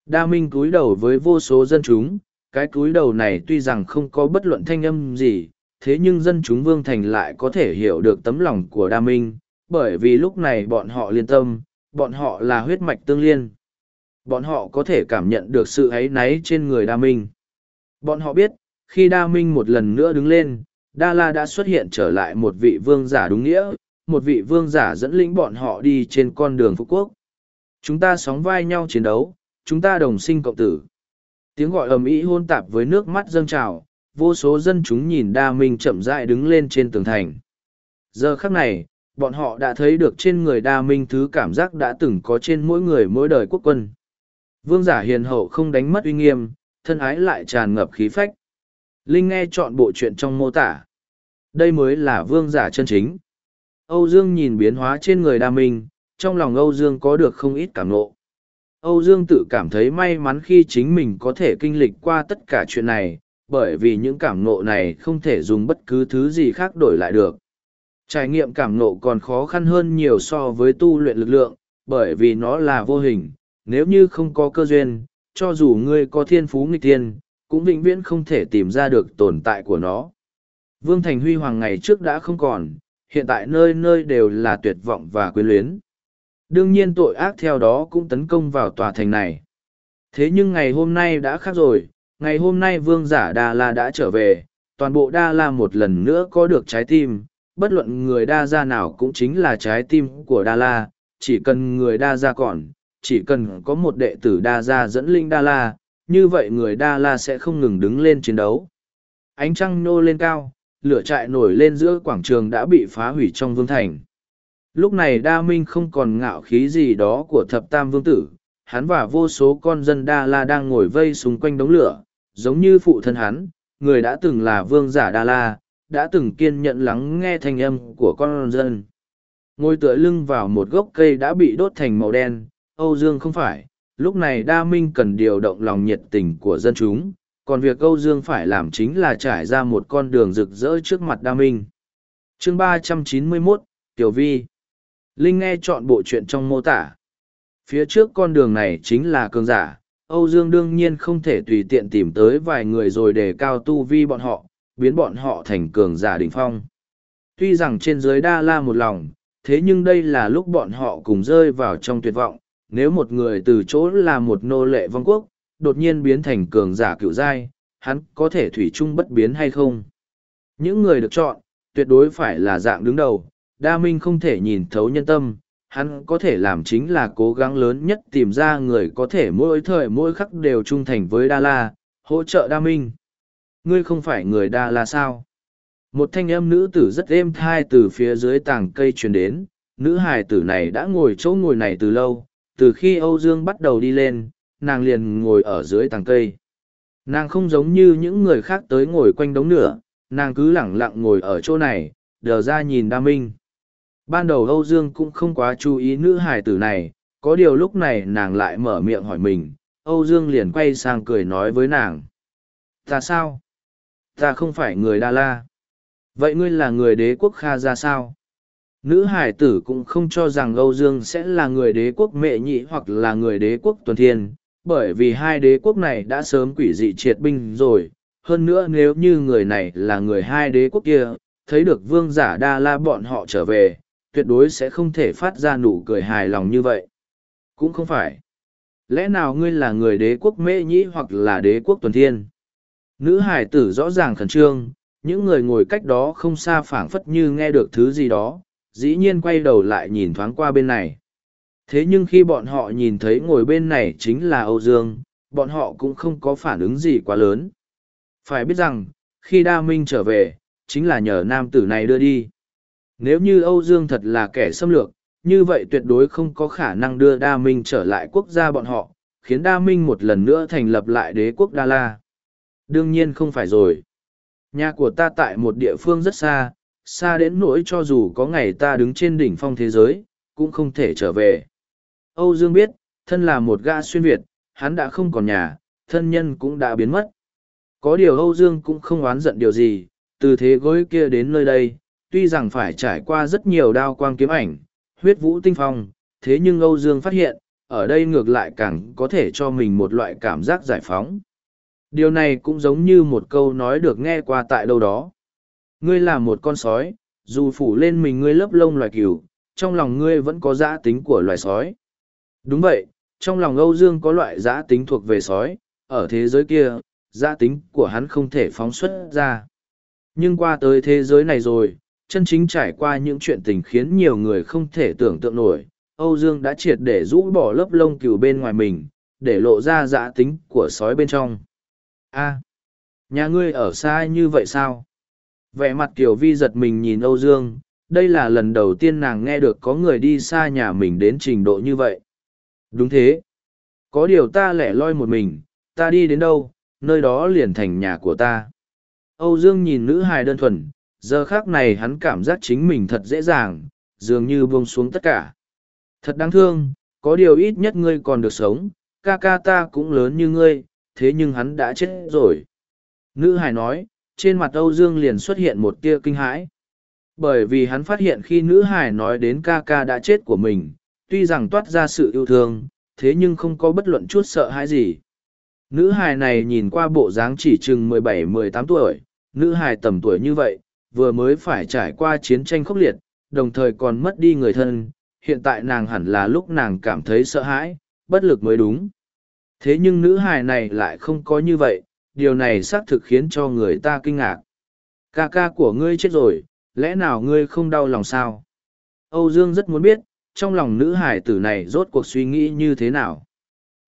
Đa Minh cúi đầu với vô số dân chúng, cái cúi đầu này tuy rằng không có bất luận thanh âm gì, thế nhưng dân chúng Vương Thành lại có thể hiểu được tấm lòng của Đa Minh, bởi vì lúc này bọn họ liên tâm, bọn họ là huyết mạch tương liên. Bọn họ có thể cảm nhận được sự ấy náy trên người Đa Minh. Bọn họ biết, khi Đa Minh một lần nữa đứng lên, Đa La đã xuất hiện trở lại một vị vương giả đúng nghĩa, một vị vương giả dẫn lĩnh bọn họ đi trên con đường Phú Quốc. Chúng ta sóng vai nhau chiến đấu, chúng ta đồng sinh cộng tử. Tiếng gọi ầm ĩ hôn tạp với nước mắt dâng trào, vô số dân chúng nhìn đa minh chậm rãi đứng lên trên tường thành. Giờ khắc này, bọn họ đã thấy được trên người đa minh thứ cảm giác đã từng có trên mỗi người mỗi đời quốc quân. Vương giả hiền hậu không đánh mất uy nghiêm, thân ái lại tràn ngập khí phách. Linh nghe chọn bộ chuyện trong mô tả. Đây mới là vương giả chân chính. Âu Dương nhìn biến hóa trên người đa minh, trong lòng Âu Dương có được không ít cảm nộ. Âu Dương tự cảm thấy may mắn khi chính mình có thể kinh lịch qua tất cả chuyện này, bởi vì những cảm nộ này không thể dùng bất cứ thứ gì khác đổi lại được. Trải nghiệm cảm nộ còn khó khăn hơn nhiều so với tu luyện lực lượng, bởi vì nó là vô hình, nếu như không có cơ duyên, cho dù ngươi có thiên phú nghịch tiên, cũng vĩnh viễn không thể tìm ra được tồn tại của nó. Vương Thành Huy Hoàng ngày trước đã không còn, hiện tại nơi nơi đều là tuyệt vọng và quyến luyến. Đương nhiên tội ác theo đó cũng tấn công vào tòa thành này. Thế nhưng ngày hôm nay đã khác rồi, ngày hôm nay vương giả Đa La đã trở về, toàn bộ Đa La một lần nữa có được trái tim, bất luận người đa gia nào cũng chính là trái tim của Đa La, chỉ cần người đa gia còn, chỉ cần có một đệ tử đa gia dẫn linh Đa La, như vậy người Đa La sẽ không ngừng đứng lên chiến đấu. Ánh trăng nô lên cao, lửa trại nổi lên giữa quảng trường đã bị phá hủy trong vương thành. Lúc này Đa Minh không còn ngạo khí gì đó của thập tam vương tử, hắn và vô số con dân Đa La đang ngồi vây xung quanh đống lửa, giống như phụ thân hắn, người đã từng là vương giả Đa La, đã từng kiên nhẫn lắng nghe thanh âm của con dân. Ngồi tựa lưng vào một gốc cây đã bị đốt thành màu đen, Âu Dương không phải, lúc này Đa Minh cần điều động lòng nhiệt tình của dân chúng, còn việc Âu Dương phải làm chính là trải ra một con đường rực rỡ trước mặt Đa Minh. chương ba trăm chín mươi mốt Tiểu Vi Linh nghe chọn bộ chuyện trong mô tả. Phía trước con đường này chính là cường giả, Âu Dương đương nhiên không thể tùy tiện tìm tới vài người rồi để cao tu vi bọn họ, biến bọn họ thành cường giả đỉnh phong. Tuy rằng trên dưới đa la một lòng, thế nhưng đây là lúc bọn họ cùng rơi vào trong tuyệt vọng. Nếu một người từ chỗ là một nô lệ vong quốc, đột nhiên biến thành cường giả cựu giai, hắn có thể thủy chung bất biến hay không? Những người được chọn, tuyệt đối phải là dạng đứng đầu, đa minh không thể nhìn thấu nhân tâm, hắn có thể làm chính là cố gắng lớn nhất tìm ra người có thể mỗi thời mỗi khắc đều trung thành với Đa La, hỗ trợ Đa Minh. Ngươi không phải người Đa La sao? Một thanh âm nữ tử rất êm thai từ phía dưới tảng cây truyền đến, nữ hài tử này đã ngồi chỗ ngồi này từ lâu, từ khi Âu Dương bắt đầu đi lên, nàng liền ngồi ở dưới tàng cây. Nàng không giống như những người khác tới ngồi quanh đống lửa, nàng cứ lẳng lặng ngồi ở chỗ này, đờ ra nhìn Đa Minh. Ban đầu Âu Dương cũng không quá chú ý nữ hài tử này, có điều lúc này nàng lại mở miệng hỏi mình, Âu Dương liền quay sang cười nói với nàng. Ta sao? Ta không phải người Đa La. Vậy ngươi là người đế quốc Kha ra sao? Nữ hải tử cũng không cho rằng Âu Dương sẽ là người đế quốc mệ nhị hoặc là người đế quốc tuần thiên, bởi vì hai đế quốc này đã sớm quỷ dị triệt binh rồi. Hơn nữa nếu như người này là người hai đế quốc kia, thấy được vương giả đa la bọn họ trở về, tuyệt đối sẽ không thể phát ra nụ cười hài lòng như vậy. Cũng không phải. Lẽ nào ngươi là người đế quốc mễ nhĩ hoặc là đế quốc tuần thiên? Nữ hải tử rõ ràng khẩn trương, những người ngồi cách đó không xa phảng phất như nghe được thứ gì đó, dĩ nhiên quay đầu lại nhìn thoáng qua bên này. Thế nhưng khi bọn họ nhìn thấy ngồi bên này chính là Âu Dương, bọn họ cũng không có phản ứng gì quá lớn. Phải biết rằng, khi Đa Minh trở về, chính là nhờ nam tử này đưa đi. Nếu như Âu Dương thật là kẻ xâm lược, như vậy tuyệt đối không có khả năng đưa Đa Minh trở lại quốc gia bọn họ, khiến Đa Minh một lần nữa thành lập lại đế quốc Đa La. Đương nhiên không phải rồi. Nhà của ta tại một địa phương rất xa, xa đến nỗi cho dù có ngày ta đứng trên đỉnh phong thế giới, cũng không thể trở về. Âu Dương biết, thân là một gã xuyên Việt, hắn đã không còn nhà, thân nhân cũng đã biến mất. Có điều Âu Dương cũng không oán giận điều gì, từ thế gối kia đến nơi đây, tuy rằng phải trải qua rất nhiều đao quang kiếm ảnh, huyết vũ tinh phong, thế nhưng Âu Dương phát hiện, ở đây ngược lại càng có thể cho mình một loại cảm giác giải phóng. Điều này cũng giống như một câu nói được nghe qua tại đâu đó. Ngươi là một con sói, dù phủ lên mình ngươi lớp lông loài cừu, trong lòng ngươi vẫn có giã tính của loài sói. Đúng vậy, trong lòng Âu Dương có loại giã tính thuộc về sói, ở thế giới kia, giã tính của hắn không thể phóng xuất ra. Nhưng qua tới thế giới này rồi, chân chính trải qua những chuyện tình khiến nhiều người không thể tưởng tượng nổi. Âu Dương đã triệt để rũ bỏ lớp lông cừu bên ngoài mình, để lộ ra giã tính của sói bên trong. a nhà ngươi ở xa như vậy sao? Vẻ mặt Kiều Vi giật mình nhìn Âu Dương, đây là lần đầu tiên nàng nghe được có người đi xa nhà mình đến trình độ như vậy. Đúng thế. Có điều ta lẻ loi một mình, ta đi đến đâu, nơi đó liền thành nhà của ta. Âu Dương nhìn nữ hài đơn thuần, giờ khác này hắn cảm giác chính mình thật dễ dàng dường như buông xuống tất cả thật đáng thương có điều ít nhất ngươi còn được sống ca ca ta cũng lớn như ngươi thế nhưng hắn đã chết rồi nữ hải nói trên mặt âu dương liền xuất hiện một tia kinh hãi bởi vì hắn phát hiện khi nữ hải nói đến ca ca đã chết của mình tuy rằng toát ra sự yêu thương thế nhưng không có bất luận chút sợ hãi gì nữ hài này nhìn qua bộ dáng chỉ chừng mười bảy mười tám tuổi nữ hài tầm tuổi như vậy vừa mới phải trải qua chiến tranh khốc liệt, đồng thời còn mất đi người thân, hiện tại nàng hẳn là lúc nàng cảm thấy sợ hãi, bất lực mới đúng. Thế nhưng nữ hài này lại không có như vậy, điều này xác thực khiến cho người ta kinh ngạc. Ca ca của ngươi chết rồi, lẽ nào ngươi không đau lòng sao? Âu Dương rất muốn biết, trong lòng nữ hải tử này rốt cuộc suy nghĩ như thế nào.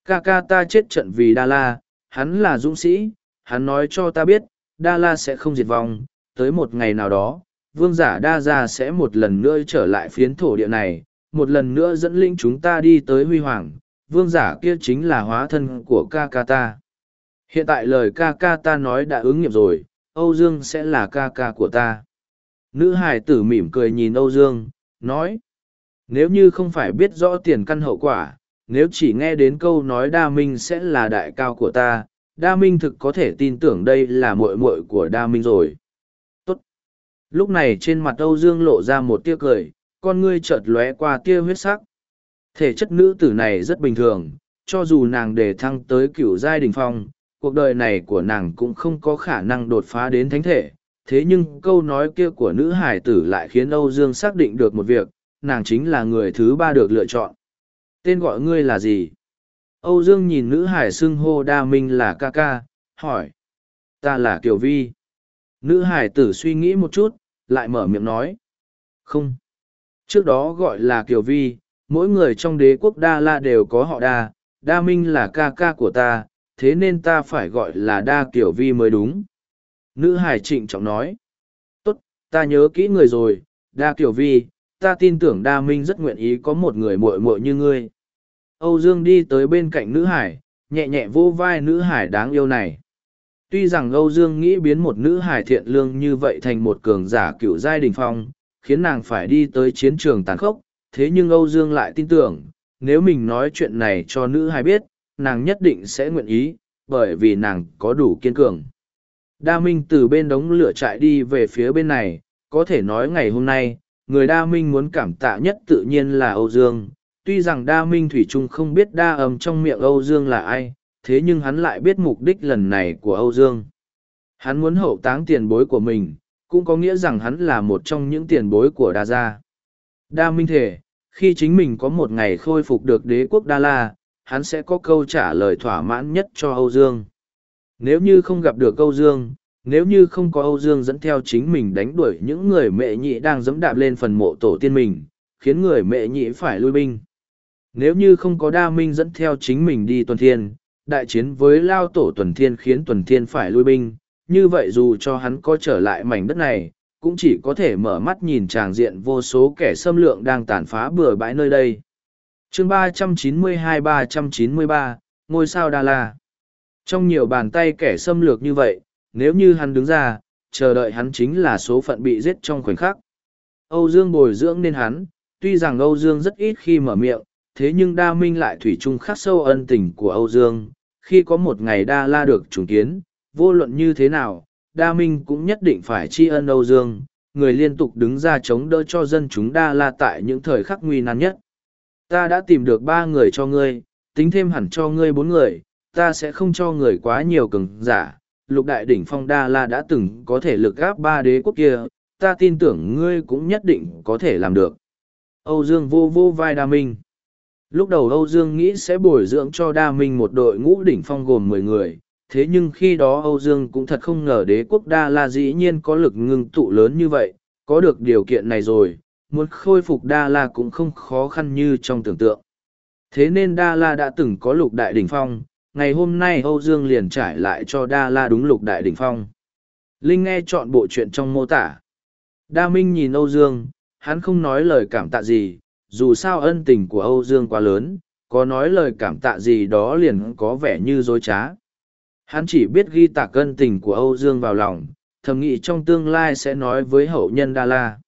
Ca ca ta chết trận vì Đa La, hắn là dũng sĩ, hắn nói cho ta biết, Đa La sẽ không diệt vong, tới một ngày nào đó, vương giả đa gia sẽ một lần nữa trở lại phiến thổ địa này, một lần nữa dẫn linh chúng ta đi tới huy hoàng, vương giả kia chính là hóa thân của ca ca ta. Hiện tại lời ca ca ta nói đã ứng nghiệm rồi, Âu Dương sẽ là ca ca của ta. Nữ hài tử mỉm cười nhìn Âu Dương, nói, nếu như không phải biết rõ tiền căn hậu quả, nếu chỉ nghe đến câu nói đa minh sẽ là đại cao của ta, đa minh thực có thể tin tưởng đây là muội muội của đa minh rồi Tốt. lúc này trên mặt âu dương lộ ra một tia cười con ngươi chợt lóe qua tia huyết sắc thể chất nữ tử này rất bình thường cho dù nàng đề thăng tới cửu giai đình phong cuộc đời này của nàng cũng không có khả năng đột phá đến thánh thể. Thế nhưng câu nói kia của nữ hải tử lại khiến âu dương xác định được một việc, nàng chính là người thứ ba được lựa chọn. Tên gọi ngươi là gì? Âu dương nhìn nữ hải xưng hô đa minh là ca ca, hỏi. Ta là kiều vi. Nữ hải tử suy nghĩ một chút, lại mở miệng nói. Không. Trước đó gọi là kiều vi, mỗi người trong đế quốc đa la đều có họ đa. Đa minh là ca ca của ta thế nên ta phải gọi là đa kiểu vi mới đúng. Nữ hải trịnh trọng nói. Tốt, ta nhớ kỹ người rồi, đa kiểu vi, ta tin tưởng đa minh rất nguyện ý có một người muội muội như ngươi. Âu dương đi tới bên cạnh nữ hải nhẹ nhẹ vô vai nữ hải đáng yêu này. Tuy rằng âu dương nghĩ biến một nữ hải thiện lương như vậy thành một cường giả cựu giai đình phong, khiến nàng phải đi tới chiến trường tàn khốc, thế nhưng âu dương lại tin tưởng, nếu mình nói chuyện này cho nữ hải biết nàng nhất định sẽ nguyện ý, bởi vì nàng có đủ kiên cường. Đa minh từ bên đống lửa chạy đi về phía bên này, có thể nói ngày hôm nay, người đa minh muốn cảm tạ nhất tự nhiên là âu dương. Tuy rằng đa minh thủy trung không biết đa âm trong miệng âu dương là ai, thế nhưng hắn lại biết mục đích lần này của âu dương. Hắn muốn hậu táng tiền bối của mình, cũng có nghĩa rằng hắn là một trong những tiền bối của đa gia. Đa minh thể, khi chính mình có một ngày khôi phục được đế quốc đa la hắn sẽ có câu trả lời thỏa mãn nhất cho âu dương. Nếu như không gặp được âu dương, nếu như không có âu dương dẫn theo chính mình đánh đuổi những người mẹ nhị đang dẫm đạp lên phần mộ tổ tiên mình, khiến người mẹ nhị phải lui binh. Nếu như không có đa minh dẫn theo chính mình đi tuần thiên, đại chiến với lao tổ tuần thiên khiến tuần thiên phải lui binh, như vậy dù cho hắn có trở lại mảnh đất này, cũng chỉ có thể mở mắt nhìn tràng diện vô số kẻ xâm lược đang tàn phá bừa bãi nơi đây chương ba trăm chín mươi hai ba trăm chín mươi ba, ngôi sao đà la. Trong nhiều bàn tay kẻ xâm lược như vậy, nếu như hắn đứng ra, chờ đợi hắn chính là số phận bị giết trong khoảnh khắc. Âu dương bồi dưỡng nên hắn, tuy rằng âu dương rất ít khi mở miệng, thế nhưng đa minh lại thủy chung khắc sâu ân tình của âu dương. Khi có một ngày đa la được trùng kiến, vô luận như thế nào, đa minh cũng nhất định phải tri ân âu dương. Người liên tục đứng ra chống đỡ cho dân chúng đa la tại những thời khắc nguy nan nhất ta đã tìm được ba người cho ngươi, tính thêm hẳn cho ngươi bốn người, ta sẽ không cho người quá nhiều cường giả. Lục đại đỉnh phong đa la đã từng có thể lực gáp ba đế quốc kia, ta tin tưởng ngươi cũng nhất định có thể làm được. Âu dương vô vô vai đa minh. Lúc đầu âu dương nghĩ sẽ bồi dưỡng cho đa minh một đội ngũ đỉnh phong gồm mười người, thế nhưng khi đó âu dương cũng thật không ngờ đế quốc đa la dĩ nhiên có lực ngưng tụ lớn như vậy, có được điều kiện này rồi muốn khôi phục đa la cũng không khó khăn như trong tưởng tượng. Thế nên đa la đã từng có lục đại đỉnh phong, ngày hôm nay âu dương liền trải lại cho đa la đúng lục đại đỉnh phong. Linh nghe chọn bộ chuyện trong mô tả. Đa minh nhìn âu dương, hắn không nói lời cảm tạ gì, dù sao ân tình của âu dương quá lớn, có nói lời cảm tạ gì đó liền có vẻ như dối trá. Hắn chỉ biết ghi tạc ân tình của âu dương vào lòng, thầm nghĩ trong tương lai sẽ nói với hậu nhân đa la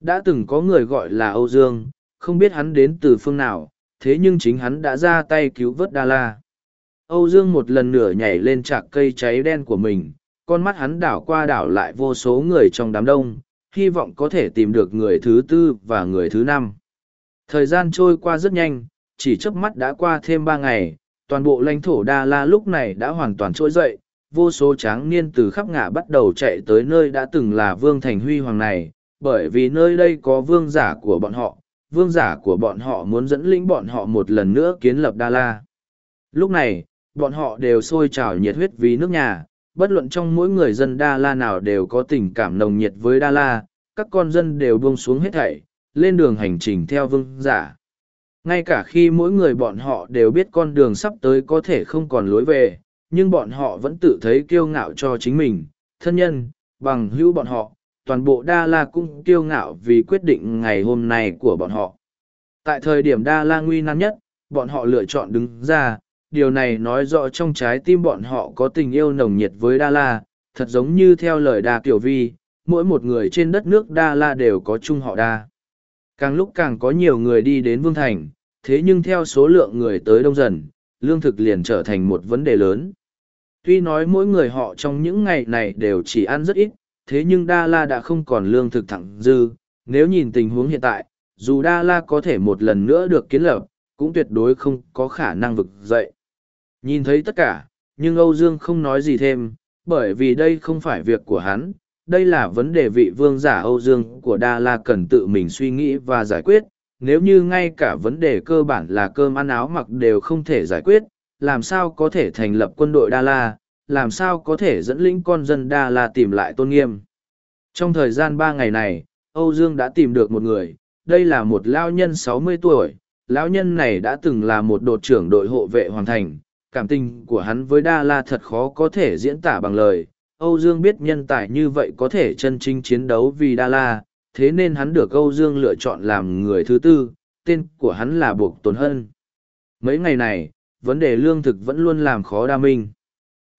đã từng có người gọi là âu dương, không biết hắn đến từ phương nào, thế nhưng chính hắn đã ra tay cứu vớt đa la. Âu dương một lần nữa nhảy lên trạc cây cháy đen của mình, con mắt hắn đảo qua đảo lại vô số người trong đám đông, hy vọng có thể tìm được người thứ tư và người thứ năm. Thời gian trôi qua rất nhanh, chỉ chớp mắt đã qua thêm ba ngày, toàn bộ lãnh thổ đa la lúc này đã hoàn toàn trỗi dậy, vô số tráng niên từ khắp ngả bắt đầu chạy tới nơi đã từng là vương thành huy hoàng này bởi vì nơi đây có vương giả của bọn họ, vương giả của bọn họ muốn dẫn lĩnh bọn họ một lần nữa kiến lập đa la. Lúc này, bọn họ đều sôi trào nhiệt huyết vì nước nhà, bất luận trong mỗi người dân đa la nào đều có tình cảm nồng nhiệt với đa la, các con dân đều buông xuống hết thảy, lên đường hành trình theo vương giả. Ngay cả khi mỗi người bọn họ đều biết con đường sắp tới có thể không còn lối về, nhưng bọn họ vẫn tự thấy kiêu ngạo cho chính mình, thân nhân, bằng hữu bọn họ toàn bộ đa la cũng kiêu ngạo vì quyết định ngày hôm nay của bọn họ. Tại thời điểm đa la nguy nan nhất, bọn họ lựa chọn đứng ra. Điều này nói rõ trong trái tim bọn họ có tình yêu nồng nhiệt với đa la, thật giống như theo lời đa tiểu vi, mỗi một người trên đất nước đa la đều có chung họ đa. Càng lúc càng có nhiều người đi đến vương thành, thế nhưng theo số lượng người tới đông dần, lương thực liền trở thành một vấn đề lớn. Tuy nói mỗi người họ trong những ngày này đều chỉ ăn rất ít thế nhưng đa la đã không còn lương thực thẳng dư nếu nhìn tình huống hiện tại dù đa la có thể một lần nữa được kiến lập cũng tuyệt đối không có khả năng vực dậy nhìn thấy tất cả nhưng âu dương không nói gì thêm bởi vì đây không phải việc của hắn đây là vấn đề vị vương giả Âu Dương của Đa La cần tự mình suy nghĩ và giải quyết. Nếu như ngay cả vấn đề cơ bản là cơm ăn áo mặc đều không thể giải quyết, làm sao có thể thành lập quân đội Đa La, làm sao có thể dẫn lĩnh con dân Đa La tìm lại tôn nghiêm. Trong thời gian ba ngày này, Âu Dương đã tìm được một người, đây là một lao nhân sáu mươi tuổi, lão nhân này đã từng là một đột trưởng đội hộ vệ hoàng thành, cảm tình của hắn với Đa La thật khó có thể diễn tả bằng lời. Âu Dương biết nhân tài như vậy có thể chân chính chiến đấu vì Đa La, thế nên hắn được Âu Dương lựa chọn làm người thứ tư, tên của hắn là Buộc Tồn Hân. Mấy ngày này, vấn đề lương thực vẫn luôn làm khó Đa Minh.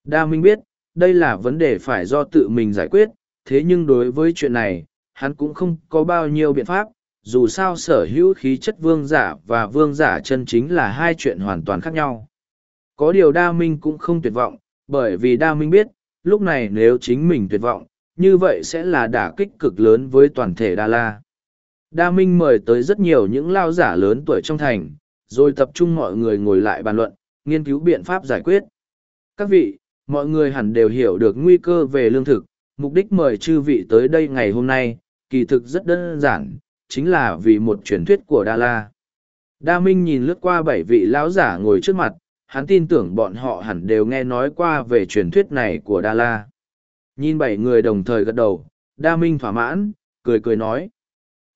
Đa Minh biết, đây là vấn đề phải do tự mình giải quyết, thế nhưng đối với chuyện này, hắn cũng không có bao nhiêu biện pháp, dù sao sở hữu khí chất vương giả và vương giả chân chính là hai chuyện hoàn toàn khác nhau. Có điều Đa Minh cũng không tuyệt vọng, bởi vì Đa Minh biết, lúc này nếu chính mình tuyệt vọng, như vậy sẽ là đả kích cực lớn với toàn thể Đa La. Đa Minh mời tới rất nhiều những lao giả lớn tuổi trong thành, rồi tập trung mọi người ngồi lại bàn luận, nghiên cứu biện pháp giải quyết. Các vị, mọi người hẳn đều hiểu được nguy cơ về lương thực, mục đích mời chư vị tới đây ngày hôm nay, kỳ thực rất đơn giản, chính là vì một truyền thuyết của Đa La. Đa Minh nhìn lướt qua bảy vị lão giả ngồi trước mặt, hắn tin tưởng bọn họ hẳn đều nghe nói qua về truyền thuyết này của Đa La. Nhìn bảy người đồng thời gật đầu, Đa Minh thỏa mãn, cười cười nói.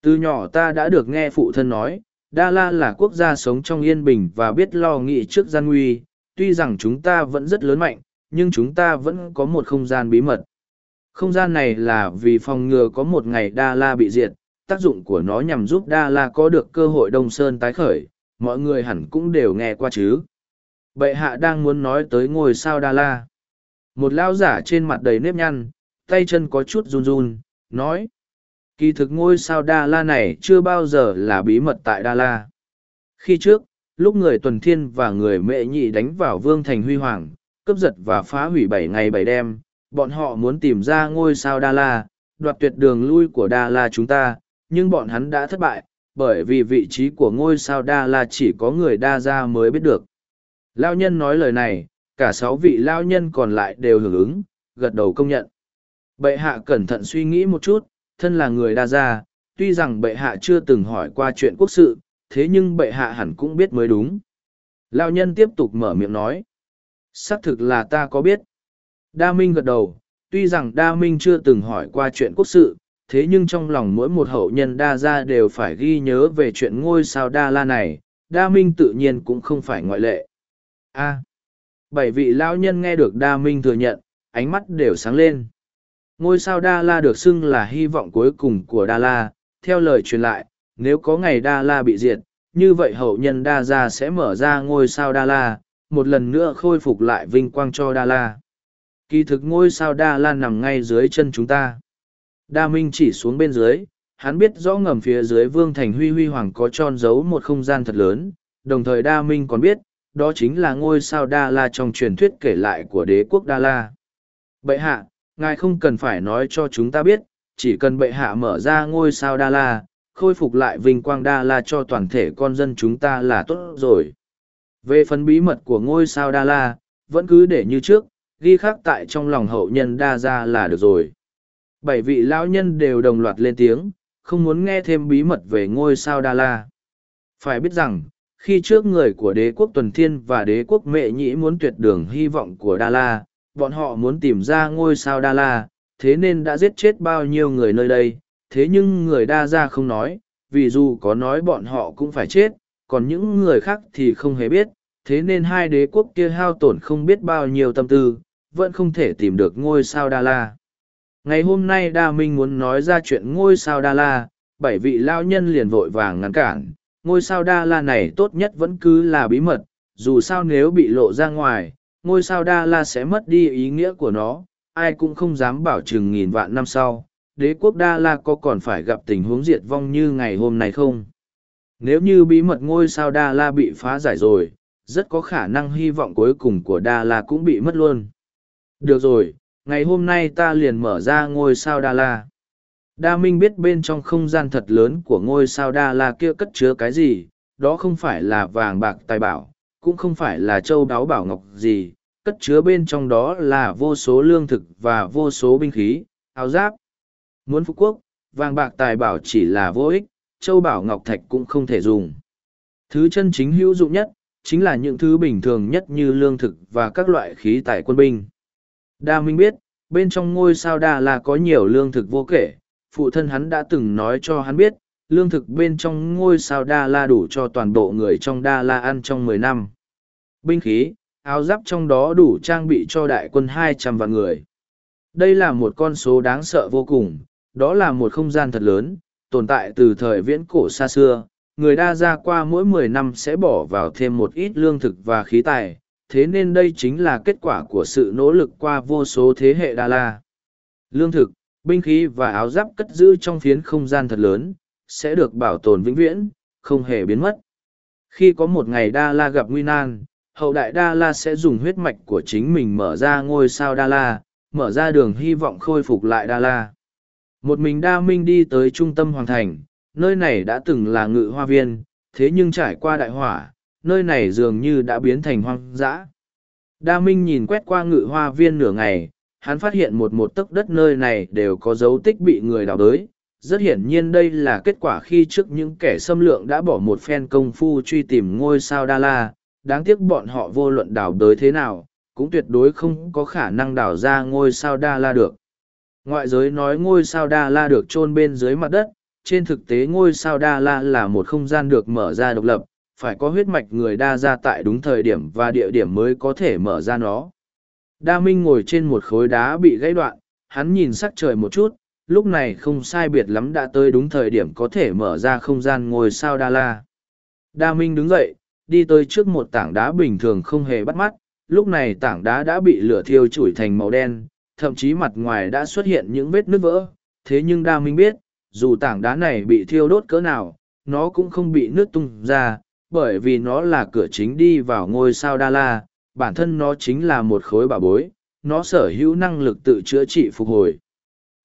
Từ nhỏ ta đã được nghe phụ thân nói, Đa La là quốc gia sống trong yên bình và biết lo nghĩ trước gian nguy, tuy rằng chúng ta vẫn rất lớn mạnh, nhưng chúng ta vẫn có một không gian bí mật. Không gian này là vì phòng ngừa có một ngày Đa La bị diệt, tác dụng của nó nhằm giúp Đa La có được cơ hội Đông Sơn tái khởi, mọi người hẳn cũng đều nghe qua chứ. Bệ hạ đang muốn nói tới ngôi sao Đa La. Một lao giả trên mặt đầy nếp nhăn, tay chân có chút run run, nói. Kỳ thực ngôi sao Đa La này chưa bao giờ là bí mật tại Đa La. Khi trước, lúc người tuần thiên và người mẹ nhị đánh vào vương thành huy hoàng, cướp giật và phá hủy bảy ngày bảy đêm, bọn họ muốn tìm ra ngôi sao Đa La, đoạt tuyệt đường lui của Đa La chúng ta, nhưng bọn hắn đã thất bại, bởi vì vị trí của ngôi sao Đa La chỉ có người Đa Gia mới biết được. Lao nhân nói lời này, cả sáu vị lao nhân còn lại đều hưởng ứng, gật đầu công nhận. Bệ hạ cẩn thận suy nghĩ một chút, thân là người Đa Gia, tuy rằng bệ hạ chưa từng hỏi qua chuyện quốc sự, thế nhưng bệ hạ hẳn cũng biết mới đúng. Lao nhân tiếp tục mở miệng nói. Xác thực là ta có biết. Đa Minh gật đầu, tuy rằng Đa Minh chưa từng hỏi qua chuyện quốc sự, thế nhưng trong lòng mỗi một hậu nhân đa gia đều phải ghi nhớ về chuyện ngôi sao đa la này đa minh tự nhiên cũng không phải ngoại lệ a bảy vị lão nhân nghe được đa minh thừa nhận ánh mắt đều sáng lên ngôi sao đa la được xưng là hy vọng cuối cùng của đa la theo lời truyền lại nếu có ngày đa la bị diệt như vậy hậu nhân đa gia sẽ mở ra ngôi sao đa la một lần nữa khôi phục lại vinh quang cho đa la kỳ thực ngôi sao đa la nằm ngay dưới chân chúng ta Đa Minh chỉ xuống bên dưới, hắn biết rõ ngầm phía dưới Vương Thành Huy Huy Hoàng có tròn giấu một không gian thật lớn, đồng thời Đa Minh còn biết, đó chính là ngôi sao Đa La trong truyền thuyết kể lại của đế quốc Đa La. Bệ hạ, ngài không cần phải nói cho chúng ta biết, chỉ cần bệ hạ mở ra ngôi sao Đa La, khôi phục lại vinh quang Đa La cho toàn thể con dân chúng ta là tốt rồi. Về phần bí mật của ngôi sao Đa La, vẫn cứ để như trước, ghi khắc tại trong lòng hậu nhân Đa Gia là được rồi. Bảy vị lão nhân đều đồng loạt lên tiếng không muốn nghe thêm bí mật về ngôi sao đa la. Phải biết rằng khi trước người của đế quốc tuần thiên và đế quốc mệ nhĩ muốn tuyệt đường hy vọng của đa la bọn họ muốn tìm ra ngôi sao đa la thế nên đã giết chết bao nhiêu người nơi đây thế nhưng người đa ra không nói vì dù có nói bọn họ cũng phải chết còn những người khác thì không hề biết thế nên hai đế quốc kia hao tổn không biết bao nhiêu tâm tư vẫn không thể tìm được ngôi sao đa la Ngày hôm nay Đa Minh muốn nói ra chuyện ngôi sao Đa La, bảy vị lao nhân liền vội vàng ngăn cản. Ngôi sao Đa La này tốt nhất vẫn cứ là bí mật, dù sao nếu bị lộ ra ngoài, ngôi sao Đa La sẽ mất đi ý nghĩa của nó, ai cũng không dám bảo chừng nghìn vạn năm sau. Đế quốc Đa La có còn phải gặp tình huống diệt vong như ngày hôm nay không? Nếu như bí mật ngôi sao Đa La bị phá giải rồi, rất có khả năng hy vọng cuối cùng của Đa La cũng bị mất luôn. Được rồi, ngày hôm nay ta liền mở ra ngôi sao đa la đa minh biết bên trong không gian thật lớn của ngôi sao đa la kia cất chứa cái gì đó không phải là vàng bạc tài bảo cũng không phải là châu đáo bảo ngọc gì cất chứa bên trong đó là vô số lương thực và vô số binh khí áo giáp muốn phú quốc, vàng bạc tài bảo chỉ là vô ích, châu bảo ngọc thạch cũng không thể dùng. Thứ chân chính hữu dụng nhất, chính là những thứ bình thường nhất như lương thực và các loại khí tài quân binh. Đa Minh biết, bên trong ngôi sao Đa là có nhiều lương thực vô kể, phụ thân hắn đã từng nói cho hắn biết, lương thực bên trong ngôi sao Đa La đủ cho toàn bộ người trong Đa La ăn trong mười năm. Binh khí, áo giáp trong đó đủ trang bị cho đại quân hai trăm vạn người. Đây là một con số đáng sợ vô cùng, đó là một không gian thật lớn, tồn tại từ thời viễn cổ xa xưa. Người đa ra qua mỗi mười năm sẽ bỏ vào thêm một ít lương thực và khí tài, thế nên đây chính là kết quả của sự nỗ lực qua vô số thế hệ Đa La. Lương thực, binh khí và áo giáp cất giữ trong phiến không gian thật lớn, sẽ được bảo tồn vĩnh viễn, không hề biến mất. Khi có một ngày Đa La gặp nguy nan, hậu đại Đa La sẽ dùng huyết mạch của chính mình mở ra ngôi sao Đa La, mở ra đường hy vọng khôi phục lại Đa La. Một mình Đa Minh đi tới trung tâm Hoàng Thành, nơi này đã từng là ngự hoa viên, thế nhưng trải qua đại hỏa, nơi này dường như đã biến thành hoang dã. Đa Minh nhìn quét qua ngự hoa viên nửa ngày, hắn phát hiện một một tấc đất nơi này đều có dấu tích bị người đào đới. Rất hiển nhiên đây là kết quả khi trước những kẻ xâm lượng đã bỏ một phen công phu truy tìm ngôi sao Đa La, đáng tiếc bọn họ vô luận đào đới thế nào, cũng tuyệt đối không có khả năng đào ra ngôi sao Đa La được. Ngoại giới nói ngôi sao Đa La được chôn bên dưới mặt đất, trên thực tế ngôi sao Đa La là một không gian được mở ra độc lập, phải có huyết mạch người đa ra tại đúng thời điểm và địa điểm mới có thể mở ra nó. Đa Minh ngồi trên một khối đá bị gãy đoạn, hắn nhìn sắc trời một chút, lúc này không sai biệt lắm đã tới đúng thời điểm có thể mở ra không gian ngôi sao Đa La. Đa Minh đứng dậy, đi tới trước một tảng đá bình thường không hề bắt mắt, lúc này tảng đá đã bị lửa thiêu chủi thành màu đen, thậm chí mặt ngoài đã xuất hiện những vết nứt vỡ. Thế nhưng Đa Minh biết, dù tảng đá này bị thiêu đốt cỡ nào, nó cũng không bị nứt tung ra, bởi vì nó là cửa chính đi vào ngôi sao Đa La, bản thân nó chính là một khối bảo bối, nó sở hữu năng lực tự chữa trị phục hồi.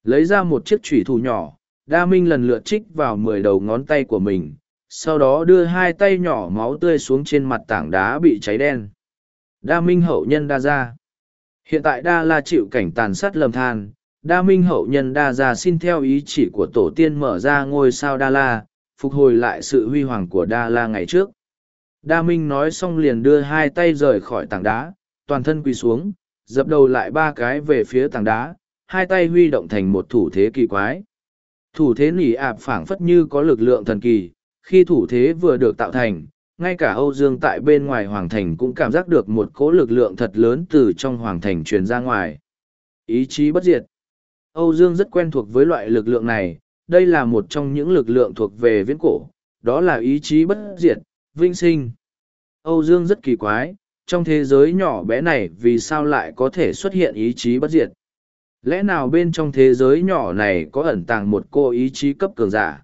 Lấy ra một chiếc chủy thủ nhỏ, Đa Minh lần lượt trích vào mười đầu ngón tay của mình, sau đó đưa hai tay nhỏ máu tươi xuống trên mặt tảng đá bị cháy đen. Đa Minh hậu nhân đa ra. Hiện tại Đa La chịu cảnh tàn sát lầm than, Đa Minh hậu nhân đa gia xin theo ý chỉ của tổ tiên mở ra ngôi sao Đa La, phục hồi lại sự huy hoàng của Đa La ngày trước. Đa Minh nói xong liền đưa hai tay rời khỏi tảng đá, toàn thân quỳ xuống, dập đầu lại ba cái về phía tảng đá, hai tay huy động thành một thủ thế kỳ quái. Thủ thế nỉ ạp phảng phất như có lực lượng thần kỳ, khi thủ thế vừa được tạo thành, ngay cả Âu Dương tại bên ngoài Hoàng Thành cũng cảm giác được một cỗ lực lượng thật lớn từ trong Hoàng Thành truyền ra ngoài. Ý chí bất diệt. Âu Dương rất quen thuộc với loại lực lượng này, đây là một trong những lực lượng thuộc về viễn cổ, đó là ý chí bất diệt, vinh sinh. Âu Dương rất kỳ quái, trong thế giới nhỏ bé này vì sao lại có thể xuất hiện ý chí bất diệt? Lẽ nào bên trong thế giới nhỏ này có ẩn tàng một cô ý chí cấp cường giả?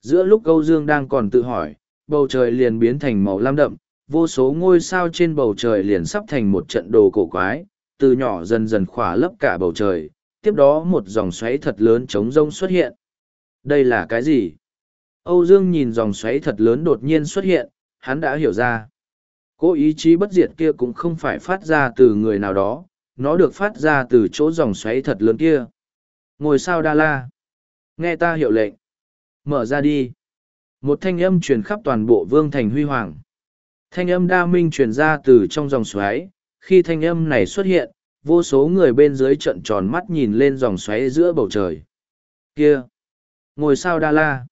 Giữa lúc Âu Dương đang còn tự hỏi, bầu trời liền biến thành màu lam đậm, vô số ngôi sao trên bầu trời liền sắp thành một trận đồ cổ quái, từ nhỏ dần dần khỏa lấp cả bầu trời, tiếp đó một dòng xoáy thật lớn trống rông xuất hiện. Đây là cái gì? Âu Dương nhìn dòng xoáy thật lớn đột nhiên xuất hiện, hắn đã hiểu ra. Cố ý chí bất diệt kia cũng không phải phát ra từ người nào đó, nó được phát ra từ chỗ dòng xoáy thật lớn kia. Ngồi sao đa la. Nghe ta hiệu lệnh. Mở ra đi. Một thanh âm truyền khắp toàn bộ vương thành huy hoàng. Thanh âm đa minh truyền ra từ trong dòng xoáy. Khi thanh âm này xuất hiện, vô số người bên dưới trận tròn mắt nhìn lên dòng xoáy giữa bầu trời. Kia! Ngồi sao đa la?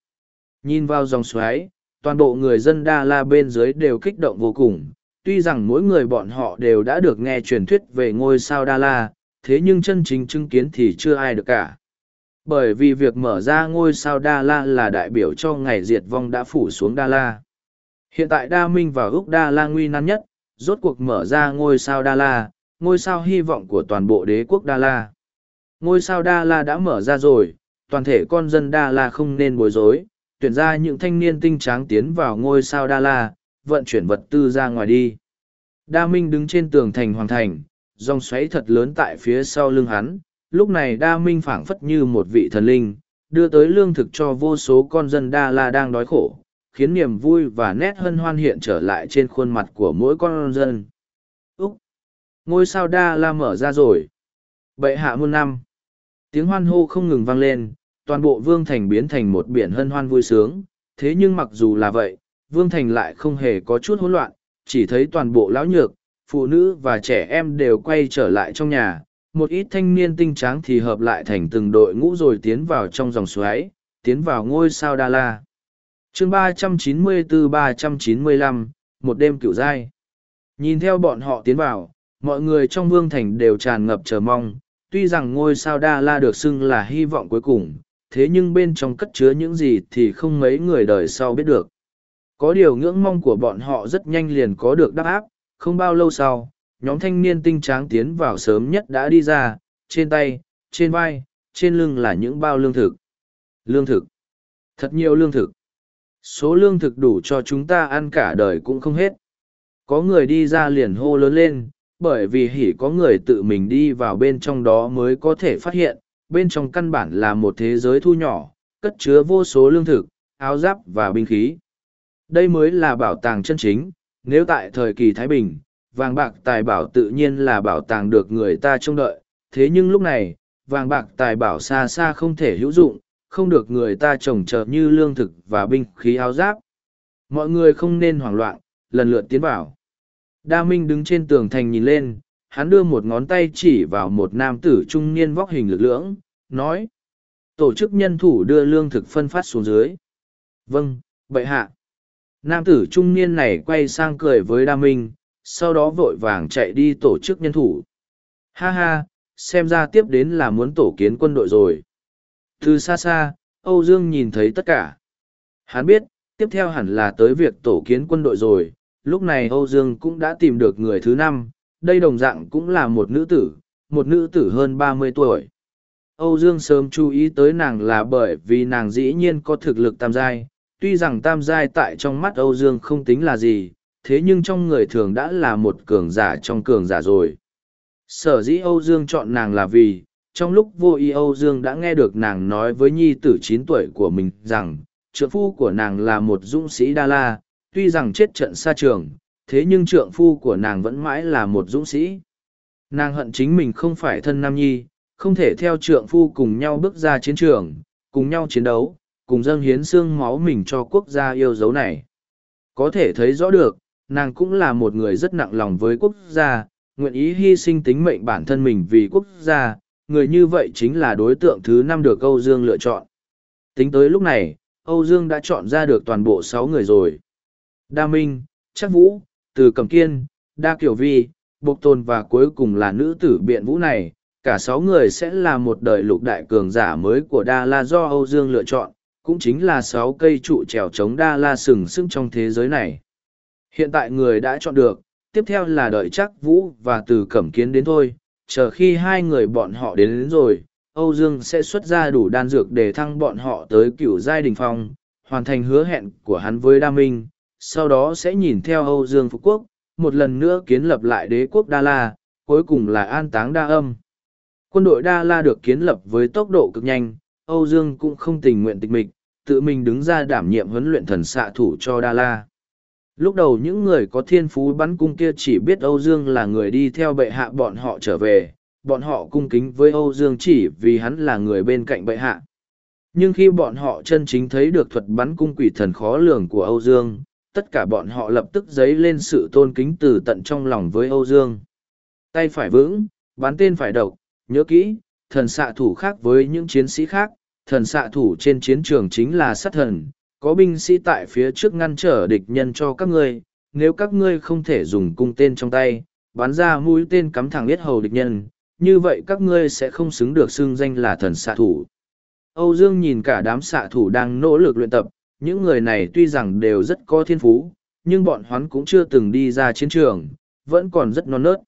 Nhìn vào dòng xoáy, toàn bộ người dân Đa La bên dưới đều kích động vô cùng. Tuy rằng mỗi người bọn họ đều đã được nghe truyền thuyết về ngôi sao Đa La, thế nhưng chân chính chứng kiến thì chưa ai được cả. Bởi vì việc mở ra ngôi sao Đa La là đại biểu cho ngày diệt vong đã phủ xuống Đa La. Hiện tại Đa Minh và Úc Đa La nguy nan nhất, rốt cuộc mở ra ngôi sao Đa La, ngôi sao hy vọng của toàn bộ đế quốc Đa La. Ngôi sao Đa La đã mở ra rồi, toàn thể con dân Đa La không nên bối rối, tuyển ra những thanh niên tinh tráng tiến vào ngôi sao Đa La, vận chuyển vật tư ra ngoài đi. Đa Minh đứng trên tường thành hoàng thành, dòng xoáy thật lớn tại phía sau lưng hắn, lúc này Đa Minh phảng phất như một vị thần linh, đưa tới lương thực cho vô số con dân Đa La đang đói khổ, khiến niềm vui và nét hân hoan hiện trở lại trên khuôn mặt của mỗi con dân. Úc! Ngôi sao Đa La mở ra rồi. Bệ hạ muôn năm. Tiếng hoan hô không ngừng vang lên, toàn bộ Vương Thành biến thành một biển hân hoan vui sướng. Thế nhưng mặc dù là vậy, Vương Thành lại không hề có chút hỗn loạn, chỉ thấy toàn bộ lão nhược, phụ nữ và trẻ em đều quay trở lại trong nhà. Một ít thanh niên tinh tráng thì hợp lại thành từng đội ngũ rồi tiến vào trong dòng xoáy, tiến vào ngôi sao Đa La. chương 394-395, một đêm cựu giai. Nhìn theo bọn họ tiến vào, mọi người trong vương thành đều tràn ngập chờ mong, tuy rằng ngôi sao Đa La được xưng là hy vọng cuối cùng, thế nhưng bên trong cất chứa những gì thì không mấy người đời sau biết được. Có điều ngưỡng mong của bọn họ rất nhanh liền có được đáp áp, không bao lâu sau, nhóm thanh niên tinh tráng tiến vào sớm nhất đã đi ra, trên tay, trên vai, trên lưng là những bao lương thực. Lương thực. Thật nhiều lương thực. Số lương thực đủ cho chúng ta ăn cả đời cũng không hết. Có người đi ra liền hô lớn lên, bởi vì hỉ có người tự mình đi vào bên trong đó mới có thể phát hiện, bên trong căn bản là một thế giới thu nhỏ, cất chứa vô số lương thực, áo giáp và binh khí. Đây mới là bảo tàng chân chính, nếu tại thời kỳ Thái Bình, vàng bạc tài bảo tự nhiên là bảo tàng được người ta trông đợi, thế nhưng lúc này, vàng bạc tài bảo xa xa không thể hữu dụng, không được người ta trồng trợ như lương thực và binh khí áo giáp. Mọi người không nên hoảng loạn, lần lượt tiến vào. Đa Minh đứng trên tường thành nhìn lên, hắn đưa một ngón tay chỉ vào một nam tử trung niên vóc hình lực lưỡng, nói. Tổ chức nhân thủ đưa lương thực phân phát xuống dưới. Vâng, bệ hạ. Nam tử trung niên này quay sang cười với Đa Minh, sau đó vội vàng chạy đi tổ chức nhân thủ. Ha ha, xem ra tiếp đến là muốn tổ kiến quân đội rồi. Từ xa xa, Âu Dương nhìn thấy tất cả. Hắn biết, tiếp theo hẳn là tới việc tổ kiến quân đội rồi. Lúc này Âu Dương cũng đã tìm được người thứ năm, đây đồng dạng cũng là một nữ tử, một nữ tử hơn ba mươi tuổi. Âu Dương sớm chú ý tới nàng là bởi vì nàng dĩ nhiên có thực lực tam giai, tuy rằng tam giai tại trong mắt Âu Dương không tính là gì, thế nhưng trong người thường đã là một cường giả trong cường giả rồi. Sở dĩ Âu Dương chọn nàng là vì, trong lúc vô ý Âu Dương đã nghe được nàng nói với nhi tử chín tuổi của mình rằng, trượng phu của nàng là một dũng sĩ Đa La, tuy rằng chết trận xa trường, thế nhưng trượng phu của nàng vẫn mãi là một dũng sĩ. Nàng hận chính mình không phải thân nam nhi, không thể theo trượng phu cùng nhau bước ra chiến trường, cùng nhau chiến đấu, cùng dâng hiến xương máu mình cho quốc gia yêu dấu này. Có thể thấy rõ được, nàng cũng là một người rất nặng lòng với quốc gia, nguyện ý hy sinh tính mệnh bản thân mình vì quốc gia, người như vậy chính là đối tượng thứ năm được Âu Dương lựa chọn. Tính tới lúc này, Âu Dương đã chọn ra được toàn bộ sáu người rồi. Đa Minh, Chắc Vũ, Từ Cẩm Kiên, Đa Kiểu Vi, Bộc Tôn và cuối cùng là nữ tử biện vũ này, cả sáu người sẽ là một đời lục đại cường giả mới của Đa La do Âu Dương lựa chọn, cũng chính là sáu cây trụ trèo chống Đa La sừng sững trong thế giới này. Hiện tại người đã chọn được, tiếp theo là đợi chắc Vũ và Từ Cẩm Kiến đến thôi, chờ khi hai người bọn họ đến, đến rồi, Âu Dương sẽ xuất ra đủ đan dược để thăng bọn họ tới cựu giai đình phong, hoàn thành hứa hẹn của hắn với Đa Minh, sau đó sẽ nhìn theo Âu Dương Phú Quốc, một lần nữa kiến lập lại đế quốc Đa La, cuối cùng là an táng Đa Âm. Quân đội Đa La được kiến lập với tốc độ cực nhanh, Âu Dương cũng không tình nguyện tịch mịch, tự mình đứng ra đảm nhiệm huấn luyện thần xạ thủ cho Đa La. Lúc đầu những người có thiên phú bắn cung kia chỉ biết Âu Dương là người đi theo bệ hạ bọn họ trở về, bọn họ cung kính với Âu Dương chỉ vì hắn là người bên cạnh bệ hạ. Nhưng khi bọn họ chân chính thấy được thuật bắn cung quỷ thần khó lường của Âu Dương, tất cả bọn họ lập tức dấy lên sự tôn kính từ tận trong lòng với Âu Dương. Tay phải vững, bắn tên phải độc, nhớ kỹ, thần xạ thủ khác với những chiến sĩ khác, thần xạ thủ trên chiến trường chính là sát thần, có binh sĩ tại phía trước ngăn trở địch nhân cho các ngươi, nếu các ngươi không thể dùng cung tên trong tay, bắn ra mũi tên cắm thẳng biết hầu địch nhân, như vậy các ngươi sẽ không xứng được xưng danh là thần xạ thủ. Âu Dương nhìn cả đám xạ thủ đang nỗ lực luyện tập, những người này tuy rằng đều rất có thiên phú, nhưng bọn hắn cũng chưa từng đi ra chiến trường, vẫn còn rất non nớt.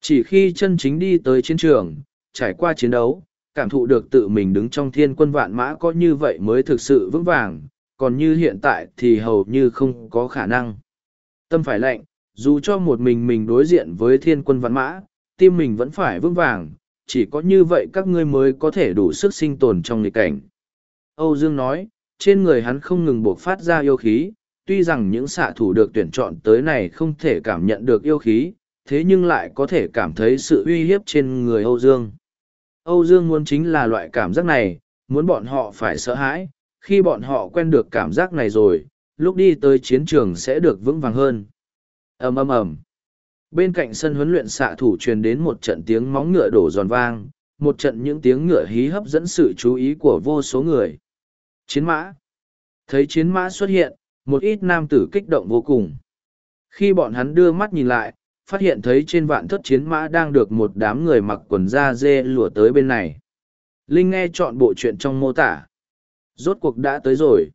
Chỉ khi chân chính đi tới chiến trường, trải qua chiến đấu, cảm thụ được tự mình đứng trong thiên quân vạn mã có như vậy mới thực sự vững vàng, còn như hiện tại thì hầu như không có khả năng. Tâm phải lạnh, dù cho một mình mình đối diện với thiên quân văn mã, tim mình vẫn phải vững vàng, chỉ có như vậy các ngươi mới có thể đủ sức sinh tồn trong nghịch cảnh. Âu Dương nói, trên người hắn không ngừng buộc phát ra yêu khí, tuy rằng những xạ thủ được tuyển chọn tới này không thể cảm nhận được yêu khí, thế nhưng lại có thể cảm thấy sự uy hiếp trên người Âu Dương. Âu Dương muốn chính là loại cảm giác này, muốn bọn họ phải sợ hãi, khi bọn họ quen được cảm giác này rồi, lúc đi tới chiến trường sẽ được vững vàng hơn. ầm ầm ầm. Bên cạnh sân huấn luyện xạ thủ truyền đến một trận tiếng móng ngựa đổ giòn vang, một trận những tiếng ngựa hí hấp dẫn sự chú ý của vô số người. Chiến mã. Thấy chiến mã xuất hiện, một ít nam tử kích động vô cùng. Khi bọn hắn đưa mắt nhìn lại, phát hiện thấy trên vạn thất chiến mã đang được một đám người mặc quần da dê lùa tới bên này. Linh nghe chọn bộ chuyện trong mô tả. Rốt cuộc đã tới rồi.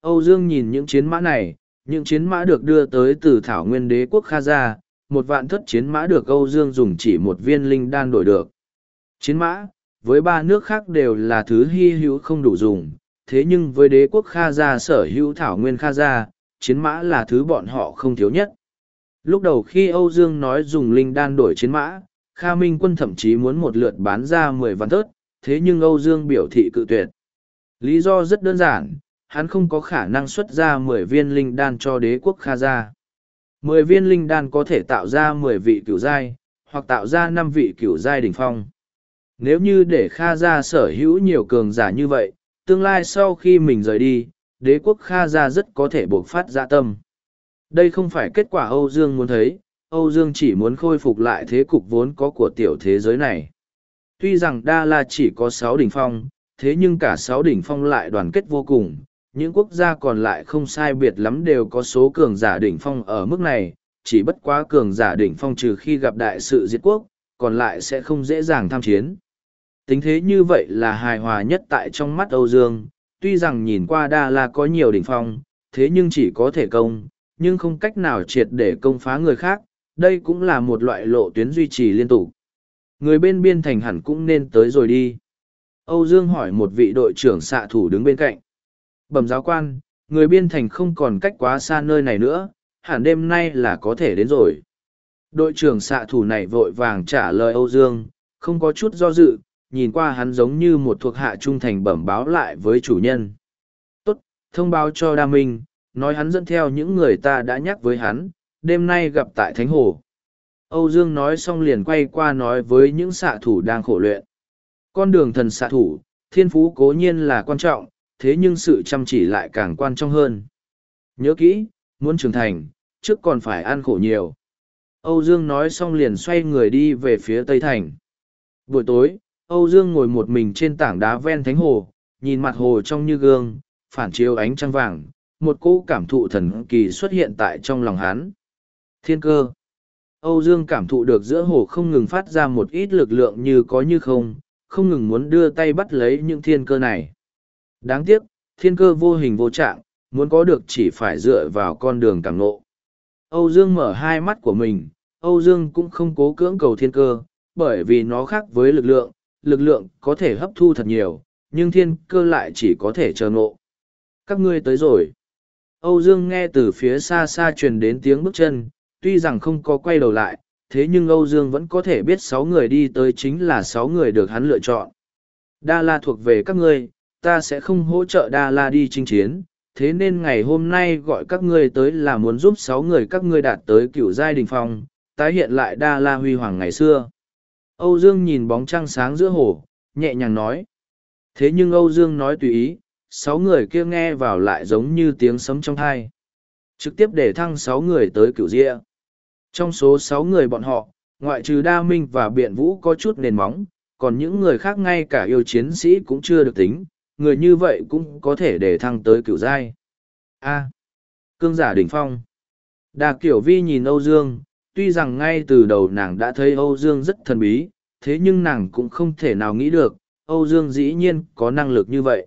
Âu Dương nhìn những chiến mã này, những chiến mã được đưa tới từ thảo nguyên đế quốc Kha Gia, một vạn thất chiến mã được Âu Dương dùng chỉ một viên linh đan đổi được. Chiến mã, với ba nước khác đều là thứ hy hữu không đủ dùng, thế nhưng với đế quốc Kha Gia sở hữu thảo nguyên Kha Gia, chiến mã là thứ bọn họ không thiếu nhất. Lúc đầu khi Âu Dương nói dùng linh đan đổi chiến mã, Kha Minh quân thậm chí muốn một lượt bán ra mười vạn thớt, thế nhưng Âu Dương biểu thị cự tuyệt. Lý do rất đơn giản, hắn không có khả năng xuất ra mười viên linh đan cho đế quốc Kha Gia. Mười viên linh đan có thể tạo ra mười vị cửu giai, hoặc tạo ra năm vị cửu giai đỉnh phong. Nếu như để Kha Gia sở hữu nhiều cường giả như vậy, tương lai sau khi mình rời đi, đế quốc Kha Gia rất có thể buộc phát dạ tâm. Đây không phải kết quả Âu Dương muốn thấy, Âu Dương chỉ muốn khôi phục lại thế cục vốn có của tiểu thế giới này. Tuy rằng Đa La chỉ có sáu đỉnh phong, thế nhưng cả sáu đỉnh phong lại đoàn kết vô cùng. Những quốc gia còn lại không sai biệt lắm đều có số cường giả đỉnh phong ở mức này, chỉ bất quá cường giả đỉnh phong trừ khi gặp đại sự diệt quốc, còn lại sẽ không dễ dàng tham chiến. Tính thế như vậy là hài hòa nhất tại trong mắt Âu Dương, tuy rằng nhìn qua Đa La có nhiều đỉnh phong, thế nhưng chỉ có thể công, nhưng không cách nào triệt để công phá người khác, đây cũng là một loại lộ tuyến duy trì liên tục. Người bên biên thành hẳn cũng nên tới rồi đi. Âu Dương hỏi một vị đội trưởng xạ thủ đứng bên cạnh. Bẩm giáo quan, người biên thành không còn cách quá xa nơi này nữa, hẳn đêm nay là có thể đến rồi. Đội trưởng xạ thủ này vội vàng trả lời Âu Dương, không có chút do dự, nhìn qua hắn giống như một thuộc hạ trung thành bẩm báo lại với chủ nhân. Tốt, thông báo cho Đa Minh, nói hắn dẫn theo những người ta đã nhắc với hắn, đêm nay gặp tại Thánh Hồ. Âu Dương nói xong liền quay qua nói với những xạ thủ đang khổ luyện. Con đường thần xạ thủ, thiên phú cố nhiên là quan trọng, thế nhưng sự chăm chỉ lại càng quan trọng hơn. Nhớ kỹ, muốn trưởng thành, trước còn phải ăn khổ nhiều. Âu Dương nói xong liền xoay người đi về phía Tây Thành. Buổi tối, Âu Dương ngồi một mình trên tảng đá ven thánh hồ, nhìn mặt hồ trong như gương, phản chiếu ánh trăng vàng, một cỗ cảm thụ thần kỳ xuất hiện tại trong lòng hắn. Thiên cơ. Âu Dương cảm thụ được giữa hồ không ngừng phát ra một ít lực lượng như có như không, không ngừng muốn đưa tay bắt lấy những thiên cơ này. Đáng tiếc, thiên cơ vô hình vô trạng, muốn có được chỉ phải dựa vào con đường càng ngộ. Âu Dương mở hai mắt của mình, Âu Dương cũng không cố cưỡng cầu thiên cơ, bởi vì nó khác với lực lượng, lực lượng có thể hấp thu thật nhiều, nhưng thiên cơ lại chỉ có thể chờ ngộ. Các ngươi tới rồi. Âu Dương nghe từ phía xa xa truyền đến tiếng bước chân, tuy rằng không có quay đầu lại, thế nhưng Âu Dương vẫn có thể biết sáu người đi tới chính là sáu người được hắn lựa chọn. Đa La thuộc về các ngươi, ta sẽ không hỗ trợ Đa La đi chinh chiến, thế nên ngày hôm nay gọi các ngươi tới là muốn giúp sáu người các ngươi đạt tới cựu giai đình phong, tái hiện lại Đa La huy hoàng ngày xưa. Âu Dương nhìn bóng trăng sáng giữa hồ, nhẹ nhàng nói. Thế nhưng Âu Dương nói tùy ý, sáu người kia nghe vào lại giống như tiếng sấm trong thai. Trực tiếp để thăng sáu người tới cựu Diệ. Trong số sáu người bọn họ, ngoại trừ Đa Minh và Biện Vũ có chút nền móng, còn những người khác ngay cả yêu chiến sĩ cũng chưa được tính, người như vậy cũng có thể để thăng tới cựu giai. A. cương giả đỉnh phong. Đà Kiểu Vi nhìn Âu Dương, tuy rằng ngay từ đầu nàng đã thấy Âu Dương rất thần bí, thế nhưng nàng cũng không thể nào nghĩ được, Âu Dương dĩ nhiên có năng lực như vậy.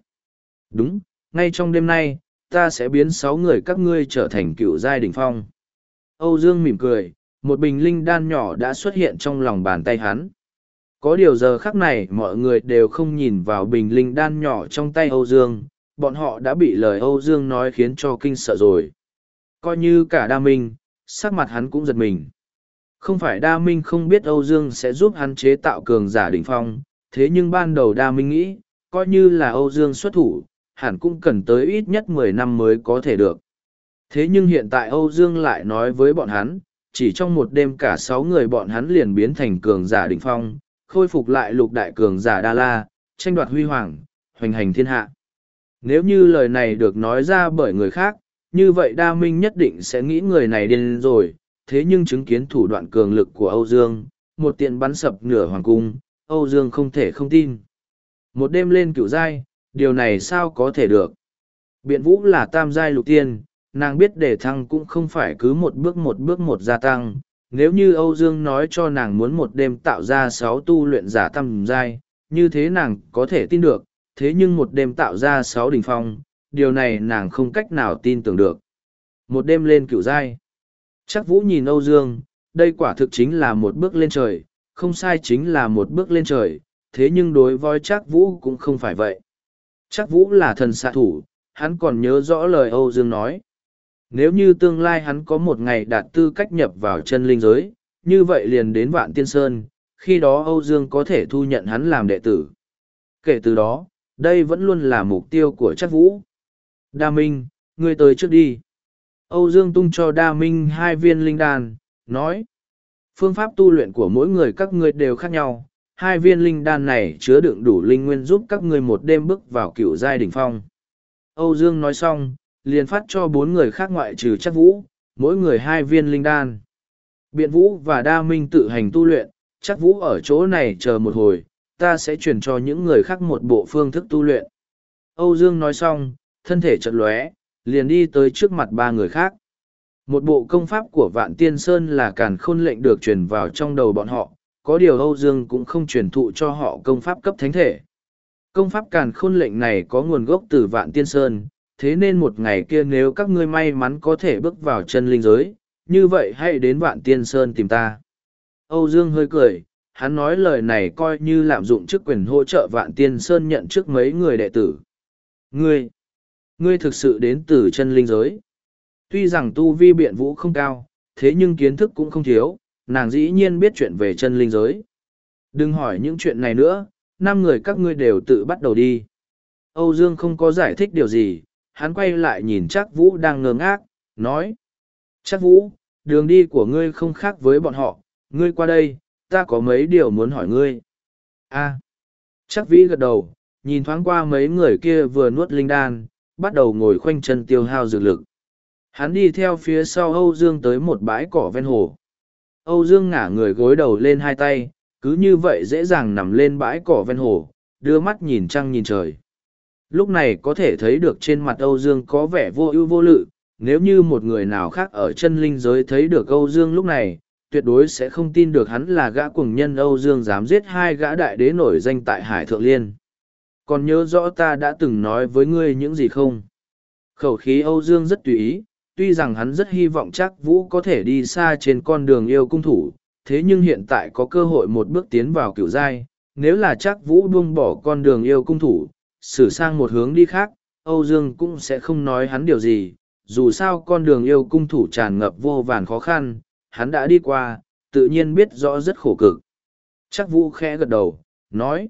Đúng, ngay trong đêm nay, ta sẽ biến sáu người các ngươi trở thành cựu giai đỉnh phong. Âu Dương mỉm cười, một bình linh đan nhỏ đã xuất hiện trong lòng bàn tay hắn. Có điều giờ khắc này mọi người đều không nhìn vào bình linh đan nhỏ trong tay Âu Dương, bọn họ đã bị lời Âu Dương nói khiến cho kinh sợ rồi. Coi như cả đa minh, sắc mặt hắn cũng giật mình. Không phải đa minh không biết Âu Dương sẽ giúp hắn chế tạo cường giả đỉnh phong, thế nhưng ban đầu đa minh nghĩ, coi như là Âu Dương xuất thủ, hẳn cũng cần tới ít nhất mười năm mới có thể được. Thế nhưng hiện tại Âu Dương lại nói với bọn hắn, chỉ trong một đêm cả sáu người bọn hắn liền biến thành cường giả đỉnh phong, khôi phục lại lục đại cường giả Đa La, tranh đoạt huy hoàng, hoành hành thiên hạ. Nếu như lời này được nói ra bởi người khác, như vậy Đa Minh nhất định sẽ nghĩ người này điên rồi, thế nhưng chứng kiến thủ đoạn cường lực của Âu Dương, một tiện bắn sập nửa hoàng cung, Âu Dương không thể không tin. Một đêm lên cửu giai, điều này sao có thể được. Biện vũ là tam giai lục tiên, nàng biết đề thăng cũng không phải cứ một bước một bước một gia tăng. Nếu như Âu Dương nói cho nàng muốn một đêm tạo ra sáu tu luyện giả tam giai, như thế nàng có thể tin được, thế nhưng một đêm tạo ra sáu đỉnh phong, điều này nàng không cách nào tin tưởng được. Một đêm lên cửu giai. Chắc Vũ nhìn Âu Dương, đây quả thực chính là một bước lên trời, không sai chính là một bước lên trời, thế nhưng đối với chắc Vũ cũng không phải vậy. Chắc Vũ là thần xạ thủ, hắn còn nhớ rõ lời Âu Dương nói. Nếu như tương lai hắn có một ngày đạt tư cách nhập vào chân linh giới, như vậy liền đến Vạn Tiên Sơn, khi đó Âu Dương có thể thu nhận hắn làm đệ tử. Kể từ đó, đây vẫn luôn là mục tiêu của chắc Vũ. Đa Minh, ngươi tới trước đi. Âu Dương tung cho Đa Minh hai viên linh đan, nói. Phương pháp tu luyện của mỗi người các ngươi đều khác nhau, hai viên linh đan này chứa đựng đủ linh nguyên giúp các ngươi một đêm bước vào cựu giai đỉnh phong. Âu Dương nói xong, liền phát cho bốn người khác ngoại trừ chắc vũ, mỗi người hai viên linh đan. Biện vũ và đa minh tự hành tu luyện, chắc vũ ở chỗ này chờ một hồi, ta sẽ truyền cho những người khác một bộ phương thức tu luyện. Âu Dương nói xong, thân thể chật lóe, liền đi tới trước mặt ba người khác. Một bộ công pháp của Vạn Tiên Sơn là càn khôn lệnh được truyền vào trong đầu bọn họ, có điều Âu Dương cũng không truyền thụ cho họ công pháp cấp thánh thể. Công pháp càn khôn lệnh này có nguồn gốc từ Vạn Tiên Sơn, thế nên một ngày kia nếu các ngươi may mắn có thể bước vào chân linh giới, như vậy hãy đến Vạn Tiên Sơn tìm ta. Âu Dương hơi cười, hắn nói lời này coi như lạm dụng chức quyền hỗ trợ Vạn Tiên Sơn nhận trước mấy người đệ tử. Ngươi, ngươi thực sự đến từ chân linh giới. Tuy rằng tu vi biện vũ không cao, thế nhưng kiến thức cũng không thiếu, nàng dĩ nhiên biết chuyện về chân linh giới. Đừng hỏi những chuyện này nữa, năm người các ngươi đều tự bắt đầu đi. Âu Dương không có giải thích điều gì, hắn quay lại nhìn chắc Vũ đang ngơ ngác, nói. Chắc Vũ, đường đi của ngươi không khác với bọn họ, ngươi qua đây, ta có mấy điều muốn hỏi ngươi. a chắc Vĩ gật đầu, nhìn thoáng qua mấy người kia vừa nuốt linh đan, bắt đầu ngồi khoanh chân tiêu hao dược lực. Hắn đi theo phía sau Âu Dương tới một bãi cỏ ven hồ. Âu Dương ngả người gối đầu lên hai tay, cứ như vậy dễ dàng nằm lên bãi cỏ ven hồ, đưa mắt nhìn trăng nhìn trời. Lúc này có thể thấy được trên mặt Âu Dương có vẻ vô ưu vô lự, nếu như một người nào khác ở chân linh giới thấy được Âu Dương lúc này, tuyệt đối sẽ không tin được hắn là gã cuồng nhân Âu Dương dám giết hai gã đại đế nổi danh tại Hải Thượng Liên. Còn nhớ rõ ta đã từng nói với ngươi những gì không? Khẩu khí Âu Dương rất tùy ý, tuy rằng hắn rất hy vọng chắc Vũ có thể đi xa trên con đường yêu cung thủ, thế nhưng hiện tại có cơ hội một bước tiến vào cựu giai, nếu là chắc Vũ buông bỏ con đường yêu cung thủ, xử sang một hướng đi khác, Âu Dương cũng sẽ không nói hắn điều gì, dù sao con đường yêu cung thủ tràn ngập vô vàn khó khăn, hắn đã đi qua, tự nhiên biết rõ rất khổ cực. Chắc Vũ khẽ gật đầu, nói,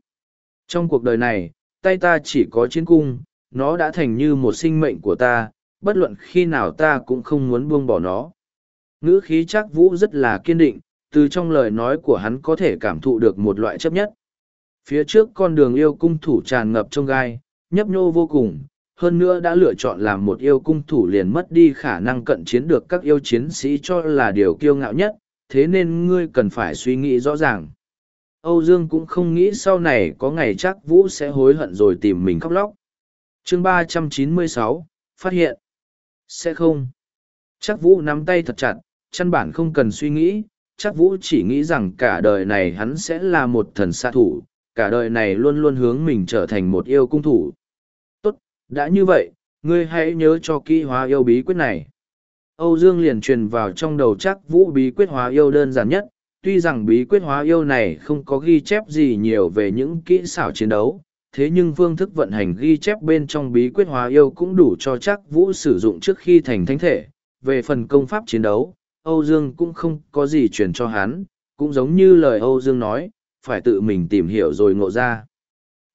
trong cuộc đời này, tay ta chỉ có chiến cung, nó đã thành như một sinh mệnh của ta, bất luận khi nào ta cũng không muốn buông bỏ nó. Ngữ khí chắc Vũ rất là kiên định, từ trong lời nói của hắn có thể cảm thụ được một loại chấp nhất. Phía trước con đường yêu cung thủ tràn ngập trong gai, nhấp nhô vô cùng, hơn nữa đã lựa chọn làm một yêu cung thủ liền mất đi khả năng cận chiến được các yêu chiến sĩ cho là điều kiêu ngạo nhất, thế nên ngươi cần phải suy nghĩ rõ ràng. Âu Dương cũng không nghĩ sau này có ngày chắc Vũ sẽ hối hận rồi tìm mình khóc lóc. chương ba trăm chín mươi sáu phát hiện. Sẽ không. Chắc Vũ nắm tay thật chặt, chăn bản không cần suy nghĩ, chắc Vũ chỉ nghĩ rằng cả đời này hắn sẽ là một thần xạ thủ, cả đời này luôn luôn hướng mình trở thành một yêu cung thủ. Tốt, đã như vậy, ngươi hãy nhớ cho kỹ hóa yêu bí quyết này. Âu Dương liền truyền vào trong đầu chắc Vũ bí quyết hóa yêu đơn giản nhất, tuy rằng bí quyết hóa yêu này không có ghi chép gì nhiều về những kỹ xảo chiến đấu, thế nhưng phương thức vận hành ghi chép bên trong bí quyết hóa yêu cũng đủ cho chắc Vũ sử dụng trước khi thành thánh thể. Về phần công pháp chiến đấu, Âu Dương cũng không có gì truyền cho hắn, cũng giống như lời Âu Dương nói, phải tự mình tìm hiểu rồi ngộ ra.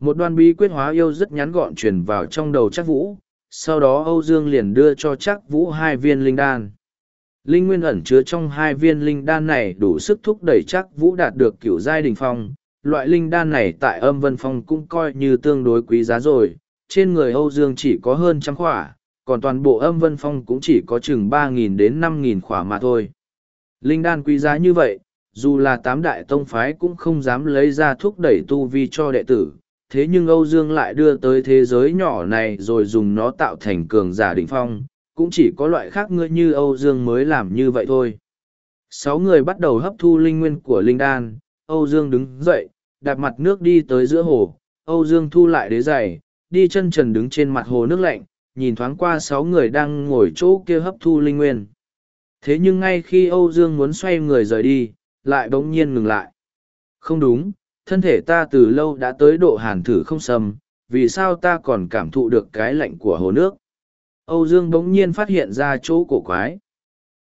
Một đoan bí quyết hóa yêu rất ngắn gọn truyền vào trong đầu chắc Vũ, sau đó Âu Dương liền đưa cho chắc Vũ hai viên linh đan. Linh nguyên ẩn chứa trong hai viên linh đan này đủ sức thúc đẩy chắc Vũ đạt được cửu giai đình phong, loại linh đan này tại âm vân phong cũng coi như tương đối quý giá rồi, trên người Âu Dương chỉ có hơn trăm khỏa, còn toàn bộ âm vân phong cũng chỉ có chừng ba nghìn đến năm nghìn khỏa mà thôi. Linh đan quý giá như vậy, dù là tám đại tông phái cũng không dám lấy ra thúc đẩy tu vi cho đệ tử, thế nhưng Âu Dương lại đưa tới thế giới nhỏ này rồi dùng nó tạo thành cường giả đỉnh phong, cũng chỉ có loại khác ngươi như Âu Dương mới làm như vậy thôi. Sáu người bắt đầu hấp thu linh nguyên của linh đan, Âu Dương đứng dậy, đạp mặt nước đi tới giữa hồ, Âu Dương thu lại đế giày, đi chân trần đứng trên mặt hồ nước lạnh, nhìn thoáng qua sáu người đang ngồi chỗ kia hấp thu linh nguyên. Thế nhưng ngay khi Âu Dương muốn xoay người rời đi, lại bỗng nhiên ngừng lại. Không đúng, thân thể ta từ lâu đã tới độ hàn thử không sầm, vì sao ta còn cảm thụ được cái lạnh của hồ nước? Âu Dương bỗng nhiên phát hiện ra chỗ cổ quái.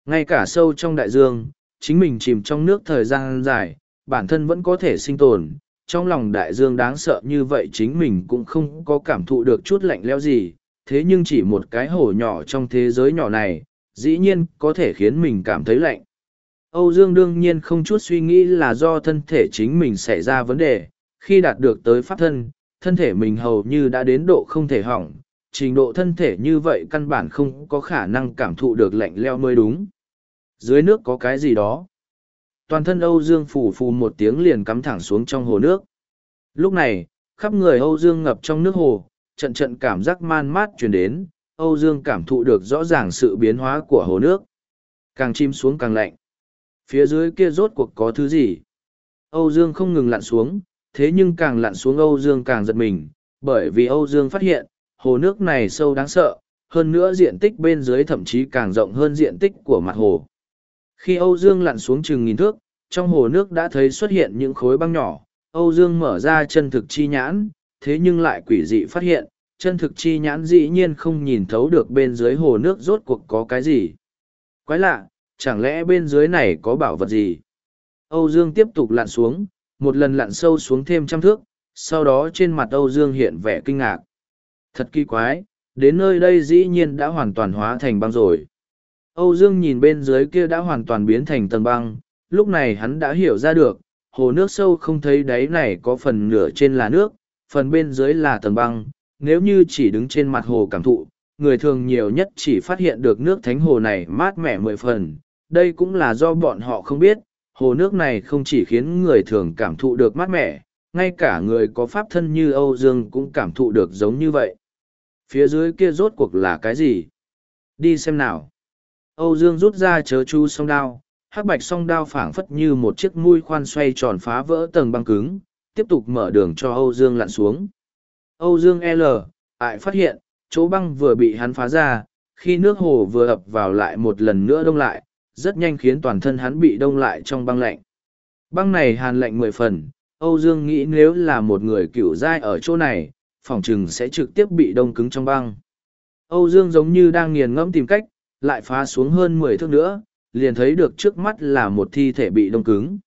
Ngay cả sâu trong đại dương, chính mình chìm trong nước thời gian dài, bản thân vẫn có thể sinh tồn. Trong lòng đại dương đáng sợ như vậy chính mình cũng không có cảm thụ được chút lạnh leo gì, thế nhưng chỉ một cái hồ nhỏ trong thế giới nhỏ này, dĩ nhiên có thể khiến mình cảm thấy lạnh. Âu Dương đương nhiên không chút suy nghĩ là do thân thể chính mình xảy ra vấn đề, khi đạt được tới pháp thân, thân thể mình hầu như đã đến độ không thể hỏng, trình độ thân thể như vậy căn bản không có khả năng cảm thụ được lạnh leo mới đúng. Dưới nước có cái gì đó. Toàn thân Âu Dương phủ phù một tiếng liền cắm thẳng xuống trong hồ nước. Lúc này, khắp người Âu Dương ngập trong nước hồ, trận trận cảm giác man mát truyền đến, Âu Dương cảm thụ được rõ ràng sự biến hóa của hồ nước. Càng chim xuống càng lạnh. Phía dưới kia rốt cuộc có thứ gì? Âu Dương không ngừng lặn xuống, thế nhưng càng lặn xuống Âu Dương càng giật mình, bởi vì Âu Dương phát hiện, hồ nước này sâu đáng sợ, hơn nữa diện tích bên dưới thậm chí càng rộng hơn diện tích của mặt hồ. Khi Âu Dương lặn xuống chừng nghìn thước, trong hồ nước đã thấy xuất hiện những khối băng nhỏ, Âu Dương mở ra chân thực chi nhãn, thế nhưng lại quỷ dị phát hiện, chân thực chi nhãn dĩ nhiên không nhìn thấu được bên dưới hồ nước rốt cuộc có cái gì. Quái lạ, chẳng lẽ bên dưới này có bảo vật gì? Âu Dương tiếp tục lặn xuống, một lần lặn sâu xuống thêm trăm thước, sau đó trên mặt Âu Dương hiện vẻ kinh ngạc. Thật kỳ quái, đến nơi đây dĩ nhiên đã hoàn toàn hóa thành băng rồi. Âu Dương nhìn bên dưới kia đã hoàn toàn biến thành tầng băng, lúc này hắn đã hiểu ra được, hồ nước sâu không thấy đáy này có phần nửa trên là nước, phần bên dưới là tầng băng, nếu như chỉ đứng trên mặt hồ cảm thụ, người thường nhiều nhất chỉ phát hiện được nước thánh hồ này mát mẻ mười phần, đây cũng là do bọn họ không biết, hồ nước này không chỉ khiến người thường cảm thụ được mát mẻ, ngay cả người có pháp thân như Âu Dương cũng cảm thụ được giống như vậy. Phía dưới kia rốt cuộc là cái gì? Đi xem nào. Âu Dương rút ra chớ chu song đao, hắc bạch song đao phảng phất như một chiếc mũi khoan xoay tròn phá vỡ tầng băng cứng, tiếp tục mở đường cho Âu Dương lặn xuống. Âu Dương L, ại phát hiện, chỗ băng vừa bị hắn phá ra, khi nước hồ vừa ập vào lại một lần nữa đông lại, rất nhanh khiến toàn thân hắn bị đông lại trong băng lạnh. Băng này hàn lạnh mười phần, Âu Dương nghĩ nếu là một người cựu dai ở chỗ này, phòng trừng sẽ trực tiếp bị đông cứng trong băng. Âu Dương giống như đang nghiền ngẫm tìm cách, lại phá xuống hơn mười thước nữa, liền thấy được trước mắt là một thi thể bị đông cứng.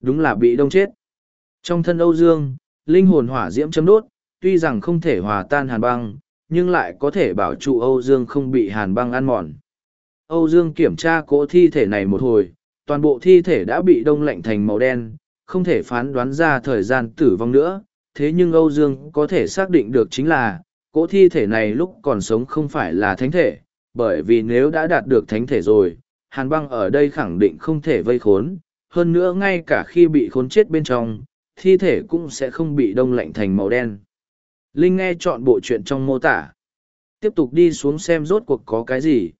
Đúng là bị đông chết. Trong thân Âu Dương, linh hồn hỏa diễm chấm đốt, tuy rằng không thể hòa tan hàn băng, nhưng lại có thể bảo trụ Âu Dương không bị hàn băng ăn mòn. Âu Dương kiểm tra cỗ thi thể này một hồi, toàn bộ thi thể đã bị đông lạnh thành màu đen, không thể phán đoán ra thời gian tử vong nữa. Thế nhưng Âu Dương có thể xác định được chính là, cỗ thi thể này lúc còn sống không phải là thánh thể, bởi vì nếu đã đạt được thánh thể rồi, hàn băng ở đây khẳng định không thể vây khốn. Hơn nữa ngay cả khi bị khốn chết bên trong, thi thể cũng sẽ không bị đông lạnh thành màu đen. Linh nghe chọn bộ chuyện trong mô tả. Tiếp tục đi xuống xem rốt cuộc có cái gì.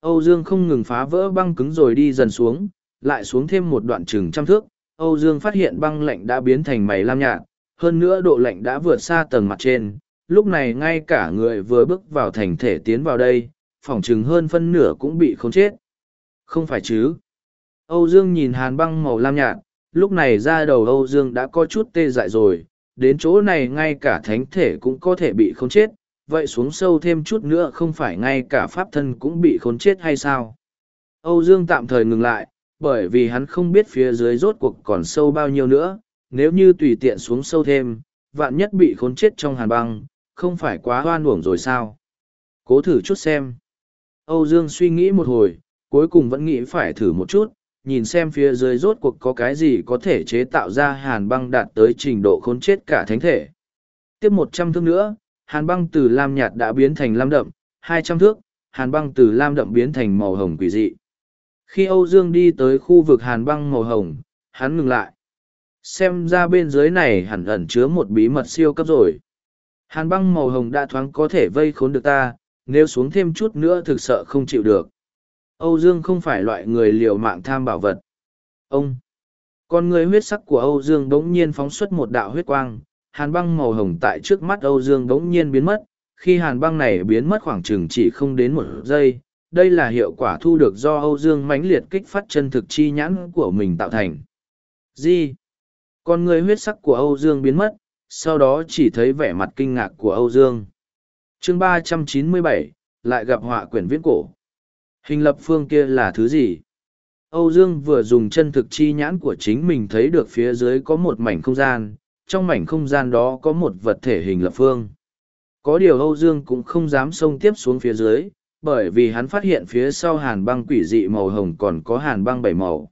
Âu Dương không ngừng phá vỡ băng cứng rồi đi dần xuống, lại xuống thêm một đoạn chừng trăm thước. Âu Dương phát hiện băng lạnh đã biến thành mày lam nhạt, hơn nữa độ lạnh đã vượt xa tầng mặt trên. Lúc này ngay cả người vừa bước vào thành thể tiến vào đây, phỏng chừng hơn phân nửa cũng bị không chết. Không phải chứ. Âu Dương nhìn hàn băng màu lam nhạt, lúc này ra đầu Âu Dương đã có chút tê dại rồi, đến chỗ này ngay cả thánh thể cũng có thể bị không chết, vậy xuống sâu thêm chút nữa không phải ngay cả pháp thân cũng bị khốn chết hay sao? Âu Dương tạm thời ngừng lại, bởi vì hắn không biết phía dưới rốt cuộc còn sâu bao nhiêu nữa, nếu như tùy tiện xuống sâu thêm, vạn nhất bị khốn chết trong hàn băng, không phải quá hoan uổng rồi sao? Cố thử chút xem. Âu Dương suy nghĩ một hồi, cuối cùng vẫn nghĩ phải thử một chút, nhìn xem phía dưới rốt cuộc có cái gì có thể chế tạo ra hàn băng đạt tới trình độ khốn chết cả thánh thể. Tiếp một trăm thước nữa, hàn băng từ lam nhạt đã biến thành lam đậm, hai trăm thước, hàn băng từ lam đậm biến thành màu hồng quỷ dị. Khi Âu Dương đi tới khu vực hàn băng màu hồng, hắn ngừng lại. Xem ra bên dưới này hẳn ẩn chứa một bí mật siêu cấp rồi. Hàn băng màu hồng đã thoáng có thể vây khốn được ta, nếu xuống thêm chút nữa thực sợ không chịu được. Âu Dương không phải loại người liều mạng tham bảo vật. Ông! Con người huyết sắc của Âu Dương đống nhiên phóng xuất một đạo huyết quang, hàn băng màu hồng tại trước mắt Âu Dương bỗng nhiên biến mất. Khi hàn băng này biến mất khoảng chừng chỉ không đến một giây, đây là hiệu quả thu được do Âu Dương mãnh liệt kích phát chân thực chi nhãn của mình tạo thành. Gì? Con người huyết sắc của Âu Dương biến mất, sau đó chỉ thấy vẻ mặt kinh ngạc của Âu Dương. chương ba trăm chín mươi bảy lại gặp họa quyển viễn cổ. Hình lập phương kia là thứ gì? Âu Dương vừa dùng chân thực chi nhãn của chính mình thấy được phía dưới có một mảnh không gian, trong mảnh không gian đó có một vật thể hình lập phương. Có điều Âu Dương cũng không dám xông tiếp xuống phía dưới, bởi vì hắn phát hiện phía sau hàn băng quỷ dị màu hồng còn có hàn băng bảy màu.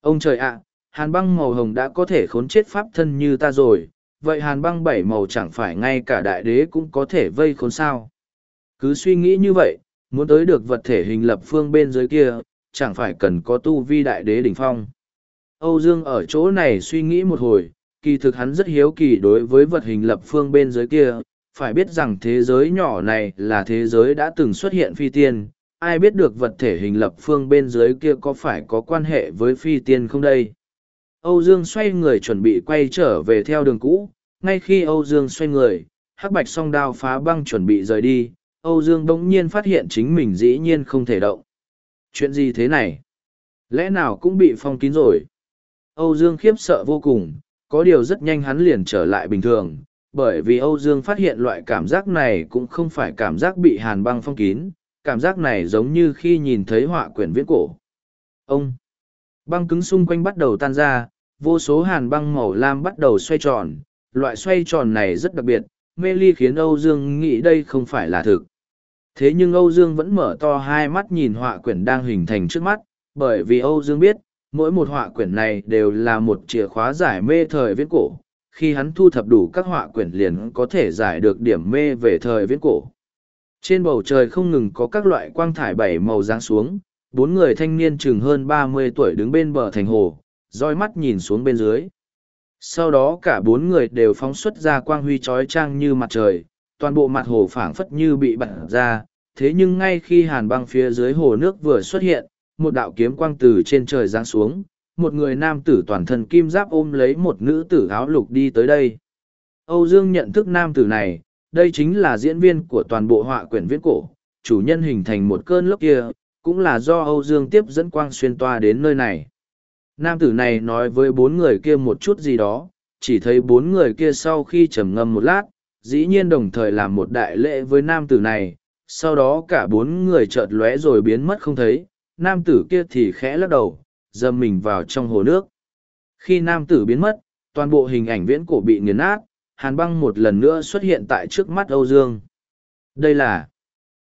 Ông trời ạ, hàn băng màu hồng đã có thể khốn chết pháp thân như ta rồi, vậy hàn băng bảy màu chẳng phải ngay cả đại đế cũng có thể vây khốn sao. Cứ suy nghĩ như vậy, muốn tới được vật thể hình lập phương bên dưới kia, chẳng phải cần có tu vi đại đế đỉnh phong. Âu Dương ở chỗ này suy nghĩ một hồi, kỳ thực hắn rất hiếu kỳ đối với vật hình lập phương bên dưới kia, phải biết rằng thế giới nhỏ này là thế giới đã từng xuất hiện phi tiên, ai biết được vật thể hình lập phương bên dưới kia có phải có quan hệ với phi tiên không đây? Âu Dương xoay người chuẩn bị quay trở về theo đường cũ, ngay khi Âu Dương xoay người, hắc bạch song đao phá băng chuẩn bị rời đi, Âu Dương bỗng nhiên phát hiện chính mình dĩ nhiên không thể động. Chuyện gì thế này? Lẽ nào cũng bị phong kín rồi? Âu Dương khiếp sợ vô cùng, có điều rất nhanh hắn liền trở lại bình thường, bởi vì Âu Dương phát hiện loại cảm giác này cũng không phải cảm giác bị hàn băng phong kín, cảm giác này giống như khi nhìn thấy họa quyển viễn cổ. Ông! Băng cứng xung quanh bắt đầu tan ra, vô số hàn băng màu lam bắt đầu xoay tròn, loại xoay tròn này rất đặc biệt, mê ly khiến Âu Dương nghĩ đây không phải là thực. Thế nhưng Âu Dương vẫn mở to hai mắt nhìn họa quyển đang hình thành trước mắt, bởi vì Âu Dương biết, mỗi một họa quyển này đều là một chìa khóa giải mê thời viễn cổ. Khi hắn thu thập đủ các họa quyển liền có thể giải được điểm mê về thời viễn cổ. Trên bầu trời không ngừng có các loại quang thải bảy màu giáng xuống, bốn người thanh niên chừng hơn ba mươi tuổi đứng bên bờ thành hồ, roi mắt nhìn xuống bên dưới. Sau đó cả bốn người đều phóng xuất ra quang huy trói trang như mặt trời, toàn bộ mặt hồ phảng phất như bị bật ra, thế nhưng ngay khi hàn băng phía dưới hồ nước vừa xuất hiện, một đạo kiếm quang từ trên trời giáng xuống, một người nam tử toàn thân kim giáp ôm lấy một nữ tử áo lục đi tới đây. Âu Dương nhận thức nam tử này, đây chính là diễn viên của toàn bộ họa quyển viết cổ, chủ nhân hình thành một cơn lốc kia, cũng là do Âu Dương tiếp dẫn quang xuyên toa đến nơi này. Nam tử này nói với bốn người kia một chút gì đó, chỉ thấy bốn người kia sau khi trầm ngâm một lát, dĩ nhiên đồng thời làm một đại lễ với nam tử này, sau đó cả bốn người chợt lóe rồi biến mất không thấy, nam tử kia thì khẽ lắc đầu, dâm mình vào trong hồ nước. Khi nam tử biến mất, toàn bộ hình ảnh viễn cổ bị nghiền nát, hàn băng một lần nữa xuất hiện tại trước mắt Âu Dương. Đây là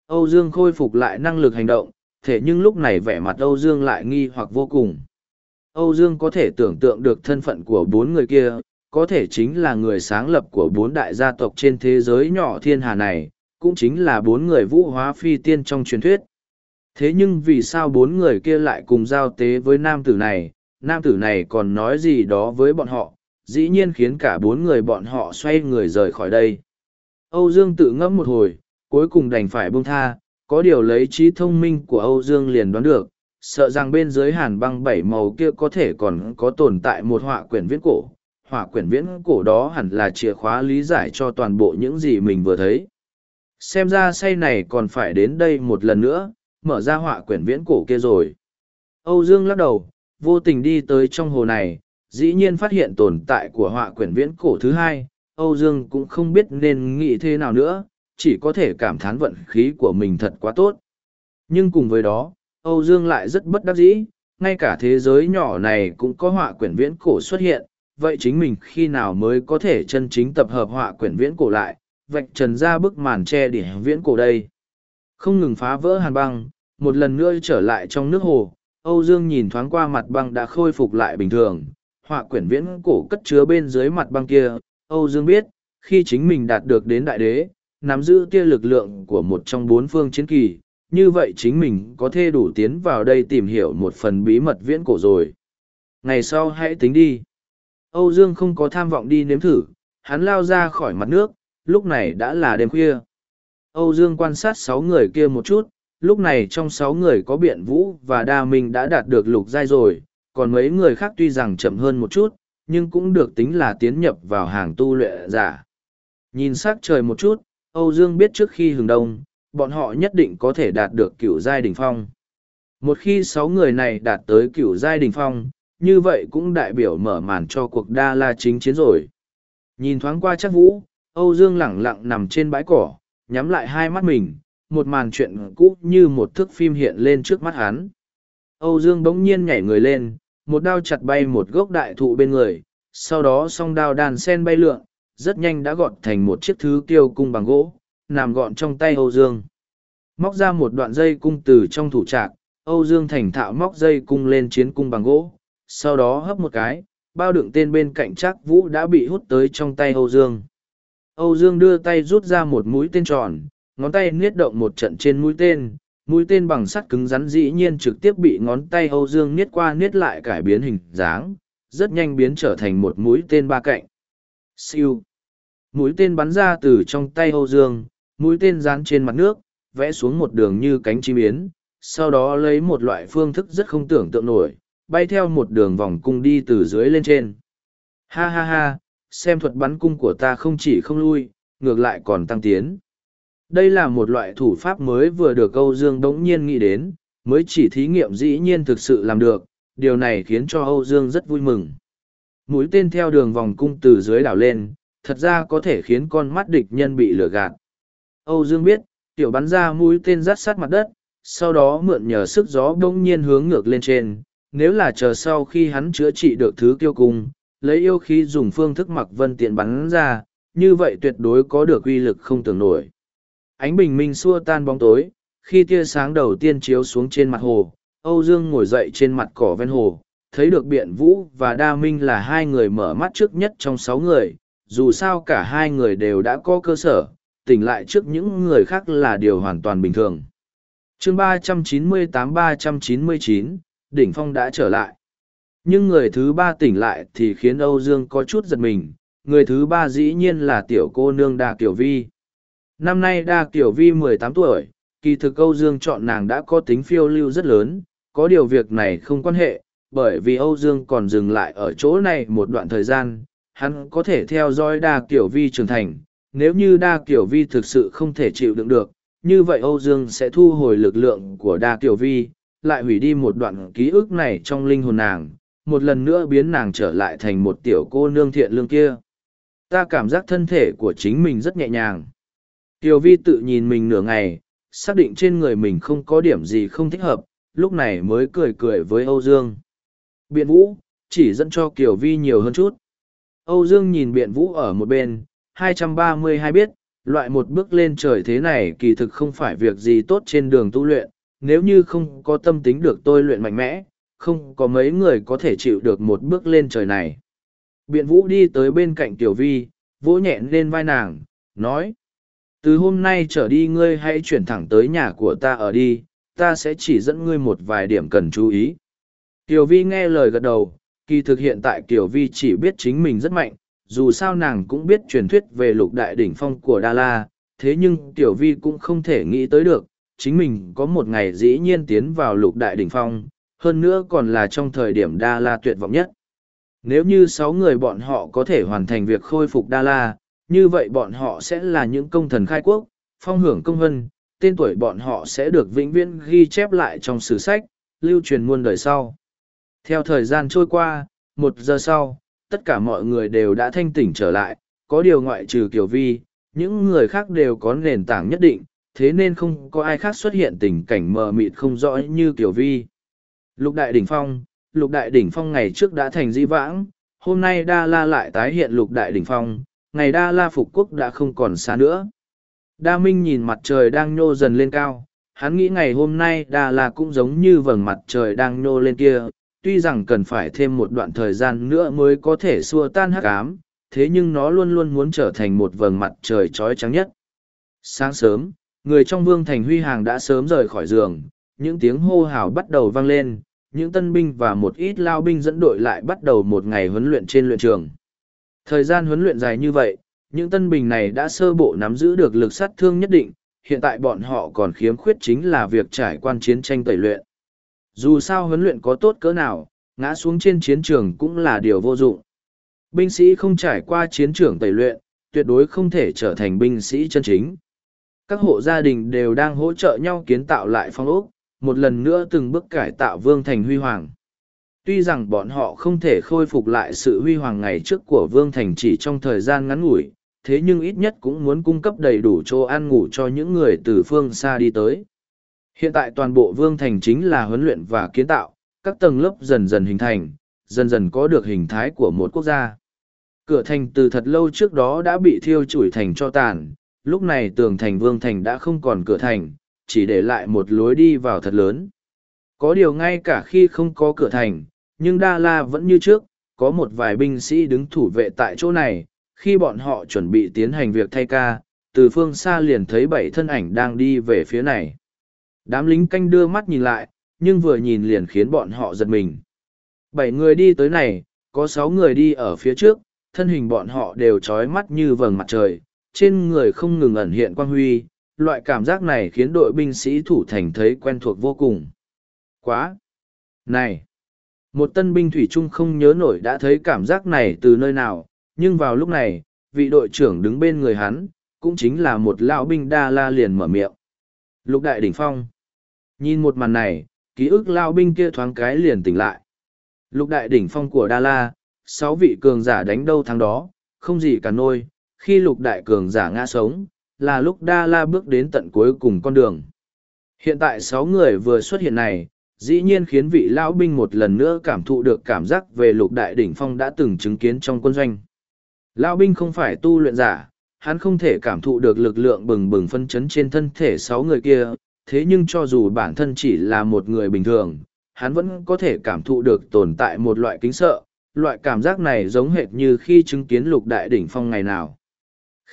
Âu Dương khôi phục lại năng lực hành động, thế nhưng lúc này vẻ mặt Âu Dương lại nghi hoặc vô cùng. Âu Dương có thể tưởng tượng được thân phận của bốn người kia, có thể chính là người sáng lập của bốn đại gia tộc trên thế giới nhỏ thiên hà này, cũng chính là bốn người vũ hóa phi tiên trong truyền thuyết. Thế nhưng vì sao bốn người kia lại cùng giao tế với nam tử này, nam tử này còn nói gì đó với bọn họ, dĩ nhiên khiến cả bốn người bọn họ xoay người rời khỏi đây. Âu Dương tự ngẫm một hồi, cuối cùng đành phải buông tha, có điều lấy trí thông minh của Âu Dương liền đoán được, sợ rằng bên dưới hàn băng bảy màu kia có thể còn có tồn tại một họa quyển viễn cổ. Họa quyển viễn cổ đó hẳn là chìa khóa lý giải cho toàn bộ những gì mình vừa thấy. Xem ra say này còn phải đến đây một lần nữa, mở ra họa quyển viễn cổ kia rồi. Âu Dương lắc đầu, vô tình đi tới trong hồ này, dĩ nhiên phát hiện tồn tại của họa quyển viễn cổ thứ hai. Âu Dương cũng không biết nên nghĩ thế nào nữa, chỉ có thể cảm thán vận khí của mình thật quá tốt. Nhưng cùng với đó, Âu Dương lại rất bất đắc dĩ, ngay cả thế giới nhỏ này cũng có họa quyển viễn cổ xuất hiện, vậy chính mình khi nào mới có thể chân chính tập hợp họa quyển viễn cổ lại, vạch trần ra bức màn che đỉa viễn cổ đây. Không ngừng phá vỡ hàn băng, một lần nữa trở lại trong nước hồ, Âu Dương nhìn thoáng qua mặt băng đã khôi phục lại bình thường, họa quyển viễn cổ cất chứa bên dưới mặt băng kia, Âu Dương biết, khi chính mình đạt được đến đại đế, nắm giữ tia lực lượng của một trong bốn phương chiến kỳ, như vậy chính mình có thể đủ tiến vào đây tìm hiểu một phần bí mật viễn cổ rồi. Ngày sau hãy tính đi. Âu Dương không có tham vọng đi nếm thử, hắn lao ra khỏi mặt nước, lúc này đã là đêm khuya. Âu Dương quan sát sáu người kia một chút, lúc này trong sáu người có biện vũ và đa minh đã đạt được lục giai rồi, còn mấy người khác tuy rằng chậm hơn một chút, nhưng cũng được tính là tiến nhập vào hàng tu luyện giả. Nhìn sắc trời một chút, Âu Dương biết trước khi hừng đông, bọn họ nhất định có thể đạt được cửu giai đỉnh phong. Một khi sáu người này đạt tới cửu giai đỉnh phong, như vậy cũng đại biểu mở màn cho cuộc đa la chính chiến rồi. Nhìn thoáng qua chắc vũ, Âu Dương lẳng lặng nằm trên bãi cỏ, nhắm lại hai mắt mình, một màn chuyện cũ như một thước phim hiện lên trước mắt hắn. Âu Dương bỗng nhiên nhảy người lên, một đao chặt bay một gốc đại thụ bên người, sau đó song đao đàn sen bay lượn, rất nhanh đã gọn thành một chiếc thứ kiêu cung bằng gỗ, nằm gọn trong tay Âu Dương. Móc ra một đoạn dây cung từ trong thủ trạc, Âu Dương thành thạo móc dây cung lên chiến cung bằng gỗ, sau đó hấp một cái, bao đựng tên bên cạnh chắc vũ đã bị hút tới trong tay Âu Dương. Âu Dương đưa tay rút ra một mũi tên tròn, ngón tay niết động một trận trên mũi tên, mũi tên bằng sắt cứng rắn dĩ nhiên trực tiếp bị ngón tay Âu Dương niết qua niết lại cải biến hình dáng, rất nhanh biến trở thành một mũi tên ba cạnh. Siêu! Mũi tên bắn ra từ trong tay Âu Dương, mũi tên dán trên mặt nước, vẽ xuống một đường như cánh chim biến, sau đó lấy một loại phương thức rất không tưởng tượng nổi, bay theo một đường vòng cung đi từ dưới lên trên. Ha ha ha, xem thuật bắn cung của ta không chỉ không lui, ngược lại còn tăng tiến. Đây là một loại thủ pháp mới vừa được Âu Dương đống nhiên nghĩ đến, mới chỉ thí nghiệm dĩ nhiên thực sự làm được, điều này khiến cho Âu Dương rất vui mừng. Mũi tên theo đường vòng cung từ dưới đảo lên, thật ra có thể khiến con mắt địch nhân bị lừa gạt. Âu Dương biết, tiểu bắn ra mũi tên rát sát mặt đất, sau đó mượn nhờ sức gió đông nhiên hướng ngược lên trên. Nếu là chờ sau khi hắn chữa trị được thứ kiêu cung, lấy yêu khí dùng phương thức mặc vân tiện bắn ra, như vậy tuyệt đối có được uy lực không tưởng nổi. Ánh bình minh xua tan bóng tối, khi tia sáng đầu tiên chiếu xuống trên mặt hồ, Âu Dương ngồi dậy trên mặt cỏ ven hồ, thấy được biện vũ và đa minh là hai người mở mắt trước nhất trong sáu người, dù sao cả hai người đều đã có cơ sở, tỉnh lại trước những người khác là điều hoàn toàn bình thường. chương 398-399, đỉnh phong đã trở lại. Nhưng người thứ ba tỉnh lại thì khiến Âu Dương có chút giật mình, người thứ ba dĩ nhiên là tiểu cô nương Đa Kiều Vi. Năm nay Đa Kiều Vi mười tám tuổi, kỳ thực Âu Dương chọn nàng đã có tính phiêu lưu rất lớn, có điều việc này không quan hệ, bởi vì Âu Dương còn dừng lại ở chỗ này một đoạn thời gian, hắn có thể theo dõi Đa Kiều Vi trưởng thành. Nếu như Đa Kiều Vi thực sự không thể chịu đựng được, như vậy Âu Dương sẽ thu hồi lực lượng của Đa Kiều Vi, lại hủy đi một đoạn ký ức này trong linh hồn nàng, một lần nữa biến nàng trở lại thành một tiểu cô nương thiện lương kia. Ta cảm giác thân thể của chính mình rất nhẹ nhàng. Tiểu vi tự nhìn mình nửa ngày, xác định trên người mình không có điểm gì không thích hợp, lúc này mới cười cười với Âu Dương. Biện Vũ, chỉ dẫn cho Kiều Vi nhiều hơn chút. Âu Dương nhìn Biện Vũ ở một bên, 232 biết, loại một bước lên trời thế này kỳ thực không phải việc gì tốt trên đường tu luyện, nếu như không có tâm tính được tôi luyện mạnh mẽ, không có mấy người có thể chịu được một bước lên trời này. Biện Vũ đi tới bên cạnh Tiểu Vi, vỗ nhẹ lên vai nàng, nói. Từ hôm nay trở đi ngươi hãy chuyển thẳng tới nhà của ta ở đi, ta sẽ chỉ dẫn ngươi một vài điểm cần chú ý. Tiểu Vi nghe lời gật đầu, kỳ thực hiện tại Tiểu Vi chỉ biết chính mình rất mạnh, dù sao nàng cũng biết truyền thuyết về lục đại đỉnh phong của Đa La, thế nhưng Tiểu Vi cũng không thể nghĩ tới được, chính mình có một ngày dĩ nhiên tiến vào lục đại đỉnh phong, hơn nữa còn là trong thời điểm Đa La tuyệt vọng nhất. Nếu như sáu người bọn họ có thể hoàn thành việc khôi phục Đa La, như vậy bọn họ sẽ là những công thần khai quốc, phong hưởng công hân, tên tuổi bọn họ sẽ được vĩnh viễn ghi chép lại trong sử sách, lưu truyền muôn đời sau. Theo thời gian trôi qua, một giờ sau, tất cả mọi người đều đã thanh tỉnh trở lại, có điều ngoại trừ Kiều Vi, những người khác đều có nền tảng nhất định, thế nên không có ai khác xuất hiện tình cảnh mờ mịt không rõ như Kiều Vi. Lục đại đỉnh phong, lục đại đỉnh phong ngày trước đã thành di vãng, hôm nay Đa La lại tái hiện lục đại đỉnh phong, ngày Đa La phục quốc đã không còn xa nữa. Đa Minh nhìn mặt trời đang nhô dần lên cao, hắn nghĩ ngày hôm nay Đa La cũng giống như vầng mặt trời đang nhô lên kia, tuy rằng cần phải thêm một đoạn thời gian nữa mới có thể xua tan hắc ám, thế nhưng nó luôn luôn muốn trở thành một vầng mặt trời trói trắng nhất. Sáng sớm, người trong vương thành huy hàng đã sớm rời khỏi giường, những tiếng hô hào bắt đầu vang lên, những tân binh và một ít lao binh dẫn đội lại bắt đầu một ngày huấn luyện trên luyện trường. Thời gian huấn luyện dài như vậy, những tân binh này đã sơ bộ nắm giữ được lực sát thương nhất định, hiện tại bọn họ còn khiếm khuyết chính là việc trải quan chiến tranh tẩy luyện. Dù sao huấn luyện có tốt cỡ nào, ngã xuống trên chiến trường cũng là điều vô dụng. Binh sĩ không trải qua chiến trường tẩy luyện, tuyệt đối không thể trở thành binh sĩ chân chính. Các hộ gia đình đều đang hỗ trợ nhau kiến tạo lại phong ốc, một lần nữa từng bước cải tạo vương thành huy hoàng. Tuy rằng bọn họ không thể khôi phục lại sự huy hoàng ngày trước của vương thành chỉ trong thời gian ngắn ngủi, thế nhưng ít nhất cũng muốn cung cấp đầy đủ chỗ ăn ngủ cho những người từ phương xa đi tới. Hiện tại toàn bộ vương thành chính là huấn luyện và kiến tạo, các tầng lớp dần dần hình thành, dần dần có được hình thái của một quốc gia. Cửa thành từ thật lâu trước đó đã bị thiêu chủi thành cho tàn, lúc này tường thành vương thành đã không còn cửa thành, chỉ để lại một lối đi vào thật lớn. Có điều ngay cả khi không có cửa thành, nhưng Đa La vẫn như trước, có một vài binh sĩ đứng thủ vệ tại chỗ này, khi bọn họ chuẩn bị tiến hành việc thay ca, từ phương xa liền thấy bảy thân ảnh đang đi về phía này. Đám lính canh đưa mắt nhìn lại, nhưng vừa nhìn liền khiến bọn họ giật mình. Bảy người đi tới này, có sáu người đi ở phía trước, thân hình bọn họ đều trói mắt như vầng mặt trời, trên người không ngừng ẩn hiện quang huy, loại cảm giác này khiến đội binh sĩ thủ thành thấy quen thuộc vô cùng. Quá! Này! Một tân binh thủy trung không nhớ nổi đã thấy cảm giác này từ nơi nào, nhưng vào lúc này, vị đội trưởng đứng bên người hắn, cũng chính là một lão binh đa la liền mở miệng. Lục đại đỉnh phong. Nhìn một màn này, ký ức lao binh kia thoáng cái liền tỉnh lại. Lục đại đỉnh phong của Đa La, sáu vị cường giả đánh đâu thắng đó, không gì cả nôi, khi lục đại cường giả ngã sống, là lúc Đa La bước đến tận cuối cùng con đường. Hiện tại sáu người vừa xuất hiện này, dĩ nhiên khiến vị lão binh một lần nữa cảm thụ được cảm giác về lục đại đỉnh phong đã từng chứng kiến trong quân doanh. Lão binh không phải tu luyện giả, hắn không thể cảm thụ được lực lượng bừng bừng phân chấn trên thân thể sáu người kia, thế nhưng cho dù bản thân chỉ là một người bình thường, hắn vẫn có thể cảm thụ được tồn tại một loại kính sợ, loại cảm giác này giống hệt như khi chứng kiến lục đại đỉnh phong ngày nào.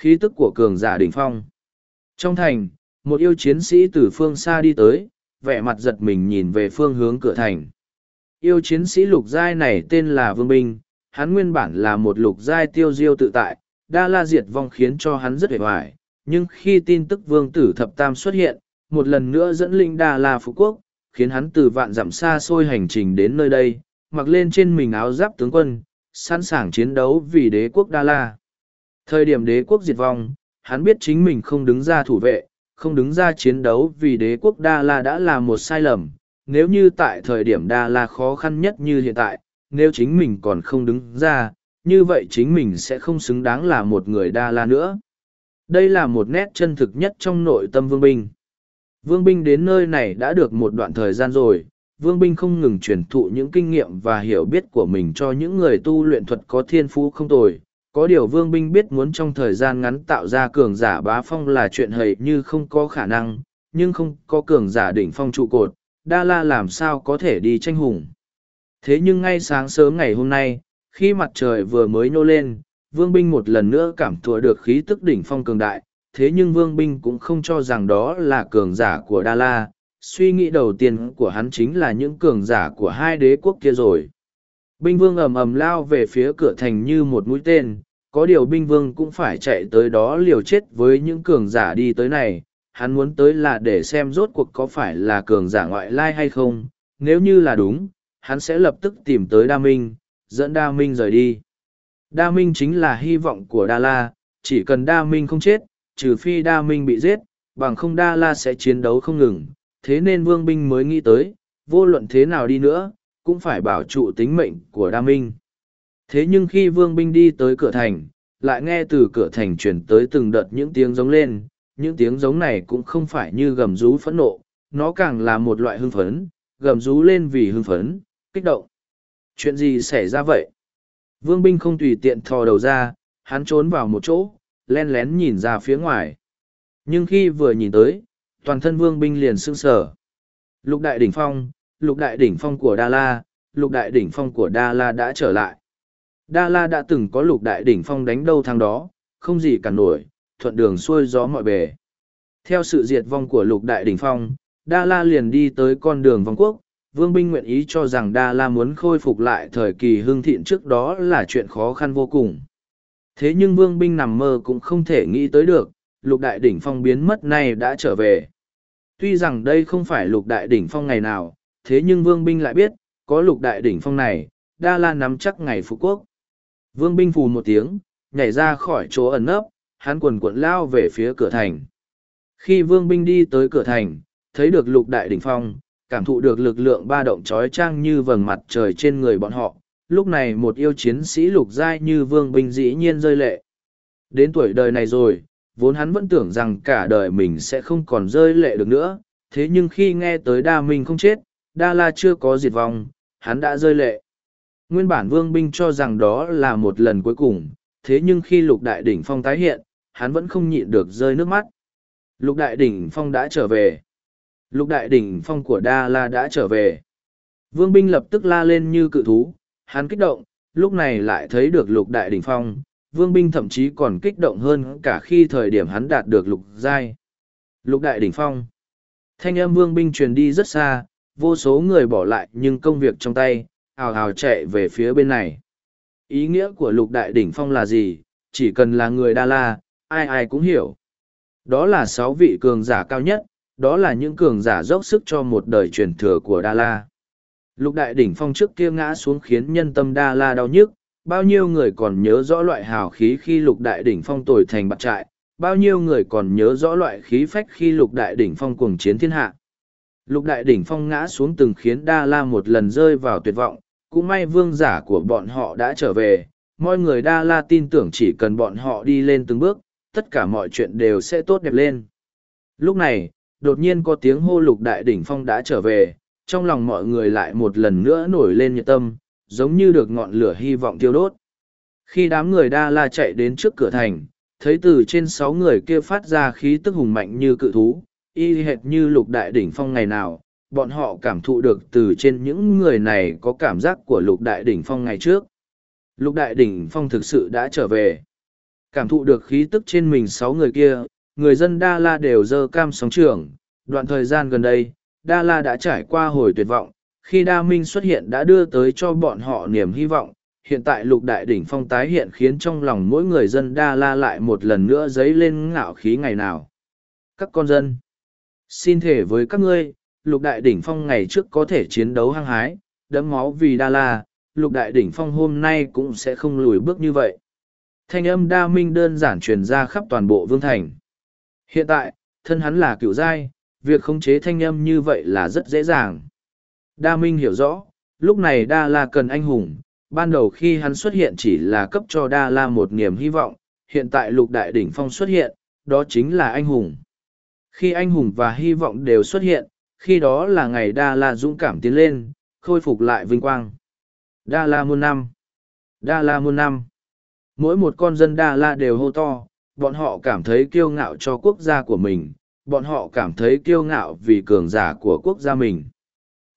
Khí tức của cường giả đỉnh phong. Trong thành, một yêu chiến sĩ từ phương xa đi tới, vẻ mặt giật mình nhìn về phương hướng cửa thành. Yêu chiến sĩ lục giai này tên là Vương Binh, hắn nguyên bản là một lục giai tiêu diêu tự tại, đa la diệt vong khiến cho hắn rất hề hoài, nhưng khi tin tức vương tử thập tam xuất hiện, một lần nữa dẫn linh đa la phú quốc, khiến hắn từ vạn dặm xa xôi hành trình đến nơi đây, mặc lên trên mình áo giáp tướng quân, sẵn sàng chiến đấu vì đế quốc đa la. Thời điểm đế quốc diệt vong, hắn biết chính mình không đứng ra thủ vệ, không đứng ra chiến đấu vì đế quốc đa la đã là một sai lầm. Nếu như tại thời điểm đa la khó khăn nhất như hiện tại, nếu chính mình còn không đứng ra, như vậy chính mình sẽ không xứng đáng là một người đa la nữa. Đây là một nét chân thực nhất trong nội tâm vương binh. Vương binh đến nơi này đã được một đoạn thời gian rồi, vương binh không ngừng truyền thụ những kinh nghiệm và hiểu biết của mình cho những người tu luyện thuật có thiên phú không tồi. Có điều vương binh biết muốn trong thời gian ngắn tạo ra cường giả bá phong là chuyện hầy như không có khả năng, nhưng không có cường giả đỉnh phong trụ cột, Đa La làm sao có thể đi tranh hùng. Thế nhưng ngay sáng sớm ngày hôm nay, khi mặt trời vừa mới nhô lên, vương binh một lần nữa cảm thua được khí tức đỉnh phong cường đại, thế nhưng vương binh cũng không cho rằng đó là cường giả của Đa La. Suy nghĩ đầu tiên của hắn chính là những cường giả của hai đế quốc kia rồi. Binh vương ầm ầm lao về phía cửa thành như một mũi tên, có điều binh vương cũng phải chạy tới đó liều chết với những cường giả đi tới này. Hắn muốn tới là để xem rốt cuộc có phải là cường giả ngoại lai hay không, nếu như là đúng, hắn sẽ lập tức tìm tới Đa Minh, dẫn Đa Minh rời đi. Đa Minh chính là hy vọng của Đa La, chỉ cần Đa Minh không chết, trừ phi Đa Minh bị giết, bằng không Đa La sẽ chiến đấu không ngừng, thế nên Vương Binh mới nghĩ tới, vô luận thế nào đi nữa, cũng phải bảo trụ tính mệnh của Đa Minh. Thế nhưng khi Vương Binh đi tới cửa thành, lại nghe từ cửa thành chuyển tới từng đợt những tiếng giống lên, những tiếng giống này cũng không phải như gầm rú phẫn nộ, nó càng là một loại hưng phấn, gầm rú lên vì hưng phấn, kích động. Chuyện gì xảy ra vậy? Vương binh không tùy tiện thò đầu ra, hắn trốn vào một chỗ, len lén nhìn ra phía ngoài. Nhưng khi vừa nhìn tới, toàn thân vương binh liền sưng sở. Lục đại đỉnh phong, lục đại đỉnh phong của Đa La, lục đại đỉnh phong của Đa La đã trở lại. Đa La đã từng có lục đại đỉnh phong đánh đâu thằng đó, không gì cản nổi, thuận đường xuôi gió mọi bề. Theo sự diệt vong của lục đại đỉnh phong, Đa La liền đi tới con đường vong quốc, Vương Binh nguyện ý cho rằng Đa La muốn khôi phục lại thời kỳ hưng thịnh trước đó là chuyện khó khăn vô cùng. Thế nhưng Vương Binh nằm mơ cũng không thể nghĩ tới được, lục đại đỉnh phong biến mất nay đã trở về. Tuy rằng đây không phải lục đại đỉnh phong ngày nào, thế nhưng Vương Binh lại biết, có lục đại đỉnh phong này, Đa La nắm chắc ngày Phú quốc. Vương Binh phù một tiếng, nhảy ra khỏi chỗ ẩn nấp, hắn quần quận lao về phía cửa thành. Khi Vương Binh đi tới cửa thành, thấy được lục đại đỉnh phong, cảm thụ được lực lượng ba động trói trang như vầng mặt trời trên người bọn họ. Lúc này một yêu chiến sĩ lục giai như Vương Binh dĩ nhiên rơi lệ. Đến tuổi đời này rồi, vốn hắn vẫn tưởng rằng cả đời mình sẽ không còn rơi lệ được nữa, thế nhưng khi nghe tới đa minh không chết, đa la chưa có diệt vong, hắn đã rơi lệ. Nguyên bản vương binh cho rằng đó là một lần cuối cùng, thế nhưng khi lục đại đỉnh phong tái hiện, hắn vẫn không nhịn được rơi nước mắt. Lục đại đỉnh phong đã trở về. Lục đại đỉnh phong của Đa La đã trở về. Vương binh lập tức la lên như cự thú, hắn kích động, lúc này lại thấy được lục đại đỉnh phong, vương binh thậm chí còn kích động hơn cả khi thời điểm hắn đạt được lục giai. Lục đại đỉnh phong. Thanh âm vương binh truyền đi rất xa, vô số người bỏ lại nhưng công việc trong tay, hào hào chạy về phía bên này. Ý nghĩa của lục đại đỉnh phong là gì? Chỉ cần là người Đa La, ai ai cũng hiểu. Đó là sáu vị cường giả cao nhất, đó là những cường giả dốc sức cho một đời truyền thừa của Đa La. Lục đại đỉnh phong trước kia ngã xuống khiến nhân tâm Đa La đau nhức, bao nhiêu người còn nhớ rõ loại hào khí khi lục đại đỉnh phong tồi thành bạc trại, bao nhiêu người còn nhớ rõ loại khí phách khi lục đại đỉnh phong cuồng chiến thiên hạ. Lục đại đỉnh phong ngã xuống từng khiến Đa La một lần rơi vào tuyệt vọng, cũng may vương giả của bọn họ đã trở về, mọi người Đa La tin tưởng chỉ cần bọn họ đi lên từng bước, tất cả mọi chuyện đều sẽ tốt đẹp lên. Lúc này, đột nhiên có tiếng hô lục đại đỉnh phong đã trở về, trong lòng mọi người lại một lần nữa nổi lên nhiệt tâm, giống như được ngọn lửa hy vọng tiêu đốt. Khi đám người đa la chạy đến trước cửa thành, thấy từ trên sáu người kia phát ra khí tức hùng mạnh như cự thú, y hệt như lục đại đỉnh phong ngày nào, bọn họ cảm thụ được từ trên những người này có cảm giác của lục đại đỉnh phong ngày trước. Lục đại đỉnh phong thực sự đã trở về. Cảm thụ được khí tức trên mình sáu người kia, người dân Đa La đều dơ cam sóng trường. Đoạn thời gian gần đây, Đa La đã trải qua hồi tuyệt vọng, khi Đa Minh xuất hiện đã đưa tới cho bọn họ niềm hy vọng. Hiện tại lục đại đỉnh phong tái hiện khiến trong lòng mỗi người dân Đa La lại một lần nữa dấy lên ngạo khí ngày nào. Các con dân, xin thể với các ngươi, lục đại đỉnh phong ngày trước có thể chiến đấu hăng hái, đẫm máu vì Đa La, lục đại đỉnh phong hôm nay cũng sẽ không lùi bước như vậy. Thanh âm đa minh đơn giản truyền ra khắp toàn bộ vương thành. Hiện tại, thân hắn là cựu giai, việc khống chế thanh âm như vậy là rất dễ dàng. Đa Minh hiểu rõ, lúc này Đa La cần anh hùng, ban đầu khi hắn xuất hiện chỉ là cấp cho Đa La một niềm hy vọng, hiện tại lục đại đỉnh phong xuất hiện, đó chính là anh hùng. Khi anh hùng và hy vọng đều xuất hiện, khi đó là ngày Đa La dũng cảm tiến lên, khôi phục lại vinh quang. Đa La muôn năm. Đa La muôn năm. Mỗi một con dân Đa La đều hô to, bọn họ cảm thấy kiêu ngạo cho quốc gia của mình, bọn họ cảm thấy kiêu ngạo vì cường giả của quốc gia mình.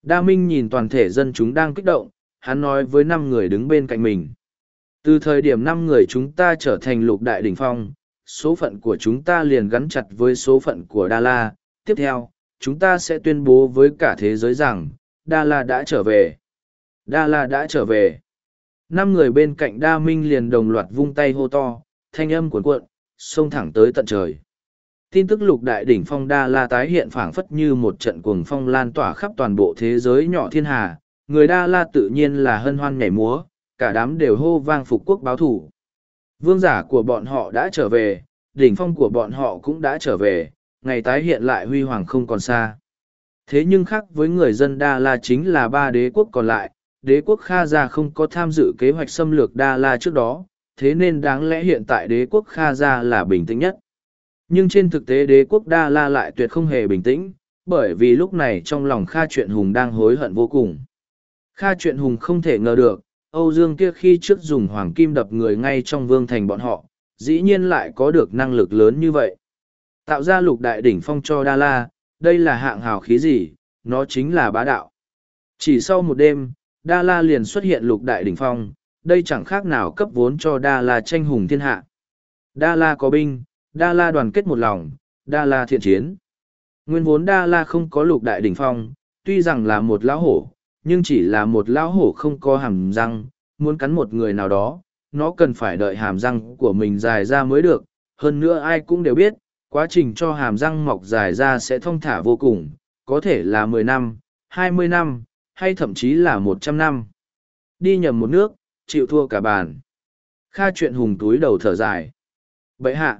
Đa Minh nhìn toàn thể dân chúng đang kích động, hắn nói với năm người đứng bên cạnh mình. Từ thời điểm năm người chúng ta trở thành lục đại đỉnh phong, số phận của chúng ta liền gắn chặt với số phận của Đa La. Tiếp theo, chúng ta sẽ tuyên bố với cả thế giới rằng, Đa La đã trở về. Đa La đã trở về. Năm người bên cạnh Đa Minh liền đồng loạt vung tay hô to, thanh âm cuồn cuộn, xông thẳng tới tận trời tin tức lục đại đỉnh phong đa la tái hiện phảng phất như một trận cuồng phong lan tỏa khắp toàn bộ thế giới nhỏ thiên hà người đa la tự nhiên là hân hoan nhảy múa cả đám đều hô vang phục quốc báo thủ vương giả của bọn họ đã trở về, đỉnh phong của bọn họ cũng đã trở về, ngày tái hiện lại huy hoàng không còn xa. Thế nhưng khác với người dân đa la chính là ba đế quốc còn lại, đế quốc kha gia không có tham dự kế hoạch xâm lược đa la trước đó, thế nên đáng lẽ hiện tại đế quốc kha gia là bình tĩnh nhất. Nhưng trên thực tế đế quốc đa la lại tuyệt không hề bình tĩnh, bởi vì lúc này trong lòng kha Truyện hùng đang hối hận vô cùng. Kha Truyện hùng không thể ngờ được âu dương kia khi trước dùng hoàng kim đập người ngay trong vương thành bọn họ dĩ nhiên lại có được năng lực lớn như vậy tạo ra lục đại đỉnh phong cho đa la đây là hạng hào khí gì, nó chính là bá đạo. Chỉ sau một đêm, Đa La liền xuất hiện lục đại đỉnh phong, đây chẳng khác nào cấp vốn cho Đa La tranh hùng thiên hạ. Đa La có binh, Đa La đoàn kết một lòng, Đa La thiện chiến. Nguyên vốn Đa La không có lục đại đỉnh phong, tuy rằng là một lão hổ, nhưng chỉ là một lão hổ không có hàm răng, muốn cắn một người nào đó, nó cần phải đợi hàm răng của mình dài ra mới được. Hơn nữa ai cũng đều biết, quá trình cho hàm răng mọc dài ra sẽ thông thả vô cùng, có thể là mười năm, hai mươi năm, hay thậm chí là một trăm năm. Đi nhầm một nước, chịu thua cả bàn. Kha chuyện hùng túi đầu thở dài. Bậy hạ.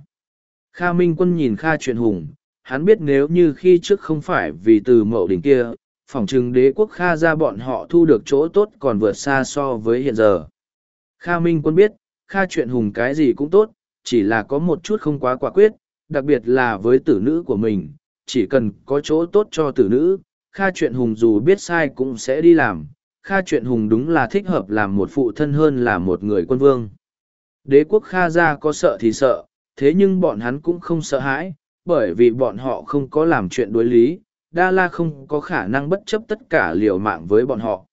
Kha Minh Quân nhìn Kha chuyện hùng, hắn biết nếu như khi trước không phải vì từ mậu đỉnh kia, phỏng chừng đế quốc Kha ra bọn họ thu được chỗ tốt còn vượt xa so với hiện giờ. Kha Minh Quân biết, Kha chuyện hùng cái gì cũng tốt, chỉ là có một chút không quá quả quyết, đặc biệt là với tử nữ của mình, chỉ cần có chỗ tốt cho tử nữ, Kha chuyện hùng dù biết sai cũng sẽ đi làm. Kha chuyện hùng đúng là thích hợp làm một phụ thân hơn là một người quân vương. Đế quốc Kha ra có sợ thì sợ, thế nhưng bọn hắn cũng không sợ hãi, bởi vì bọn họ không có làm chuyện đối lý, Đa La không có khả năng bất chấp tất cả liều mạng với bọn họ.